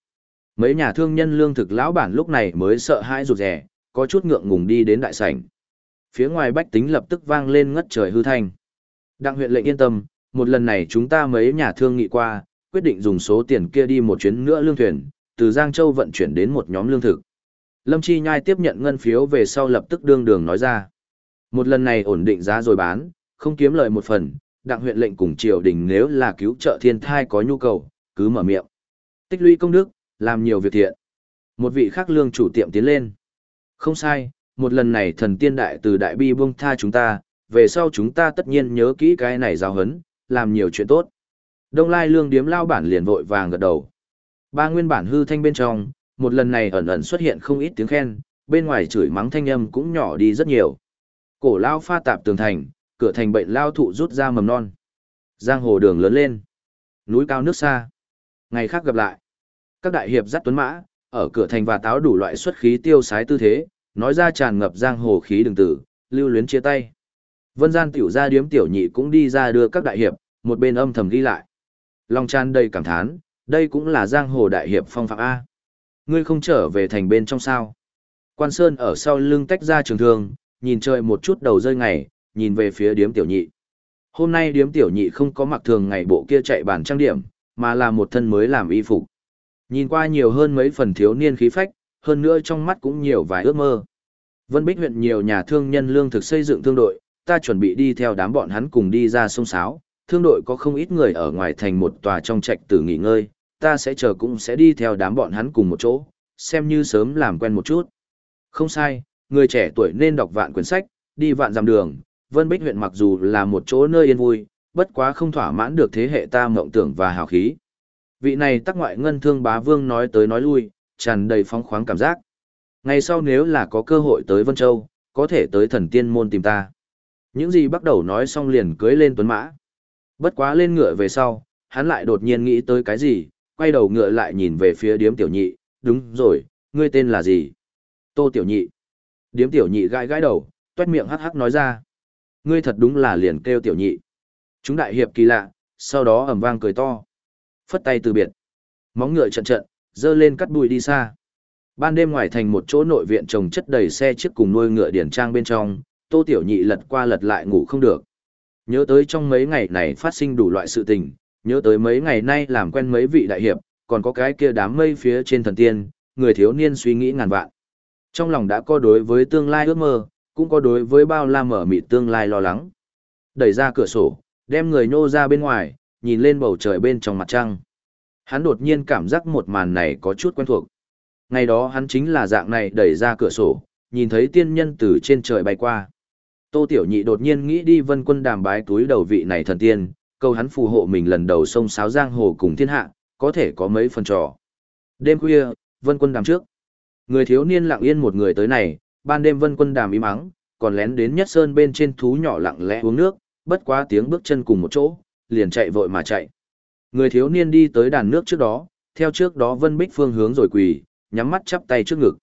Mấy nhà thương nhân lương thực lão bản lúc này mới sợ hãi rụt rè, có chút ngượng ngùng đi đến đại sảnh. Phía ngoài bách tính lập tức vang lên ngất trời hư thanh. Đặng huyện lệnh yên tâm, một lần này chúng ta mấy nhà thương nghị qua, quyết định dùng số tiền kia đi một chuyến nữa lương thuyền, từ Giang Châu vận chuyển đến một nhóm lương thực. Lâm Chi Nhai tiếp nhận ngân phiếu về sau lập tức đương đường nói ra. Một lần này ổn định giá rồi bán, không kiếm lợi một phần, đặng huyện lệnh cùng triều đình nếu là cứu trợ thiên thai có nhu cầu, cứ mở miệng. Tích lũy công đức, làm nhiều việc thiện. Một vị khác lương chủ tiệm tiến lên. Không sai, một lần này thần tiên đại từ đại bi buông tha chúng ta, về sau chúng ta tất nhiên nhớ kỹ cái này giáo hấn, làm nhiều chuyện tốt. Đông Lai lương điếm lao bản liền vội vàng gật đầu. Ba nguyên bản hư thanh bên trong, một lần này ẩn ẩn xuất hiện không ít tiếng khen, bên ngoài chửi mắng thanh âm cũng nhỏ đi rất nhiều. Cổ lao pha tạp tường thành, cửa thành bệnh lao thụ rút ra mầm non. Giang hồ đường lớn lên. Núi cao nước xa. Ngày khác gặp lại. Các đại hiệp dắt tuấn mã, ở cửa thành và táo đủ loại xuất khí tiêu sái tư thế, nói ra tràn ngập giang hồ khí đường tử, lưu luyến chia tay. Vân gian tiểu gia điếm tiểu nhị cũng đi ra đưa các đại hiệp, một bên âm thầm ghi lại. Long tràn đầy cảm thán, đây cũng là giang hồ đại hiệp phong phạm A. Ngươi không trở về thành bên trong sao. Quan Sơn ở sau lưng tách ra trường thương, nhìn trời một chút đầu rơi ngày, nhìn về phía điếm tiểu nhị. Hôm nay điếm tiểu nhị không có mặc thường ngày bộ kia chạy bản trang điểm, mà là một thân mới làm y phục. Nhìn qua nhiều hơn mấy phần thiếu niên khí phách, hơn nữa trong mắt cũng nhiều vài ước mơ. Vân Bích huyện nhiều nhà thương nhân lương thực xây dựng thương đội, ta chuẩn bị đi theo đám bọn hắn cùng đi ra sông Sáo. Thương đội có không ít người ở ngoài thành một tòa trong trạch tử nghỉ ngơi, ta sẽ chờ cũng sẽ đi theo đám bọn hắn cùng một chỗ, xem như sớm làm quen một chút. Không sai, người trẻ tuổi nên đọc vạn quyển sách, đi vạn dặm đường, Vân Bích huyện mặc dù là một chỗ nơi yên vui, bất quá không thỏa mãn được thế hệ ta mộng tưởng và hào khí. Vị này tắc ngoại ngân thương bá vương nói tới nói lui, tràn đầy phóng khoáng cảm giác. Ngày sau nếu là có cơ hội tới Vân Châu, có thể tới thần tiên môn tìm ta. Những gì bắt đầu nói xong liền cưới lên tuấn mã. Bất quá lên ngựa về sau, hắn lại đột nhiên nghĩ tới cái gì, quay đầu ngựa lại nhìn về phía điếm tiểu nhị, đúng rồi, ngươi tên là gì? Tô tiểu nhị. Điếm tiểu nhị gãi gãi đầu, tuét miệng hắc hắc nói ra. Ngươi thật đúng là liền kêu tiểu nhị. Chúng đại hiệp kỳ lạ, sau đó ầm vang cười to. Phất tay từ biệt. Móng ngựa trận trận, dơ lên cắt bụi đi xa. Ban đêm ngoài thành một chỗ nội viện trồng chất đầy xe chiếc cùng nuôi ngựa điển trang bên trong, Tô Tiểu Nhị lật qua lật lại ngủ không được. Nhớ tới trong mấy ngày này phát sinh đủ loại sự tình, nhớ tới mấy ngày nay làm quen mấy vị đại hiệp, còn có cái kia đám mây phía trên thần tiên, người thiếu niên suy nghĩ ngàn vạn. Trong lòng đã có đối với tương lai ước mơ, cũng có đối với bao la mở mịt tương lai lo lắng. Đẩy ra cửa sổ, đem người nhô ra bên ngoài, nhìn lên bầu trời bên trong mặt trăng. Hắn đột nhiên cảm giác một màn này có chút quen thuộc. Ngày đó hắn chính là dạng này đẩy ra cửa sổ, nhìn thấy tiên nhân từ trên trời bay qua. Tô Tiểu Nhị đột nhiên nghĩ đi vân quân đàm bái túi đầu vị này thần tiên, câu hắn phù hộ mình lần đầu sông sáo giang hồ cùng thiên hạ, có thể có mấy phần trò. Đêm khuya, vân quân đàm trước. Người thiếu niên lặng yên một người tới này, ban đêm vân quân đàm im ắng, còn lén đến nhất sơn bên trên thú nhỏ lặng lẽ uống nước, bất quá tiếng bước chân cùng một chỗ, liền chạy vội mà chạy. Người thiếu niên đi tới đàn nước trước đó, theo trước đó Vân Bích phương hướng rồi quỳ, nhắm mắt chắp tay trước ngực.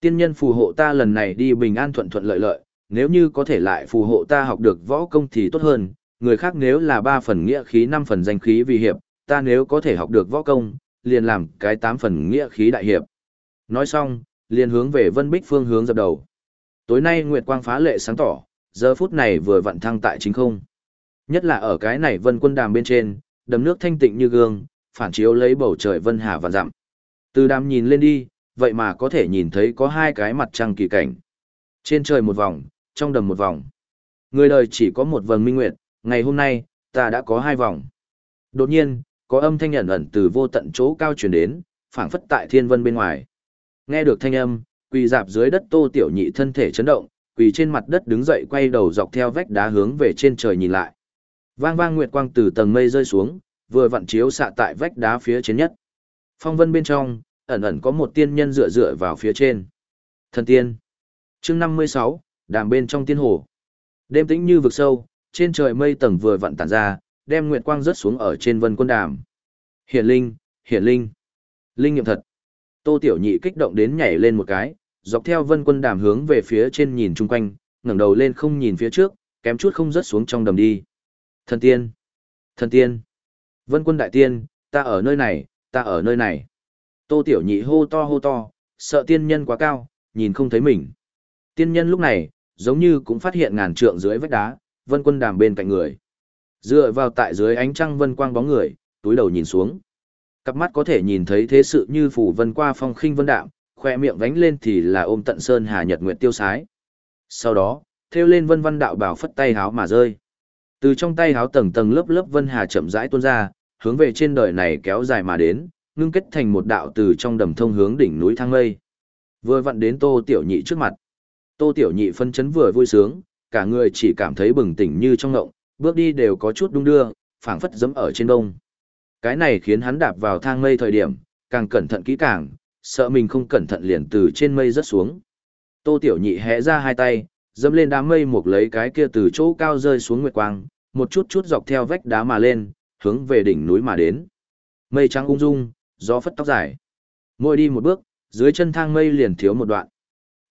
Tiên nhân phù hộ ta lần này đi bình an thuận thuận lợi lợi, nếu như có thể lại phù hộ ta học được võ công thì tốt hơn, người khác nếu là ba phần nghĩa khí năm phần danh khí vì hiệp, ta nếu có thể học được võ công, liền làm cái tám phần nghĩa khí đại hiệp. Nói xong, liền hướng về Vân Bích phương hướng dập đầu. Tối nay Nguyệt Quang phá lệ sáng tỏ, giờ phút này vừa vặn thăng tại chính không. Nhất là ở cái này vân quân đàm bên trên, đầm nước thanh tịnh như gương, phản chiếu lấy bầu trời vân hà và dặm. Từ đàm nhìn lên đi, vậy mà có thể nhìn thấy có hai cái mặt trăng kỳ cảnh. Trên trời một vòng, trong đầm một vòng. Người đời chỉ có một vầng minh nguyệt, ngày hôm nay, ta đã có hai vòng. Đột nhiên, có âm thanh ẩn ẩn từ vô tận chỗ cao truyền đến, phảng phất tại thiên vân bên ngoài. Nghe được thanh âm, quỳ dạp dưới đất Tô Tiểu Nhị thân thể chấn động, quỳ trên mặt đất đứng dậy quay đầu dọc theo vách đá hướng về trên trời nhìn lại. Vang vang nguyệt quang từ tầng mây rơi xuống, vừa vặn chiếu xạ tại vách đá phía trên nhất. Phong vân bên trong, ẩn ẩn có một tiên nhân dựa dựa vào phía trên. Thần tiên. Chương 56, đàm bên trong tiên hồ. Đêm tĩnh như vực sâu, trên trời mây tầng vừa vặn tản ra, đem nguyệt quang rớt xuống ở trên vân quân đàm. Hiển linh, hiển linh. Linh nghiệm thật. Tô Tiểu Nhị kích động đến nhảy lên một cái, dọc theo vân quân đàm hướng về phía trên nhìn chung quanh, ngẩng đầu lên không nhìn phía trước, kém chút không rớt xuống trong đầm đi. Thần tiên! Thần tiên! Vân quân đại tiên, ta ở nơi này, ta ở nơi này. Tô Tiểu Nhị hô to hô to, sợ tiên nhân quá cao, nhìn không thấy mình. Tiên nhân lúc này, giống như cũng phát hiện ngàn trượng dưới vách đá, vân quân đàm bên cạnh người. Dựa vào tại dưới ánh trăng vân quang bóng người, túi đầu nhìn xuống. Cặp mắt có thể nhìn thấy thế sự như phủ vân qua phong khinh vân đạm, khoe miệng vánh lên thì là ôm tận sơn hà nhật nguyện tiêu sái. Sau đó, theo lên vân văn đạo bảo phất tay háo mà rơi. Từ trong tay háo tầng tầng lớp lớp vân hà chậm rãi tuôn ra, hướng về trên đời này kéo dài mà đến, ngưng kết thành một đạo từ trong đầm thông hướng đỉnh núi thang mây. Vừa vặn đến Tô Tiểu Nhị trước mặt. Tô Tiểu Nhị phân chấn vừa vui sướng, cả người chỉ cảm thấy bừng tỉnh như trong ngộng, bước đi đều có chút đung đưa, phảng phất giẫm ở trên đông. Cái này khiến hắn đạp vào thang mây thời điểm, càng cẩn thận kỹ càng, sợ mình không cẩn thận liền từ trên mây rớt xuống. Tô Tiểu Nhị hé ra hai tay, dẫm lên đám mây một lấy cái kia từ chỗ cao rơi xuống nguyệt quang, một chút chút dọc theo vách đá mà lên, hướng về đỉnh núi mà đến. Mây trắng ung dung, gió phất tóc dài. Mỗi đi một bước, dưới chân thang mây liền thiếu một đoạn.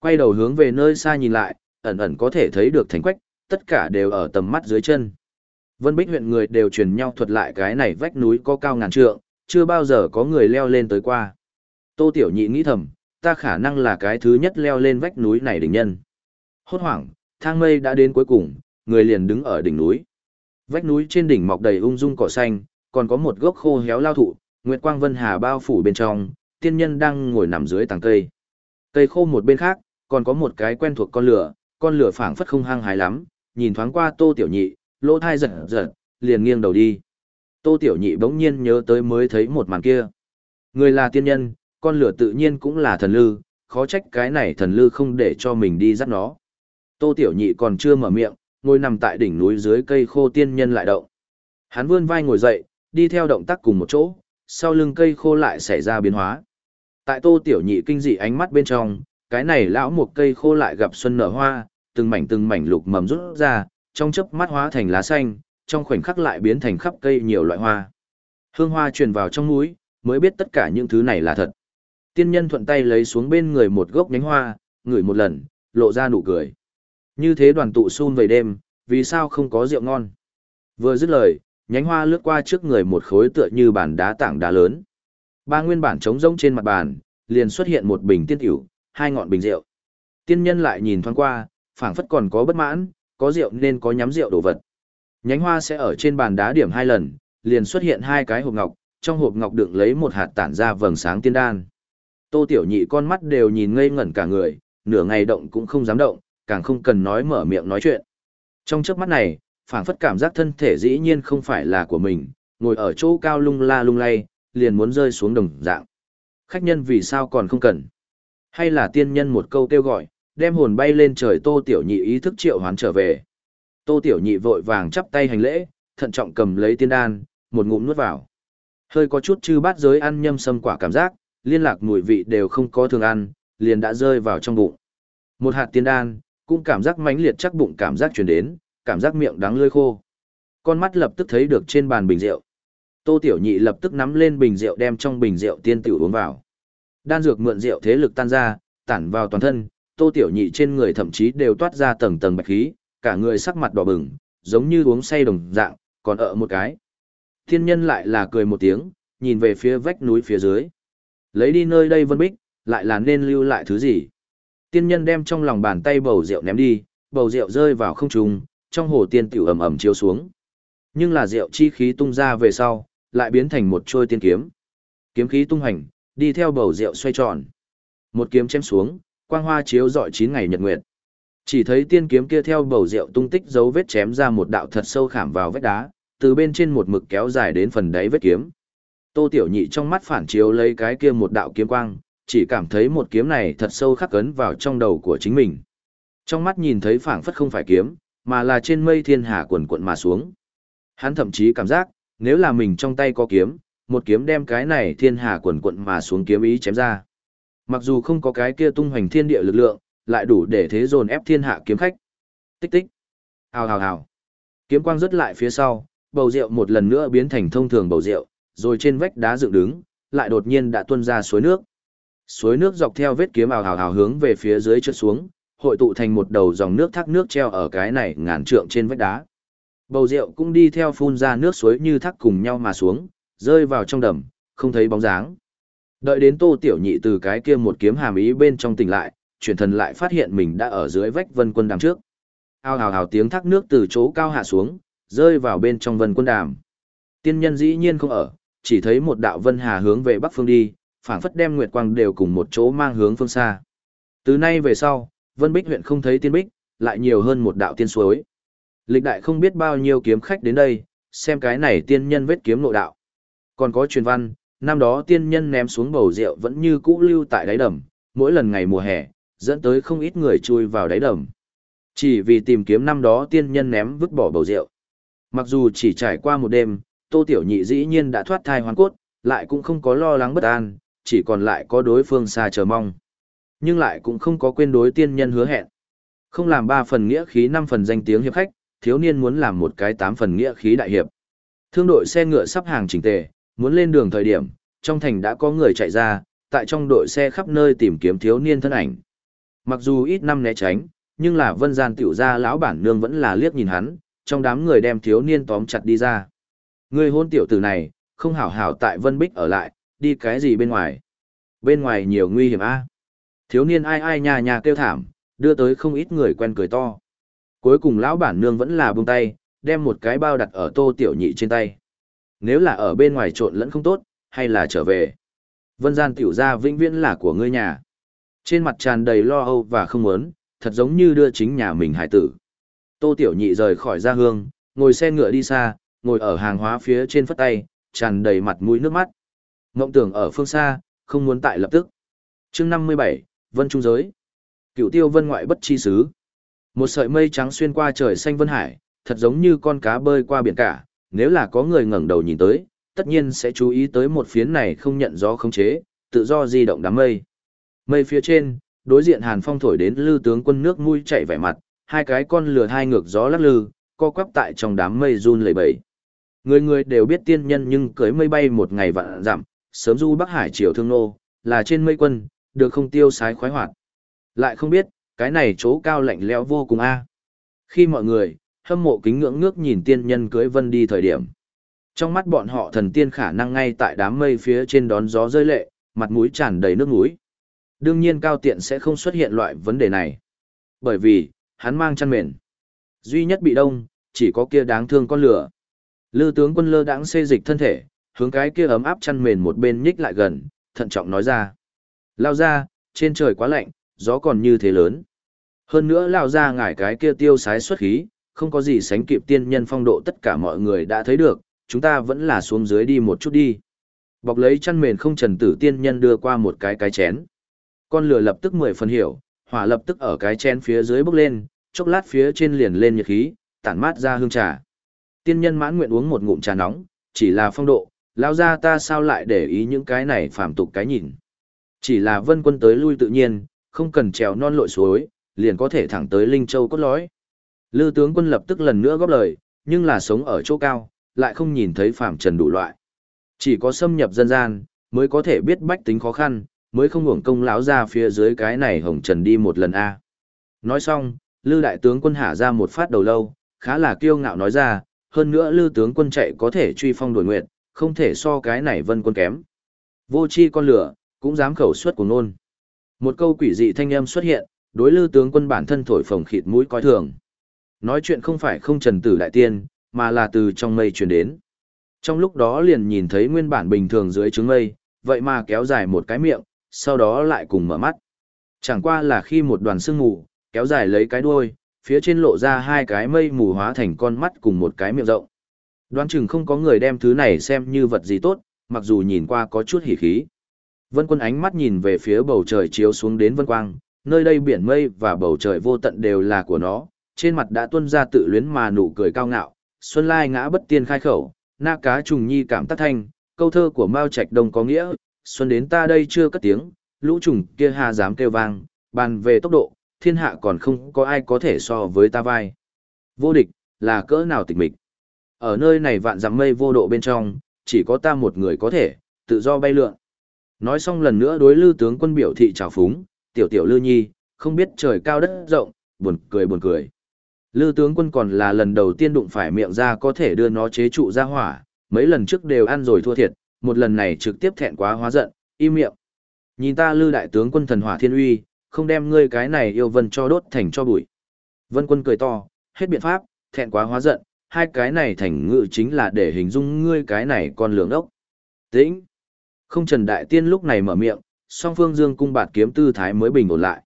Quay đầu hướng về nơi xa nhìn lại, ẩn ẩn có thể thấy được thành quách, tất cả đều ở tầm mắt dưới chân. Vân Bích huyện người đều truyền nhau thuật lại cái này vách núi có cao ngàn trượng, chưa bao giờ có người leo lên tới qua. Tô Tiểu Nhị nghĩ thầm, ta khả năng là cái thứ nhất leo lên vách núi này đỉnh nhân. Hốt hoảng, thang mây đã đến cuối cùng, người liền đứng ở đỉnh núi. Vách núi trên đỉnh mọc đầy ung dung cỏ xanh, còn có một gốc khô héo lao thụ, Nguyệt Quang Vân Hà bao phủ bên trong, tiên nhân đang ngồi nằm dưới tàng cây. Cây khô một bên khác, còn có một cái quen thuộc con lửa, con lửa phảng phất không hăng hái lắm, nhìn thoáng qua Tô Tiểu Nhị, lỗ thai giật giật, liền nghiêng đầu đi. Tô Tiểu Nhị bỗng nhiên nhớ tới mới thấy một màn kia. Người là tiên nhân, con lửa tự nhiên cũng là thần lư, khó trách cái này thần lư không để cho mình đi dắt nó. Tô Tiểu Nhị còn chưa mở miệng, ngồi nằm tại đỉnh núi dưới cây khô tiên nhân lại động. Hắn vươn vai ngồi dậy, đi theo động tác cùng một chỗ, sau lưng cây khô lại xảy ra biến hóa. Tại Tô Tiểu Nhị kinh dị ánh mắt bên trong, cái này lão một cây khô lại gặp xuân nở hoa, từng mảnh từng mảnh lục mầm rút ra, trong chớp mắt hóa thành lá xanh, trong khoảnh khắc lại biến thành khắp cây nhiều loại hoa. Hương hoa truyền vào trong mũi, mới biết tất cả những thứ này là thật. Tiên nhân thuận tay lấy xuống bên người một gốc nhánh hoa, ngửi một lần, lộ ra nụ cười. Như thế đoàn tụ sun về đêm, vì sao không có rượu ngon? Vừa dứt lời, nhánh hoa lướt qua trước người một khối tựa như bàn đá tảng đá lớn. Ba nguyên bản trống rỗng trên mặt bàn, liền xuất hiện một bình tiên tiểu, hai ngọn bình rượu. Tiên nhân lại nhìn thoáng qua, phảng phất còn có bất mãn, có rượu nên có nhắm rượu đồ vật. Nhánh hoa sẽ ở trên bàn đá điểm hai lần, liền xuất hiện hai cái hộp ngọc, trong hộp ngọc đựng lấy một hạt tản ra vầng sáng tiên đan. Tô Tiểu Nhị con mắt đều nhìn ngây ngẩn cả người, nửa ngày động cũng không dám động, càng không cần nói mở miệng nói chuyện. Trong chớp mắt này, phảng phất cảm giác thân thể dĩ nhiên không phải là của mình, ngồi ở chỗ cao lung la lung lay, liền muốn rơi xuống đồng dạng. Khách nhân vì sao còn không cần? Hay là tiên nhân một câu kêu gọi, đem hồn bay lên trời Tô Tiểu Nhị ý thức triệu hoán trở về. Tô Tiểu Nhị vội vàng chắp tay hành lễ, thận trọng cầm lấy tiên đan, một ngụm nuốt vào. Hơi có chút chư bát giới ăn nhâm sâm quả cảm giác, liên lạc mùi vị đều không có thường ăn, liền đã rơi vào trong bụng. Một hạt tiên đan, cũng cảm giác mãnh liệt chắc bụng cảm giác truyền đến, cảm giác miệng đắng lưỡi khô. Con mắt lập tức thấy được trên bàn bình rượu. Tô Tiểu Nhị lập tức nắm lên bình rượu đem trong bình rượu tiên tiểu uống vào. Đan dược mượn rượu thế lực tan ra, tản vào toàn thân, Tô Tiểu Nhị trên người thậm chí đều toát ra tầng tầng bạch khí, cả người sắc mặt đỏ bừng, giống như uống say đồng dạng, còn ở một cái. Thiên nhân lại là cười một tiếng, nhìn về phía vách núi phía dưới. Lấy đi nơi đây vân bích, lại là nên lưu lại thứ gì? Tiên nhân đem trong lòng bàn tay bầu rượu ném đi, bầu rượu rơi vào không trung, trong hồ tiên tiểu ầm ầm chiếu xuống. Nhưng là rượu chi khí tung ra về sau, lại biến thành một trôi tiên kiếm. Kiếm khí tung hành, đi theo bầu rượu xoay tròn. Một kiếm chém xuống, quang hoa chiếu rọi chín ngày nhật nguyệt. Chỉ thấy tiên kiếm kia theo bầu rượu tung tích dấu vết chém ra một đạo thật sâu khảm vào vết đá, từ bên trên một mực kéo dài đến phần đáy vết kiếm. Tô Tiểu Nhị trong mắt phản chiếu lấy cái kia một đạo kiếm quang, chỉ cảm thấy một kiếm này thật sâu khắc ấn vào trong đầu của chính mình. Trong mắt nhìn thấy phảng phất không phải kiếm, mà là trên mây thiên hà quần quận mà xuống. Hắn thậm chí cảm giác, nếu là mình trong tay có kiếm, một kiếm đem cái này thiên hà quần quận mà xuống kiếm ý chém ra. Mặc dù không có cái kia tung hoành thiên địa lực lượng, lại đủ để thế dồn ép thiên hạ kiếm khách. Tích tích. Hào hào hào. Kiếm quang rớt lại phía sau, bầu rượu một lần nữa biến thành thông thường bầu rượu, rồi trên vách đá dựng đứng, lại đột nhiên đã tuôn ra suối nước. Suối nước dọc theo vết kiếm ào hào hào hướng về phía dưới trượt xuống, hội tụ thành một đầu dòng nước thác nước treo ở cái này ngàn trượng trên vách đá. Bầu rượu cũng đi theo phun ra nước suối như thác cùng nhau mà xuống, rơi vào trong đầm, không thấy bóng dáng. Đợi đến Tô Tiểu Nhị từ cái kia một kiếm hàm ý bên trong tỉnh lại, chuyển thần lại phát hiện mình đã ở dưới vách vân quân đàm trước. Ao hào hào tiếng thác nước từ chỗ cao hạ xuống, rơi vào bên trong vân quân đàm. Tiên nhân dĩ nhiên không ở, chỉ thấy một đạo vân hà hướng về bắc phương đi, phảng phất đem nguyệt quang đều cùng một chỗ mang hướng phương xa. Từ nay về sau, Vân Bích huyện không thấy tiên bích, lại nhiều hơn một đạo tiên suối. Lịch đại không biết bao nhiêu kiếm khách đến đây, xem cái này tiên nhân vết kiếm nội đạo. Còn có truyền văn, năm đó tiên nhân ném xuống bầu rượu vẫn như cũ lưu tại đáy đầm, mỗi lần ngày mùa hè, dẫn tới không ít người chui vào đáy đầm. Chỉ vì tìm kiếm năm đó tiên nhân ném vứt bỏ bầu rượu. Mặc dù chỉ trải qua một đêm, Tô Tiểu Nhị dĩ nhiên đã thoát thai hoàn cốt, lại cũng không có lo lắng bất an, chỉ còn lại có đối phương xa chờ mong. Nhưng lại cũng không có quên đối tiên nhân hứa hẹn. Không làm ba phần nghĩa khí năm phần danh tiếng hiệp khách, thiếu niên muốn làm một cái tám phần nghĩa khí đại hiệp. Thương đội xe ngựa sắp hàng chỉnh tề, muốn lên đường thời điểm, trong thành đã có người chạy ra, tại trong đội xe khắp nơi tìm kiếm thiếu niên thân ảnh. Mặc dù ít năm né tránh, nhưng là vân gian tiểu gia lão bản nương vẫn là liếc nhìn hắn, trong đám người đem thiếu niên tóm chặt đi ra. Người hôn tiểu tử này, không hảo hảo tại vân bích ở lại, đi cái gì bên ngoài. Bên ngoài nhiều nguy hiểm a. Thiếu niên ai ai nhà nhà kêu thảm, đưa tới không ít người quen cười to. Cuối cùng lão bản nương vẫn là buông tay, đem một cái bao đặt ở tô tiểu nhị trên tay. Nếu là ở bên ngoài trộn lẫn không tốt, hay là trở về. Vân gian tiểu gia vĩnh viễn là của ngươi nhà. Trên mặt tràn đầy lo âu và không muốn, thật giống như đưa chính nhà mình hải tử. Tô tiểu nhị rời khỏi gia hương, ngồi xe ngựa đi xa, ngồi ở hàng hóa phía trên phất tay, tràn đầy mặt mũi nước mắt. Ngộng tưởng ở phương xa, không muốn tại lập tức. chương 57, Vân Trung Giới. Cựu tiêu vân ngoại bất chi xứ. Một sợi mây trắng xuyên qua trời xanh vân hải, thật giống như con cá bơi qua biển cả, nếu là có người ngẩng đầu nhìn tới, tất nhiên sẽ chú ý tới một phiến này không nhận gió khống chế, tự do di động đám mây. Mây phía trên, đối diện Hàn Phong thổi đến lư tướng quân nước mũi chảy vẻ mặt, hai cái con lừa hai ngược gió lắc lư, co quắp tại trong đám mây run lẩy bẩy. Người người đều biết tiên nhân nhưng cưới mây bay một ngày vạn dặm, sớm du Bắc Hải triều thương nô, là trên mây quân, được không tiêu sái khoái hoạt. Lại không biết, cái này chỗ cao lạnh lẽo vô cùng a. Khi mọi người, hâm mộ kính ngưỡng ngước nhìn tiên nhân cưới vân đi thời điểm. Trong mắt bọn họ thần tiên khả năng ngay tại đám mây phía trên đón gió rơi lệ, mặt mũi tràn đầy nước mũi. Đương nhiên cao tiện sẽ không xuất hiện loại vấn đề này. Bởi vì, hắn mang chăn mền. Duy nhất bị đông, chỉ có kia đáng thương con lửa. Lư tướng quân lơ đãng xê dịch thân thể, hướng cái kia ấm áp chăn mền một bên nhích lại gần, thận trọng nói ra. Lao ra, trên trời quá lạnh, gió còn như thế lớn. Hơn nữa lao ra ngải cái kia tiêu sái xuất khí, không có gì sánh kịp tiên nhân phong độ tất cả mọi người đã thấy được, chúng ta vẫn là xuống dưới đi một chút đi. Bọc lấy chăn mền không trần tử tiên nhân đưa qua một cái cái chén. Con lửa lập tức mười phần hiểu, hỏa lập tức ở cái chén phía dưới bốc lên, chốc lát phía trên liền lên nhiệt khí, tản mát ra hương trà. Tiên nhân mãn nguyện uống một ngụm trà nóng, chỉ là phong độ, lao ra ta sao lại để ý những cái này phàm tục cái nhìn. Chỉ là vân quân tới lui tự nhiên, không cần trèo non lội suối, liền có thể thẳng tới Linh Châu cốt lõi. Lư tướng quân lập tức lần nữa góp lời, nhưng là sống ở chỗ cao, lại không nhìn thấy phàm trần đủ loại. Chỉ có xâm nhập dân gian, mới có thể biết bách tính khó khăn, mới không hưởng công lão ra phía dưới cái này hồng trần đi một lần a. Nói xong, Lư đại tướng quân hạ ra một phát đầu lâu, khá là kiêu ngạo nói ra, hơn nữa Lư tướng quân chạy có thể truy phong đổi nguyệt, không thể so cái này vân quân kém. Vô chi con lửa, cũng dám khẩu suất của nôn. Một câu quỷ dị thanh âm xuất hiện, đối Lư tướng quân bản thân thổi phồng khịt mũi coi thường. Nói chuyện không phải không trần tử đại tiên, mà là từ trong mây truyền đến. Trong lúc đó liền nhìn thấy nguyên bản bình thường dưới trứng mây, vậy mà kéo dài một cái miệng, sau đó lại cùng mở mắt. Chẳng qua là khi một đoàn sương mù, kéo dài lấy cái đuôi, phía trên lộ ra hai cái mây mù hóa thành con mắt cùng một cái miệng rộng. Đoán chừng không có người đem thứ này xem như vật gì tốt, mặc dù nhìn qua có chút hỉ khí. Vân quân ánh mắt nhìn về phía bầu trời chiếu xuống đến vân quang, nơi đây biển mây và bầu trời vô tận đều là của nó, trên mặt đã tuân ra tự luyến mà nụ cười cao ngạo, xuân lai ngã bất tiên khai khẩu, na cá trùng nhi cảm tác thanh, câu thơ của Mao Trạch Đông có nghĩa, xuân đến ta đây chưa cất tiếng, lũ trùng kia hà dám kêu vang, bàn về tốc độ, thiên hạ còn không có ai có thể so với ta vai. Vô địch, là cỡ nào tịch mịch. Ở nơi này vạn dặm mây vô độ bên trong, chỉ có ta một người có thể, tự do bay lượn. Nói xong lần nữa đối lư tướng quân biểu thị trào phúng, tiểu tiểu lư nhi, không biết trời cao đất rộng, buồn cười buồn cười. Lư tướng quân còn là lần đầu tiên đụng phải miệng ra có thể đưa nó chế trụ ra hỏa, mấy lần trước đều ăn rồi thua thiệt, một lần này trực tiếp thẹn quá hóa giận, im miệng. Nhìn ta lư đại tướng quân thần hỏa thiên uy, không đem ngươi cái này yêu vân cho đốt thành cho bụi. Vân quân cười to, hết biện pháp, thẹn quá hóa giận, hai cái này thành ngự chính là để hình dung ngươi cái này con lường ốc. Tĩnh. Không trần đại tiên lúc này mở miệng, song phương dương cung bạt kiếm tư thái mới bình ổn lại.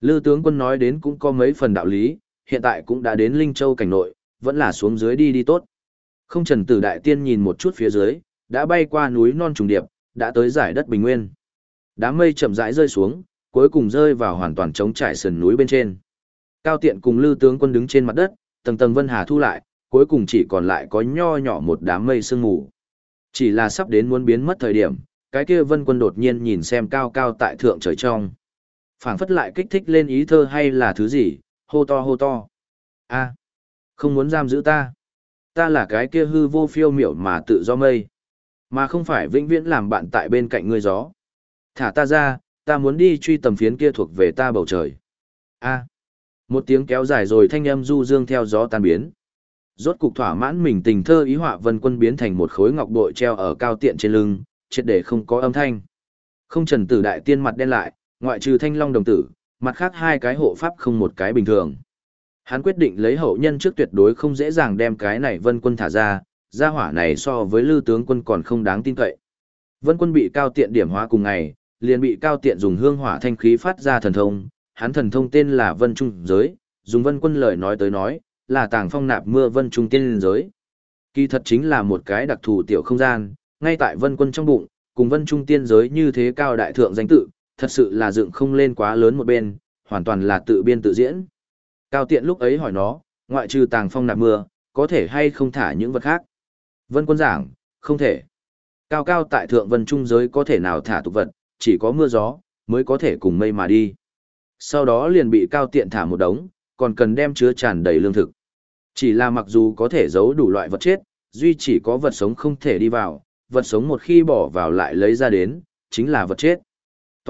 Lư tướng quân nói đến cũng có mấy phần đạo lý, hiện tại cũng đã đến Linh Châu cảnh nội, vẫn là xuống dưới đi đi tốt. Không trần tử đại tiên nhìn một chút phía dưới, đã bay qua núi non trùng điệp, đã tới giải đất bình nguyên. Đám mây chậm rãi rơi xuống, cuối cùng rơi vào hoàn toàn trống trải sườn núi bên trên. Cao tiện cùng lưu tướng quân đứng trên mặt đất, tầng tầng vân hà thu lại, cuối cùng chỉ còn lại có nho nhỏ một đám mây sương mù. Chỉ là sắp đến muốn biến mất thời điểm, cái kia vân quân đột nhiên nhìn xem cao cao tại thượng trời trong. phảng phất lại kích thích lên ý thơ hay là thứ gì, hô to hô to. a không muốn giam giữ ta. Ta là cái kia hư vô phiêu miểu mà tự do mây. Mà không phải vĩnh viễn làm bạn tại bên cạnh ngươi gió. Thả ta ra, ta muốn đi truy tầm phiến kia thuộc về ta bầu trời. a một tiếng kéo dài rồi thanh âm du dương theo gió tan biến. Rốt cục thỏa mãn mình tình thơ ý họa vân quân biến thành một khối ngọc bội treo ở cao tiện trên lưng, triệt để không có âm thanh. Không trần tử đại tiên mặt đen lại, ngoại trừ thanh long đồng tử, mặt khác hai cái hộ pháp không một cái bình thường. Hắn quyết định lấy hậu nhân trước tuyệt đối không dễ dàng đem cái này vân quân thả ra, gia hỏa này so với lư tướng quân còn không đáng tin cậy. Vân quân bị cao tiện điểm hóa cùng ngày, liền bị cao tiện dùng hương hỏa thanh khí phát ra thần thông, hắn thần thông tên là vân trung giới, dùng vân quân lời nói tới nói, là tàng phong nạp mưa vân trung tiên giới. Kỳ thật chính là một cái đặc thù tiểu không gian, ngay tại vân quân trong bụng, cùng vân trung tiên giới như thế cao đại thượng danh tự, thật sự là dựng không lên quá lớn một bên, hoàn toàn là tự biên tự diễn. Cao tiện lúc ấy hỏi nó, ngoại trừ tàng phong nạp mưa, có thể hay không thả những vật khác. Vân quân giảng, không thể. Cao cao tại thượng vân trung giới có thể nào thả tục vật, chỉ có mưa gió, mới có thể cùng mây mà đi. Sau đó liền bị cao tiện thả một đống, còn cần đem chứa tràn đầy lương thực. Chỉ là mặc dù có thể giấu đủ loại vật chết, duy chỉ có vật sống không thể đi vào, vật sống một khi bỏ vào lại lấy ra đến, chính là vật chết.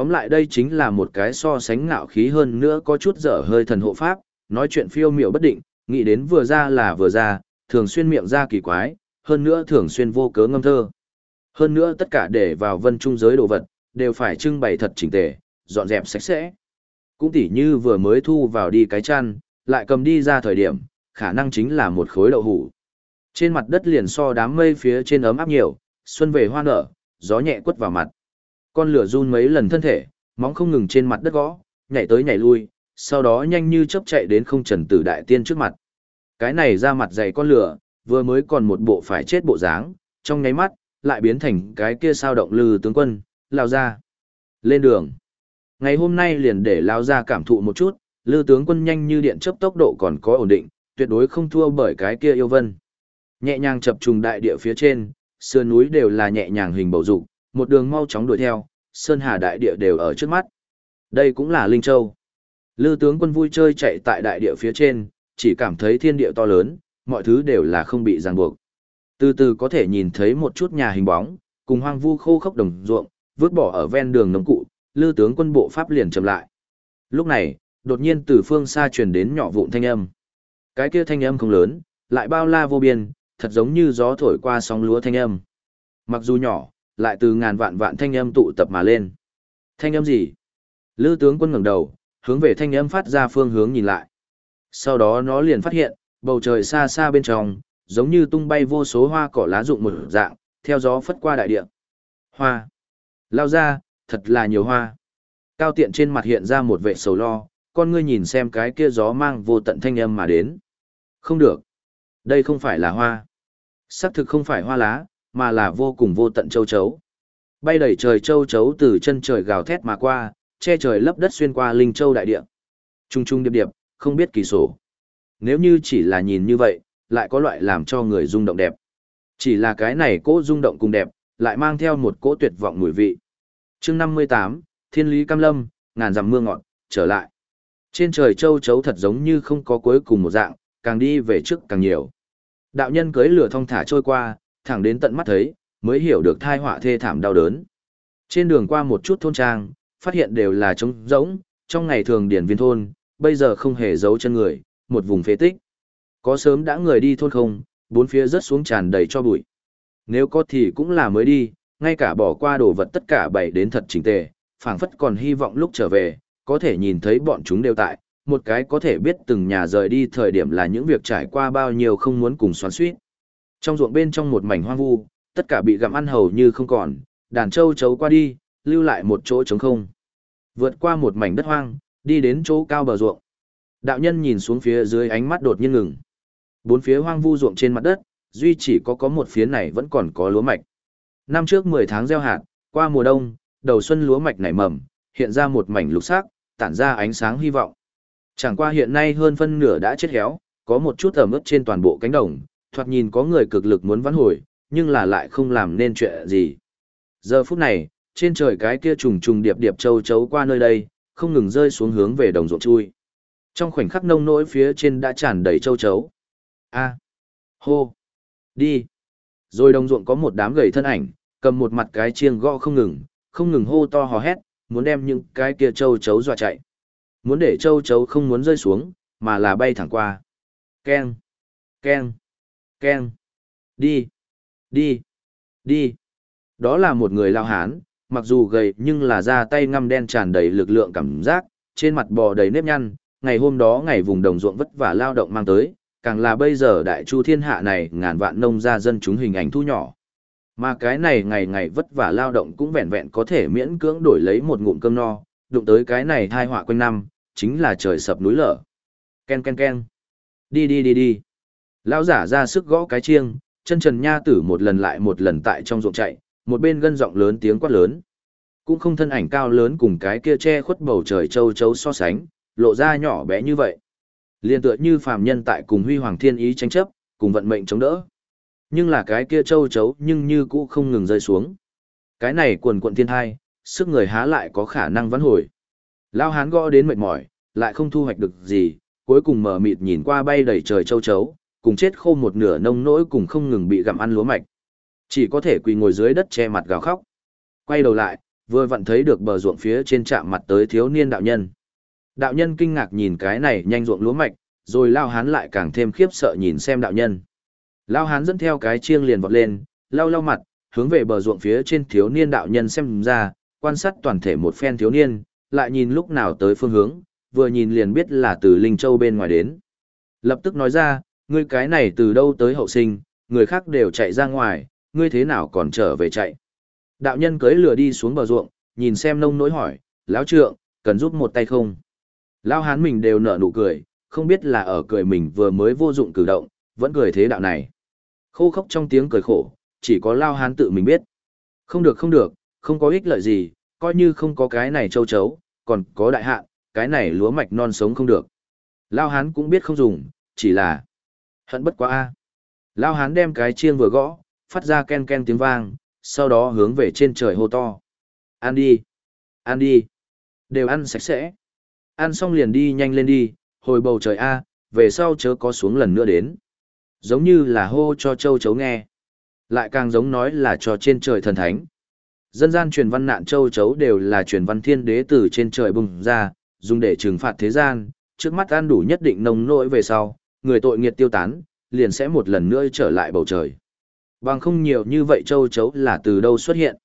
Tóm lại đây chính là một cái so sánh ngạo khí hơn nữa có chút dở hơi thần hộ pháp, nói chuyện phiêu miểu bất định, nghĩ đến vừa ra là vừa ra, thường xuyên miệng ra kỳ quái, hơn nữa thường xuyên vô cớ ngâm thơ. Hơn nữa tất cả để vào vân trung giới đồ vật, đều phải trưng bày thật chỉnh tề, dọn dẹp sạch sẽ. Cũng tỉ như vừa mới thu vào đi cái chăn, lại cầm đi ra thời điểm, khả năng chính là một khối đậu hủ. Trên mặt đất liền so đám mây phía trên ấm áp nhiều, xuân về hoa nở, gió nhẹ quất vào mặt. Con lửa run mấy lần thân thể, móng không ngừng trên mặt đất gõ, nhảy tới nhảy lui, sau đó nhanh như chớp chạy đến không trần tử đại tiên trước mặt. Cái này ra mặt dày con lửa, vừa mới còn một bộ phải chết bộ dáng, trong nháy mắt, lại biến thành cái kia sao động lư tướng quân, lao ra. Lên đường. Ngày hôm nay liền để lao ra cảm thụ một chút, lư tướng quân nhanh như điện chấp tốc độ còn có ổn định, tuyệt đối không thua bởi cái kia yêu vân. Nhẹ nhàng chập trùng đại địa phía trên, sườn núi đều là nhẹ nhàng hình bầu dục, một đường mau chóng đuổi theo, sơn hà đại địa đều ở trước mắt. Đây cũng là Linh Châu. Lư tướng quân vui chơi chạy tại đại địa phía trên, chỉ cảm thấy thiên địa to lớn, mọi thứ đều là không bị ràng buộc. Từ từ có thể nhìn thấy một chút nhà hình bóng, cùng hoang vu khô khốc đồng ruộng, vứt bỏ ở ven đường nông cụ, lư tướng quân bộ pháp liền chậm lại. Lúc này, đột nhiên từ phương xa truyền đến nhỏ vụn thanh âm. Cái kia thanh âm không lớn, lại bao la vô biên, thật giống như gió thổi qua sóng lúa thanh âm. Mặc dù nhỏ, lại từ ngàn vạn vạn thanh âm tụ tập mà lên. Thanh âm gì? Lư tướng quân ngẩng đầu, hướng về thanh âm phát ra phương hướng nhìn lại. Sau đó nó liền phát hiện, bầu trời xa xa bên trong, giống như tung bay vô số hoa cỏ lá rụng một dạng, theo gió phất qua đại địa. Hoa. Lao ra, thật là nhiều hoa. Cao tiện trên mặt hiện ra một vẻ sầu lo, con ngươi nhìn xem cái kia gió mang vô tận thanh âm mà đến. Không được. Đây không phải là hoa. Sắc thực không phải hoa lá, mà là vô cùng vô tận châu chấu. Bay đầy trời châu chấu từ chân trời gào thét mà qua, che trời lấp đất xuyên qua linh châu đại địa. Trung trung điệp điệp, không biết kỳ sổ. Nếu như chỉ là nhìn như vậy, lại có loại làm cho người rung động đẹp. Chỉ là cái này cỗ rung động cùng đẹp, lại mang theo một cỗ tuyệt vọng mùi vị. chương 58, Thiên Lý Cam Lâm, ngàn dặm mưa ngọt, trở lại. Trên trời châu chấu thật giống như không có cuối cùng một dạng, càng đi về trước càng nhiều. Đạo nhân cưới lửa thong thả trôi qua, thẳng đến tận mắt thấy, mới hiểu được thai họa thê thảm đau đớn. Trên đường qua một chút thôn trang, phát hiện đều là trống rỗng, trong ngày thường điển viên thôn, bây giờ không hề giấu chân người, một vùng phế tích. Có sớm đã người đi thôn không, bốn phía rớt xuống tràn đầy cho bụi. Nếu có thì cũng là mới đi, ngay cả bỏ qua đồ vật tất cả bày đến thật chỉnh tề, phảng phất còn hy vọng lúc trở về, có thể nhìn thấy bọn chúng đều tại, một cái có thể biết từng nhà rời đi thời điểm là những việc trải qua bao nhiêu không muốn cùng xoắn suýt. Trong ruộng bên trong một mảnh hoang vu, tất cả bị gặm ăn hầu như không còn, đàn trâu chấu qua đi, lưu lại một chỗ trống không. Vượt qua một mảnh đất hoang, đi đến chỗ cao bờ ruộng. Đạo nhân nhìn xuống phía dưới ánh mắt đột nhiên ngừng. Bốn phía hoang vu ruộng trên mặt đất, duy chỉ có có một phía này vẫn còn có lúa mạch. Năm trước 10 tháng gieo hạt, qua mùa đông, đầu xuân lúa mạch nảy mầm, hiện ra một mảnh lục sắc, tản ra ánh sáng hy vọng. Chẳng qua hiện nay hơn phân nửa đã chết héo, có một chút ẩm ướt trên toàn bộ cánh đồng, thoạt nhìn có người cực lực muốn vãn hồi, nhưng là lại không làm nên chuyện gì. Giờ phút này, trên trời cái kia trùng trùng điệp điệp châu chấu qua nơi đây, không ngừng rơi xuống hướng về đồng ruộng chui. Trong khoảnh khắc nông nỗi phía trên đã tràn đầy châu chấu. A. Hô. Đi. Rồi đồng ruộng có một đám gầy thân ảnh, cầm một mặt cái chiêng gõ không ngừng, không ngừng hô to hò hét, muốn đem những cái kia châu chấu dọa chạy. Muốn để châu chấu không muốn rơi xuống, mà là bay thẳng qua. Keng. Keng. Keng. Đi. Đi. Đi. Đó là một người lao hán, mặc dù gầy nhưng là da tay ngăm đen tràn đầy lực lượng cảm giác, trên mặt bò đầy nếp nhăn, ngày hôm đó ngày vùng đồng ruộng vất vả lao động mang tới, càng là bây giờ đại chu thiên hạ này ngàn vạn nông gia dân chúng hình ảnh thu nhỏ. Mà cái này ngày ngày vất vả lao động cũng vẹn vẹn có thể miễn cưỡng đổi lấy một ngụm cơm no, đụng tới cái này thai họa quanh năm, chính là trời sập núi lở. Ken ken ken. Đi đi đi đi lão giả ra sức gõ cái chiêng, chân trần nha tử một lần lại một lần tại trong ruộng chạy, một bên gân giọng lớn tiếng quát lớn. Cũng không thân ảnh cao lớn cùng cái kia che khuất bầu trời châu chấu so sánh, lộ ra nhỏ bé như vậy. Liên tựa như phàm nhân tại cùng huy hoàng thiên ý tranh chấp, cùng vận mệnh chống đỡ. Nhưng là cái kia châu chấu nhưng như cũ không ngừng rơi xuống. Cái này quần quận thiên thai, sức người há lại có khả năng vãn hồi. Lao hán gõ đến mệt mỏi, lại không thu hoạch được gì, cuối cùng mở mịt nhìn qua bay đầy trời châu chấu, cùng chết khô một nửa nông nỗi cùng không ngừng bị gặm ăn lúa mạch. Chỉ có thể quỳ ngồi dưới đất che mặt gào khóc. Quay đầu lại, vừa vặn thấy được bờ ruộng phía trên chạm mặt tới thiếu niên đạo nhân. Đạo nhân kinh ngạc nhìn cái này nhanh ruộng lúa mạch, rồi lao hán lại càng thêm khiếp sợ nhìn xem đạo nhân. Lao hán dẫn theo cái chiêng liền vọt lên, lau lau mặt, hướng về bờ ruộng phía trên thiếu niên đạo nhân xem ra, quan sát toàn thể một phen thiếu niên, lại nhìn lúc nào tới phương hướng, vừa nhìn liền biết là từ Linh Châu bên ngoài đến. Lập tức nói ra, ngươi cái này từ đâu tới hậu sinh, người khác đều chạy ra ngoài, ngươi thế nào còn trở về chạy. Đạo nhân cưới lửa đi xuống bờ ruộng, nhìn xem nông nỗi hỏi, lão trượng, cần giúp một tay không? Lao hán mình đều nở nụ cười, không biết là ở cười mình vừa mới vô dụng cử động, vẫn cười thế đạo này. Khô khốc trong tiếng cười khổ, chỉ có Lao hán tự mình biết. Không được không được, không có ích lợi gì, coi như không có cái này châu chấu, còn có đại hạn, cái này lúa mạch non sống không được. Lao hán cũng biết không dùng, chỉ là hận bất quá a. Lao hán đem cái chiêng vừa gõ, phát ra ken ken tiếng vang, sau đó hướng về trên trời hô to. Ăn đi, ăn đi, đều ăn sạch sẽ. Ăn xong liền đi nhanh lên đi, hồi bầu trời A, về sau chớ có xuống lần nữa đến. Giống như là hô cho châu chấu nghe. Lại càng giống nói là cho trên trời thần thánh. Dân gian truyền văn nạn châu chấu đều là truyền văn thiên đế từ trên trời bùng ra, dùng để trừng phạt thế gian, trước mắt ăn đủ nhất định nồng nỗi về sau, người tội nghiệt tiêu tán, liền sẽ một lần nữa trở lại bầu trời. Bằng không nhiều như vậy châu chấu là từ đâu xuất hiện.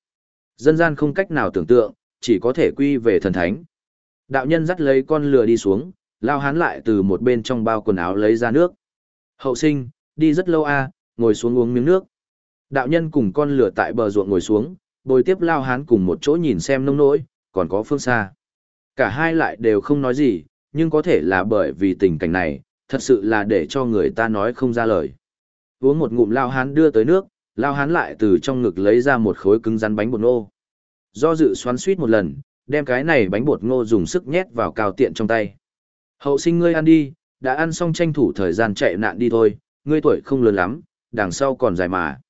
Dân gian không cách nào tưởng tượng, chỉ có thể quy về thần thánh. Đạo nhân dắt lấy con lừa đi xuống, lao hán lại từ một bên trong bao quần áo lấy ra nước. Hậu sinh, đi rất lâu a, ngồi xuống uống miếng nước. Đạo nhân cùng con lừa tại bờ ruộng ngồi xuống, bồi tiếp lao hán cùng một chỗ nhìn xem nông nỗi, còn có phương xa. Cả hai lại đều không nói gì, nhưng có thể là bởi vì tình cảnh này, thật sự là để cho người ta nói không ra lời. Uống một ngụm lao hán đưa tới nước, lao hán lại từ trong ngực lấy ra một khối cứng rắn bánh bột ngô. Do dự xoắn suýt một lần, đem cái này bánh bột ngô dùng sức nhét vào cao tiện trong tay. Hậu sinh ngươi ăn đi, đã ăn xong tranh thủ thời gian chạy nạn đi thôi, ngươi tuổi không lớn lắm, đằng sau còn dài mà.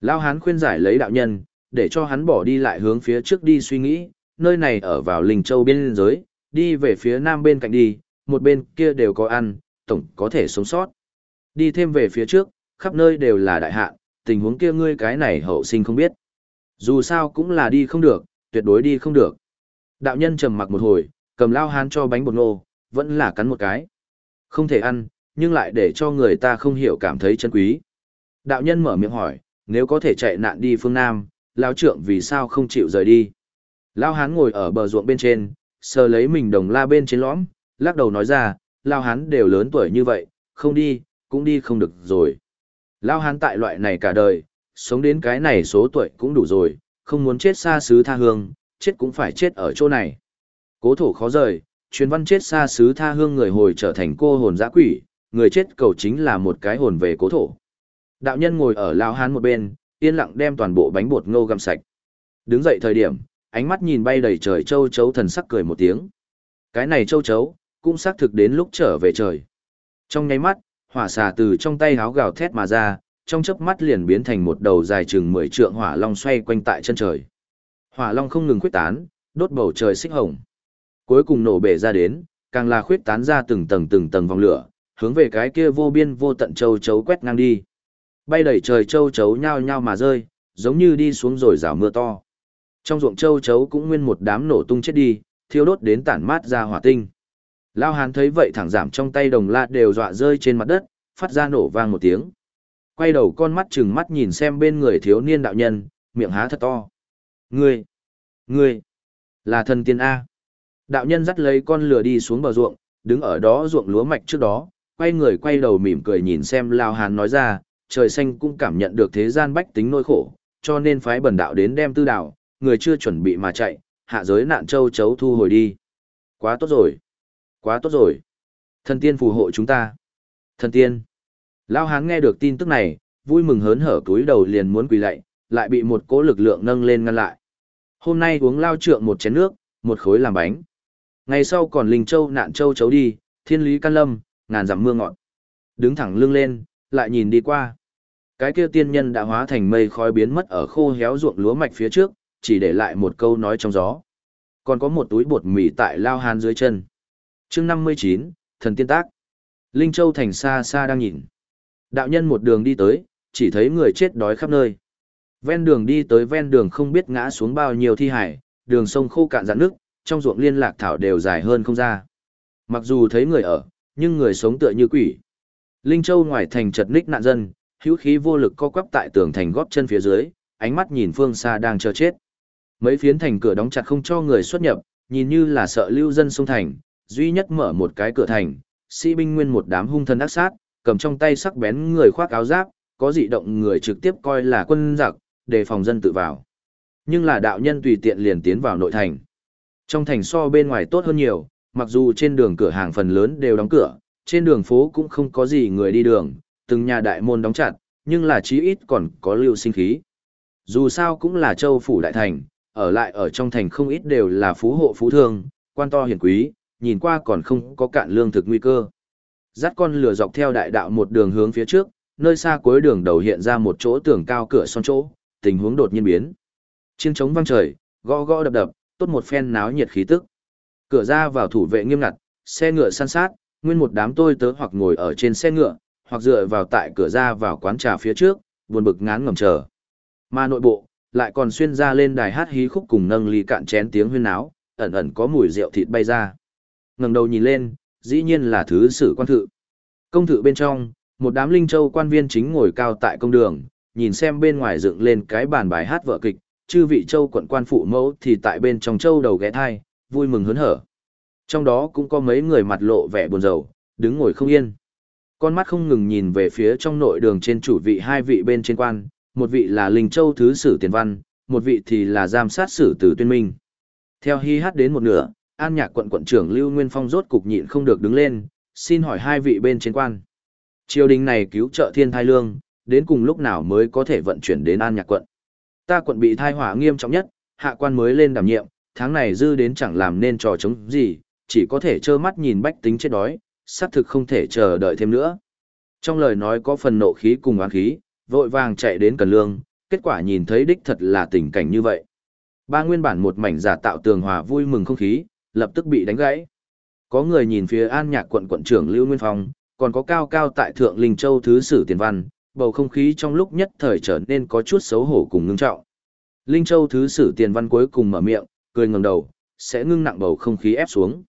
Lao hán khuyên giải lấy đạo nhân, để cho hắn bỏ đi lại hướng phía trước đi suy nghĩ, nơi này ở vào Linh Châu biên giới, đi về phía nam bên cạnh đi, một bên kia đều có ăn, tổng có thể sống sót. Đi thêm về phía trước, khắp nơi đều là đại hạn, tình huống kia ngươi cái này hậu sinh không biết. Dù sao cũng là đi không được, tuyệt đối đi không được. Đạo nhân trầm mặc một hồi, cầm lao hán cho bánh bột ngô, vẫn là cắn một cái. Không thể ăn, nhưng lại để cho người ta không hiểu cảm thấy chân quý. Đạo nhân mở miệng hỏi, nếu có thể chạy nạn đi phương Nam, lao trượng vì sao không chịu rời đi. Lao hán ngồi ở bờ ruộng bên trên, sờ lấy mình đồng la bên trên lõm, lắc đầu nói ra, lao hán đều lớn tuổi như vậy, không đi, cũng đi không được rồi. Lao hán tại loại này cả đời, sống đến cái này số tuổi cũng đủ rồi, không muốn chết xa xứ tha hương, chết cũng phải chết ở chỗ này. Cố thổ khó rời, truyền văn chết xa xứ tha hương người hồi trở thành cô hồn dã quỷ, người chết cầu chính là một cái hồn về cố thổ. Đạo nhân ngồi ở lao hán một bên, yên lặng đem toàn bộ bánh bột ngô găm sạch. Đứng dậy thời điểm, ánh mắt nhìn bay đầy trời châu chấu thần sắc cười một tiếng. Cái này châu chấu, cũng xác thực đến lúc trở về trời. Trong nháy mắt, hỏa xà từ trong tay háo gào thét mà ra, trong chớp mắt liền biến thành một đầu dài chừng 10 trượng hỏa long xoay quanh tại chân trời. Hỏa long không ngừng khuyết tán, đốt bầu trời xích hồng. Cuối cùng nổ bể ra đến, càng là khuyết tán ra từng tầng từng tầng vòng lửa, hướng về cái kia vô biên vô tận châu chấu quét ngang đi. Bay đầy trời châu chấu nhao nhao mà rơi, giống như đi xuống rồi rào mưa to. Trong ruộng châu chấu cũng nguyên một đám nổ tung chết đi, thiêu đốt đến tản mát ra hỏa tinh. Lao Hán thấy vậy thẳng giảm trong tay đồng la đều dọa rơi trên mặt đất, phát ra nổ vang một tiếng. Quay đầu con mắt chừng mắt nhìn xem bên người thiếu niên đạo nhân, miệng há thật to. Ngươi, ngươi, là thần tiên A. Đạo nhân dắt lấy con lửa đi xuống bờ ruộng, đứng ở đó ruộng lúa mạch trước đó, quay người quay đầu mỉm cười nhìn xem Lao Hán nói ra, trời xanh cũng cảm nhận được thế gian bách tính nỗi khổ, cho nên phái bần đạo đến đem tư đạo, người chưa chuẩn bị mà chạy, hạ giới nạn châu chấu thu hồi đi. Quá tốt rồi. Quá tốt rồi. Thần tiên phù hộ chúng ta. Thần tiên. Lao hán nghe được tin tức này, vui mừng hớn hở túi đầu liền muốn quỳ lạy, lại bị một cỗ lực lượng nâng lên ngăn lại. Hôm nay uống lao trượng một chén nước, một khối làm bánh. Ngày sau còn linh châu nạn châu chấu đi, thiên lý Can lâm, ngàn dặm mưa ngọt. Đứng thẳng lưng lên, lại nhìn đi qua. Cái kia tiên nhân đã hóa thành mây khói biến mất ở khô héo ruộng lúa mạch phía trước, chỉ để lại một câu nói trong gió. Còn có một túi bột mì tại lao hàn dưới chân chương 59, thần tiên tác. Linh Châu thành xa xa đang nhìn. Đạo nhân một đường đi tới, chỉ thấy người chết đói khắp nơi. Ven đường đi tới ven đường không biết ngã xuống bao nhiêu thi hải, đường sông khô cạn dạn nước, trong ruộng liên lạc thảo đều dài hơn không ra. Mặc dù thấy người ở, nhưng người sống tựa như quỷ. Linh Châu ngoài thành chật ních nạn dân, hữu khí vô lực co quắp tại tường thành góp chân phía dưới, ánh mắt nhìn phương xa đang chờ chết. Mấy phiến thành cửa đóng chặt không cho người xuất nhập, nhìn như là sợ lưu dân sông thành, duy nhất mở một cái cửa thành, sĩ binh nguyên một đám hung thân ác sát, cầm trong tay sắc bén người khoác áo giáp, có dị động người trực tiếp coi là quân giặc, để phòng dân tự vào. Nhưng là đạo nhân tùy tiện liền tiến vào nội thành. Trong thành so bên ngoài tốt hơn nhiều, mặc dù trên đường cửa hàng phần lớn đều đóng cửa, trên đường phố cũng không có gì người đi đường, từng nhà đại môn đóng chặt, nhưng là chí ít còn có lưu sinh khí. Dù sao cũng là châu phủ đại thành, ở lại ở trong thành không ít đều là phú hộ phú thương, quan to hiển quý, nhìn qua còn không có cạn lương thực nguy cơ. Dắt con lửa dọc theo đại đạo một đường hướng phía trước, nơi xa cuối đường đầu hiện ra một chỗ tường cao cửa son chỗ, tình huống đột nhiên biến. Chiêng trống vang trời, gõ gõ đập đập, tốt một phen náo nhiệt khí tức. Cửa ra vào thủ vệ nghiêm ngặt, xe ngựa săn sát, nguyên một đám tôi tớ hoặc ngồi ở trên xe ngựa, hoặc dựa vào tại cửa ra vào quán trà phía trước, buồn bực ngán ngầm chờ. Mà nội bộ, lại còn xuyên ra lên đài hát hí khúc cùng nâng ly cạn chén tiếng huyên náo, ẩn ẩn có mùi rượu thịt bay ra. Ngẩng đầu nhìn lên, dĩ nhiên là thứ sử quan thự. Công thự bên trong, một đám linh châu quan viên chính ngồi cao tại công đường, nhìn xem bên ngoài dựng lên cái bàn bài hát vợ kịch, chư vị châu quận quan phụ mẫu thì tại bên trong châu đầu ghé thai, vui mừng hớn hở. Trong đó cũng có mấy người mặt lộ vẻ buồn rầu, đứng ngồi không yên. Con mắt không ngừng nhìn về phía trong nội đường trên chủ vị hai vị bên trên quan, một vị là Linh Châu Thứ Sử Tiền Văn, một vị thì là giam sát sử Tử Tuyên Minh. Theo hi hát đến một nửa, An Nhạc quận quận trưởng Lưu Nguyên Phong rốt cục nhịn không được đứng lên, xin hỏi hai vị bên trên quan. Triều đình này cứu trợ thiên thai lương, đến cùng lúc nào mới có thể vận chuyển đến An Nhạc quận. Ta quận bị thai hỏa nghiêm trọng nhất, hạ quan mới lên đảm nhiệm, tháng này dư đến chẳng làm nên trò chống gì, chỉ có thể trơ mắt nhìn bách tính chết đói, xác thực không thể chờ đợi thêm nữa. Trong lời nói có phần nộ khí cùng oán khí, vội vàng chạy đến cần lương, kết quả nhìn thấy đích thật là tình cảnh như vậy. Ba nguyên bản một mảnh giả tạo tường hòa vui mừng không khí, lập tức bị đánh gãy. Có người nhìn phía an nhạc quận quận trưởng Lưu Nguyên Phong, còn có cao cao tại Thượng Linh Châu Thứ Sử Tiền Văn, bầu không khí trong lúc nhất thời trở nên có chút xấu hổ cùng ngưng trọng. Linh Châu Thứ Sử Tiền Văn cuối cùng mở miệng, cười ngẩng đầu, sẽ ngưng nặng bầu không khí ép xuống.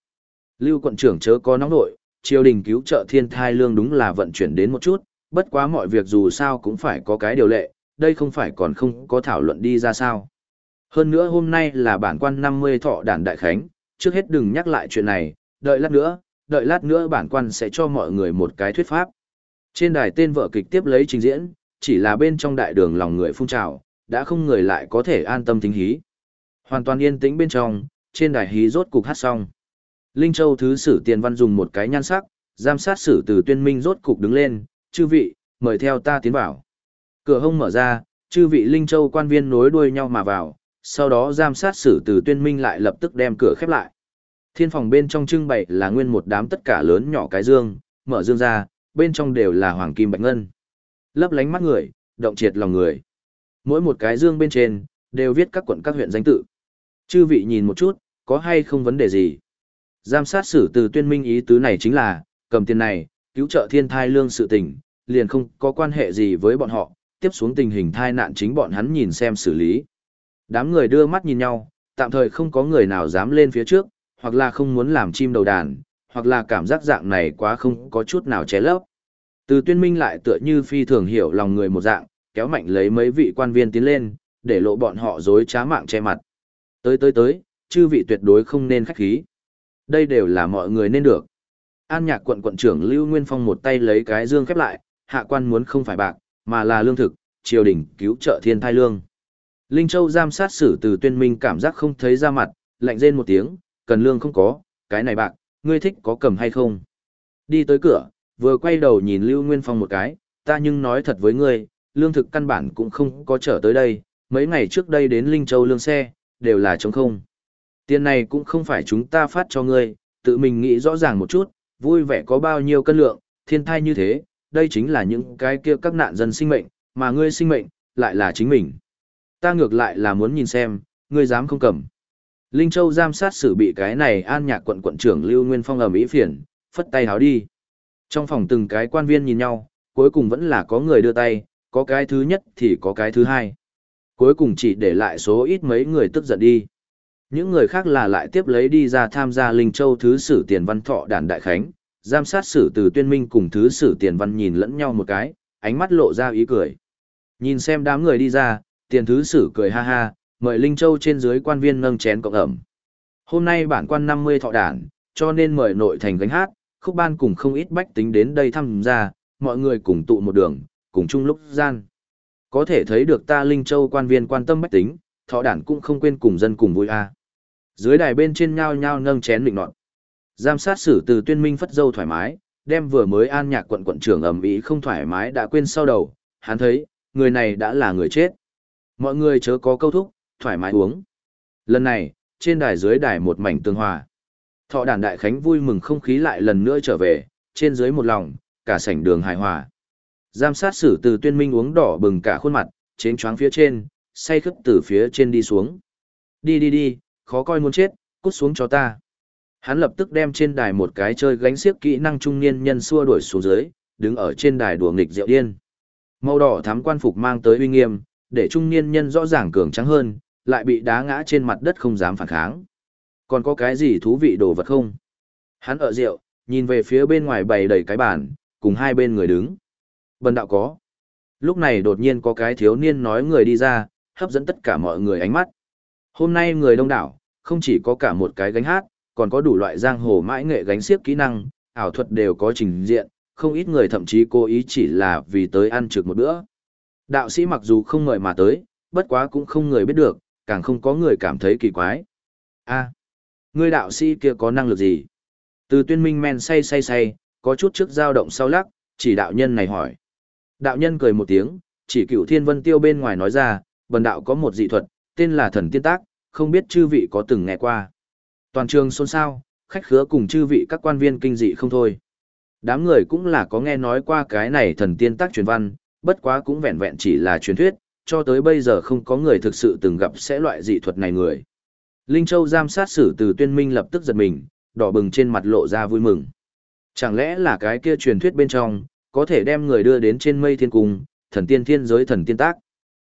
Lưu quận trưởng chớ có nóng nội, triều đình cứu trợ thiên thai lương đúng là vận chuyển đến một chút, bất quá mọi việc dù sao cũng phải có cái điều lệ, đây không phải còn không có thảo luận đi ra sao. Hơn nữa hôm nay là bản quan 50 thọ đàn đại khánh, trước hết đừng nhắc lại chuyện này, đợi lát nữa, đợi lát nữa bản quan sẽ cho mọi người một cái thuyết pháp. Trên đài tên vợ kịch tiếp lấy trình diễn, chỉ là bên trong đại đường lòng người phun trào, đã không người lại có thể an tâm thính hí. Hoàn toàn yên tĩnh bên trong, trên đài hí rốt cục hát xong. Linh Châu thứ sử tiền văn dùng một cái nhan sắc, giám sát sử từ tuyên minh rốt cục đứng lên, chư vị, mời theo ta tiến vào. Cửa hông mở ra, chư vị Linh Châu quan viên nối đuôi nhau mà vào, sau đó giám sát sử từ tuyên minh lại lập tức đem cửa khép lại. Thiên phòng bên trong trưng bày là nguyên một đám tất cả lớn nhỏ cái dương, mở dương ra, bên trong đều là hoàng kim bạch ngân. Lấp lánh mắt người, động triệt lòng người. Mỗi một cái dương bên trên, đều viết các quận các huyện danh tự. Chư vị nhìn một chút, có hay không vấn đề gì? Giám sát sử từ tuyên minh ý tứ này chính là, cầm tiền này, cứu trợ thiên thai lương sự tình, liền không có quan hệ gì với bọn họ, tiếp xuống tình hình thai nạn chính bọn hắn nhìn xem xử lý. Đám người đưa mắt nhìn nhau, tạm thời không có người nào dám lên phía trước, hoặc là không muốn làm chim đầu đàn, hoặc là cảm giác dạng này quá không có chút nào ché lấp. Từ tuyên minh lại tựa như phi thường hiểu lòng người một dạng, kéo mạnh lấy mấy vị quan viên tiến lên, để lộ bọn họ dối trá mạng che mặt. Tới tới tới, chư vị tuyệt đối không nên khách khí. Đây đều là mọi người nên được. An nhạc quận quận trưởng Lưu Nguyên Phong một tay lấy cái dương khép lại, hạ quan muốn không phải bạc, mà là lương thực, triều đình cứu trợ thiên thai lương. Linh Châu giam sát sử từ tuyên minh cảm giác không thấy ra mặt, lạnh rên một tiếng, cần lương không có, cái này bạc, ngươi thích có cầm hay không. Đi tới cửa, vừa quay đầu nhìn Lưu Nguyên Phong một cái, ta nhưng nói thật với ngươi, lương thực căn bản cũng không có trở tới đây, mấy ngày trước đây đến Linh Châu lương xe, đều là trống không. Tiền này cũng không phải chúng ta phát cho ngươi, tự mình nghĩ rõ ràng một chút, vui vẻ có bao nhiêu cân lượng, thiên thai như thế, đây chính là những cái kia các nạn dân sinh mệnh, mà ngươi sinh mệnh, lại là chính mình. Ta ngược lại là muốn nhìn xem, ngươi dám không cầm. Linh Châu giam sát xử bị cái này an nhạc quận quận trưởng Lưu Nguyên Phong ở Mỹ phiền, phất tay háo đi. Trong phòng từng cái quan viên nhìn nhau, cuối cùng vẫn là có người đưa tay, có cái thứ nhất thì có cái thứ hai. Cuối cùng chỉ để lại số ít mấy người tức giận đi. Những người khác là lại tiếp lấy đi ra tham gia Linh Châu Thứ Sử Tiền Văn Thọ Đàn Đại Khánh, giám sát sử từ tuyên minh cùng Thứ Sử Tiền Văn nhìn lẫn nhau một cái, ánh mắt lộ ra ý cười. Nhìn xem đám người đi ra, tiền Thứ Sử cười ha ha, mời Linh Châu trên dưới quan viên nâng chén cộng ẩm. Hôm nay bản quan 50 thọ đản, cho nên mời nội thành gánh hát, khúc ban cùng không ít bách tính đến đây tham gia, mọi người cùng tụ một đường, cùng chung lúc gian. Có thể thấy được ta Linh Châu quan viên quan tâm bách tính, thọ đản cũng không quên cùng dân cùng vui a. Dưới đài bên trên nhao nhao nâng chén định nọt. Giám sát sử từ tuyên minh phất dâu thoải mái, đem vừa mới an nhạc quận quận trưởng ầm ĩ không thoải mái đã quên sau đầu, hắn thấy, người này đã là người chết. Mọi người chớ có câu thúc, thoải mái uống. Lần này, trên đài dưới đài một mảnh tương hòa. Thọ đàn đại khánh vui mừng không khí lại lần nữa trở về, trên dưới một lòng, cả sảnh đường hài hòa. Giám sát sử từ tuyên minh uống đỏ bừng cả khuôn mặt, chén choáng phía trên, say khướt từ phía trên đi xuống. Đi đi đi, khó coi muốn chết, cút xuống cho ta. Hắn lập tức đem trên đài một cái chơi gánh xiếc kỹ năng trung niên nhân xua đuổi xuống dưới, đứng ở trên đài đùa nghịch rượu điên. Màu đỏ thắm quan phục mang tới uy nghiêm, để trung niên nhân rõ ràng cường trắng hơn, lại bị đá ngã trên mặt đất không dám phản kháng. Còn có cái gì thú vị đồ vật không? Hắn ở rượu, nhìn về phía bên ngoài bày đầy cái bàn, cùng hai bên người đứng. Bần đạo có. Lúc này đột nhiên có cái thiếu niên nói người đi ra, hấp dẫn tất cả mọi người ánh mắt. Hôm nay người đông đảo, không chỉ có cả một cái gánh hát, còn có đủ loại giang hồ mãi nghệ gánh xiếc kỹ năng, ảo thuật đều có trình diện, không ít người thậm chí cố ý chỉ là vì tới ăn trực một bữa. Đạo sĩ mặc dù không ngợi mà tới, bất quá cũng không người biết được, càng không có người cảm thấy kỳ quái. a à, người đạo sĩ kia có năng lực gì? Từ tuyên minh men say say say, có chút trước dao động sau lắc, chỉ đạo nhân này hỏi. Đạo nhân cười một tiếng, chỉ cửu thiên vân tiêu bên ngoài nói ra, bần đạo có một dị thuật, tên là thần tiên tác, không biết chư vị có từng nghe qua. Toàn trường xôn xao, khách khứa cùng chư vị các quan viên kinh dị không thôi. Đám người cũng là có nghe nói qua cái này thần tiên tác truyền văn, bất quá cũng vẹn vẹn chỉ là truyền thuyết, cho tới bây giờ không có người thực sự từng gặp sẽ loại dị thuật này người. Linh Châu giam sát sử từ tuyên minh lập tức giật mình, đỏ bừng trên mặt lộ ra vui mừng. Chẳng lẽ là cái kia truyền thuyết bên trong, có thể đem người đưa đến trên mây thiên cung, thần tiên thiên giới thần tiên tác.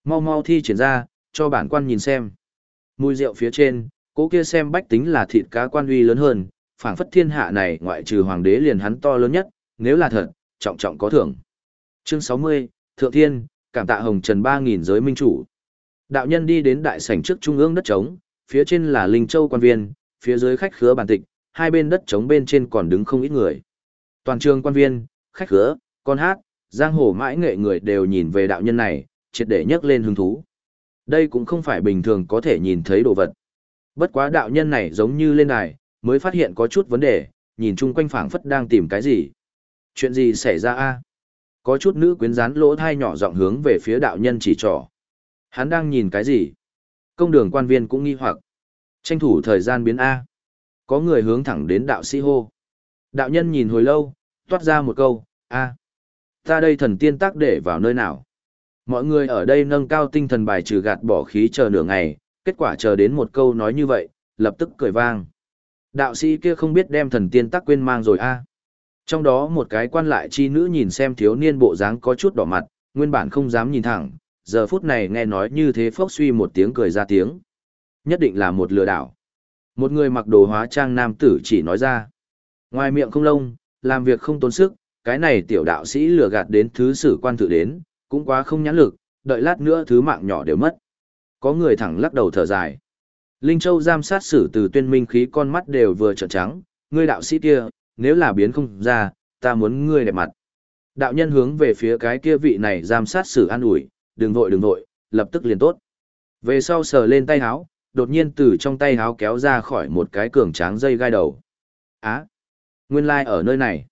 Mau mau thi triển ra, cho bản quan nhìn xem. Mùi rượu phía trên, cố kia xem bách tính là thịt cá quan uy lớn hơn, phảng phất thiên hạ này ngoại trừ hoàng đế liền hắn to lớn nhất, nếu là thật, trọng trọng có thưởng. Chương 60, Thượng Thiên, cảm tạ hồng trần ba nghìn giới minh chủ. Đạo nhân đi đến đại sảnh trước trung ương đất trống, phía trên là Linh Châu quan viên, phía dưới khách khứa bản tịch, hai bên đất trống bên trên còn đứng không ít người. Toàn trường quan viên, khách khứa, con hát, giang hồ mãi nghệ người đều nhìn về đạo nhân này, triệt để nhấc lên hứng thú. Đây cũng không phải bình thường có thể nhìn thấy đồ vật. Bất quá đạo nhân này giống như lên đài, mới phát hiện có chút vấn đề, nhìn chung quanh phảng phất đang tìm cái gì. Chuyện gì xảy ra a? Có chút nữ quyến rán lỗ thai nhỏ giọng hướng về phía đạo nhân chỉ trỏ. Hắn đang nhìn cái gì? Công đường quan viên cũng nghi hoặc. Tranh thủ thời gian biến A. Có người hướng thẳng đến đạo sĩ hô. Đạo nhân nhìn hồi lâu, toát ra một câu, A. Ta đây thần tiên tác để vào nơi nào? Mọi người ở đây nâng cao tinh thần bài trừ gạt bỏ khí chờ nửa ngày, kết quả chờ đến một câu nói như vậy, lập tức cười vang. Đạo sĩ kia không biết đem thần tiên tắc quên mang rồi a. Trong đó một cái quan lại chi nữ nhìn xem thiếu niên bộ dáng có chút đỏ mặt, nguyên bản không dám nhìn thẳng, giờ phút này nghe nói như thế phốc suy một tiếng cười ra tiếng. Nhất định là một lừa đảo. Một người mặc đồ hóa trang nam tử chỉ nói ra. Ngoài miệng không lông, làm việc không tốn sức, cái này tiểu đạo sĩ lừa gạt đến thứ sử quan tự đến, cũng quá không nhãn lực, đợi lát nữa thứ mạng nhỏ đều mất. Có người thẳng lắc đầu thở dài. Linh Châu giam sát sử từ tuyên minh khí con mắt đều vừa trợn trắng, ngươi đạo sĩ kia, nếu là biến không ra, ta muốn ngươi đẹp mặt. Đạo nhân hướng về phía cái kia vị này giam sát sử an ủi, đừng vội đừng vội, lập tức liền tốt. Về sau sờ lên tay háo, đột nhiên từ trong tay háo kéo ra khỏi một cái cường tráng dây gai đầu. Á, nguyên lai like ở nơi này.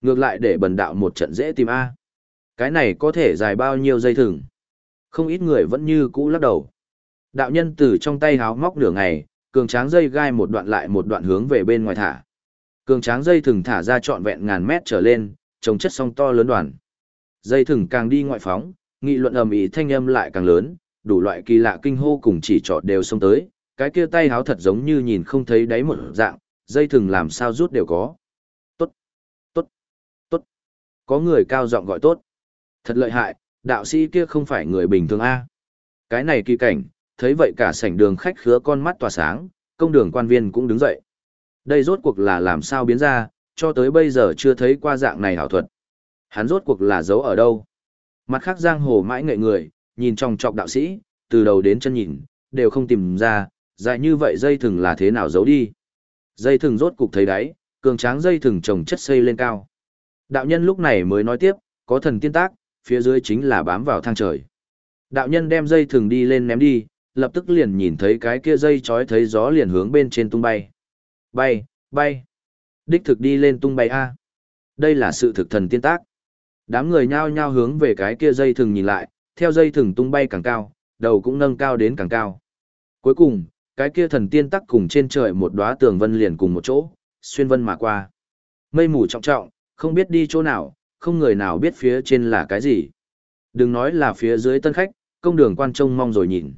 Ngược lại để bần đạo một trận dễ tìm A. Cái này có thể dài bao nhiêu dây thừng. Không ít người vẫn như cũ lắc đầu. Đạo nhân từ trong tay háo móc nửa ngày, cường tráng dây gai một đoạn lại một đoạn hướng về bên ngoài thả. Cường tráng dây thừng thả ra trọn vẹn ngàn mét trở lên, trồng chất song to lớn đoàn. Dây thừng càng đi ngoại phóng, nghị luận ầm ĩ thanh âm lại càng lớn, đủ loại kỳ lạ kinh hô cùng chỉ trọt đều xông tới, cái kia tay háo thật giống như nhìn không thấy đáy một dạng, dây thừng làm sao rút đều có. Tốt, tốt, tốt. Có người cao giọng gọi tốt. Thật lợi hại, đạo sĩ kia không phải người bình thường a. Cái này kỳ cảnh, thấy vậy cả sảnh đường khách khứa con mắt tỏa sáng, công đường quan viên cũng đứng dậy. Đây rốt cuộc là làm sao biến ra, cho tới bây giờ chưa thấy qua dạng này hảo thuật. Hắn rốt cuộc là giấu ở đâu? Mặt khác giang hồ mãi ngậy người, nhìn trong trọc đạo sĩ, từ đầu đến chân nhìn, đều không tìm ra, dài như vậy dây thừng là thế nào giấu đi. Dây thừng rốt cục thấy đáy, cường tráng dây thừng trồng chất xây lên cao. Đạo nhân lúc này mới nói tiếp, có thần tiên tác, phía dưới chính là bám vào thang trời. Đạo nhân đem dây thừng đi lên ném đi, lập tức liền nhìn thấy cái kia dây chói thấy gió liền hướng bên trên tung bay. Bay, bay. Đích thực đi lên tung bay A. Đây là sự thực thần tiên tác. Đám người nhao nhao hướng về cái kia dây thừng nhìn lại, theo dây thừng tung bay càng cao, đầu cũng nâng cao đến càng cao. Cuối cùng, cái kia thần tiên tắc cùng trên trời một đóa tường vân liền cùng một chỗ, xuyên vân mà qua. Mây mù trọng trọng, không biết đi chỗ nào, không người nào biết phía trên là cái gì. Đừng nói là phía dưới tân khách, công đường quan trông mong rồi nhìn.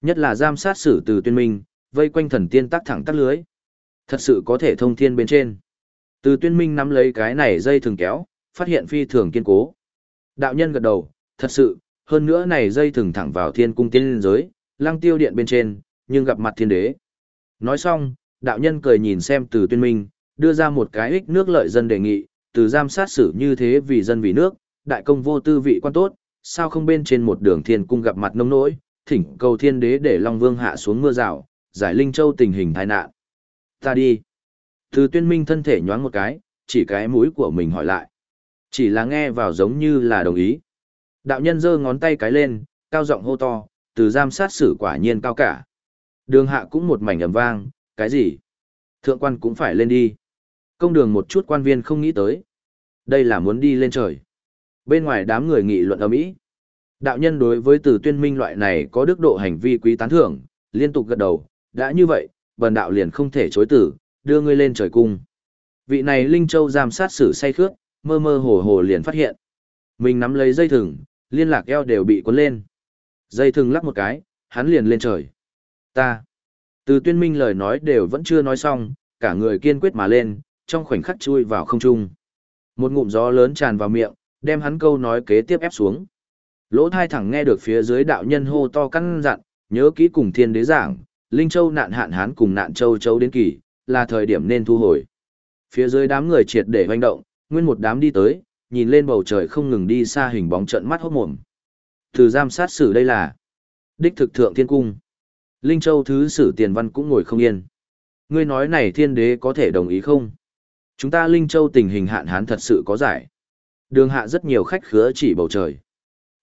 Nhất là giam sát sử từ tuyên minh, vây quanh thần tiên tắc thẳng tắc lưới. Thật sự có thể thông thiên bên trên. Từ tuyên minh nắm lấy cái này dây thường kéo, phát hiện phi thường kiên cố. Đạo nhân gật đầu, thật sự, hơn nữa này dây thường thẳng vào thiên cung tiên liên giới, lăng tiêu điện bên trên, nhưng gặp mặt thiên đế. Nói xong, đạo nhân cười nhìn xem từ tuyên minh, đưa ra một cái ích nước lợi dân đề nghị, từ giam sát xử như thế vì dân vì nước, đại công vô tư vị quan tốt, sao không bên trên một đường thiên cung gặp mặt nông nỗi, thỉnh cầu thiên đế để Long Vương hạ xuống mưa rào, giải Linh Châu tình hình tai nạn. Ta đi. Từ tuyên minh thân thể nhoáng một cái, chỉ cái mũi của mình hỏi lại. Chỉ là nghe vào giống như là đồng ý. Đạo nhân giơ ngón tay cái lên, cao giọng hô to, từ giam sát xử quả nhiên cao cả. Đường hạ cũng một mảnh ầm vang, cái gì? Thượng quan cũng phải lên đi. Công đường một chút quan viên không nghĩ tới. Đây là muốn đi lên trời. Bên ngoài đám người nghị luận ầm ĩ. Đạo nhân đối với từ tuyên minh loại này có đức độ hành vi quý tán thưởng, liên tục gật đầu, đã như vậy, bần đạo liền không thể chối tử, đưa ngươi lên trời cung. Vị này Linh Châu giam sát xử say khước, mơ mơ hồ hồ liền phát hiện. Mình nắm lấy dây thừng, liên lạc eo đều bị cuốn lên. Dây thừng lắc một cái, hắn liền lên trời. Ta. Từ tuyên minh lời nói đều vẫn chưa nói xong, cả người kiên quyết mà lên, trong khoảnh khắc chui vào không trung. Một ngụm gió lớn tràn vào miệng, đem hắn câu nói kế tiếp ép xuống. Lỗ thai thẳng nghe được phía dưới đạo nhân hô to căn dặn, nhớ kỹ cùng thiên đế giảng, Linh Châu nạn hạn hán cùng nạn châu châu đến kỳ, là thời điểm nên thu hồi. Phía dưới đám người triệt để hoành động, nguyên một đám đi tới, nhìn lên bầu trời không ngừng đi xa hình bóng trận mắt hốt mồm. Từ giam sát xử đây là đích thực thượng thiên cung. Linh Châu thứ sử tiền văn cũng ngồi không yên. Ngươi nói này thiên đế có thể đồng ý không? Chúng ta Linh Châu tình hình hạn hán thật sự có giải. Đường hạ rất nhiều khách khứa chỉ bầu trời.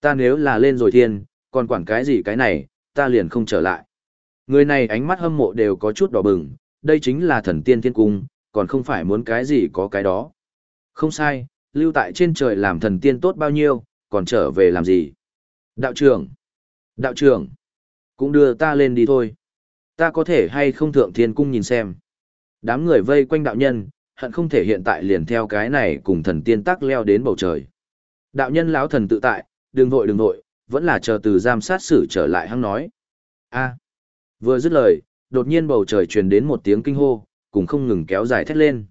Ta nếu là lên rồi thiên, còn quản cái gì cái này, ta liền không trở lại. Người này ánh mắt hâm mộ đều có chút đỏ bừng, đây chính là thần tiên thiên cung, còn không phải muốn cái gì có cái đó. Không sai, lưu tại trên trời làm thần tiên tốt bao nhiêu, còn trở về làm gì? Đạo trưởng! Đạo trưởng! Cũng đưa ta lên đi thôi. Ta có thể hay không thượng thiên cung nhìn xem. Đám người vây quanh đạo nhân, hận không thể hiện tại liền theo cái này cùng thần tiên tắc leo đến bầu trời. Đạo nhân lão thần tự tại, đừng vội đừng vội, vẫn là chờ từ giam sát xử trở lại hăng nói. a vừa dứt lời, đột nhiên bầu trời truyền đến một tiếng kinh hô, cùng không ngừng kéo dài thét lên.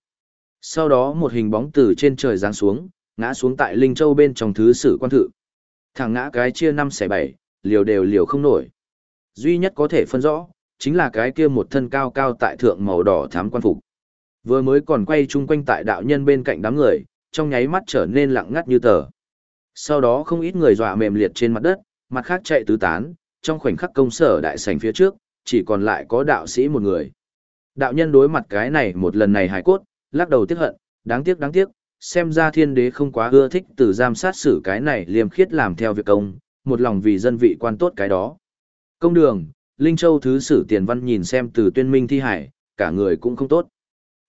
Sau đó một hình bóng từ trên trời giáng xuống, ngã xuống tại Linh Châu bên trong thứ sử quan thự. Thằng ngã cái chia năm xẻ bảy, liều đều liều không nổi. Duy nhất có thể phân rõ, chính là cái kia một thân cao cao tại thượng màu đỏ thám quan phục. Vừa mới còn quay chung quanh tại đạo nhân bên cạnh đám người, trong nháy mắt trở nên lặng ngắt như tờ. Sau đó không ít người dọa mềm liệt trên mặt đất, mặt khác chạy tứ tán, trong khoảnh khắc công sở đại sảnh phía trước, chỉ còn lại có đạo sĩ một người. Đạo nhân đối mặt cái này một lần này hài cốt, lắc đầu tiếc hận, đáng tiếc đáng tiếc, xem ra thiên đế không quá ưa thích từ giam sát xử cái này liêm khiết làm theo việc công, một lòng vì dân vị quan tốt cái đó. Công đường, Linh Châu thứ sử tiền văn nhìn xem từ tuyên minh thi hải, cả người cũng không tốt.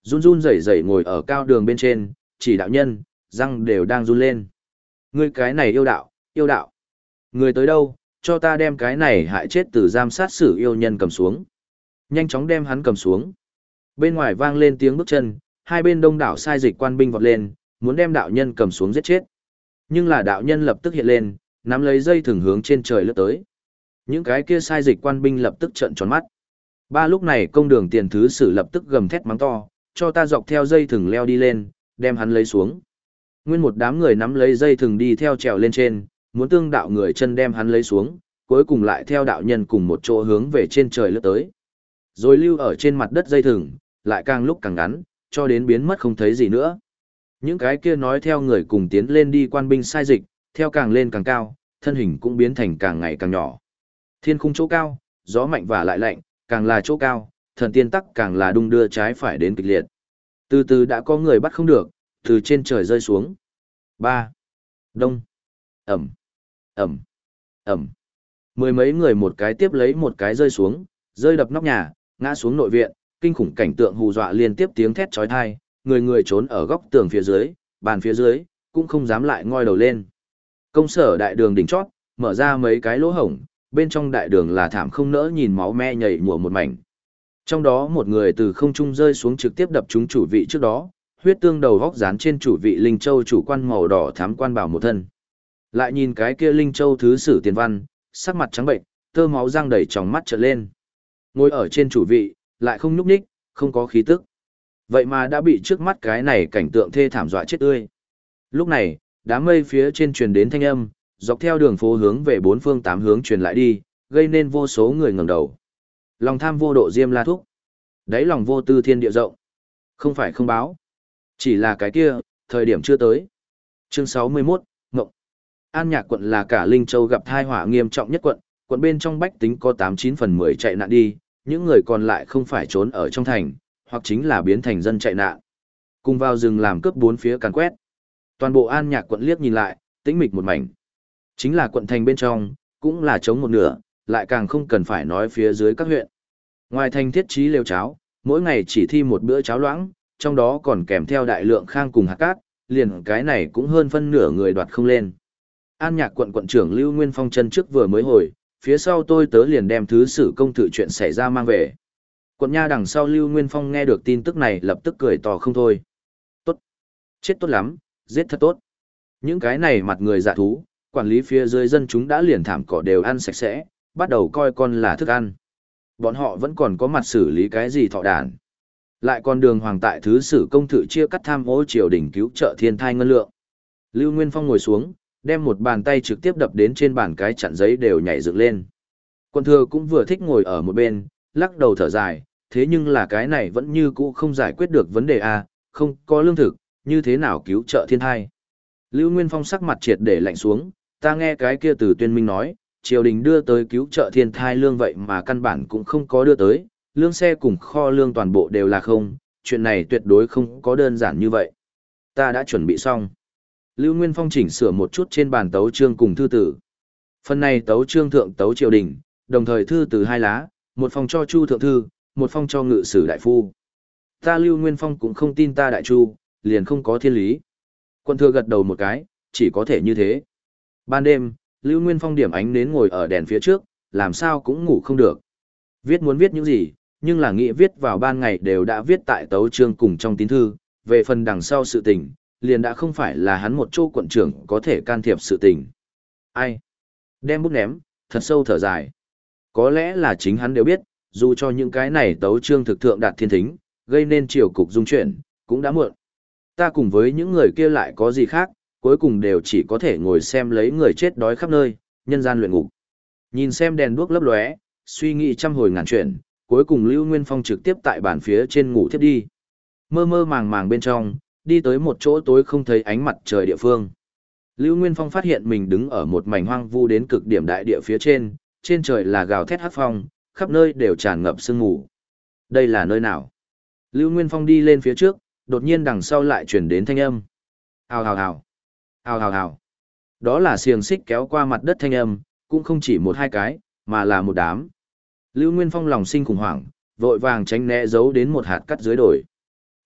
Run run rẩy rẩy ngồi ở cao đường bên trên, chỉ đạo nhân, răng đều đang run lên. Ngươi cái này yêu đạo, yêu đạo. Người tới đâu, cho ta đem cái này hại chết từ giam sát xử yêu nhân cầm xuống. Nhanh chóng đem hắn cầm xuống. Bên ngoài vang lên tiếng bước chân, hai bên đông đảo sai dịch quan binh vọt lên, muốn đem đạo nhân cầm xuống giết chết. Nhưng là đạo nhân lập tức hiện lên, nắm lấy dây thừng hướng trên trời lướt tới. Những cái kia sai dịch quan binh lập tức trợn tròn mắt. Ba lúc này công đường tiền thứ sử lập tức gầm thét mắng to, cho ta dọc theo dây thừng leo đi lên, đem hắn lấy xuống. Nguyên một đám người nắm lấy dây thừng đi theo trèo lên trên, muốn tương đạo người chân đem hắn lấy xuống, cuối cùng lại theo đạo nhân cùng một chỗ hướng về trên trời lướt tới. Rồi lưu ở trên mặt đất dây thừng, lại càng lúc càng ngắn, cho đến biến mất không thấy gì nữa. Những cái kia nói theo người cùng tiến lên đi quan binh sai dịch, theo càng lên càng cao, thân hình cũng biến thành càng ngày càng nhỏ. Thiên khung chỗ cao, gió mạnh và lại lạnh, càng là chỗ cao, thần tiên tắc càng là đung đưa trái phải đến kịch liệt. Từ từ đã có người bắt không được, từ trên trời rơi xuống. ba Đông. Ẩm. Ẩm. Ẩm. Mười mấy người một cái tiếp lấy một cái rơi xuống, rơi đập nóc nhà, ngã xuống nội viện, kinh khủng cảnh tượng hù dọa liên tiếp tiếng thét chói tai, người người trốn ở góc tường phía dưới, bàn phía dưới, cũng không dám lại ngoi đầu lên. Công sở đại đường đỉnh chót, mở ra mấy cái lỗ hổng, bên trong đại đường là thảm không nỡ nhìn máu me nhảy mùa một mảnh. Trong đó một người từ không trung rơi xuống trực tiếp đập trúng chủ vị trước đó, huyết tương đầu góc dán trên chủ vị Linh Châu chủ quan màu đỏ thám quan bảo một thân. Lại nhìn cái kia Linh Châu thứ sử tiền văn, sắc mặt trắng bệnh, tơ máu răng đầy tròng mắt trợn lên. Ngồi ở trên chủ vị, lại không nhúc nhích, không có khí tức. Vậy mà đã bị trước mắt cái này cảnh tượng thê thảm dọa chết tươi. Lúc này, đám mây phía trên truyền đến thanh âm, dọc theo đường phố hướng về bốn phương tám hướng truyền lại đi, gây nên vô số người ngẩng đầu. Lòng tham vô độ diêm la thúc. Đấy lòng vô tư thiên địa rộng. Không phải không báo. Chỉ là cái kia, thời điểm chưa tới. Chương 61, Ngộng. An Nhạc quận là cả Linh Châu gặp tai họa nghiêm trọng nhất quận, quận bên trong bách tính có 89 phần 10 chạy nạn đi, những người còn lại không phải trốn ở trong thành, hoặc chính là biến thành dân chạy nạn. Cùng vào rừng làm cướp bốn phía càn quét. Toàn bộ An Nhạc quận liếc nhìn lại, tĩnh mịch một mảnh. Chính là quận thành bên trong, cũng là chống một nửa, lại càng không cần phải nói phía dưới các huyện. Ngoài thành thiết trí lều cháo, mỗi ngày chỉ thi một bữa cháo loãng, trong đó còn kèm theo đại lượng khang cùng hạt cát, liền cái này cũng hơn phân nửa người đoạt không lên. An nhạc quận quận trưởng Lưu Nguyên Phong chân trước vừa mới hồi, phía sau tôi tớ liền đem thứ sử công tự chuyện xảy ra mang về. Quận nha đằng sau Lưu Nguyên Phong nghe được tin tức này lập tức cười to không thôi. Tốt. Chết tốt lắm, giết thật tốt. Những cái này mặt người dạ thú, quản lý phía dưới dân chúng đã liền thảm cỏ đều ăn sạch sẽ, bắt đầu coi con là thức ăn. Bọn họ vẫn còn có mặt xử lý cái gì thọ đàn. Lại còn đường hoàng tại thứ sử công thự chia cắt tham ô triều đình cứu trợ thiên thai ngân lượng. Lưu Nguyên Phong ngồi xuống, đem một bàn tay trực tiếp đập đến trên bàn cái chặn giấy đều nhảy dựng lên. Quân thừa cũng vừa thích ngồi ở một bên, lắc đầu thở dài, thế nhưng là cái này vẫn như cũ không giải quyết được vấn đề a, không có lương thực, như thế nào cứu trợ thiên thai. Lưu Nguyên Phong sắc mặt triệt để lạnh xuống, ta nghe cái kia từ tuyên minh nói, triều đình đưa tới cứu trợ thiên thai lương vậy mà căn bản cũng không có đưa tới, lương xe cùng kho lương toàn bộ đều là không, chuyện này tuyệt đối không có đơn giản như vậy. Ta đã chuẩn bị xong. Lưu Nguyên Phong chỉnh sửa một chút trên bàn tấu trương cùng thư tử. Phần này tấu trương thượng tấu triều đình, đồng thời thư từ hai lá, một phòng cho Chu thượng thư, một phong cho ngự sử đại phu. Ta Lưu Nguyên Phong cũng không tin ta đại chu, liền không có thiên lý. Quân thừa gật đầu một cái, chỉ có thể như thế. Ban đêm, Lưu Nguyên Phong điểm ánh nến ngồi ở đèn phía trước, làm sao cũng ngủ không được. Viết muốn viết những gì, nhưng là nghĩ viết vào ban ngày đều đã viết tại tấu chương cùng trong tín thư, về phần đằng sau sự tình, liền đã không phải là hắn một chỗ quận trưởng có thể can thiệp sự tình. Ai? Đem bút ném, thật sâu thở dài. Có lẽ là chính hắn đều biết, dù cho những cái này tấu trương thực thượng đạt thiên thính, gây nên triều cục dung chuyển, cũng đã muộn. Ta cùng với những người kia lại có gì khác, cuối cùng đều chỉ có thể ngồi xem lấy người chết đói khắp nơi, nhân gian luyện ngục. Nhìn xem đèn đuốc lấp lóe, suy nghĩ trăm hồi ngàn chuyện, cuối cùng Lưu Nguyên Phong trực tiếp tại bàn phía trên ngủ thiếp đi. Mơ mơ màng màng bên trong, đi tới một chỗ tối không thấy ánh mặt trời địa phương. Lưu Nguyên Phong phát hiện mình đứng ở một mảnh hoang vu đến cực điểm đại địa phía trên, trên trời là gào thét hắc phong, khắp nơi đều tràn ngập sương mù. Đây là nơi nào? Lưu Nguyên Phong đi lên phía trước, đột nhiên đằng sau lại chuyển đến thanh âm. Hào hào hào. Hào hào hào. Đó là xiềng xích kéo qua mặt đất thanh âm, cũng không chỉ một hai cái, mà là một đám. Lưu Nguyên Phong lòng sinh khủng hoảng, vội vàng tránh né giấu đến một hạt cắt dưới đồi.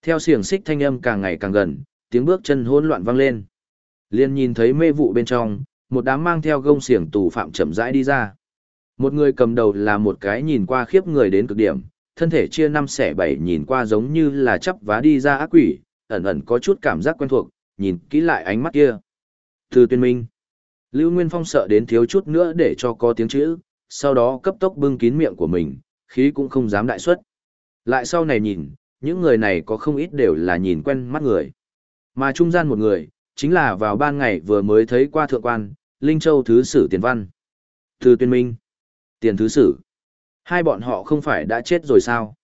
Theo xiềng xích thanh âm càng ngày càng gần, tiếng bước chân hỗn loạn vang lên. Liên nhìn thấy mê vụ bên trong, một đám mang theo gông xiềng tù phạm chậm rãi đi ra. Một người cầm đầu là một cái nhìn qua khiếp người đến cực điểm, thân thể chia năm xẻ bảy nhìn qua giống như là chắp vá đi ra ác quỷ, ẩn ẩn có chút cảm giác quen thuộc, nhìn kỹ lại ánh mắt kia. Từ tuyên minh. Lưu Nguyên Phong sợ đến thiếu chút nữa để cho có tiếng chữ, sau đó cấp tốc bưng kín miệng của mình, khí cũng không dám đại xuất. Lại sau này nhìn, những người này có không ít đều là nhìn quen mắt người. Mà trung gian một người, chính là vào ban ngày vừa mới thấy qua thượng quan, Linh Châu Thứ Sử Tiền Văn. Từ tuyên minh. Tiền Thứ Sử. Hai bọn họ không phải đã chết rồi sao?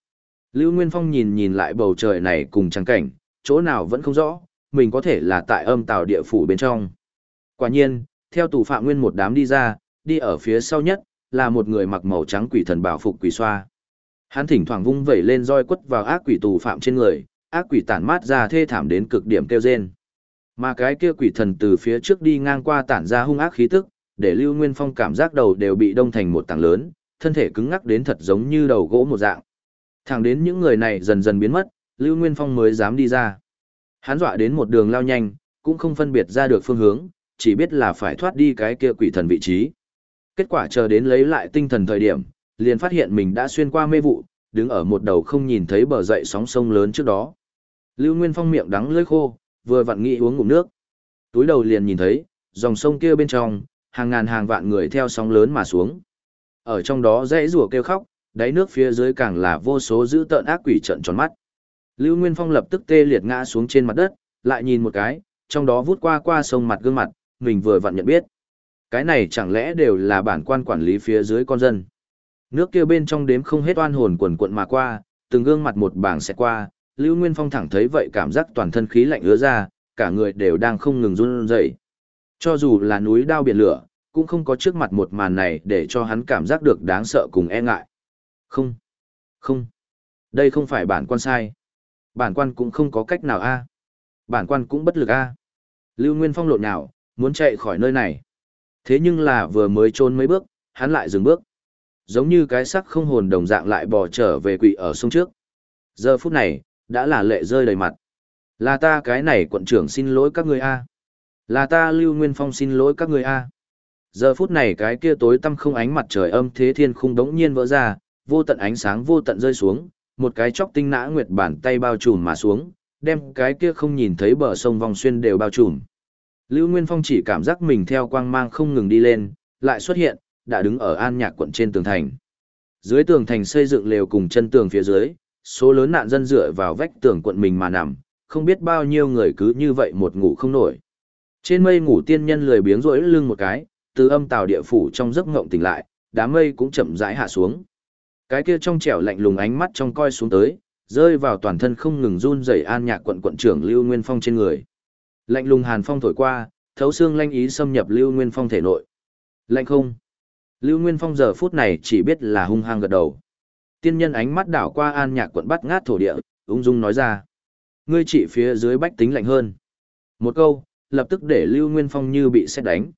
Lưu Nguyên Phong nhìn nhìn lại bầu trời này cùng trắng cảnh, chỗ nào vẫn không rõ, mình có thể là tại âm tàu địa phủ bên trong. Quả nhiên, theo tù phạm nguyên một đám đi ra, đi ở phía sau nhất, là một người mặc màu trắng quỷ thần bảo phục quỷ xoa. Hắn thỉnh thoảng vung vẩy lên roi quất vào ác quỷ tù phạm trên người, ác quỷ tản mát ra thê thảm đến cực điểm kêu rên. Mà cái kia quỷ thần từ phía trước đi ngang qua tản ra hung ác khí tức, để Lưu Nguyên Phong cảm giác đầu đều bị đông thành một tảng lớn, thân thể cứng ngắc đến thật giống như đầu gỗ một dạng. Thẳng đến những người này dần dần biến mất, Lưu Nguyên Phong mới dám đi ra. Hắn dọa đến một đường lao nhanh, cũng không phân biệt ra được phương hướng, chỉ biết là phải thoát đi cái kia quỷ thần vị trí. Kết quả chờ đến lấy lại tinh thần thời điểm, liền phát hiện mình đã xuyên qua mê vụ, đứng ở một đầu không nhìn thấy bờ dậy sóng sông lớn trước đó. Lưu Nguyên Phong miệng đắng lưỡi khô, vừa vặn nghĩ uống ngụm nước. Túi đầu liền nhìn thấy, dòng sông kia bên trong, hàng ngàn hàng vạn người theo sóng lớn mà xuống. Ở trong đó dãy rùa kêu khóc, đáy nước phía dưới càng là vô số dữ tợn ác quỷ trận tròn mắt. Lưu Nguyên Phong lập tức tê liệt ngã xuống trên mặt đất, lại nhìn một cái, trong đó vút qua qua sông mặt gương mặt, mình vừa vặn nhận biết. Cái này chẳng lẽ đều là bản quan quản lý phía dưới con dân. Nước kia bên trong đếm không hết oan hồn quần quận mà qua, từng gương mặt một bảng sẽ qua, Lưu Nguyên Phong thẳng thấy vậy cảm giác toàn thân khí lạnh ứa ra, cả người đều đang không ngừng run rẩy. Cho dù là núi đao biển lửa, cũng không có trước mặt một màn này để cho hắn cảm giác được đáng sợ cùng e ngại. Không, không, đây không phải bản quan sai. Bản quan cũng không có cách nào a. Bản quan cũng bất lực a. Lưu Nguyên Phong lộn nào, muốn chạy khỏi nơi này. Thế nhưng là vừa mới trôn mấy bước, hắn lại dừng bước. Giống như cái sắc không hồn đồng dạng lại bò trở về quỷ ở sông trước. Giờ phút này, đã là lệ rơi đầy mặt. Là ta cái này quận trưởng xin lỗi các người a. Là ta Lưu Nguyên Phong xin lỗi các người a. Giờ phút này cái kia tối tăm không ánh mặt trời âm thế thiên khung đống nhiên vỡ ra, vô tận ánh sáng vô tận rơi xuống, một cái chóc tinh nã nguyệt bàn tay bao trùm mà xuống, đem cái kia không nhìn thấy bờ sông vòng xuyên đều bao trùm. Lưu Nguyên Phong chỉ cảm giác mình theo quang mang không ngừng đi lên, lại xuất hiện, đã đứng ở an nhạc quận trên tường thành. Dưới tường thành xây dựng lều cùng chân tường phía dưới, số lớn nạn dân dựa vào vách tường quận mình mà nằm, không biết bao nhiêu người cứ như vậy một ngủ không nổi. Trên mây ngủ tiên nhân lười biếng rỗi lưng một cái, từ âm tàu địa phủ trong giấc ngộng tỉnh lại, đám mây cũng chậm rãi hạ xuống. Cái kia trong trẻo lạnh lùng ánh mắt trong coi xuống tới, rơi vào toàn thân không ngừng run rẩy an nhạc quận quận trưởng Lưu Nguyên Phong trên người. Lạnh lùng hàn phong thổi qua, thấu xương lanh ý xâm nhập Lưu Nguyên Phong thể nội. Lạnh không? Lưu Nguyên Phong giờ phút này chỉ biết là hung hăng gật đầu. Tiên nhân ánh mắt đảo qua an nhạc quận bắt ngát thổ địa, ung dung nói ra. Ngươi chỉ phía dưới bách tính lạnh hơn. Một câu, lập tức để Lưu Nguyên Phong như bị xét đánh.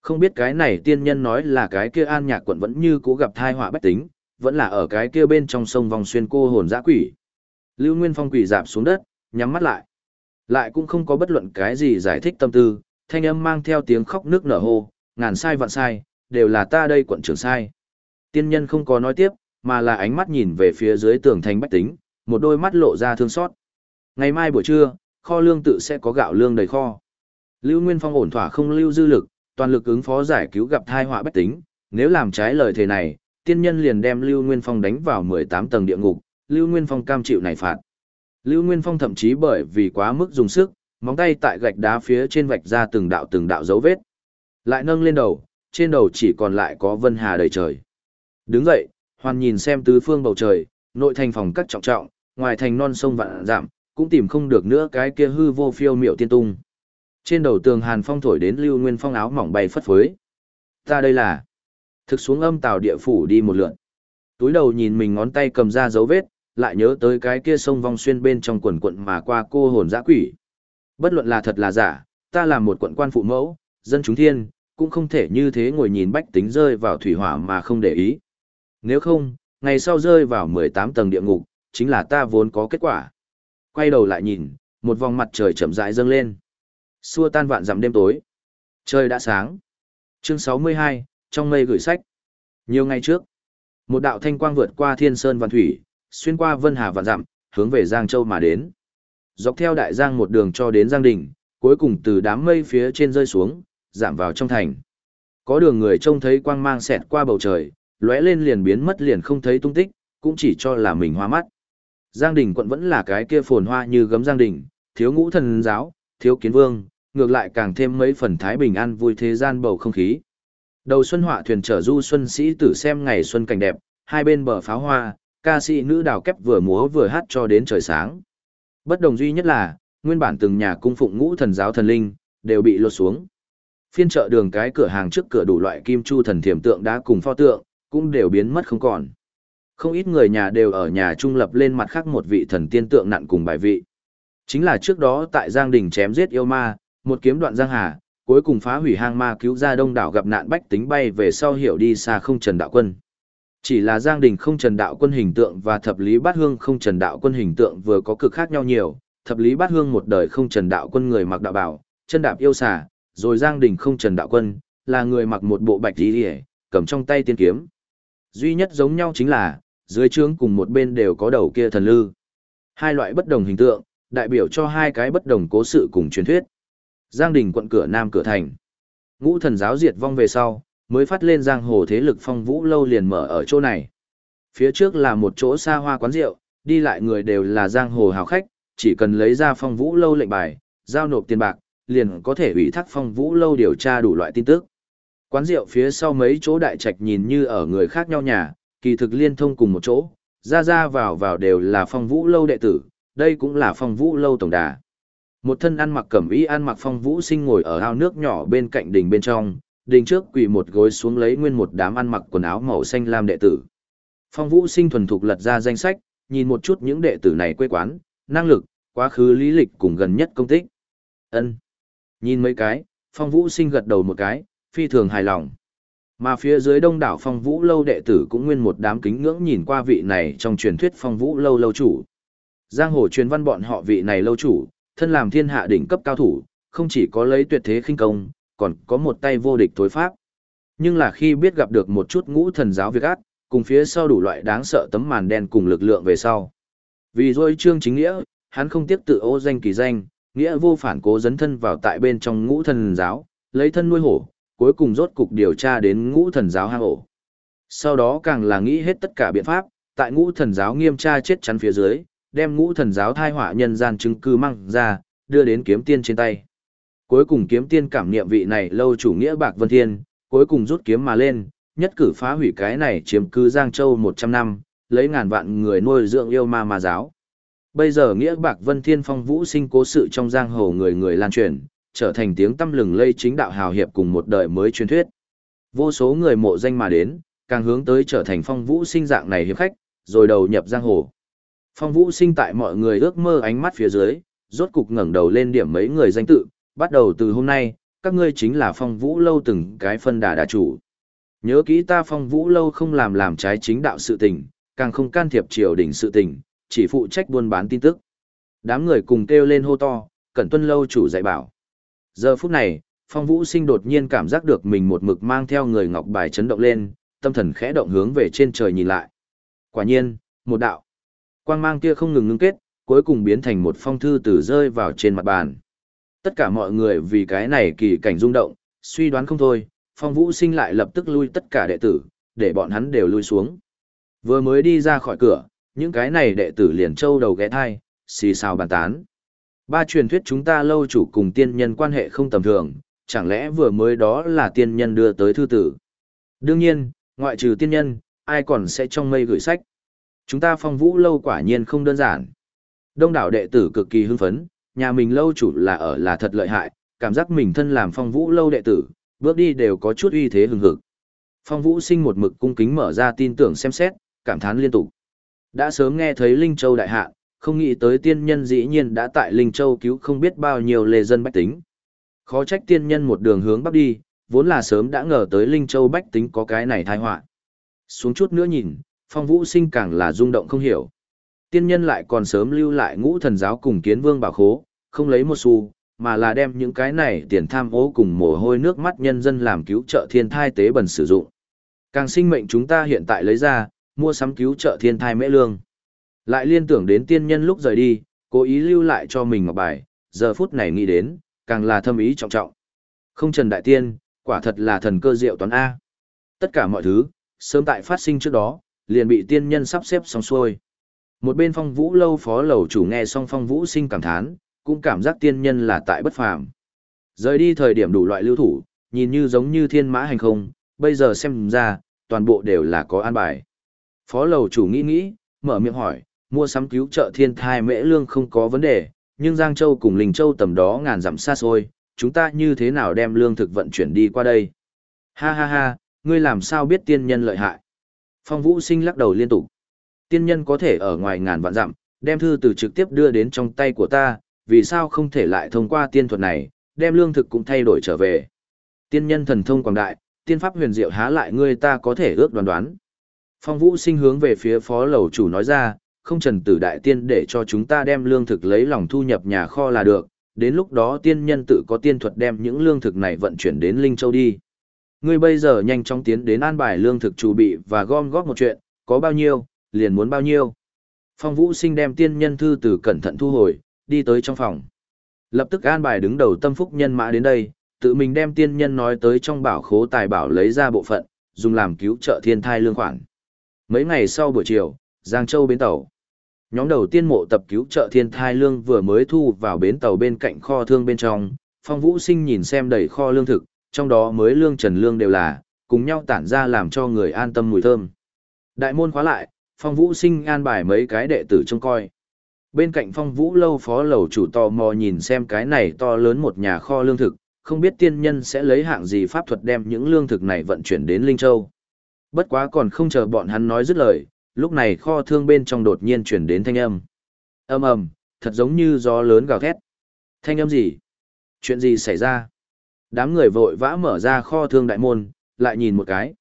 Không biết cái này tiên nhân nói là cái kia an nhạc quận vẫn như cố gặp thai họa bách tính, vẫn là ở cái kia bên trong sông vòng xuyên cô hồn dã quỷ. Lưu Nguyên Phong quỳ dạp xuống đất, nhắm mắt lại. Lại cũng không có bất luận cái gì giải thích tâm tư, thanh âm mang theo tiếng khóc nước nở hô, ngàn sai vạn sai, đều là ta đây quận trưởng sai. Tiên nhân không có nói tiếp, mà là ánh mắt nhìn về phía dưới tường thành bách tính, một đôi mắt lộ ra thương xót. Ngày mai buổi trưa, kho lương tự sẽ có gạo lương đầy kho. Lưu Nguyên Phong ổn thỏa không lưu dư lực, toàn lực ứng phó giải cứu gặp thai họa bách tính, nếu làm trái lời thề này, tiên nhân liền đem Lưu Nguyên Phong đánh vào 18 tầng địa ngục, Lưu Nguyên Phong cam chịu này phạt. Lưu Nguyên Phong thậm chí bởi vì quá mức dùng sức, móng tay tại gạch đá phía trên vạch ra từng đạo từng đạo dấu vết. Lại nâng lên đầu, trên đầu chỉ còn lại có vân hà đầy trời. Đứng dậy, hoàn nhìn xem tứ phương bầu trời, nội thành phòng các trọng trọng, ngoài thành non sông vạn giảm, cũng tìm không được nữa cái kia hư vô phiêu miệu tiên tung. Trên đầu tường hàn phong thổi đến lưu nguyên phong áo mỏng bay phất phới. Ta đây là thực xuống âm tàu địa phủ đi một lượn. Túi đầu nhìn mình ngón tay cầm ra dấu vết, lại nhớ tới cái kia sông vong xuyên bên trong quần quận mà qua cô hồn dã quỷ. Bất luận là thật là giả, ta là một quận quan phụ mẫu, dân chúng thiên, cũng không thể như thế ngồi nhìn bách tính rơi vào thủy hỏa mà không để ý. Nếu không, ngày sau rơi vào 18 tầng địa ngục, chính là ta vốn có kết quả. Quay đầu lại nhìn, một vòng mặt trời chậm rãi dâng lên. Xua tan vạn dặm đêm tối. Trời đã sáng. Chương 62, trong mây gửi sách. Nhiều ngày trước, một đạo thanh quang vượt qua thiên sơn văn thủy, xuyên qua vân hà vạn dặm, hướng về Giang Châu mà đến. Dọc theo đại giang một đường cho đến Giang Đình, cuối cùng từ đám mây phía trên rơi xuống, giảm vào trong thành. Có đường người trông thấy quang mang xẹt qua bầu trời, lóe lên liền biến mất liền không thấy tung tích, cũng chỉ cho là mình hoa mắt. Giang Đình quận vẫn là cái kia phồn hoa như gấm Giang Đình, thiếu ngũ thần giáo, thiếu kiến vương, ngược lại càng thêm mấy phần thái bình an vui thế gian bầu không khí. Đầu xuân họa thuyền chở du xuân sĩ tử xem ngày xuân cảnh đẹp, hai bên bờ pháo hoa, ca sĩ nữ đào kép vừa múa vừa hát cho đến trời sáng. Bất đồng duy nhất là, nguyên bản từng nhà cung phụng ngũ thần giáo thần linh, đều bị lột xuống. Phiên chợ đường cái cửa hàng trước cửa đủ loại kim chu thần thiểm tượng đã cùng pho tượng, cũng đều biến mất không còn. Không ít người nhà đều ở nhà trung lập lên mặt khác một vị thần tiên tượng nặn cùng bài vị. Chính là trước đó tại Giang Đình chém giết yêu ma, một kiếm đoạn Giang Hà, cuối cùng phá hủy hang ma cứu ra đông đảo gặp nạn bách tính bay về sau hiểu đi xa không trần đạo quân. Chỉ là Giang Đình không trần đạo quân hình tượng và thập lý bát hương không trần đạo quân hình tượng vừa có cực khác nhau nhiều, thập lý bát hương một đời không trần đạo quân người mặc đạo bảo, chân đạp yêu xà, rồi Giang Đình không trần đạo quân, là người mặc một bộ bạch y liễu, cầm trong tay tiên kiếm. Duy nhất giống nhau chính là, dưới trướng cùng một bên đều có đầu kia thần lư. Hai loại bất đồng hình tượng, đại biểu cho hai cái bất đồng cố sự cùng truyền thuyết. Giang Đình quận cửa Nam cửa thành. Ngũ thần giáo diệt vong về sau, mới phát lên giang hồ thế lực phong vũ lâu liền mở ở chỗ này. Phía trước là một chỗ xa hoa quán rượu, đi lại người đều là giang hồ hào khách, chỉ cần lấy ra phong vũ lâu lệnh bài, giao nộp tiền bạc, liền có thể ủy thác phong vũ lâu điều tra đủ loại tin tức. Quán rượu phía sau mấy chỗ đại trạch nhìn như ở người khác nhau nhà, kỳ thực liên thông cùng một chỗ, ra ra vào vào đều là phong vũ lâu đệ tử, đây cũng là phong vũ lâu tổng đà. Một thân ăn mặc cẩm y ăn mặc phong vũ sinh ngồi ở ao nước nhỏ bên cạnh đỉnh bên trong, đỉnh trước quỳ một gối xuống lấy nguyên một đám ăn mặc quần áo màu xanh lam đệ tử. Phong vũ sinh thuần thục lật ra danh sách, nhìn một chút những đệ tử này quê quán, năng lực, quá khứ lý lịch cùng gần nhất công tích. Ân. Nhìn mấy cái, phong vũ sinh gật đầu một cái, phi thường hài lòng. Mà phía dưới đông đảo phong vũ lâu đệ tử cũng nguyên một đám kính ngưỡng nhìn qua vị này trong truyền thuyết phong vũ lâu lâu chủ. Giang hồ truyền văn bọn họ vị này lâu chủ, thân làm thiên hạ đỉnh cấp cao thủ, không chỉ có lấy tuyệt thế khinh công, còn có một tay vô địch thối pháp. Nhưng là khi biết gặp được một chút ngũ thần giáo việc ác, cùng phía sau đủ loại đáng sợ tấm màn đen cùng lực lượng về sau. Vì rồi trương chính nghĩa, hắn không tiếc tự ô danh kỳ danh, nghĩa vô phản cố dấn thân vào tại bên trong ngũ thần giáo, lấy thân nuôi hổ, cuối cùng rốt cục điều tra đến ngũ thần giáo hang ổ. Sau đó càng là nghĩ hết tất cả biện pháp, tại ngũ thần giáo nghiêm tra chết chắn phía dưới, đem ngũ thần giáo thai họa nhân gian chứng cư mang ra, đưa đến kiếm tiên trên tay. Cuối cùng kiếm tiên cảm niệm vị này lâu chủ nghĩa bạc vân thiên, cuối cùng rút kiếm mà lên, nhất cử phá hủy cái này chiếm cư Giang Châu 100 năm, lấy ngàn vạn người nuôi dưỡng yêu ma mà giáo. Bây giờ nghĩa bạc vân thiên phong vũ sinh cố sự trong giang hồ người người lan truyền, trở thành tiếng tâm lừng lây chính đạo hào hiệp cùng một đời mới truyền thuyết. Vô số người mộ danh mà đến, càng hướng tới trở thành phong vũ sinh dạng này hiệp khách, rồi đầu nhập giang hồ. Phong vũ sinh tại mọi người ước mơ ánh mắt phía dưới, rốt cục ngẩng đầu lên điểm mấy người danh tự, bắt đầu từ hôm nay, các ngươi chính là phong vũ lâu từng cái phân đà đà chủ. Nhớ kỹ ta phong vũ lâu không làm làm trái chính đạo sự tình, càng không can thiệp triều đình sự tình, chỉ phụ trách buôn bán tin tức. Đám người cùng kêu lên hô to, cẩn tuân lâu chủ dạy bảo. Giờ phút này, Phong Vũ Sinh đột nhiên cảm giác được mình một mực mang theo người ngọc bài chấn động lên, tâm thần khẽ động hướng về trên trời nhìn lại. Quả nhiên, một đạo. Quang mang kia không ngừng ngưng kết, cuối cùng biến thành một phong thư từ rơi vào trên mặt bàn. Tất cả mọi người vì cái này kỳ cảnh rung động, suy đoán không thôi, Phong Vũ Sinh lại lập tức lui tất cả đệ tử, để bọn hắn đều lui xuống. Vừa mới đi ra khỏi cửa, những cái này đệ tử liền châu đầu ghé thai, xì xào bàn tán. Ba truyền thuyết chúng ta lâu chủ cùng tiên nhân quan hệ không tầm thường, chẳng lẽ vừa mới đó là tiên nhân đưa tới thư tử. Đương nhiên, ngoại trừ tiên nhân, ai còn sẽ trong mây gửi sách. Chúng ta phong vũ lâu quả nhiên không đơn giản. Đông đảo đệ tử cực kỳ hưng phấn, nhà mình lâu chủ là ở là thật lợi hại, cảm giác mình thân làm phong vũ lâu đệ tử, bước đi đều có chút uy thế hừng hực. Phong vũ sinh một mực cung kính mở ra tin tưởng xem xét, cảm thán liên tục. Đã sớm nghe thấy Linh Châu đại hạ, không nghĩ tới tiên nhân dĩ nhiên đã tại Linh Châu cứu không biết bao nhiêu lê dân bách tính. Khó trách tiên nhân một đường hướng bắc đi, vốn là sớm đã ngờ tới Linh Châu bách tính có cái này tai họa. Xuống chút nữa nhìn, phong vũ sinh càng là rung động không hiểu. Tiên nhân lại còn sớm lưu lại ngũ thần giáo cùng kiến vương bảo khố, không lấy một xu, mà là đem những cái này tiền tham ô cùng mồ hôi nước mắt nhân dân làm cứu trợ thiên thai tế bần sử dụng. Càng sinh mệnh chúng ta hiện tại lấy ra, mua sắm cứu trợ thiên thai mễ lương. Lại liên tưởng đến tiên nhân lúc rời đi, cố ý lưu lại cho mình ngọc bài, giờ phút này nghĩ đến, càng là thâm ý trọng trọng. Không trần đại tiên, quả thật là thần cơ diệu toán A. Tất cả mọi thứ, sớm tại phát sinh trước đó, liền bị tiên nhân sắp xếp xong xuôi. Một bên phong vũ lâu phó lầu chủ nghe xong phong vũ sinh cảm thán, cũng cảm giác tiên nhân là tại bất phàm. Rời đi thời điểm đủ loại lưu thủ, nhìn như giống như thiên mã hành không, bây giờ xem ra, toàn bộ đều là có an bài. Phó lầu chủ nghĩ nghĩ, mở miệng hỏi, mua sắm cứu trợ thiên thai mễ lương không có vấn đề, nhưng Giang Châu cùng Linh Châu tầm đó ngàn dặm xa xôi, chúng ta như thế nào đem lương thực vận chuyển đi qua đây? Ha ha ha, ngươi làm sao biết tiên nhân lợi hại? Phong Vũ Sinh lắc đầu liên tục. Tiên nhân có thể ở ngoài ngàn vạn dặm, đem thư từ trực tiếp đưa đến trong tay của ta, vì sao không thể lại thông qua tiên thuật này, đem lương thực cũng thay đổi trở về. Tiên nhân thần thông quảng đại, tiên pháp huyền diệu há lại ngươi ta có thể ước đoán đoán. Phong Vũ Sinh hướng về phía phó lầu chủ nói ra, không trần tử đại tiên để cho chúng ta đem lương thực lấy lòng thu nhập nhà kho là được, đến lúc đó tiên nhân tự có tiên thuật đem những lương thực này vận chuyển đến Linh Châu đi. Ngươi bây giờ nhanh chóng tiến đến an bài lương thực chủ bị và gom góp một chuyện, có bao nhiêu, liền muốn bao nhiêu. Phong Vũ Sinh đem tiên nhân thư từ cẩn thận thu hồi, đi tới trong phòng. Lập tức an bài đứng đầu tâm phúc nhân mã đến đây, tự mình đem tiên nhân nói tới trong bảo khố tài bảo lấy ra bộ phận, dùng làm cứu trợ thiên thai lương khoản. Mấy ngày sau buổi chiều, Giang Châu bến tàu. Nhóm đầu tiên mộ tập cứu trợ thiên thai lương vừa mới thu vào bến tàu bên cạnh kho thương bên trong, Phong Vũ Sinh nhìn xem đầy kho lương thực, trong đó mới lương trần lương đều là, cùng nhau tản ra làm cho người an tâm mùi thơm. Đại môn khóa lại, Phong Vũ Sinh an bài mấy cái đệ tử trông coi. Bên cạnh Phong Vũ lâu phó lầu chủ tò mò nhìn xem cái này to lớn một nhà kho lương thực, không biết tiên nhân sẽ lấy hạng gì pháp thuật đem những lương thực này vận chuyển đến Linh Châu. Bất quá còn không chờ bọn hắn nói dứt lời, lúc này kho thương bên trong đột nhiên chuyển đến thanh âm. Âm ầm, thật giống như gió lớn gào thét. Thanh âm gì? Chuyện gì xảy ra? Đám người vội vã mở ra kho thương đại môn, lại nhìn một cái.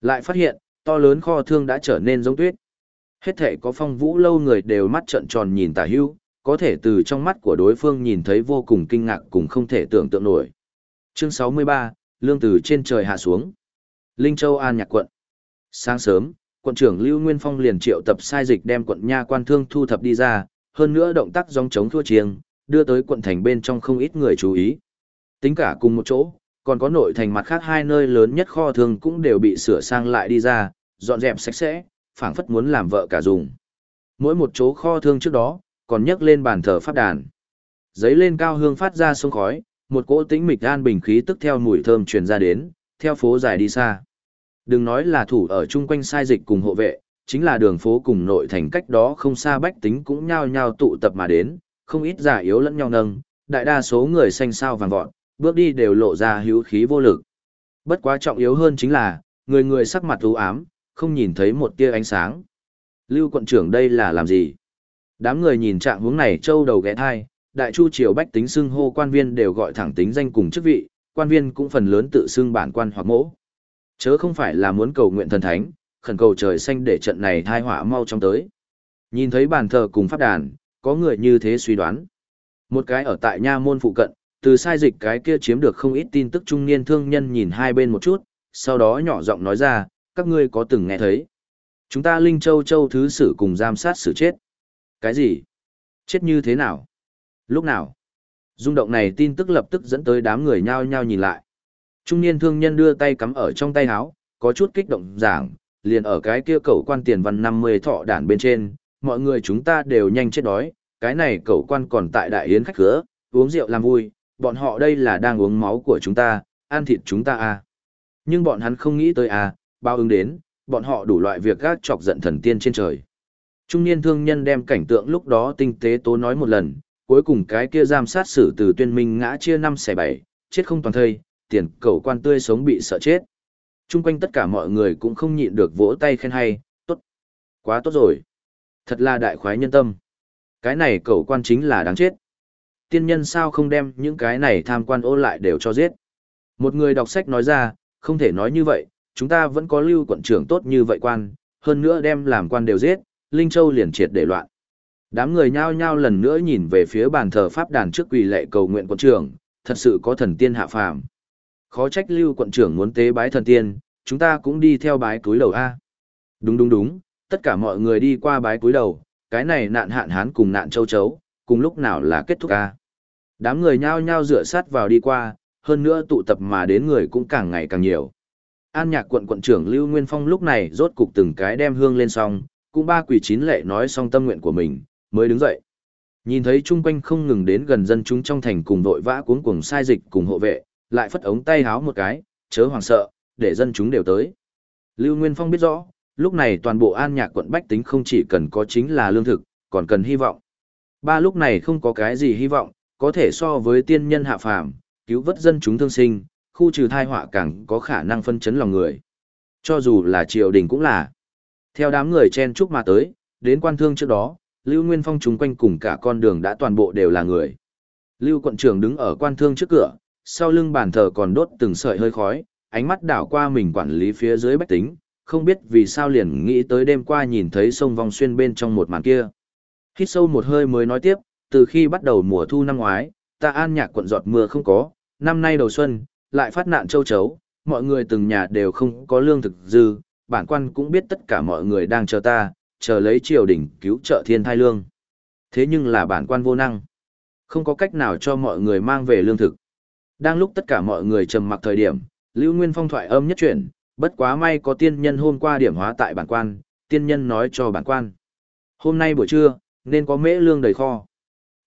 Lại phát hiện, to lớn kho thương đã trở nên giống tuyết. Hết thể có phong vũ lâu người đều mắt trợn tròn nhìn tả hưu, có thể từ trong mắt của đối phương nhìn thấy vô cùng kinh ngạc cùng không thể tưởng tượng nổi. Chương 63, Lương từ trên trời hạ xuống. Linh Châu An Nhạc quận. Sáng sớm, quận trưởng Lưu Nguyên Phong liền triệu tập sai dịch đem quận nha quan thương thu thập đi ra, hơn nữa động tác dòng chống thua chiêng, đưa tới quận thành bên trong không ít người chú ý. Tính cả cùng một chỗ, còn có nội thành mặt khác hai nơi lớn nhất kho thương cũng đều bị sửa sang lại đi ra, dọn dẹp sạch sẽ, phảng phất muốn làm vợ cả dùng. Mỗi một chỗ kho thương trước đó, còn nhấc lên bàn thờ pháp đàn. Giấy lên cao hương phát ra sông khói, một cỗ tĩnh mịch an bình khí tức theo mùi thơm truyền ra đến, theo phố dài đi xa. Đừng nói là thủ ở chung quanh sai dịch cùng hộ vệ, chính là đường phố cùng nội thành cách đó không xa bách tính cũng nhao nhao tụ tập mà đến, không ít giả yếu lẫn nhau nâng, đại đa số người xanh sao vàng vọt, bước đi đều lộ ra hữu khí vô lực. Bất quá trọng yếu hơn chính là, người người sắc mặt u ám, không nhìn thấy một tia ánh sáng. Lưu quận trưởng đây là làm gì? Đám người nhìn trạng hướng này trâu đầu ghé thai, đại chu triều bách tính xưng hô quan viên đều gọi thẳng tính danh cùng chức vị, quan viên cũng phần lớn tự xưng bản quan hoặc mỗ. Chớ không phải là muốn cầu nguyện thần thánh, khẩn cầu trời xanh để trận này thai họa mau trong tới. Nhìn thấy bàn thờ cùng pháp đàn, có người như thế suy đoán. Một cái ở tại nha môn phụ cận, từ sai dịch cái kia chiếm được không ít tin tức trung niên thương nhân nhìn hai bên một chút, sau đó nhỏ giọng nói ra, các ngươi có từng nghe thấy. Chúng ta Linh Châu Châu thứ sử cùng giam sát xử chết. Cái gì? Chết như thế nào? Lúc nào? Dung động này tin tức lập tức dẫn tới đám người nhao nhao nhìn lại. Trung niên thương nhân đưa tay cắm ở trong tay háo, có chút kích động giảng, liền ở cái kia cầu quan tiền văn 50 thọ đản bên trên, mọi người chúng ta đều nhanh chết đói, cái này cầu quan còn tại đại yến khách khứa, uống rượu làm vui, bọn họ đây là đang uống máu của chúng ta, ăn thịt chúng ta à. Nhưng bọn hắn không nghĩ tới à, bao ứng đến, bọn họ đủ loại việc gác chọc giận thần tiên trên trời. Trung niên thương nhân đem cảnh tượng lúc đó tinh tế tố nói một lần, cuối cùng cái kia giam sát xử từ tuyên minh ngã chia năm xẻ bảy, chết không toàn thây, tiền cầu quan tươi sống bị sợ chết. Trung quanh tất cả mọi người cũng không nhịn được vỗ tay khen hay, tốt, quá tốt rồi. Thật là đại khoái nhân tâm. Cái này cầu quan chính là đáng chết. Tiên nhân sao không đem những cái này tham quan ô lại đều cho giết. Một người đọc sách nói ra, không thể nói như vậy, chúng ta vẫn có lưu quận trưởng tốt như vậy quan, hơn nữa đem làm quan đều giết, Linh Châu liền triệt để loạn. Đám người nhao nhao lần nữa nhìn về phía bàn thờ pháp đàn trước quỳ lệ cầu nguyện quận trưởng, thật sự có thần tiên hạ phàm. Khó trách lưu quận trưởng muốn tế bái thần tiên, chúng ta cũng đi theo bái túi đầu A. Đúng đúng đúng, tất cả mọi người đi qua bái túi đầu, cái này nạn hạn hán cùng nạn châu chấu, cùng lúc nào là kết thúc A. Đám người nhao nhao dựa sát vào đi qua, hơn nữa tụ tập mà đến người cũng càng ngày càng nhiều. An nhạc quận quận trưởng Lưu Nguyên Phong lúc này rốt cục từng cái đem hương lên xong, cũng ba quỷ chín lệ nói xong tâm nguyện của mình, mới đứng dậy. Nhìn thấy chung quanh không ngừng đến gần dân chúng trong thành cùng vội vã cuống cuồng sai dịch cùng hộ vệ, lại phất ống tay háo một cái, chớ hoàng sợ, để dân chúng đều tới. Lưu Nguyên Phong biết rõ, lúc này toàn bộ an nhạc quận Bách tính không chỉ cần có chính là lương thực, còn cần hy vọng. Ba lúc này không có cái gì hy vọng, có thể so với tiên nhân hạ phàm, cứu vớt dân chúng thương sinh, khu trừ thai họa càng có khả năng phân chấn lòng người. Cho dù là triều đình cũng là. Theo đám người chen chúc mà tới, đến quan thương trước đó, Lưu Nguyên Phong chúng quanh cùng cả con đường đã toàn bộ đều là người. Lưu quận trưởng đứng ở quan thương trước cửa, sau lưng bàn thờ còn đốt từng sợi hơi khói, ánh mắt đảo qua mình quản lý phía dưới bách tính, không biết vì sao liền nghĩ tới đêm qua nhìn thấy sông vong xuyên bên trong một màn kia. Hít sâu một hơi mới nói tiếp, từ khi bắt đầu mùa thu năm ngoái, ta an nhạc quận giọt mưa không có, năm nay đầu xuân, lại phát nạn châu chấu, mọi người từng nhà đều không có lương thực dư, bản quan cũng biết tất cả mọi người đang chờ ta, chờ lấy triều đình cứu trợ thiên thai lương. Thế nhưng là bản quan vô năng. Không có cách nào cho mọi người mang về lương thực. Đang lúc tất cả mọi người trầm mặc thời điểm, Lưu Nguyên Phong thoại âm nhất chuyển, bất quá may có tiên nhân hôm qua điểm hóa tại bản quan, tiên nhân nói cho bản quan. Hôm nay buổi trưa, nên có mễ lương đầy kho.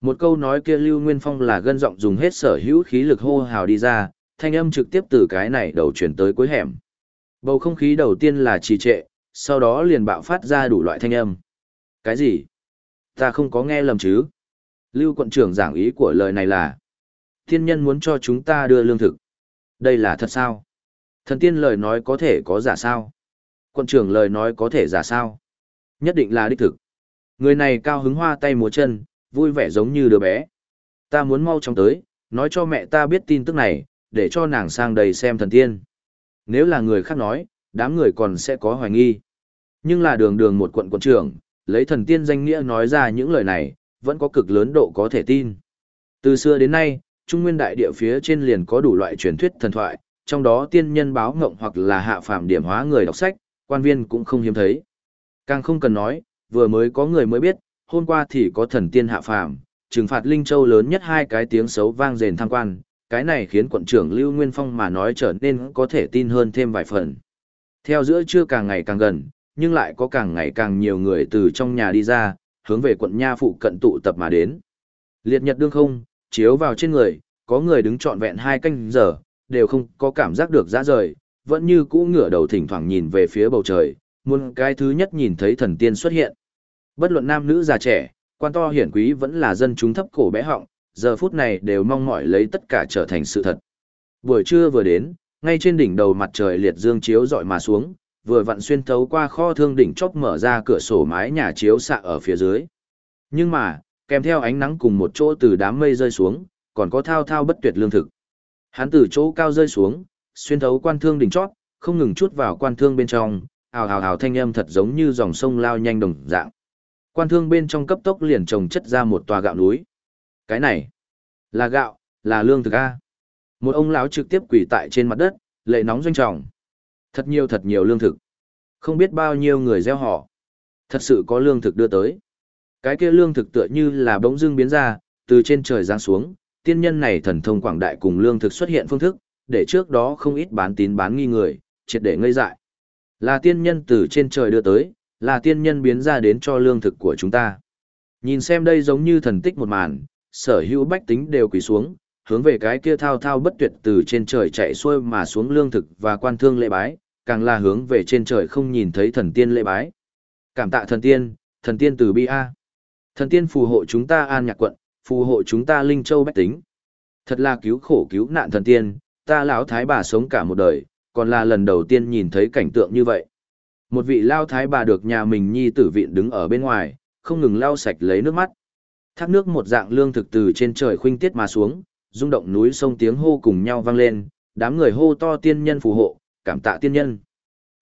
Một câu nói kia Lưu Nguyên Phong là gân giọng dùng hết sở hữu khí lực hô hào đi ra, thanh âm trực tiếp từ cái này đầu chuyển tới cuối hẻm. Bầu không khí đầu tiên là trì trệ, sau đó liền bạo phát ra đủ loại thanh âm. Cái gì? Ta không có nghe lầm chứ? Lưu quận trưởng giảng ý của lời này là Thiên nhân muốn cho chúng ta đưa lương thực. Đây là thật sao? Thần tiên lời nói có thể có giả sao? Quận trưởng lời nói có thể giả sao? Nhất định là đích thực. Người này cao hứng hoa tay múa chân, vui vẻ giống như đứa bé. Ta muốn mau chóng tới, nói cho mẹ ta biết tin tức này, để cho nàng sang đây xem thần tiên. Nếu là người khác nói, đám người còn sẽ có hoài nghi. Nhưng là đường đường một quận quận trưởng, lấy thần tiên danh nghĩa nói ra những lời này, vẫn có cực lớn độ có thể tin. Từ xưa đến nay, Trung Nguyên đại địa phía trên liền có đủ loại truyền thuyết thần thoại, trong đó tiên nhân báo ngộng hoặc là hạ phàm điểm hóa người đọc sách, quan viên cũng không hiếm thấy. Càng không cần nói, vừa mới có người mới biết, hôm qua thì có thần tiên hạ phàm, trừng phạt Linh Châu lớn nhất hai cái tiếng xấu vang rền tham quan, cái này khiến quận trưởng Lưu Nguyên Phong mà nói trở nên có thể tin hơn thêm vài phần. Theo giữa trưa càng ngày càng gần, nhưng lại có càng ngày càng nhiều người từ trong nhà đi ra, hướng về quận Nha phụ cận tụ tập mà đến. Liệt nhật đương không, chiếu vào trên người, có người đứng trọn vẹn hai canh giờ, đều không có cảm giác được ra rời, vẫn như cũ ngửa đầu thỉnh thoảng nhìn về phía bầu trời, muốn cái thứ nhất nhìn thấy thần tiên xuất hiện. Bất luận nam nữ già trẻ, quan to hiển quý vẫn là dân chúng thấp cổ bé họng, giờ phút này đều mong mỏi lấy tất cả trở thành sự thật. Buổi trưa vừa đến, ngay trên đỉnh đầu mặt trời liệt dương chiếu dọi mà xuống, vừa vặn xuyên thấu qua kho thương đỉnh chóp mở ra cửa sổ mái nhà chiếu xạ ở phía dưới. Nhưng mà, kèm theo ánh nắng cùng một chỗ từ đám mây rơi xuống, còn có thao thao bất tuyệt lương thực. Hắn từ chỗ cao rơi xuống, xuyên thấu quan thương đỉnh chót, không ngừng chút vào quan thương bên trong, ào ào ào thanh âm thật giống như dòng sông lao nhanh đồng dạng. Quan thương bên trong cấp tốc liền trồng chất ra một tòa gạo núi. Cái này là gạo, là lương thực a. Một ông lão trực tiếp quỳ tại trên mặt đất, lệ nóng doanh trọng. Thật nhiều thật nhiều lương thực. Không biết bao nhiêu người gieo họ. Thật sự có lương thực đưa tới. Cái kia lương thực tựa như là bỗng dưng biến ra, từ trên trời giáng xuống, tiên nhân này thần thông quảng đại cùng lương thực xuất hiện phương thức, để trước đó không ít bán tín bán nghi người, triệt để ngây dại. Là tiên nhân từ trên trời đưa tới, là tiên nhân biến ra đến cho lương thực của chúng ta. Nhìn xem đây giống như thần tích một màn, sở hữu bách tính đều quỳ xuống, hướng về cái kia thao thao bất tuyệt từ trên trời chạy xuôi mà xuống lương thực và quan thương lễ bái, càng là hướng về trên trời không nhìn thấy thần tiên lễ bái. Cảm tạ thần tiên, thần tiên từ bi a. Thần tiên phù hộ chúng ta an nhạc quận, phù hộ chúng ta linh châu bách tính. Thật là cứu khổ cứu nạn thần tiên, ta lão thái bà sống cả một đời, còn là lần đầu tiên nhìn thấy cảnh tượng như vậy. Một vị lao thái bà được nhà mình nhi tử viện đứng ở bên ngoài, không ngừng lau sạch lấy nước mắt. Thác nước một dạng lương thực từ trên trời khuynh tiết mà xuống, rung động núi sông tiếng hô cùng nhau vang lên, đám người hô to tiên nhân phù hộ, cảm tạ tiên nhân.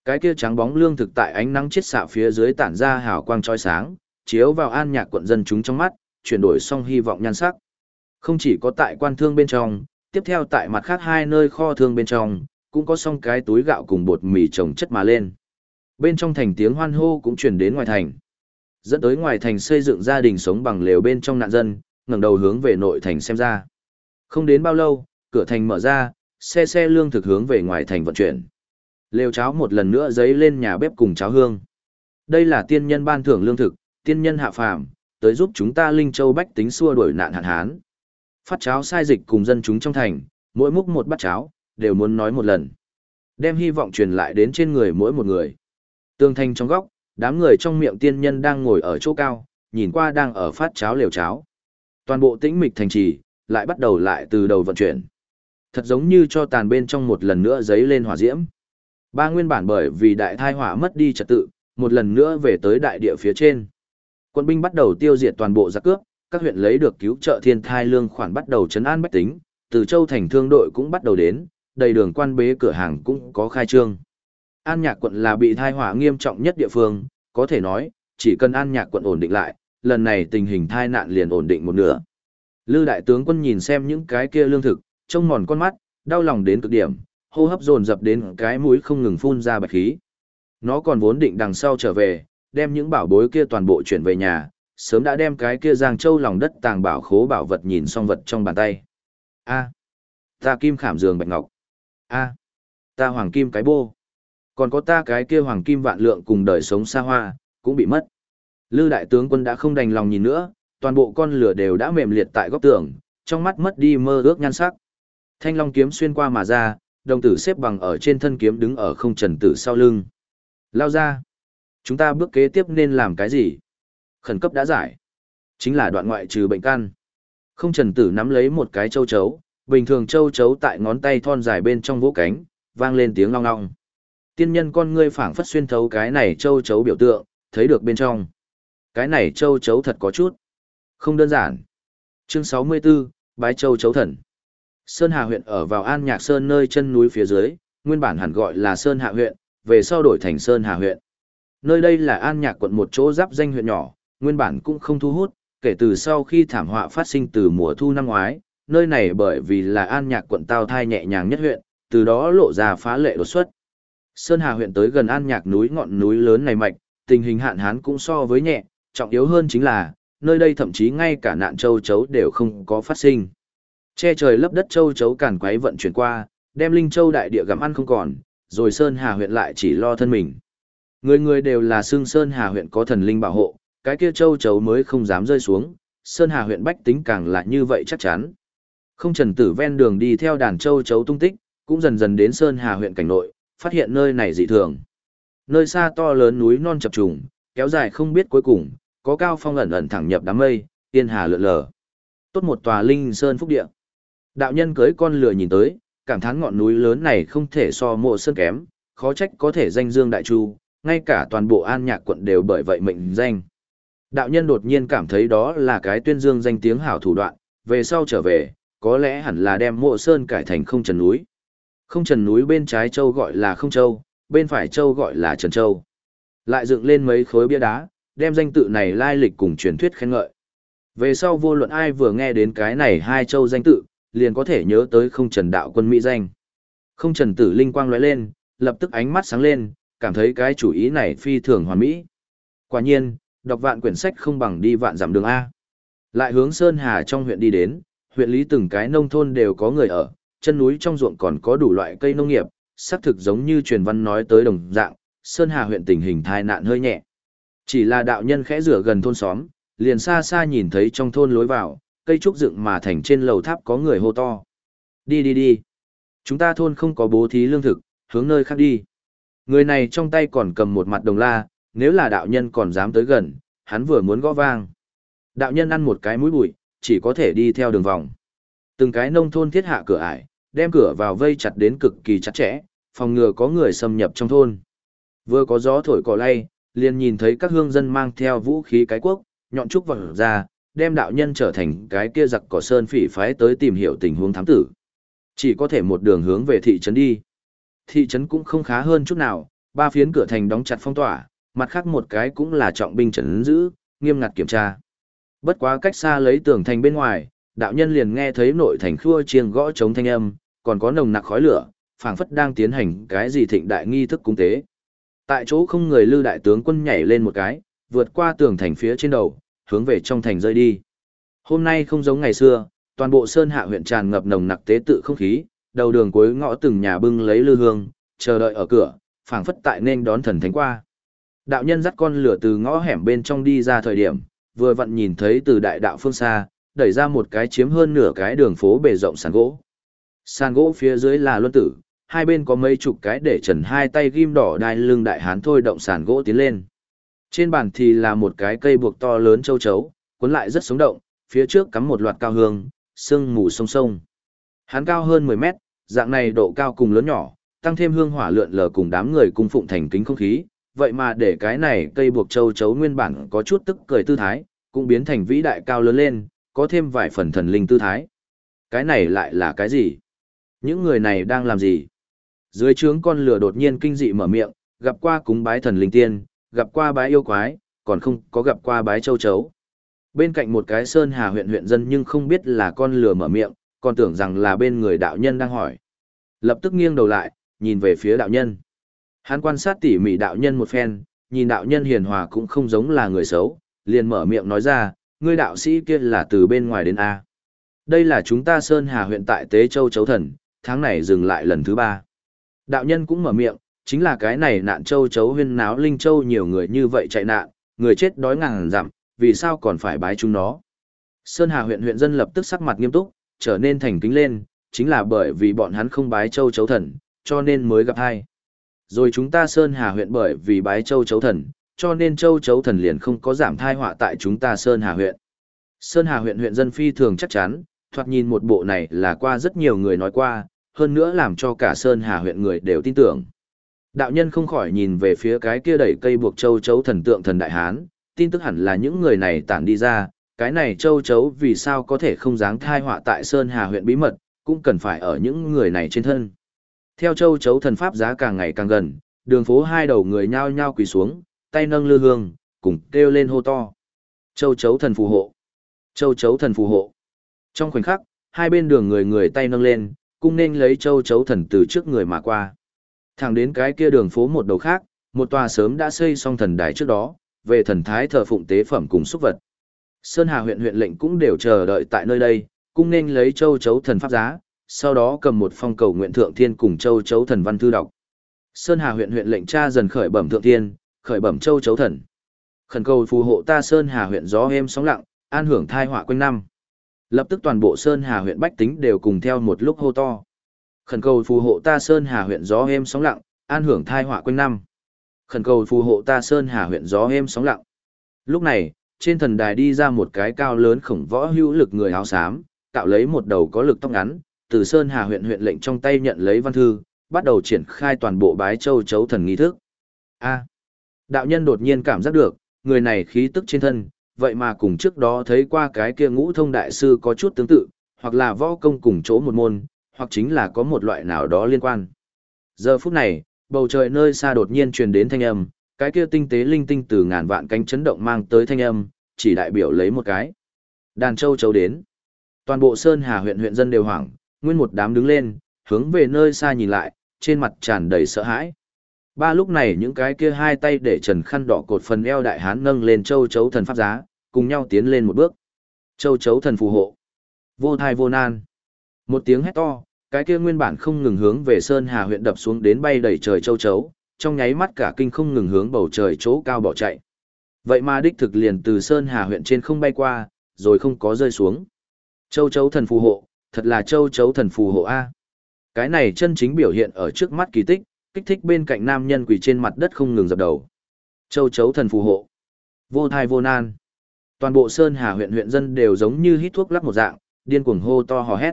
Cái kia trắng bóng lương thực tại ánh nắng chiết xạ phía dưới tản ra hào quang chói sáng, chiếu vào an nhạc quận dân chúng trong mắt, chuyển đổi xong hy vọng nhan sắc. Không chỉ có tại quan thương bên trong, tiếp theo tại mặt khác hai nơi kho thương bên trong, cũng có xong cái túi gạo cùng bột mì trồng chất mà lên. Bên trong thành tiếng hoan hô cũng truyền đến ngoài thành. Dẫn tới ngoài thành xây dựng gia đình sống bằng lều bên trong nạn dân, ngẩng đầu hướng về nội thành xem ra. Không đến bao lâu, cửa thành mở ra, xe xe lương thực hướng về ngoài thành vận chuyển. Lều cháo một lần nữa giấy lên nhà bếp cùng cháo hương. Đây là tiên nhân ban thưởng lương thực, tiên nhân hạ phàm, tới giúp chúng ta Linh Châu bách tính xua đuổi nạn hạn hán. Phát cháo sai dịch cùng dân chúng trong thành, mỗi múc một bát cháo, đều muốn nói một lần. Đem hy vọng truyền lại đến trên người mỗi một người. Tương thanh trong góc, đám người trong miệng tiên nhân đang ngồi ở chỗ cao, nhìn qua đang ở phát cháo liều cháo. Toàn bộ tĩnh mịch thành trì, lại bắt đầu lại từ đầu vận chuyển. Thật giống như cho tàn bên trong một lần nữa giấy lên hỏa diễm. Ba nguyên bản bởi vì đại thai hỏa mất đi trật tự, một lần nữa về tới đại địa phía trên. Quân binh bắt đầu tiêu diệt toàn bộ giặc cướp, các huyện lấy được cứu trợ thiên thai lương khoản bắt đầu chấn an bách tính, từ châu thành thương đội cũng bắt đầu đến, đầy đường quan bế cửa hàng cũng có khai trương. An Nhạc quận là bị thai hỏa nghiêm trọng nhất địa phương, có thể nói, chỉ cần An Nhạc quận ổn định lại, lần này tình hình thai nạn liền ổn định một nửa. Lư đại tướng quân nhìn xem những cái kia lương thực, trông mòn con mắt, đau lòng đến cực điểm, hô hấp dồn dập đến cái mũi không ngừng phun ra bạch khí. Nó còn vốn định đằng sau trở về, đem những bảo bối kia toàn bộ chuyển về nhà, sớm đã đem cái kia Giang Châu lòng đất tàng bảo khố bảo vật nhìn xong vật trong bàn tay. A, ta kim khảm giường bạch ngọc. A, ta hoàng kim cái bô. Còn có ta cái kia hoàng kim vạn lượng cùng đời sống xa hoa, cũng bị mất. Lư đại tướng quân đã không đành lòng nhìn nữa, toàn bộ con lửa đều đã mềm liệt tại góc tường, trong mắt mất đi mơ ước nhan sắc. Thanh long kiếm xuyên qua mà ra, đồng tử xếp bằng ở trên thân kiếm đứng ở không trần tử sau lưng. Lao ra. Chúng ta bước kế tiếp nên làm cái gì? Khẩn cấp đã giải. Chính là đoạn ngoại trừ bệnh căn. Không trần tử nắm lấy một cái châu chấu, bình thường châu chấu tại ngón tay thon dài bên trong vỗ cánh, vang lên tiếng long long. Tiên nhân con ngươi phảng phất xuyên thấu cái này châu chấu biểu tượng, thấy được bên trong. Cái này châu chấu thật có chút. Không đơn giản. Chương 64, Bái Châu Chấu Thần. Sơn Hà huyện ở vào An Nhạc Sơn nơi chân núi phía dưới, nguyên bản hẳn gọi là Sơn Hạ huyện, về sau đổi thành Sơn Hà huyện. Nơi đây là An Nhạc quận một chỗ giáp danh huyện nhỏ, nguyên bản cũng không thu hút, kể từ sau khi thảm họa phát sinh từ mùa thu năm ngoái, nơi này bởi vì là An Nhạc quận tao thai nhẹ nhàng nhất huyện, từ đó lộ ra phá lệ đột xuất. Sơn Hà huyện tới gần An Nhạc núi ngọn núi lớn này mạnh, tình hình hạn hán cũng so với nhẹ, trọng yếu hơn chính là, nơi đây thậm chí ngay cả nạn châu chấu đều không có phát sinh. Che trời lấp đất châu chấu càn quấy vận chuyển qua, đem linh châu đại địa gặm ăn không còn, rồi Sơn Hà huyện lại chỉ lo thân mình. Người người đều là xương Sơn Hà huyện có thần linh bảo hộ, cái kia châu chấu mới không dám rơi xuống, Sơn Hà huyện bách tính càng là như vậy chắc chắn. Không trần tử ven đường đi theo đàn châu chấu tung tích, cũng dần dần đến Sơn Hà huyện cảnh nội, phát hiện nơi này dị thường. Nơi xa to lớn núi non chập trùng, kéo dài không biết cuối cùng, có cao phong ẩn ẩn thẳng nhập đám mây, tiên hà lượn lờ. Tốt một tòa linh sơn phúc địa. Đạo nhân cưới con lừa nhìn tới, cảm thán ngọn núi lớn này không thể so mộ sơn kém, khó trách có thể danh dương đại chu, ngay cả toàn bộ an nhạc quận đều bởi vậy mệnh danh. Đạo nhân đột nhiên cảm thấy đó là cái tuyên dương danh tiếng hảo thủ đoạn, về sau trở về, có lẽ hẳn là đem mộ sơn cải thành không trần núi. Không trần núi bên trái châu gọi là không châu, bên phải châu gọi là trần châu. Lại dựng lên mấy khối bia đá, đem danh tự này lai lịch cùng truyền thuyết khen ngợi. Về sau vô luận ai vừa nghe đến cái này hai châu danh tự, liền có thể nhớ tới không trần đạo quân Mỹ danh. Không trần tử linh quang lóe lên, lập tức ánh mắt sáng lên, cảm thấy cái chủ ý này phi thường hoàn mỹ. Quả nhiên, đọc vạn quyển sách không bằng đi vạn dặm đường A. Lại hướng Sơn Hà trong huyện đi đến, huyện lý từng cái nông thôn đều có người ở, chân núi trong ruộng còn có đủ loại cây nông nghiệp, xác thực giống như truyền văn nói tới đồng dạng, Sơn Hà huyện tình hình tai nạn hơi nhẹ. Chỉ là đạo nhân khẽ rửa gần thôn xóm, liền xa xa nhìn thấy trong thôn lối vào, cây trúc dựng mà thành trên lầu tháp có người hô to. Đi đi đi. Chúng ta thôn không có bố thí lương thực, hướng nơi khác đi. Người này trong tay còn cầm một mặt đồng la, nếu là đạo nhân còn dám tới gần, hắn vừa muốn gõ vang. Đạo nhân ăn một cái mũi bụi, chỉ có thể đi theo đường vòng. Từng cái nông thôn thiết hạ cửa ải, đem cửa vào vây chặt đến cực kỳ chặt chẽ, phòng ngừa có người xâm nhập trong thôn. Vừa có gió thổi cỏ lay, liền nhìn thấy các hương dân mang theo vũ khí cái quốc, nhọn trúc vào ra, đem đạo nhân trở thành cái kia giặc cỏ sơn phỉ phái tới tìm hiểu tình huống thám tử. Chỉ có thể một đường hướng về thị trấn đi. Thị trấn cũng không khá hơn chút nào, ba phiến cửa thành đóng chặt phong tỏa, mặt khác một cái cũng là trọng binh trấn giữ, nghiêm ngặt kiểm tra. Bất quá cách xa lấy tường thành bên ngoài, đạo nhân liền nghe thấy nội thành khua chiêng gõ chống thanh âm, còn có nồng nặc khói lửa, phảng phất đang tiến hành cái gì thịnh đại nghi thức cung tế. Tại chỗ không người lưu đại tướng quân nhảy lên một cái, vượt qua tường thành phía trên đầu, hướng về trong thành rơi đi. Hôm nay không giống ngày xưa, toàn bộ sơn hạ huyện tràn ngập nồng nặc tế tự không khí, đầu đường cuối ngõ từng nhà bưng lấy lư hương, chờ đợi ở cửa, phảng phất tại nên đón thần thánh qua. Đạo nhân dắt con lửa từ ngõ hẻm bên trong đi ra thời điểm, vừa vặn nhìn thấy từ đại đạo phương xa, đẩy ra một cái chiếm hơn nửa cái đường phố bề rộng sàn gỗ. Sàn gỗ phía dưới là luân tử, hai bên có mấy chục cái để trần hai tay ghim đỏ đai lưng đại hán thôi động sàn gỗ tiến lên. Trên bàn thì là một cái cây buộc to lớn châu chấu, cuốn lại rất sống động, phía trước cắm một loạt cao hương, sương mù sông sông. Hắn cao hơn 10 mét, dạng này độ cao cùng lớn nhỏ, tăng thêm hương hỏa lượn lờ cùng đám người cung phụng thành kính không khí, vậy mà để cái này cây buộc châu chấu nguyên bản có chút tức cười tư thái, cũng biến thành vĩ đại cao lớn lên, có thêm vài phần thần linh tư thái. Cái này lại là cái gì? Những người này đang làm gì? Dưới trướng con lửa đột nhiên kinh dị mở miệng, gặp qua cúng bái thần linh tiên, gặp qua bái yêu quái, còn không có gặp qua bái châu chấu. Bên cạnh một cái sơn hà huyện huyện dân nhưng không biết là con lửa mở miệng, còn tưởng rằng là bên người đạo nhân đang hỏi. Lập tức nghiêng đầu lại, nhìn về phía đạo nhân. Hắn quan sát tỉ mỉ đạo nhân một phen, nhìn đạo nhân hiền hòa cũng không giống là người xấu, liền mở miệng nói ra, ngươi đạo sĩ kia là từ bên ngoài đến A. Đây là chúng ta Sơn Hà huyện tại Tế Châu Chấu Thần, tháng này dừng lại lần thứ ba. Đạo nhân cũng mở miệng, chính là cái này nạn châu chấu huyên náo linh châu nhiều người như vậy chạy nạn, người chết đói ngàn dặm, vì sao còn phải bái chúng nó. Sơn Hà huyện huyện dân lập tức sắc mặt nghiêm túc, trở nên thành kính lên, chính là bởi vì bọn hắn không bái châu chấu thần, cho nên mới gặp hai. Rồi chúng ta Sơn Hà huyện bởi vì bái châu chấu thần, cho nên châu chấu thần liền không có giảm thai họa tại chúng ta Sơn Hà huyện. Sơn Hà huyện huyện dân phi thường chắc chắn, thoạt nhìn một bộ này là qua rất nhiều người nói qua, hơn nữa làm cho cả Sơn Hà huyện người đều tin tưởng. Đạo nhân không khỏi nhìn về phía cái kia đẩy cây buộc châu chấu thần tượng thần đại hán, tin tức hẳn là những người này tản đi ra, cái này châu chấu vì sao có thể không dáng thai họa tại Sơn Hà huyện bí mật, cũng cần phải ở những người này trên thân. Theo châu chấu thần pháp giá càng ngày càng gần, đường phố hai đầu người nhao nhao quỳ xuống, tay nâng lư hương, cùng kêu lên hô to. Châu chấu thần phù hộ. Châu chấu thần phù hộ. Trong khoảnh khắc, hai bên đường người người tay nâng lên, cung nên lấy châu chấu thần từ trước người mà qua. Thẳng đến cái kia đường phố một đầu khác, một tòa sớm đã xây xong thần đài trước đó, về thần thái thờ phụng tế phẩm cùng xúc vật. Sơn Hà huyện huyện lệnh cũng đều chờ đợi tại nơi đây, cung nên lấy châu chấu thần pháp giá, sau đó cầm một phong cầu nguyện thượng thiên cùng châu chấu thần văn thư đọc. Sơn Hà huyện huyện lệnh cha dần khởi bẩm thượng thiên, khởi bẩm châu chấu thần. Khẩn cầu phù hộ ta Sơn Hà huyện gió êm sóng lặng, an hưởng thai họa quanh năm. Lập tức toàn bộ Sơn Hà huyện bách tính đều cùng theo một lúc hô to. Khẩn cầu phù hộ ta Sơn Hà huyện gió êm sóng lặng, an hưởng thai họa quanh năm. Khẩn cầu phù hộ ta Sơn Hà huyện gió êm sóng lặng. Lúc này, trên thần đài đi ra một cái cao lớn khổng võ hữu lực người áo xám, tạo lấy một đầu có lực tóc ngắn, từ Sơn Hà huyện huyện lệnh trong tay nhận lấy văn thư, bắt đầu triển khai toàn bộ bái châu chấu thần nghi thức. A. đạo nhân đột nhiên cảm giác được, người này khí tức trên thân, vậy mà cùng trước đó thấy qua cái kia ngũ thông đại sư có chút tương tự, hoặc là võ công cùng chỗ một môn, hoặc chính là có một loại nào đó liên quan. Giờ phút này, bầu trời nơi xa đột nhiên truyền đến thanh âm, cái kia tinh tế linh tinh từ ngàn vạn cánh chấn động mang tới thanh âm, chỉ đại biểu lấy một cái. Đàn châu châu đến. Toàn bộ Sơn Hà huyện huyện dân đều hoảng, nguyên một đám đứng lên, hướng về nơi xa nhìn lại, trên mặt tràn đầy sợ hãi. Ba lúc này những cái kia hai tay để trần khăn đỏ cột phần eo đại hán nâng lên châu chấu thần pháp giá, cùng nhau tiến lên một bước. Châu chấu thần phù hộ. Vô thai vô nan. Một tiếng hét to, cái kia nguyên bản không ngừng hướng về Sơn Hà huyện đập xuống đến bay đầy trời châu chấu, trong nháy mắt cả kinh không ngừng hướng bầu trời chỗ cao bỏ chạy. Vậy mà đích thực liền từ Sơn Hà huyện trên không bay qua, rồi không có rơi xuống. Châu chấu thần phù hộ, thật là châu chấu thần phù hộ A. Cái này chân chính biểu hiện ở trước mắt kỳ tích, kích thích bên cạnh nam nhân quỳ trên mặt đất không ngừng dập đầu. Châu chấu thần phù hộ. Vô thai vô nan. Toàn bộ Sơn Hà huyện huyện dân đều giống như hít thuốc lắc một dạng, điên cuồng hô to hò hét.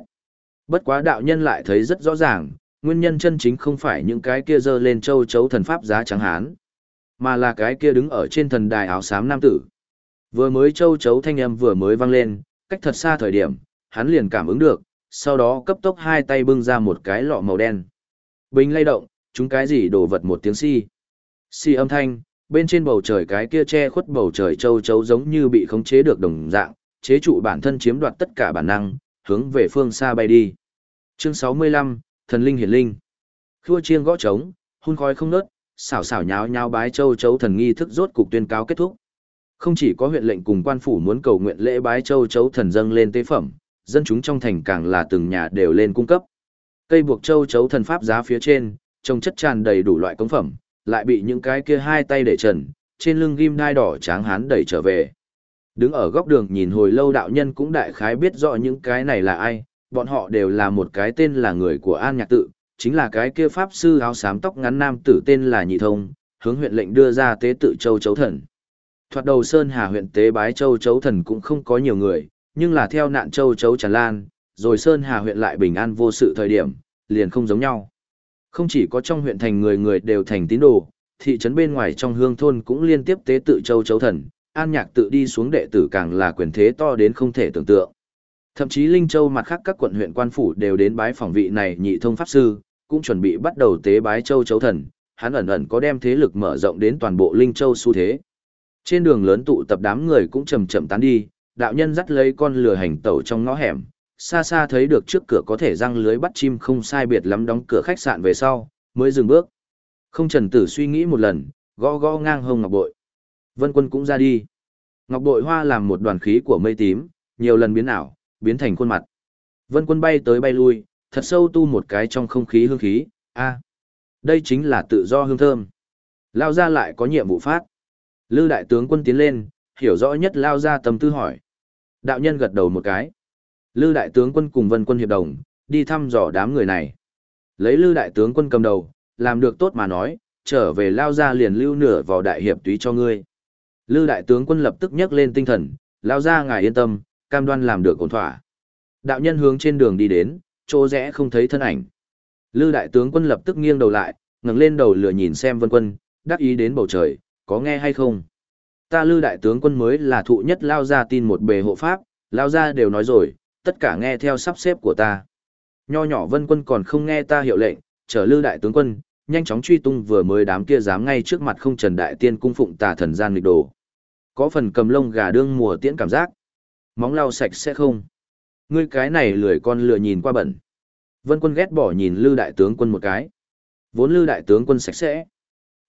Bất quá đạo nhân lại thấy rất rõ ràng, nguyên nhân chân chính không phải những cái kia dơ lên châu chấu thần pháp giá trắng hán, mà là cái kia đứng ở trên thần đài áo xám nam tử. Vừa mới châu chấu thanh âm vừa mới vang lên, cách thật xa thời điểm, hắn liền cảm ứng được, sau đó cấp tốc hai tay bưng ra một cái lọ màu đen. Bình lay động, chúng cái gì đổ vật một tiếng si. Si âm thanh, bên trên bầu trời cái kia che khuất bầu trời châu chấu giống như bị khống chế được đồng dạng, chế trụ bản thân chiếm đoạt tất cả bản năng, hướng về phương xa bay đi. Chương 65, Thần Linh Hiển Linh. Khua chiêng gõ trống, hun khói không nớt, xảo xảo nháo nháo bái châu chấu thần nghi thức rốt cục tuyên cáo kết thúc. Không chỉ có huyện lệnh cùng quan phủ muốn cầu nguyện lễ bái châu chấu thần dâng lên tế phẩm, dân chúng trong thành càng là từng nhà đều lên cung cấp. Cây buộc châu chấu thần pháp giá phía trên, trông chất tràn đầy đủ loại công phẩm, lại bị những cái kia hai tay để trần, trên lưng ghim đai đỏ tráng hán đẩy trở về. Đứng ở góc đường nhìn hồi lâu đạo nhân cũng đại khái biết rõ những cái này là ai, bọn họ đều là một cái tên là người của An Nhạc Tự, chính là cái kia pháp sư áo xám tóc ngắn nam tử tên là Nhị Thông, hướng huyện lệnh đưa ra tế tự châu chấu thần. Thoạt đầu Sơn Hà huyện tế bái châu chấu thần cũng không có nhiều người, nhưng là theo nạn châu chấu tràn lan, rồi Sơn Hà huyện lại bình an vô sự thời điểm, liền không giống nhau. Không chỉ có trong huyện thành người người đều thành tín đồ, thị trấn bên ngoài trong hương thôn cũng liên tiếp tế tự châu chấu thần, an nhạc tự đi xuống đệ tử càng là quyền thế to đến không thể tưởng tượng. Thậm chí Linh Châu mặt khác các quận huyện quan phủ đều đến bái phỏng vị này nhị thông pháp sư, cũng chuẩn bị bắt đầu tế bái châu chấu thần, hắn ẩn ẩn có đem thế lực mở rộng đến toàn bộ Linh Châu xu thế. Trên đường lớn tụ tập đám người cũng chậm chậm tán đi, đạo nhân dắt lấy con lừa hành tẩu trong ngõ hẻm, xa xa thấy được trước cửa có thể răng lưới bắt chim không sai biệt lắm đóng cửa khách sạn về sau, mới dừng bước. Không trần tử suy nghĩ một lần, gõ gõ ngang hông ngọc bội. Vân quân cũng ra đi. Ngọc bội hoa làm một đoàn khí của mây tím, nhiều lần biến ảo, biến thành khuôn mặt. Vân quân bay tới bay lui, thật sâu tu một cái trong không khí hương khí, a đây chính là tự do hương thơm. Lao ra lại có nhiệm vụ phát. Lư đại tướng quân tiến lên, hiểu rõ nhất Lao ra tâm tư hỏi. Đạo nhân gật đầu một cái. Lư đại tướng quân cùng vân quân hiệp đồng, đi thăm dò đám người này. Lấy lư đại tướng quân cầm đầu, làm được tốt mà nói, trở về Lao ra liền lưu nửa vào đại hiệp túy cho ngươi. Lư đại tướng quân lập tức nhấc lên tinh thần, Lao ra ngài yên tâm, cam đoan làm được ổn thỏa. Đạo nhân hướng trên đường đi đến, chỗ rẽ không thấy thân ảnh. Lư đại tướng quân lập tức nghiêng đầu lại, ngẩng lên đầu lửa nhìn xem vân quân, đắc ý đến bầu trời, có nghe hay không? Ta lư đại tướng quân mới là thụ nhất lao ra tin một bề hộ pháp, lao ra đều nói rồi, tất cả nghe theo sắp xếp của ta. Nho nhỏ vân quân còn không nghe ta hiệu lệnh, trở lư đại tướng quân, nhanh chóng truy tung vừa mới đám kia dám ngay trước mặt không trần đại tiên cung phụng tà thần gian nghịch đồ. Có phần cầm lông gà đương mùa tiễn cảm giác. Móng lau sạch sẽ không? Ngươi cái này lười con lừa nhìn qua bẩn. Vân quân ghét bỏ nhìn Lư đại tướng quân một cái. Vốn Lư đại tướng quân sạch sẽ.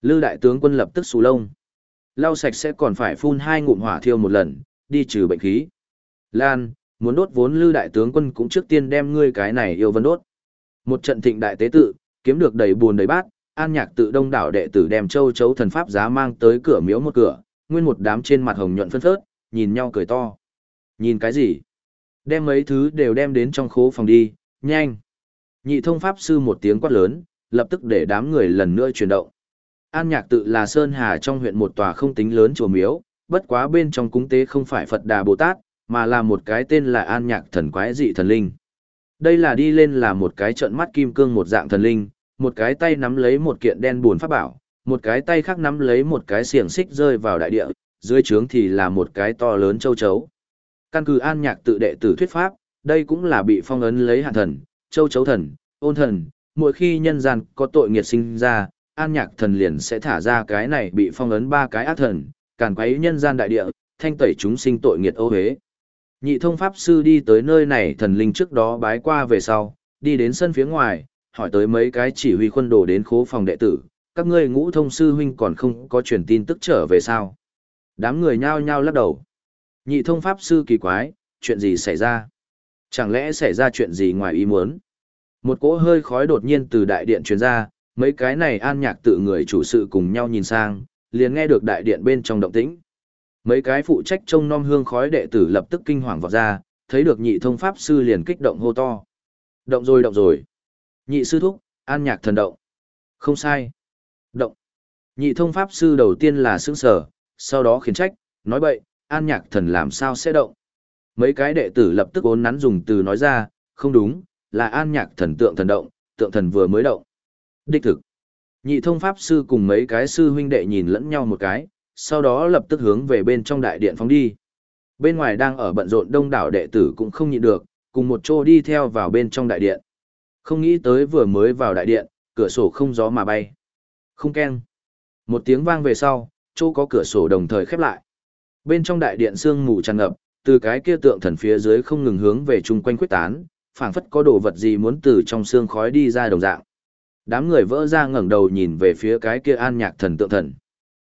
Lư đại tướng quân lập tức xù lông. Lau sạch sẽ còn phải phun hai ngụm hỏa thiêu một lần, đi trừ bệnh khí. Lan, muốn đốt vốn Lư đại tướng quân cũng trước tiên đem ngươi cái này yêu vân đốt. Một trận thịnh đại tế tự, kiếm được đầy buồn đầy bát, an nhạc tự đông đảo đệ tử đem châu chấu thần pháp giá mang tới cửa miếu một cửa, nguyên một đám trên mặt hồng nhuận phân phớt, nhìn nhau cười to. Nhìn cái gì? Đem mấy thứ đều đem đến trong khố phòng đi, nhanh. Nhị thông pháp sư một tiếng quát lớn, lập tức để đám người lần nữa chuyển động. An nhạc tự là Sơn Hà trong huyện một tòa không tính lớn chùa miếu, bất quá bên trong cúng tế không phải Phật Đà Bồ Tát, mà là một cái tên là An nhạc thần quái dị thần linh. Đây là đi lên là một cái trận mắt kim cương một dạng thần linh, một cái tay nắm lấy một kiện đen buồn pháp bảo, một cái tay khác nắm lấy một cái xiềng xích rơi vào đại địa, dưới trướng thì là một cái to lớn châu chấu. Căn cứ an nhạc tự đệ tử thuyết pháp, đây cũng là bị phong ấn lấy hạ thần, châu chấu thần, ôn thần, mỗi khi nhân gian có tội nghiệt sinh ra, an nhạc thần liền sẽ thả ra cái này bị phong ấn ba cái ác thần, càn quấy nhân gian đại địa, thanh tẩy chúng sinh tội nghiệt ô hế. Nhị thông pháp sư đi tới nơi này thần linh trước đó bái qua về sau, đi đến sân phía ngoài, hỏi tới mấy cái chỉ huy quân đồ đến khố phòng đệ tử, các ngươi ngũ thông sư huynh còn không có truyền tin tức trở về sao. Đám người nhao nhao lắc đầu. Nhị thông pháp sư kỳ quái, chuyện gì xảy ra? Chẳng lẽ xảy ra chuyện gì ngoài ý muốn? Một cỗ hơi khói đột nhiên từ đại điện truyền ra, mấy cái này an nhạc tự người chủ sự cùng nhau nhìn sang, liền nghe được đại điện bên trong động tĩnh. Mấy cái phụ trách trông nom hương khói đệ tử lập tức kinh hoàng vọt ra, thấy được nhị thông pháp sư liền kích động hô to. Động rồi động rồi. Nhị sư thúc, an nhạc thần động. Không sai. Động. Nhị thông pháp sư đầu tiên là sững sở, sau đó khiển trách, nói bậy, an nhạc thần làm sao sẽ động. Mấy cái đệ tử lập tức ốn nắn dùng từ nói ra, không đúng, là an nhạc thần tượng thần động, tượng thần vừa mới động. Đích thực. Nhị thông pháp sư cùng mấy cái sư huynh đệ nhìn lẫn nhau một cái, sau đó lập tức hướng về bên trong đại điện phóng đi. Bên ngoài đang ở bận rộn đông đảo đệ tử cũng không nhịn được, cùng một chỗ đi theo vào bên trong đại điện. Không nghĩ tới vừa mới vào đại điện, cửa sổ không gió mà bay. Không keng. Một tiếng vang về sau, chỗ có cửa sổ đồng thời khép lại. Bên trong đại điện sương mù tràn ngập, từ cái kia tượng thần phía dưới không ngừng hướng về chung quanh quyết tán, phảng phất có đồ vật gì muốn từ trong xương khói đi ra đồng dạng. Đám người vỡ ra ngẩng đầu nhìn về phía cái kia an nhạc thần tượng thần.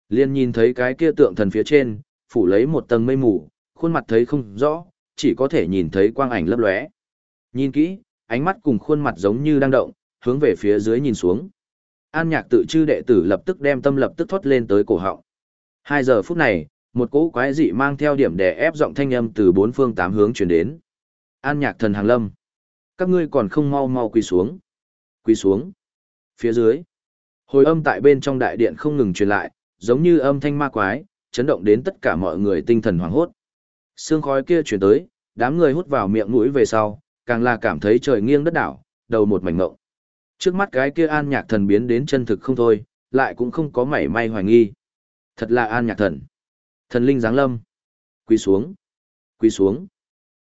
Liên nhìn thấy cái kia tượng thần phía trên, phủ lấy một tầng mây mù, khuôn mặt thấy không rõ, chỉ có thể nhìn thấy quang ảnh lấp lóe. Nhìn kỹ, ánh mắt cùng khuôn mặt giống như đang động, hướng về phía dưới nhìn xuống. An nhạc tự chư đệ tử lập tức đem tâm lập tức thoát lên tới cổ họng. Hai giờ phút này, một cỗ quái dị mang theo điểm đè ép giọng thanh âm từ bốn phương tám hướng truyền đến. An nhạc thần hàng lâm. Các ngươi còn không mau mau quỳ xuống. Quỳ xuống. Phía dưới. Hồi âm tại bên trong đại điện không ngừng truyền lại, giống như âm thanh ma quái, chấn động đến tất cả mọi người tinh thần hoảng hốt. Sương khói kia chuyển tới, đám người hút vào miệng mũi về sau, càng là cảm thấy trời nghiêng đất đảo, đầu một mảnh ngộng. Trước mắt cái kia an nhạc thần biến đến chân thực không thôi, lại cũng không có mảy may hoài nghi. Thật là an nhạc thần. Thần linh giáng lâm. Quỳ xuống. Quỳ xuống.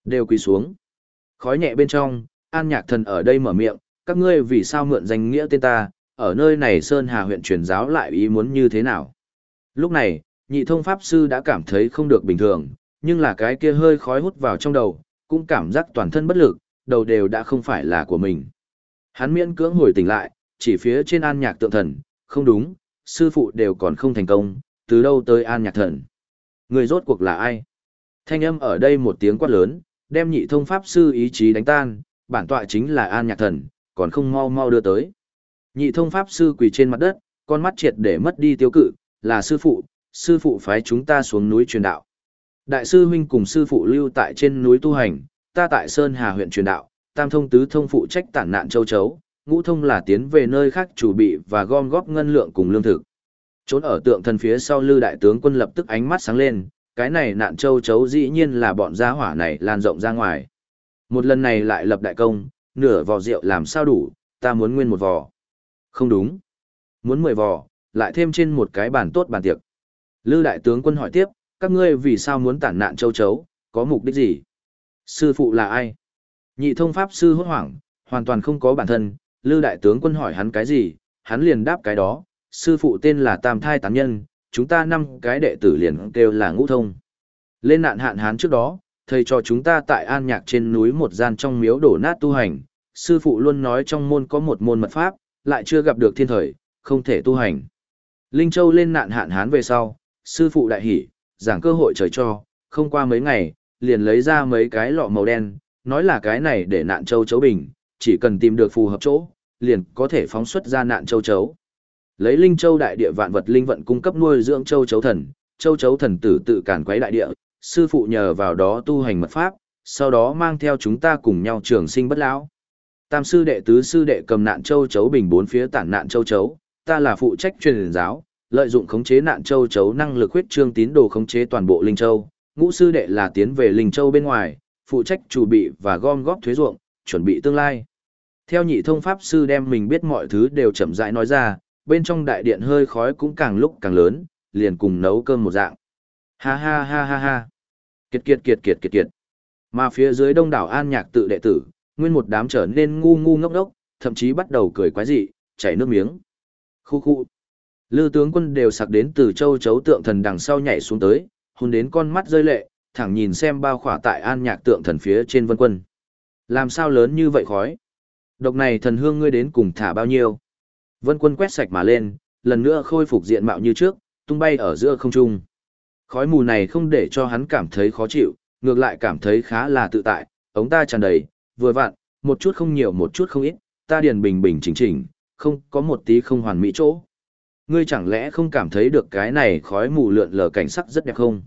Đều quỳ xuống. Khói nhẹ bên trong, an nhạc thần ở đây mở miệng, các ngươi vì sao mượn danh nghĩa tên ta, ở nơi này Sơn Hà huyện truyền giáo lại ý muốn như thế nào. Lúc này, nhị thông pháp sư đã cảm thấy không được bình thường, nhưng là cái kia hơi khói hút vào trong đầu, cũng cảm giác toàn thân bất lực, đầu đều đã không phải là của mình. Hắn miễn cưỡng hồi tỉnh lại, chỉ phía trên an nhạc tượng thần, không đúng, sư phụ đều còn không thành công, từ đâu tới an nhạc thần. Người rốt cuộc là ai? Thanh âm ở đây một tiếng quát lớn, đem nhị thông pháp sư ý chí đánh tan, bản tọa chính là an nhạc thần, còn không mau mau đưa tới. Nhị thông pháp sư quỳ trên mặt đất, con mắt triệt để mất đi tiêu cự, là sư phụ, sư phụ phái chúng ta xuống núi truyền đạo. Đại sư huynh cùng sư phụ lưu tại trên núi tu hành, ta tại Sơn Hà huyện truyền đạo, tam thông tứ thông phụ trách tản nạn châu chấu, ngũ thông là tiến về nơi khác chủ bị và gom góp ngân lượng cùng lương thực. Trốn ở tượng thần phía sau lư đại tướng quân lập tức ánh mắt sáng lên, cái này nạn châu chấu dĩ nhiên là bọn gia hỏa này lan rộng ra ngoài. Một lần này lại lập đại công, nửa vò rượu làm sao đủ, ta muốn nguyên một vò. Không đúng. Muốn mười vò, lại thêm trên một cái bàn tốt bàn tiệc. Lư đại tướng quân hỏi tiếp, các ngươi vì sao muốn tản nạn châu chấu, có mục đích gì? Sư phụ là ai? Nhị thông pháp sư hốt hoảng, hoàn toàn không có bản thân, Lư đại tướng quân hỏi hắn cái gì, hắn liền đáp cái đó, sư phụ tên là Tam Thai Tán Nhân, chúng ta năm cái đệ tử liền kêu là ngũ thông. Lên nạn hạn hán trước đó, thầy cho chúng ta tại an nhạc trên núi một gian trong miếu đổ nát tu hành, sư phụ luôn nói trong môn có một môn mật pháp, lại chưa gặp được thiên thời, không thể tu hành. Linh Châu lên nạn hạn hán về sau, sư phụ đại hỉ, giảng cơ hội trời cho, không qua mấy ngày, liền lấy ra mấy cái lọ màu đen, nói là cái này để nạn châu chấu bình, chỉ cần tìm được phù hợp chỗ, liền có thể phóng xuất ra nạn châu chấu. Lấy Linh Châu đại địa vạn vật linh vận cung cấp nuôi dưỡng châu chấu thần, châu chấu thần tử tự cản quấy đại địa, sư phụ nhờ vào đó tu hành mật pháp, sau đó mang theo chúng ta cùng nhau trường sinh bất lão. Tam sư đệ tứ sư đệ cầm nạn châu chấu bình bốn phía tản nạn châu chấu, ta là phụ trách truyền giáo, lợi dụng khống chế nạn châu chấu năng lực huyết trương tín đồ khống chế toàn bộ linh châu. Ngũ sư đệ là tiến về linh châu bên ngoài, phụ trách chủ bị và gom góp thuế ruộng, chuẩn bị tương lai. Theo nhị thông pháp sư đem mình biết mọi thứ đều chậm rãi nói ra, bên trong đại điện hơi khói cũng càng lúc càng lớn, liền cùng nấu cơm một dạng. Ha ha ha ha ha. Kiệt kiệt kiệt kiệt kiệt kiệt. Mà phía dưới đông đảo an nhạc tự đệ tử, nguyên một đám trở nên ngu ngu ngốc đốc thậm chí bắt đầu cười quái dị, chảy nước miếng. Khu khu. Lư tướng quân đều sặc đến từ châu chấu tượng thần đằng sau nhảy xuống tới, hôn đến con mắt rơi lệ, thẳng nhìn xem bao khỏa tại an nhạc tượng thần phía trên vân quân. Làm sao lớn như vậy khói? Độc này thần hương ngươi đến cùng thả bao nhiêu? Vân quân quét sạch mà lên, lần nữa khôi phục diện mạo như trước, tung bay ở giữa không trung. Khói mù này không để cho hắn cảm thấy khó chịu, ngược lại cảm thấy khá là tự tại, ống ta tràn đầy, vừa vặn, một chút không nhiều một chút không ít, ta điền bình bình chỉnh chỉnh, không có một tí không hoàn mỹ chỗ. Ngươi chẳng lẽ không cảm thấy được cái này khói mù lượn lờ cảnh sắc rất đẹp không?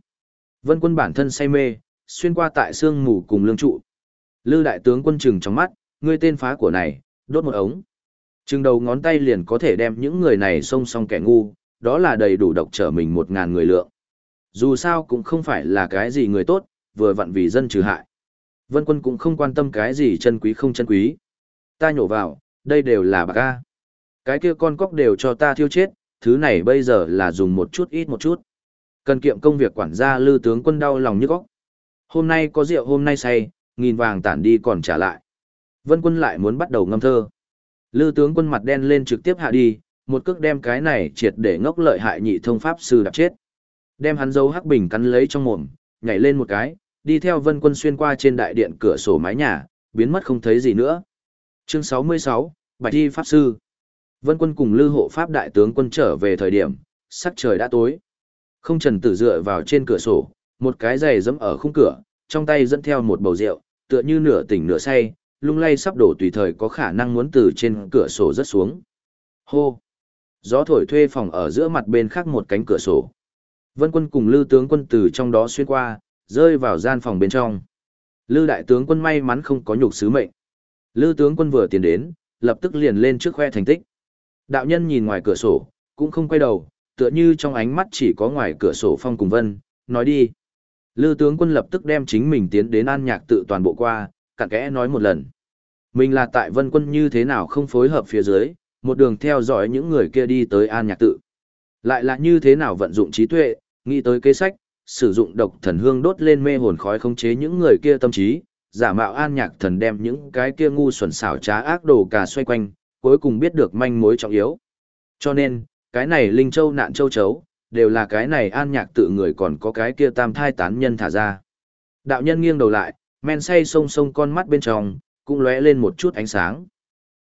Vân quân bản thân say mê, xuyên qua tại sương mù cùng lương trụ. Lư đại tướng quân trừng trong mắt, ngươi tên phá của này, đốt một ống chừng đầu ngón tay liền có thể đem những người này xông xong kẻ ngu, đó là đầy đủ độc trở mình một ngàn người lượng. Dù sao cũng không phải là cái gì người tốt, vừa vặn vì dân trừ hại. Vân quân cũng không quan tâm cái gì chân quý không chân quý. Ta nhổ vào, đây đều là bạc ca. Cái kia con cóc đều cho ta thiêu chết, thứ này bây giờ là dùng một chút ít một chút. Cần kiệm công việc quản gia lư tướng quân đau lòng như góc. Hôm nay có rượu hôm nay say, nghìn vàng tản đi còn trả lại. Vân quân lại muốn bắt đầu ngâm thơ. Lư tướng quân mặt đen lên trực tiếp hạ đi, một cước đem cái này triệt để ngốc lợi hại nhị thông pháp sư đạp chết. Đem hắn dấu hắc bình cắn lấy trong mồm, nhảy lên một cái, đi theo vân quân xuyên qua trên đại điện cửa sổ mái nhà, biến mất không thấy gì nữa. Chương 66, Bạch Thi Pháp Sư Vân quân cùng lư hộ pháp đại tướng quân trở về thời điểm, sắc trời đã tối. Không trần tử dựa vào trên cửa sổ, một cái giày dẫm ở khung cửa, trong tay dẫn theo một bầu rượu, tựa như nửa tỉnh nửa say, lung lay sắp đổ tùy thời có khả năng muốn từ trên cửa sổ rớt xuống. Hô! Gió thổi thuê phòng ở giữa mặt bên khác một cánh cửa sổ. Vân quân cùng Lư tướng quân từ trong đó xuyên qua, rơi vào gian phòng bên trong. Lư đại tướng quân may mắn không có nhục sứ mệnh. Lư tướng quân vừa tiến đến, lập tức liền lên trước khoe thành tích. Đạo nhân nhìn ngoài cửa sổ, cũng không quay đầu, tựa như trong ánh mắt chỉ có ngoài cửa sổ phong cùng vân, nói đi. Lư tướng quân lập tức đem chính mình tiến đến an nhạc tự toàn bộ qua, cặn kẽ nói một lần. Mình là tại vân quân như thế nào không phối hợp phía dưới, một đường theo dõi những người kia đi tới an nhạc tự. Lại là như thế nào vận dụng trí tuệ, nghĩ tới kế sách, sử dụng độc thần hương đốt lên mê hồn khói khống chế những người kia tâm trí, giả mạo an nhạc thần đem những cái kia ngu xuẩn xảo trá ác đồ cả xoay quanh, cuối cùng biết được manh mối trọng yếu. Cho nên, cái này linh châu nạn châu chấu, đều là cái này an nhạc tự người còn có cái kia tam thai tán nhân thả ra. Đạo nhân nghiêng đầu lại, men say sông sông con mắt bên trong, cũng lóe lên một chút ánh sáng.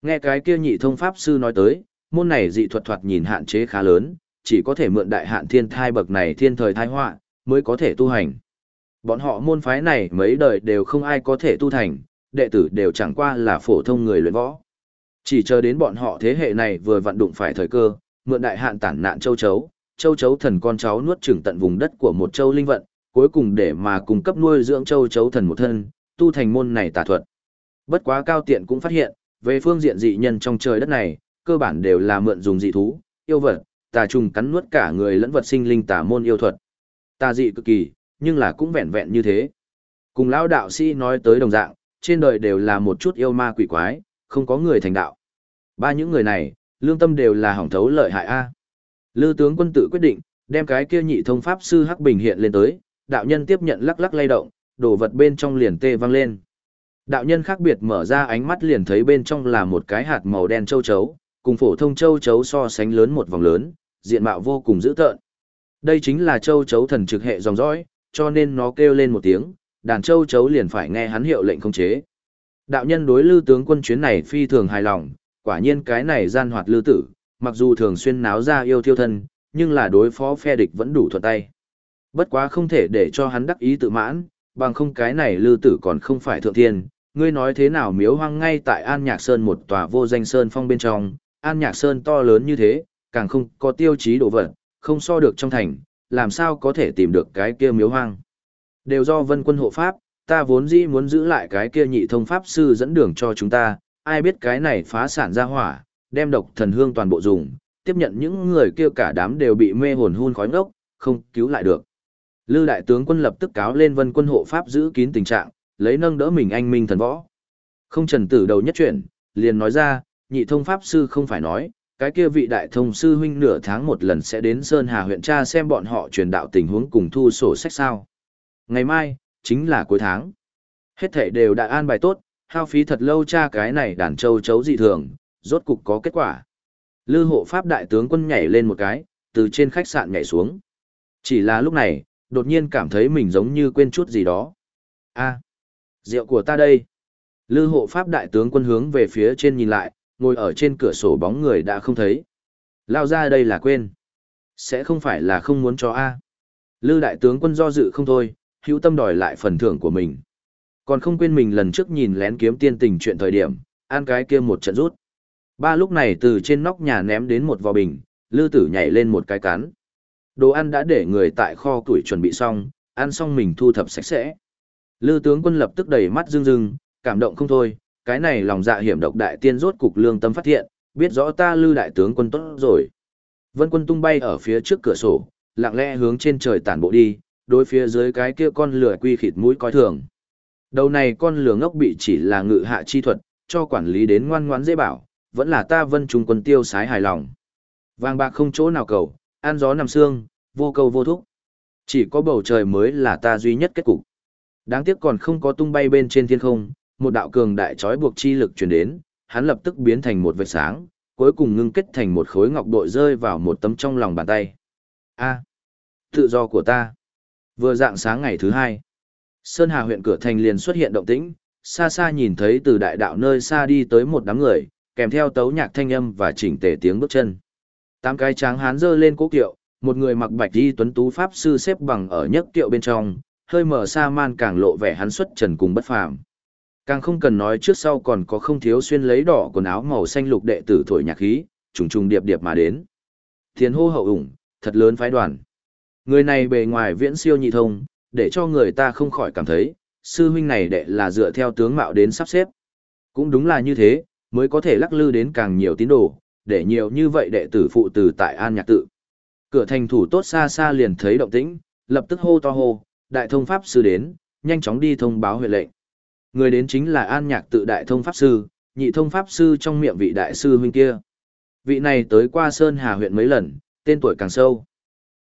Nghe cái kia nhị thông pháp sư nói tới, môn này dị thuật thoạt nhìn hạn chế khá lớn, chỉ có thể mượn đại hạn thiên thai bậc này thiên thời thai họa mới có thể tu hành. Bọn họ môn phái này mấy đời đều không ai có thể tu thành, đệ tử đều chẳng qua là phổ thông người luyện võ. Chỉ chờ đến bọn họ thế hệ này vừa vận đụng phải thời cơ, mượn đại hạn tản nạn châu chấu, châu chấu thần con cháu nuốt chửng tận vùng đất của một châu linh vận, cuối cùng để mà cung cấp nuôi dưỡng châu chấu thần một thân, tu thành môn này tà thuật. Bất quá cao tiện cũng phát hiện, về phương diện dị nhân trong trời đất này, cơ bản đều là mượn dùng dị thú, yêu vật, tà trùng cắn nuốt cả người lẫn vật sinh linh tà môn yêu thuật. Tà dị cực kỳ, nhưng là cũng vẹn vẹn như thế. Cùng lão đạo sĩ nói tới đồng dạng, trên đời đều là một chút yêu ma quỷ quái, không có người thành đạo. Ba những người này, lương tâm đều là hỏng thấu lợi hại a. Lư tướng quân tự quyết định, đem cái kia nhị thông pháp sư Hắc Bình hiện lên tới, đạo nhân tiếp nhận lắc lắc lay động, đồ vật bên trong liền tê vang lên. Đạo nhân khác biệt mở ra ánh mắt liền thấy bên trong là một cái hạt màu đen châu chấu, cùng phổ thông châu chấu so sánh lớn một vòng lớn, diện mạo vô cùng dữ tợn. Đây chính là châu chấu thần trực hệ dòng dõi, cho nên nó kêu lên một tiếng, đàn châu chấu liền phải nghe hắn hiệu lệnh không chế. Đạo nhân đối lưu tướng quân chuyến này phi thường hài lòng, quả nhiên cái này gian hoạt lưu tử, mặc dù thường xuyên náo ra yêu thiêu thân, nhưng là đối phó phe địch vẫn đủ thuận tay. Bất quá không thể để cho hắn đắc ý tự mãn, bằng không cái này lưu tử còn không phải thượng thiên. Ngươi nói thế nào miếu hoang ngay tại An Nhạc Sơn một tòa vô danh sơn phong bên trong, An Nhạc Sơn to lớn như thế, càng không có tiêu chí đồ vật, không so được trong thành, làm sao có thể tìm được cái kia miếu hoang. Đều do vân quân hộ pháp, ta vốn dĩ muốn giữ lại cái kia nhị thông pháp sư dẫn đường cho chúng ta, ai biết cái này phá sản ra hỏa, đem độc thần hương toàn bộ dùng, tiếp nhận những người kia cả đám đều bị mê hồn hun khói ngốc, không cứu lại được. Lư đại tướng quân lập tức cáo lên vân quân hộ pháp giữ kín tình trạng, lấy nâng đỡ mình anh minh thần võ. Không trần tử đầu nhất chuyển, liền nói ra, nhị thông pháp sư không phải nói, cái kia vị đại thông sư huynh nửa tháng một lần sẽ đến Sơn Hà huyện tra xem bọn họ truyền đạo tình huống cùng thu sổ sách sao. Ngày mai, chính là cuối tháng. Hết thảy đều đã an bài tốt, hao phí thật lâu tra cái này đàn châu chấu dị thường, rốt cục có kết quả. Lư hộ pháp đại tướng quân nhảy lên một cái, từ trên khách sạn nhảy xuống. Chỉ là lúc này, đột nhiên cảm thấy mình giống như quên chút gì đó. a rượu của ta đây. Lư hộ pháp đại tướng quân hướng về phía trên nhìn lại, ngồi ở trên cửa sổ bóng người đã không thấy. Lao ra đây là quên. Sẽ không phải là không muốn cho A. Lư đại tướng quân do dự không thôi, hữu tâm đòi lại phần thưởng của mình. Còn không quên mình lần trước nhìn lén kiếm tiên tình chuyện thời điểm, an cái kia một trận rút. Ba lúc này từ trên nóc nhà ném đến một vò bình, lư tử nhảy lên một cái cắn. Đồ ăn đã để người tại kho tuổi chuẩn bị xong, ăn xong mình thu thập sạch sẽ. Lư tướng quân lập tức đầy mắt rưng rưng, cảm động không thôi, cái này lòng dạ hiểm độc đại tiên rốt cục lương tâm phát hiện, biết rõ ta lư đại tướng quân tốt rồi. Vân quân tung bay ở phía trước cửa sổ, lặng lẽ hướng trên trời tản bộ đi, đối phía dưới cái kia con lửa quy khịt mũi coi thường. Đầu này con lửa ngốc bị chỉ là ngự hạ chi thuật, cho quản lý đến ngoan ngoãn dễ bảo, vẫn là ta vân trung quân tiêu sái hài lòng. Vàng bạc không chỗ nào cầu, ăn gió nằm xương, vô cầu vô thúc. Chỉ có bầu trời mới là ta duy nhất kết cục. Đáng tiếc còn không có tung bay bên trên thiên không, một đạo cường đại trói buộc chi lực truyền đến, hắn lập tức biến thành một vệt sáng, cuối cùng ngưng kết thành một khối ngọc bội rơi vào một tấm trong lòng bàn tay. A, tự do của ta. Vừa dạng sáng ngày thứ hai, Sơn Hà huyện cửa thành liền xuất hiện động tĩnh, xa xa nhìn thấy từ đại đạo nơi xa đi tới một đám người, kèm theo tấu nhạc thanh âm và chỉnh tề tiếng bước chân. Tám cái tráng hán dơ lên cố kiệu, một người mặc bạch y tuấn tú pháp sư xếp bằng ở nhấc kiệu bên trong, hơi mở xa man càng lộ vẻ hắn xuất trần cùng bất phàm. Càng không cần nói trước sau còn có không thiếu xuyên lấy đỏ quần áo màu xanh lục đệ tử thổi nhạc khí, trùng trùng điệp điệp mà đến. Thiên hô hậu ủng, thật lớn phái đoàn. Người này bề ngoài viễn siêu nhị thông, để cho người ta không khỏi cảm thấy, sư huynh này đệ là dựa theo tướng mạo đến sắp xếp. Cũng đúng là như thế, mới có thể lắc lư đến càng nhiều tín đồ, để nhiều như vậy đệ tử phụ tử tại An Nhạc Tự. Cửa thành thủ tốt xa xa liền thấy động tĩnh, lập tức hô to hô, đại thông pháp sư đến, nhanh chóng đi thông báo huyện lệnh. Người đến chính là An Nhạc Tự đại thông pháp sư, nhị thông pháp sư trong miệng vị đại sư huynh kia. Vị này tới qua Sơn Hà huyện mấy lần, tên tuổi càng sâu.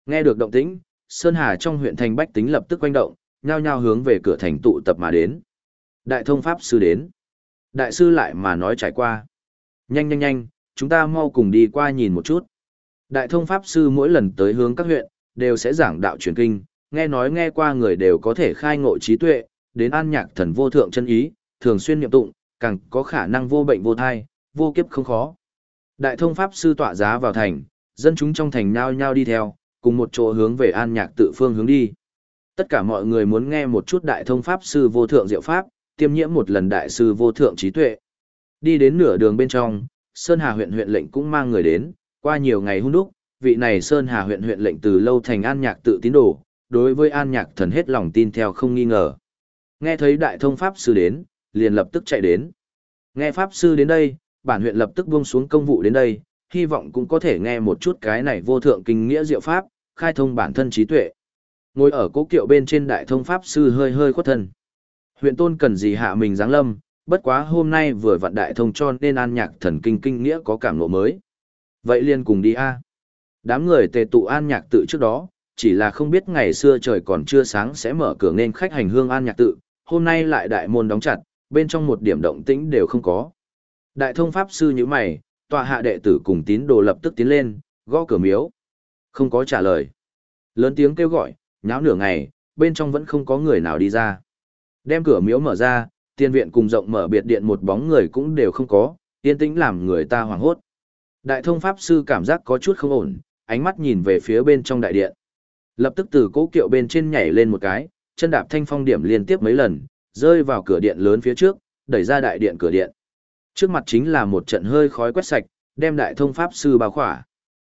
Nghe được động tĩnh, Sơn Hà trong huyện thành bách tính lập tức quanh động, nhao nhao hướng về cửa thành tụ tập mà đến. Đại thông pháp sư đến. Đại sư lại mà nói trải qua. Nhanh nhanh nhanh, chúng ta mau cùng đi qua nhìn một chút. Đại thông pháp sư mỗi lần tới hướng các huyện, đều sẽ giảng đạo truyền kinh, nghe nói nghe qua người đều có thể khai ngộ trí tuệ, đến an nhạc thần vô thượng chân ý, thường xuyên niệm tụng, càng có khả năng vô bệnh vô thai, vô kiếp không khó. Đại thông pháp sư tọa giá vào thành, dân chúng trong thành nhao nhao đi theo, cùng một chỗ hướng về an nhạc tự phương hướng đi. Tất cả mọi người muốn nghe một chút đại thông pháp sư vô thượng diệu pháp, tiêm nhiễm một lần đại sư vô thượng trí tuệ. Đi đến nửa đường bên trong, Sơn Hà huyện huyện lệnh cũng mang người đến, qua nhiều ngày hung đúc, vị này Sơn Hà huyện huyện lệnh từ lâu thành an nhạc tự tín đồ, đối với an nhạc thần hết lòng tin theo không nghi ngờ. Nghe thấy đại thông pháp sư đến, liền lập tức chạy đến. Nghe pháp sư đến đây, bản huyện lập tức buông xuống công vụ đến đây, hy vọng cũng có thể nghe một chút cái này vô thượng kinh nghĩa diệu pháp, khai thông bản thân trí tuệ. Ngồi ở cố kiệu bên trên đại thông pháp sư hơi hơi khuất thân. Huyện tôn cần gì hạ mình giáng lâm, bất quá hôm nay vừa vặn đại thông cho nên an nhạc thần kinh kinh nghĩa có cảm ngộ mới. Vậy liền cùng đi a. Đám người tề tụ an nhạc tự trước đó, chỉ là không biết ngày xưa trời còn chưa sáng sẽ mở cửa nên khách hành hương an nhạc tự, hôm nay lại đại môn đóng chặt, bên trong một điểm động tĩnh đều không có. Đại thông pháp sư như mày, tọa hạ đệ tử cùng tín đồ lập tức tiến lên, gõ cửa miếu. Không có trả lời. Lớn tiếng kêu gọi, nháo nửa ngày, bên trong vẫn không có người nào đi ra. Đem cửa miếu mở ra, tiên viện cùng rộng mở biệt điện một bóng người cũng đều không có, yên tĩnh làm người ta hoảng hốt. Đại thông pháp sư cảm giác có chút không ổn, ánh mắt nhìn về phía bên trong đại điện. Lập tức từ cố kiệu bên trên nhảy lên một cái, chân đạp thanh phong điểm liên tiếp mấy lần, rơi vào cửa điện lớn phía trước, đẩy ra đại điện cửa điện. Trước mặt chính là một trận hơi khói quét sạch, đem đại thông pháp sư bao khỏa.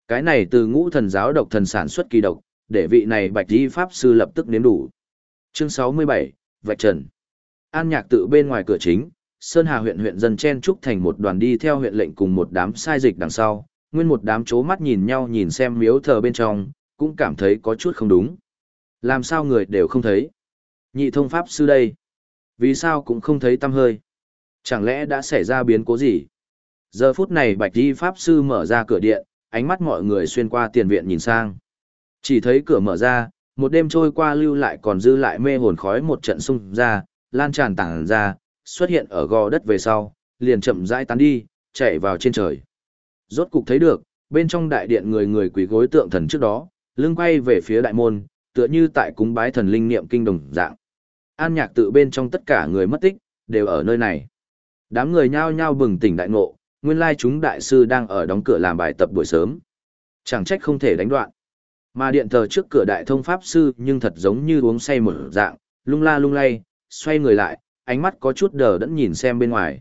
Cái này từ ngũ thần giáo độc thần sản xuất kỳ độc, để vị này bạch y pháp sư lập tức nếm đủ. Chương 67, Vạch Trần. An nhạc tự bên ngoài cửa chính, Sơn Hà huyện huyện dân chen trúc thành một đoàn đi theo huyện lệnh cùng một đám sai dịch đằng sau, nguyên một đám chố mắt nhìn nhau nhìn xem miếu thờ bên trong, cũng cảm thấy có chút không đúng. Làm sao người đều không thấy? Nhị thông pháp sư đây. Vì sao cũng không thấy tâm hơi? Chẳng lẽ đã xảy ra biến cố gì? Giờ phút này bạch y pháp sư mở ra cửa điện, ánh mắt mọi người xuyên qua tiền viện nhìn sang. Chỉ thấy cửa mở ra, một đêm trôi qua lưu lại còn dư lại mê hồn khói một trận xung ra, lan tràn tảng ra, xuất hiện ở gò đất về sau, liền chậm rãi tán đi, chạy vào trên trời. Rốt cục thấy được, bên trong đại điện người người quỳ gối tượng thần trước đó, lưng quay về phía đại môn, tựa như tại cúng bái thần linh niệm kinh đồng dạng. An nhạc tự bên trong tất cả người mất tích, đều ở nơi này. Đám người nhao nhao bừng tỉnh đại ngộ, nguyên lai chúng đại sư đang ở đóng cửa làm bài tập buổi sớm. Chẳng trách không thể đánh đoạn. Mà điện thờ trước cửa đại thông pháp sư nhưng thật giống như uống say một dạng, lung la lung lay, xoay người lại, ánh mắt có chút đờ đẫn nhìn xem bên ngoài.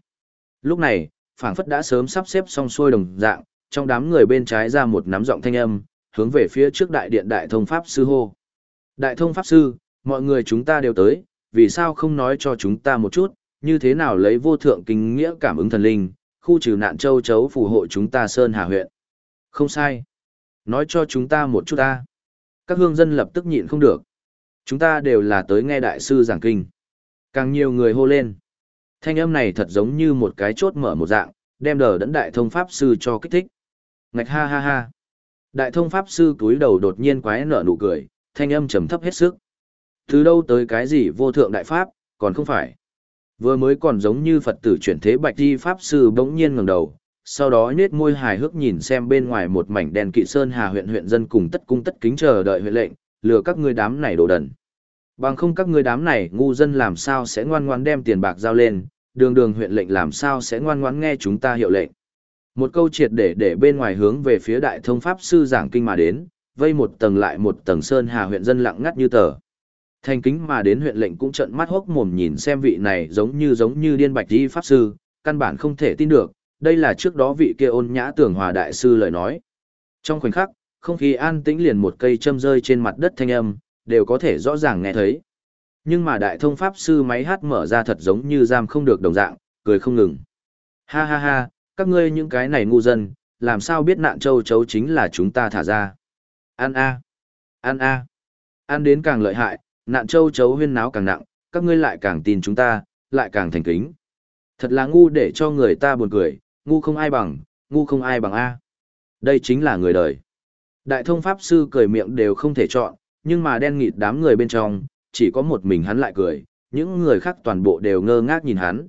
Lúc này, phảng phất đã sớm sắp xếp xong xuôi đồng dạng, trong đám người bên trái ra một nắm giọng thanh âm, hướng về phía trước đại điện đại thông pháp sư hô. Đại thông pháp sư, mọi người chúng ta đều tới, vì sao không nói cho chúng ta một chút, như thế nào lấy vô thượng kinh nghĩa cảm ứng thần linh, khu trừ nạn châu chấu phù hộ chúng ta Sơn Hà huyện. Không sai. Nói cho chúng ta một chút ta. Các hương dân lập tức nhịn không được. Chúng ta đều là tới nghe đại sư giảng kinh. Càng nhiều người hô lên. Thanh âm này thật giống như một cái chốt mở một dạng, đem đờ đẫn đại thông pháp sư cho kích thích. Ngạch ha ha ha. Đại thông pháp sư túi đầu đột nhiên quái nở nụ cười, thanh âm trầm thấp hết sức. Từ đâu tới cái gì vô thượng đại pháp, còn không phải. Vừa mới còn giống như Phật tử chuyển thế bạch đi pháp sư bỗng nhiên ngẩng đầu, sau đó nhếch môi hài hước nhìn xem bên ngoài một mảnh đèn kỵ sơn hà huyện huyện dân cùng tất cung tất kính chờ đợi huyện lệnh, lừa các ngươi đám này đồ đần. Bằng không các ngươi đám này ngu dân làm sao sẽ ngoan ngoãn đem tiền bạc giao lên, đường đường huyện lệnh làm sao sẽ ngoan ngoãn nghe chúng ta hiệu lệnh. Một câu triệt để để bên ngoài hướng về phía đại thông pháp sư giảng kinh mà đến, vây một tầng lại một tầng sơn hà huyện dân lặng ngắt như tờ. Thành kính mà đến huyện lệnh cũng trận mắt hốc mồm nhìn xem vị này giống như giống như điên bạch đi pháp sư, căn bản không thể tin được, đây là trước đó vị kia ôn nhã tưởng hòa đại sư lời nói. Trong khoảnh khắc, không khí an tĩnh liền một cây châm rơi trên mặt đất thanh âm, đều có thể rõ ràng nghe thấy. Nhưng mà đại thông pháp sư máy hát mở ra thật giống như giam không được đồng dạng, cười không ngừng. Ha ha ha, các ngươi những cái này ngu dân, làm sao biết nạn châu chấu chính là chúng ta thả ra. An a, an a, an đến càng lợi hại, nạn châu chấu huyên náo càng nặng, các ngươi lại càng tin chúng ta, lại càng thành kính. Thật là ngu để cho người ta buồn cười, ngu không ai bằng, ngu không ai bằng A. Đây chính là người đời. Đại thông pháp sư cười miệng đều không thể chọn, nhưng mà đen nghịt đám người bên trong, chỉ có một mình hắn lại cười, những người khác toàn bộ đều ngơ ngác nhìn hắn.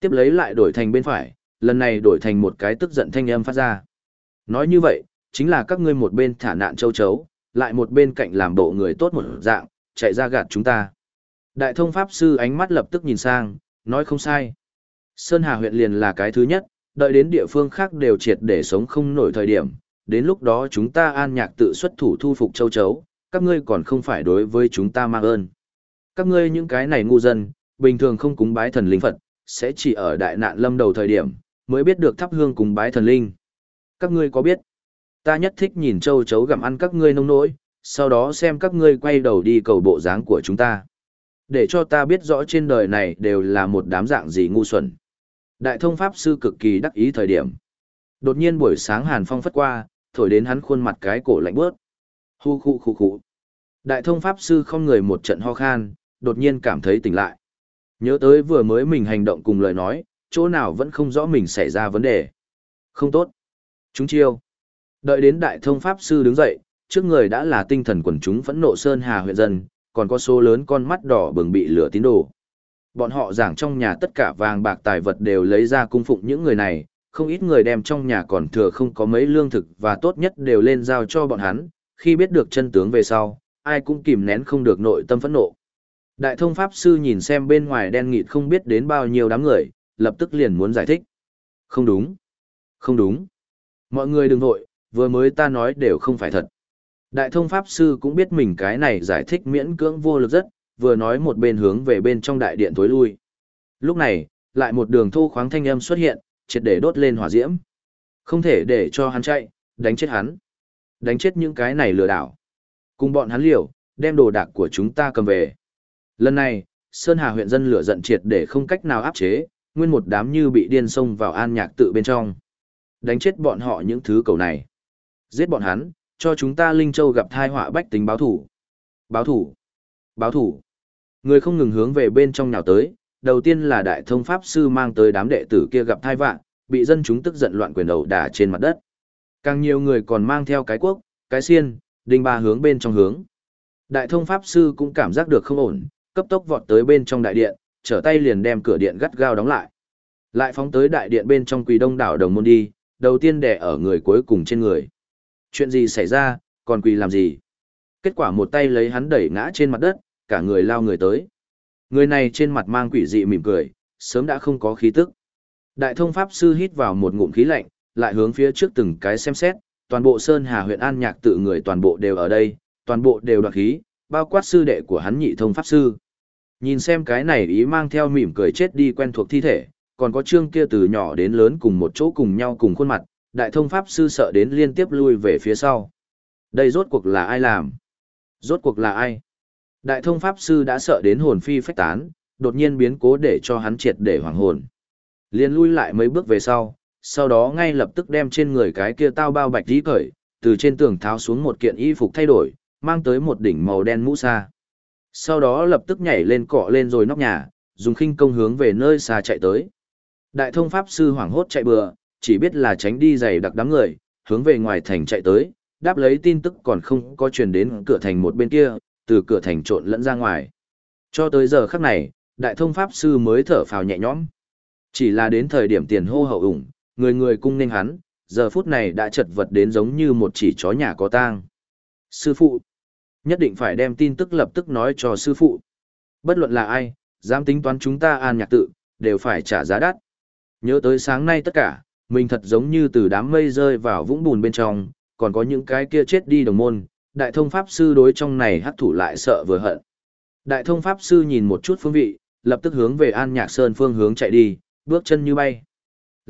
Tiếp lấy lại đổi thành bên phải, lần này đổi thành một cái tức giận thanh âm phát ra. Nói như vậy, chính là các ngươi một bên thả nạn châu chấu, lại một bên cạnh làm bộ người tốt một dạng, chạy ra gạt chúng ta. Đại thông pháp sư ánh mắt lập tức nhìn sang, nói không sai. Sơn Hà huyện liền là cái thứ nhất, đợi đến địa phương khác đều triệt để sống không nổi thời điểm, đến lúc đó chúng ta an nhạc tự xuất thủ thu phục châu chấu, các ngươi còn không phải đối với chúng ta mang ơn. Các ngươi những cái này ngu dân, bình thường không cúng bái thần linh Phật, sẽ chỉ ở đại nạn lâm đầu thời điểm, mới biết được thắp hương cúng bái thần linh. Các ngươi có biết, ta nhất thích nhìn châu chấu gặm ăn các ngươi nông nỗi, sau đó xem các ngươi quay đầu đi cầu bộ dáng của chúng ta. Để cho ta biết rõ trên đời này đều là một đám dạng gì ngu xuẩn. Đại thông pháp sư cực kỳ đắc ý thời điểm. Đột nhiên buổi sáng hàn phong phất qua, thổi đến hắn khuôn mặt cái cổ lạnh bớt. Hu khu khu khu. Đại thông pháp sư không người một trận ho khan, đột nhiên cảm thấy tỉnh lại. Nhớ tới vừa mới mình hành động cùng lời nói, chỗ nào vẫn không rõ mình xảy ra vấn đề. Không tốt. Chúng chiêu. Đợi đến đại thông pháp sư đứng dậy, trước người đã là tinh thần quần chúng phẫn nộ sơn hà huyện dân, còn có số lớn con mắt đỏ bừng bị lửa tín đồ. Bọn họ giảng trong nhà tất cả vàng bạc tài vật đều lấy ra cung phụng những người này, không ít người đem trong nhà còn thừa không có mấy lương thực và tốt nhất đều lên giao cho bọn hắn, khi biết được chân tướng về sau, ai cũng kìm nén không được nội tâm phẫn nộ. Đại thông pháp sư nhìn xem bên ngoài đen nghịt không biết đến bao nhiêu đám người, lập tức liền muốn giải thích. Không đúng. Không đúng. Mọi người đừng vội, vừa mới ta nói đều không phải thật. Đại thông pháp sư cũng biết mình cái này giải thích miễn cưỡng vô lực rất, vừa nói một bên hướng về bên trong đại điện tối lui. Lúc này, lại một đường thô khoáng thanh âm xuất hiện, triệt để đốt lên hỏa diễm. Không thể để cho hắn chạy, đánh chết hắn. Đánh chết những cái này lừa đảo. Cùng bọn hắn liều, đem đồ đạc của chúng ta cầm về. Lần này, Sơn Hà huyện dân lửa giận triệt để không cách nào áp chế, nguyên một đám như bị điên xông vào an nhạc tự bên trong. Đánh chết bọn họ những thứ cầu này. Giết bọn hắn, cho chúng ta Linh Châu gặp thai họa bách tính báo thủ. Báo thủ. Báo thủ. Người không ngừng hướng về bên trong nhào tới, đầu tiên là đại thông pháp sư mang tới đám đệ tử kia gặp thai vạn, bị dân chúng tức giận loạn quyền đầu đà trên mặt đất. Càng nhiều người còn mang theo cái quốc, cái xiên, đinh ba hướng bên trong hướng. Đại thông pháp sư cũng cảm giác được không ổn, cấp tốc vọt tới bên trong đại điện, trở tay liền đem cửa điện gắt gao đóng lại. Lại phóng tới đại điện bên trong quỳ đông đảo đồng môn đi, đầu tiên đè ở người cuối cùng trên người. Chuyện gì xảy ra, còn quỳ làm gì? Kết quả một tay lấy hắn đẩy ngã trên mặt đất, cả người lao người tới. Người này trên mặt mang quỷ dị mỉm cười, sớm đã không có khí tức. Đại thông pháp sư hít vào một ngụm khí lạnh, lại hướng phía trước từng cái xem xét, toàn bộ Sơn Hà huyện An Nhạc tự người toàn bộ đều ở đây, toàn bộ đều đoạt khí, bao quát sư đệ của hắn nhị thông pháp sư. Nhìn xem cái này ý mang theo mỉm cười chết đi quen thuộc thi thể, còn có trương kia từ nhỏ đến lớn cùng một chỗ cùng nhau cùng khuôn mặt, đại thông pháp sư sợ đến liên tiếp lui về phía sau. Đây rốt cuộc là ai làm? Rốt cuộc là ai? Đại thông pháp sư đã sợ đến hồn phi phách tán, đột nhiên biến cố để cho hắn triệt để hoàng hồn. Liên lui lại mấy bước về sau, sau đó ngay lập tức đem trên người cái kia tao bao bạch dí cởi, từ trên tường tháo xuống một kiện y phục thay đổi, mang tới một đỉnh màu đen mũ xa. Sau đó lập tức nhảy lên cọ lên rồi nóc nhà, dùng khinh công hướng về nơi xa chạy tới. Đại thông pháp sư hoảng hốt chạy bừa, chỉ biết là tránh đi giày đặc đám người, hướng về ngoài thành chạy tới, đáp lấy tin tức còn không có truyền đến cửa thành một bên kia, từ cửa thành trộn lẫn ra ngoài. Cho tới giờ khắc này, đại thông pháp sư mới thở phào nhẹ nhõm. Chỉ là đến thời điểm tiền hô hậu ủng, người người cung nên hắn, giờ phút này đã chật vật đến giống như một chỉ chó nhà có tang. Sư phụ, nhất định phải đem tin tức lập tức nói cho sư phụ. Bất luận là ai, dám tính toán chúng ta an nhạc tự, đều phải trả giá đắt. Nhớ tới sáng nay tất cả, mình thật giống như từ đám mây rơi vào vũng bùn bên trong, còn có những cái kia chết đi đồng môn, đại thông pháp sư đối trong này hắc thủ lại sợ vừa hận. Đại thông pháp sư nhìn một chút phương vị, lập tức hướng về An Nhạc Sơn phương hướng chạy đi, bước chân như bay.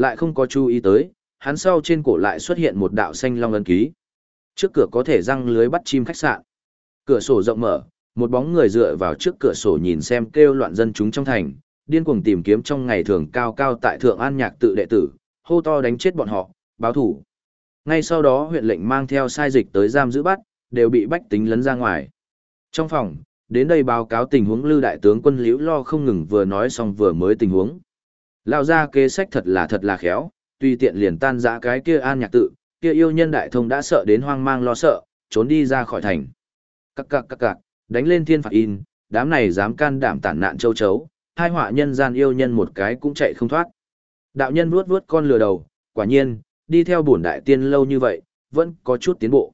Lại không có chú ý tới, hắn sau trên cổ lại xuất hiện một đạo xanh long ấn ký. Trước cửa có thể răng lưới bắt chim khách sạn. Cửa sổ rộng mở, một bóng người dựa vào trước cửa sổ nhìn xem kêu loạn dân chúng trong thành, điên cuồng tìm kiếm trong ngày thường cao cao tại thượng an nhạc tự đệ tử, hô to đánh chết bọn họ, báo thủ. Ngay sau đó huyện lệnh mang theo sai dịch tới giam giữ bắt, đều bị bách tính lấn ra ngoài. Trong phòng, đến đây báo cáo tình huống lưu đại tướng quân liễu lo không ngừng vừa nói xong vừa mới tình huống. Lao ra kế sách thật là thật là khéo, tùy tiện liền tan dã cái kia an nhạc tự, kia yêu nhân đại thông đã sợ đến hoang mang lo sợ, trốn đi ra khỏi thành. Các cạc các cạc, đánh lên thiên phạt in, đám này dám can đảm tản nạn châu chấu, hai họa nhân gian yêu nhân một cái cũng chạy không thoát. Đạo nhân vuốt vuốt con lừa đầu, quả nhiên, đi theo bổn đại tiên lâu như vậy, vẫn có chút tiến bộ.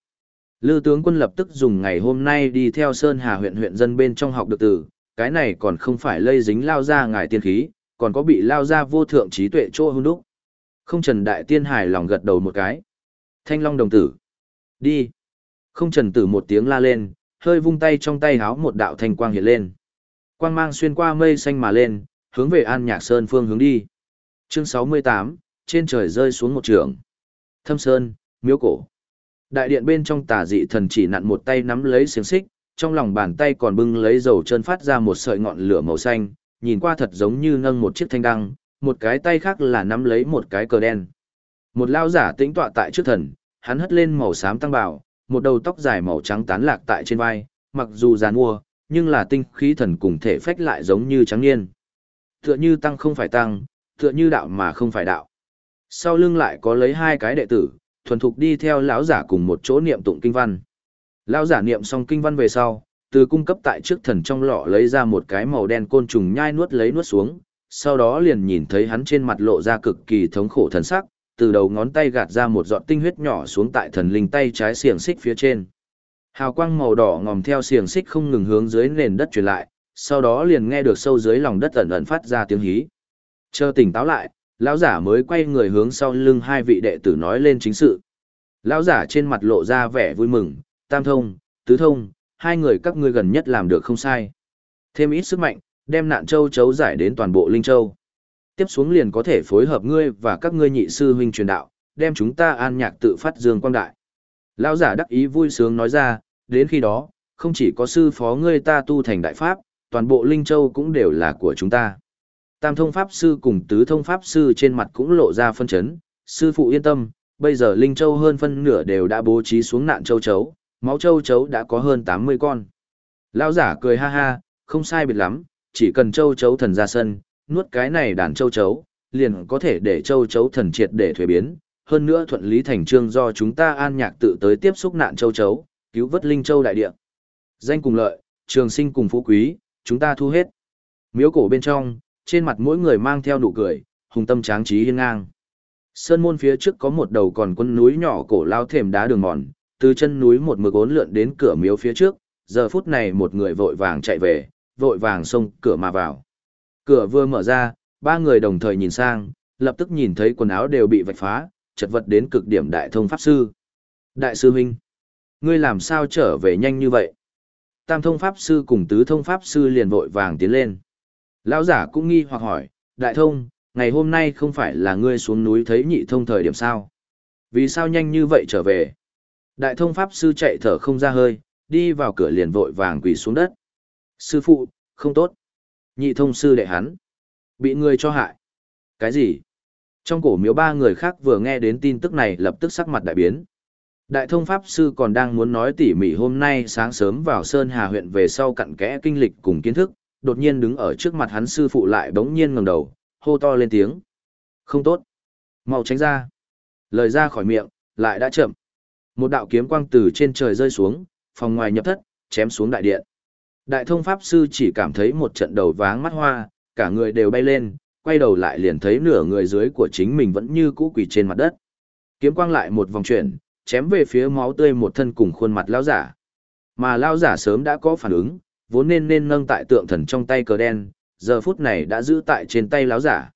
Lư tướng quân lập tức dùng ngày hôm nay đi theo Sơn Hà huyện huyện dân bên trong học được từ, cái này còn không phải lây dính lao ra ngài tiên khí, còn có bị lao ra vô thượng trí tuệ chỗ hung đúc. Không trần đại tiên hài lòng gật đầu một cái. Thanh long đồng tử. Đi. Không trần tử một tiếng la lên, hơi vung tay trong tay háo một đạo thanh quang hiện lên. Quang mang xuyên qua mây xanh mà lên, hướng về An Nhạc Sơn phương hướng đi. Chương 68, trên trời rơi xuống một trường. Thâm Sơn, miếu cổ. Đại điện bên trong tà dị thần chỉ nặn một tay nắm lấy xiềng xích, trong lòng bàn tay còn bưng lấy dầu chân phát ra một sợi ngọn lửa màu xanh, nhìn qua thật giống như nâng một chiếc thanh đăng, một cái tay khác là nắm lấy một cái cờ đen. Một lao giả tĩnh tọa tại trước thần, hắn hất lên màu xám tăng bảo, một đầu tóc dài màu trắng tán lạc tại trên vai, mặc dù già mua, nhưng là tinh khí thần cùng thể phách lại giống như trắng niên. Tựa như tăng không phải tăng, tựa như đạo mà không phải đạo. Sau lưng lại có lấy hai cái đệ tử, thuần thục đi theo lão giả cùng một chỗ niệm tụng kinh văn. Lão giả niệm xong kinh văn về sau, từ cung cấp tại trước thần trong lọ lấy ra một cái màu đen côn trùng nhai nuốt lấy nuốt xuống, sau đó liền nhìn thấy hắn trên mặt lộ ra cực kỳ thống khổ thần sắc, từ đầu ngón tay gạt ra một giọt tinh huyết nhỏ xuống tại thần linh tay trái xiềng xích phía trên. Hào quang màu đỏ ngòm theo xiềng xích không ngừng hướng dưới nền đất truyền lại, sau đó liền nghe được sâu dưới lòng đất ẩn ẩn phát ra tiếng hí. Chờ tỉnh táo lại, lão giả mới quay người hướng sau lưng hai vị đệ tử nói lên chính sự. Lão giả trên mặt lộ ra vẻ vui mừng, tam thông, tứ thông, hai người các ngươi gần nhất làm được không sai. Thêm ít sức mạnh, đem nạn châu chấu giải đến toàn bộ Linh Châu. Tiếp xuống liền có thể phối hợp ngươi và các ngươi nhị sư huynh truyền đạo, đem chúng ta an nhạc tự phát dương quang đại. Lão giả đắc ý vui sướng nói ra, đến khi đó, không chỉ có sư phó ngươi ta tu thành đại pháp, toàn bộ Linh Châu cũng đều là của chúng ta. Tam thông pháp sư cùng tứ thông pháp sư trên mặt cũng lộ ra phân chấn, sư phụ yên tâm, bây giờ Linh Châu hơn phân nửa đều đã bố trí xuống nạn châu chấu, máu châu chấu đã có hơn 80 con. Lão giả cười ha ha, không sai biệt lắm, chỉ cần châu chấu thần ra sân, nuốt cái này đàn châu chấu, liền có thể để châu chấu thần triệt để thuế biến. Hơn nữa thuận lý thành trương do chúng ta an nhạc tự tới tiếp xúc nạn châu chấu, cứu vớt linh châu đại địa. Danh cùng lợi, trường sinh cùng phú quý, chúng ta thu hết. Miếu cổ bên trong, trên mặt mỗi người mang theo nụ cười, hùng tâm tráng trí hiên ngang. Sơn môn phía trước có một đầu còn quân núi nhỏ cổ lao thềm đá đường mòn, từ chân núi một mực ốn lượn đến cửa miếu phía trước, giờ phút này một người vội vàng chạy về, vội vàng xông cửa mà vào. Cửa vừa mở ra, ba người đồng thời nhìn sang, lập tức nhìn thấy quần áo đều bị vạch phá, chật vật đến cực điểm đại thông pháp sư. Đại sư huynh, ngươi làm sao trở về nhanh như vậy? Tam thông pháp sư cùng tứ thông pháp sư liền vội vàng tiến lên. Lão giả cũng nghi hoặc hỏi, đại thông, ngày hôm nay không phải là ngươi xuống núi thấy nhị thông thời điểm sao? Vì sao nhanh như vậy trở về? Đại thông pháp sư chạy thở không ra hơi, đi vào cửa liền vội vàng quỳ xuống đất. Sư phụ, không tốt. Nhị thông sư đệ hắn. Bị người cho hại. Cái gì? Trong cổ miếu ba người khác vừa nghe đến tin tức này lập tức sắc mặt đại biến. Đại thông pháp sư còn đang muốn nói tỉ mỉ hôm nay sáng sớm vào Sơn Hà huyện về sau cặn kẽ kinh lịch cùng kiến thức, đột nhiên đứng ở trước mặt hắn sư phụ lại bỗng nhiên ngẩng đầu, hô to lên tiếng. Không tốt. Mau tránh ra. Lời ra khỏi miệng, lại đã chậm. Một đạo kiếm quang từ trên trời rơi xuống, phòng ngoài nhập thất, chém xuống đại điện. Đại thông pháp sư chỉ cảm thấy một trận đầu váng mắt hoa, cả người đều bay lên, quay đầu lại liền thấy nửa người dưới của chính mình vẫn như cũ quỳ trên mặt đất. Kiếm quang lại một vòng chuyển, chém về phía máu tươi một thân cùng khuôn mặt lão giả. Mà lão giả sớm đã có phản ứng, vốn nên nên nâng tại tượng thần trong tay cờ đen, giờ phút này đã giữ tại trên tay lão giả.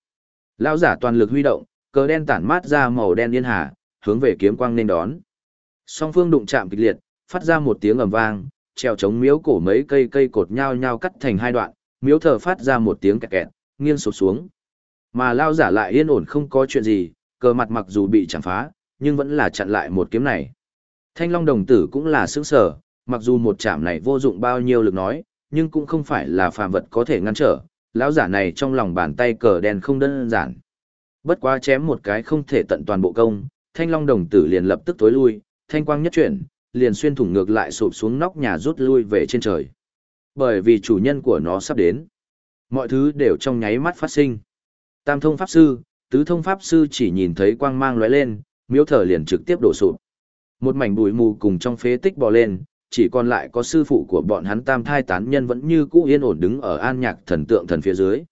Lão giả toàn lực huy động, cờ đen tản mát ra màu đen yên hà, hướng về kiếm quang nên đón. Song phương đụng chạm kịch liệt, phát ra một tiếng ầm vang, treo chống miếu cổ mấy cây cây cột nhau nhau cắt thành hai đoạn, miếu thờ phát ra một tiếng kẹt kẹt, nghiêng sụp xuống. Mà lao giả lại yên ổn không có chuyện gì, cờ mặt mặc dù bị chạm phá, nhưng vẫn là chặn lại một kiếm này. Thanh Long đồng tử cũng là sướng sở, mặc dù một chạm này vô dụng bao nhiêu lực nói, nhưng cũng không phải là phàm vật có thể ngăn trở, lão giả này trong lòng bàn tay cờ đen không đơn giản. Bất quá chém một cái không thể tận toàn bộ công, Thanh Long đồng tử liền lập tức tối lui, thanh quang nhất chuyển, liền xuyên thủng ngược lại sụp xuống nóc nhà rút lui về trên trời. Bởi vì chủ nhân của nó sắp đến. Mọi thứ đều trong nháy mắt phát sinh. Tam thông pháp sư, tứ thông pháp sư chỉ nhìn thấy quang mang lóe lên, miếu thờ liền trực tiếp đổ sụp. Một mảnh bụi mù cùng trong phế tích bò lên, chỉ còn lại có sư phụ của bọn hắn tam thai tán nhân vẫn như cũ yên ổn đứng ở an nhạc thần tượng thần phía dưới.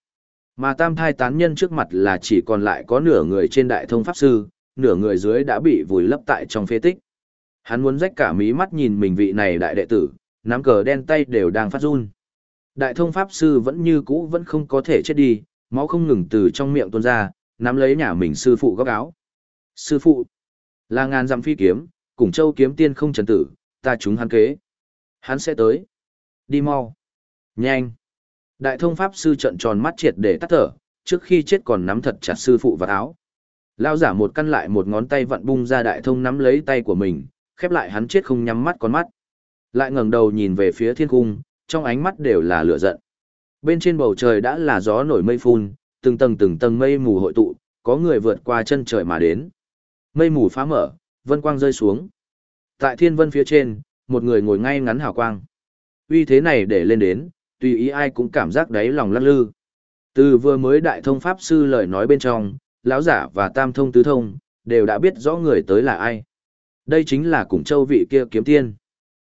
Mà tam thai tán nhân trước mặt là chỉ còn lại có nửa người trên đại thông pháp sư, nửa người dưới đã bị vùi lấp tại trong phế tích. Hắn muốn rách cả mí mắt nhìn mình vị này đại đệ tử, nắm cờ đen tay đều đang phát run. Đại thông pháp sư vẫn như cũ vẫn không có thể chết đi, máu không ngừng từ trong miệng tuôn ra, nắm lấy nhà mình sư phụ góc áo. Sư phụ, là ngàn dặm phi kiếm, cùng châu kiếm tiên không trần tử, ta chúng hắn kế. Hắn sẽ tới. Đi mau. Nhanh. Đại thông pháp sư trận tròn mắt triệt để tắt thở, trước khi chết còn nắm thật chặt sư phụ vào áo. Lao giả một căn lại một ngón tay vặn bung ra đại thông nắm lấy tay của mình, khép lại hắn chết không nhắm mắt con mắt. Lại ngẩng đầu nhìn về phía thiên cung, trong ánh mắt đều là lửa giận. Bên trên bầu trời đã là gió nổi mây phun, từng tầng từng tầng mây mù hội tụ, có người vượt qua chân trời mà đến. Mây mù phá mở, vân quang rơi xuống. Tại thiên vân phía trên, một người ngồi ngay ngắn hào quang. Uy thế này để lên đến, tùy ý ai cũng cảm giác đáy lòng lắc lư. Từ vừa mới đại thông pháp sư lời nói bên trong, lão giả và tam thông tứ thông, đều đã biết rõ người tới là ai. Đây chính là cùng châu vị kia kiếm tiên.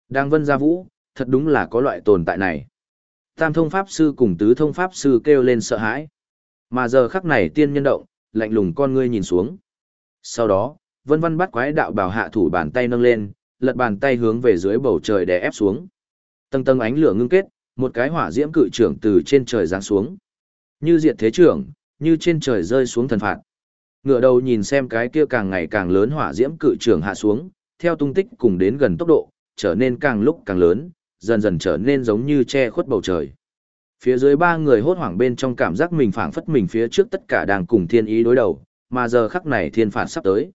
Đang vân gia vũ, thật đúng là có loại tồn tại này. Tam thông pháp sư cùng tứ thông pháp sư kêu lên sợ hãi. Mà giờ khắc này tiên nhân động, lạnh lùng con ngươi nhìn xuống. Sau đó, vân vân bắt quái đạo bảo hạ thủ bàn tay nâng lên, lật bàn tay hướng về dưới bầu trời đè ép xuống. Tầng tầng ánh lửa ngưng kết, một cái hỏa diễm cự trưởng từ trên trời giáng xuống. Như diệt thế trưởng, như trên trời rơi xuống thần phạt. Ngựa đầu nhìn xem cái kia càng ngày càng lớn hỏa diễm cự trường hạ xuống, theo tung tích cùng đến gần tốc độ, trở nên càng lúc càng lớn, dần dần trở nên giống như che khuất bầu trời. Phía dưới ba người hốt hoảng bên trong cảm giác mình phảng phất mình phía trước tất cả đang cùng thiên ý đối đầu, mà giờ khắc này thiên phạt sắp tới.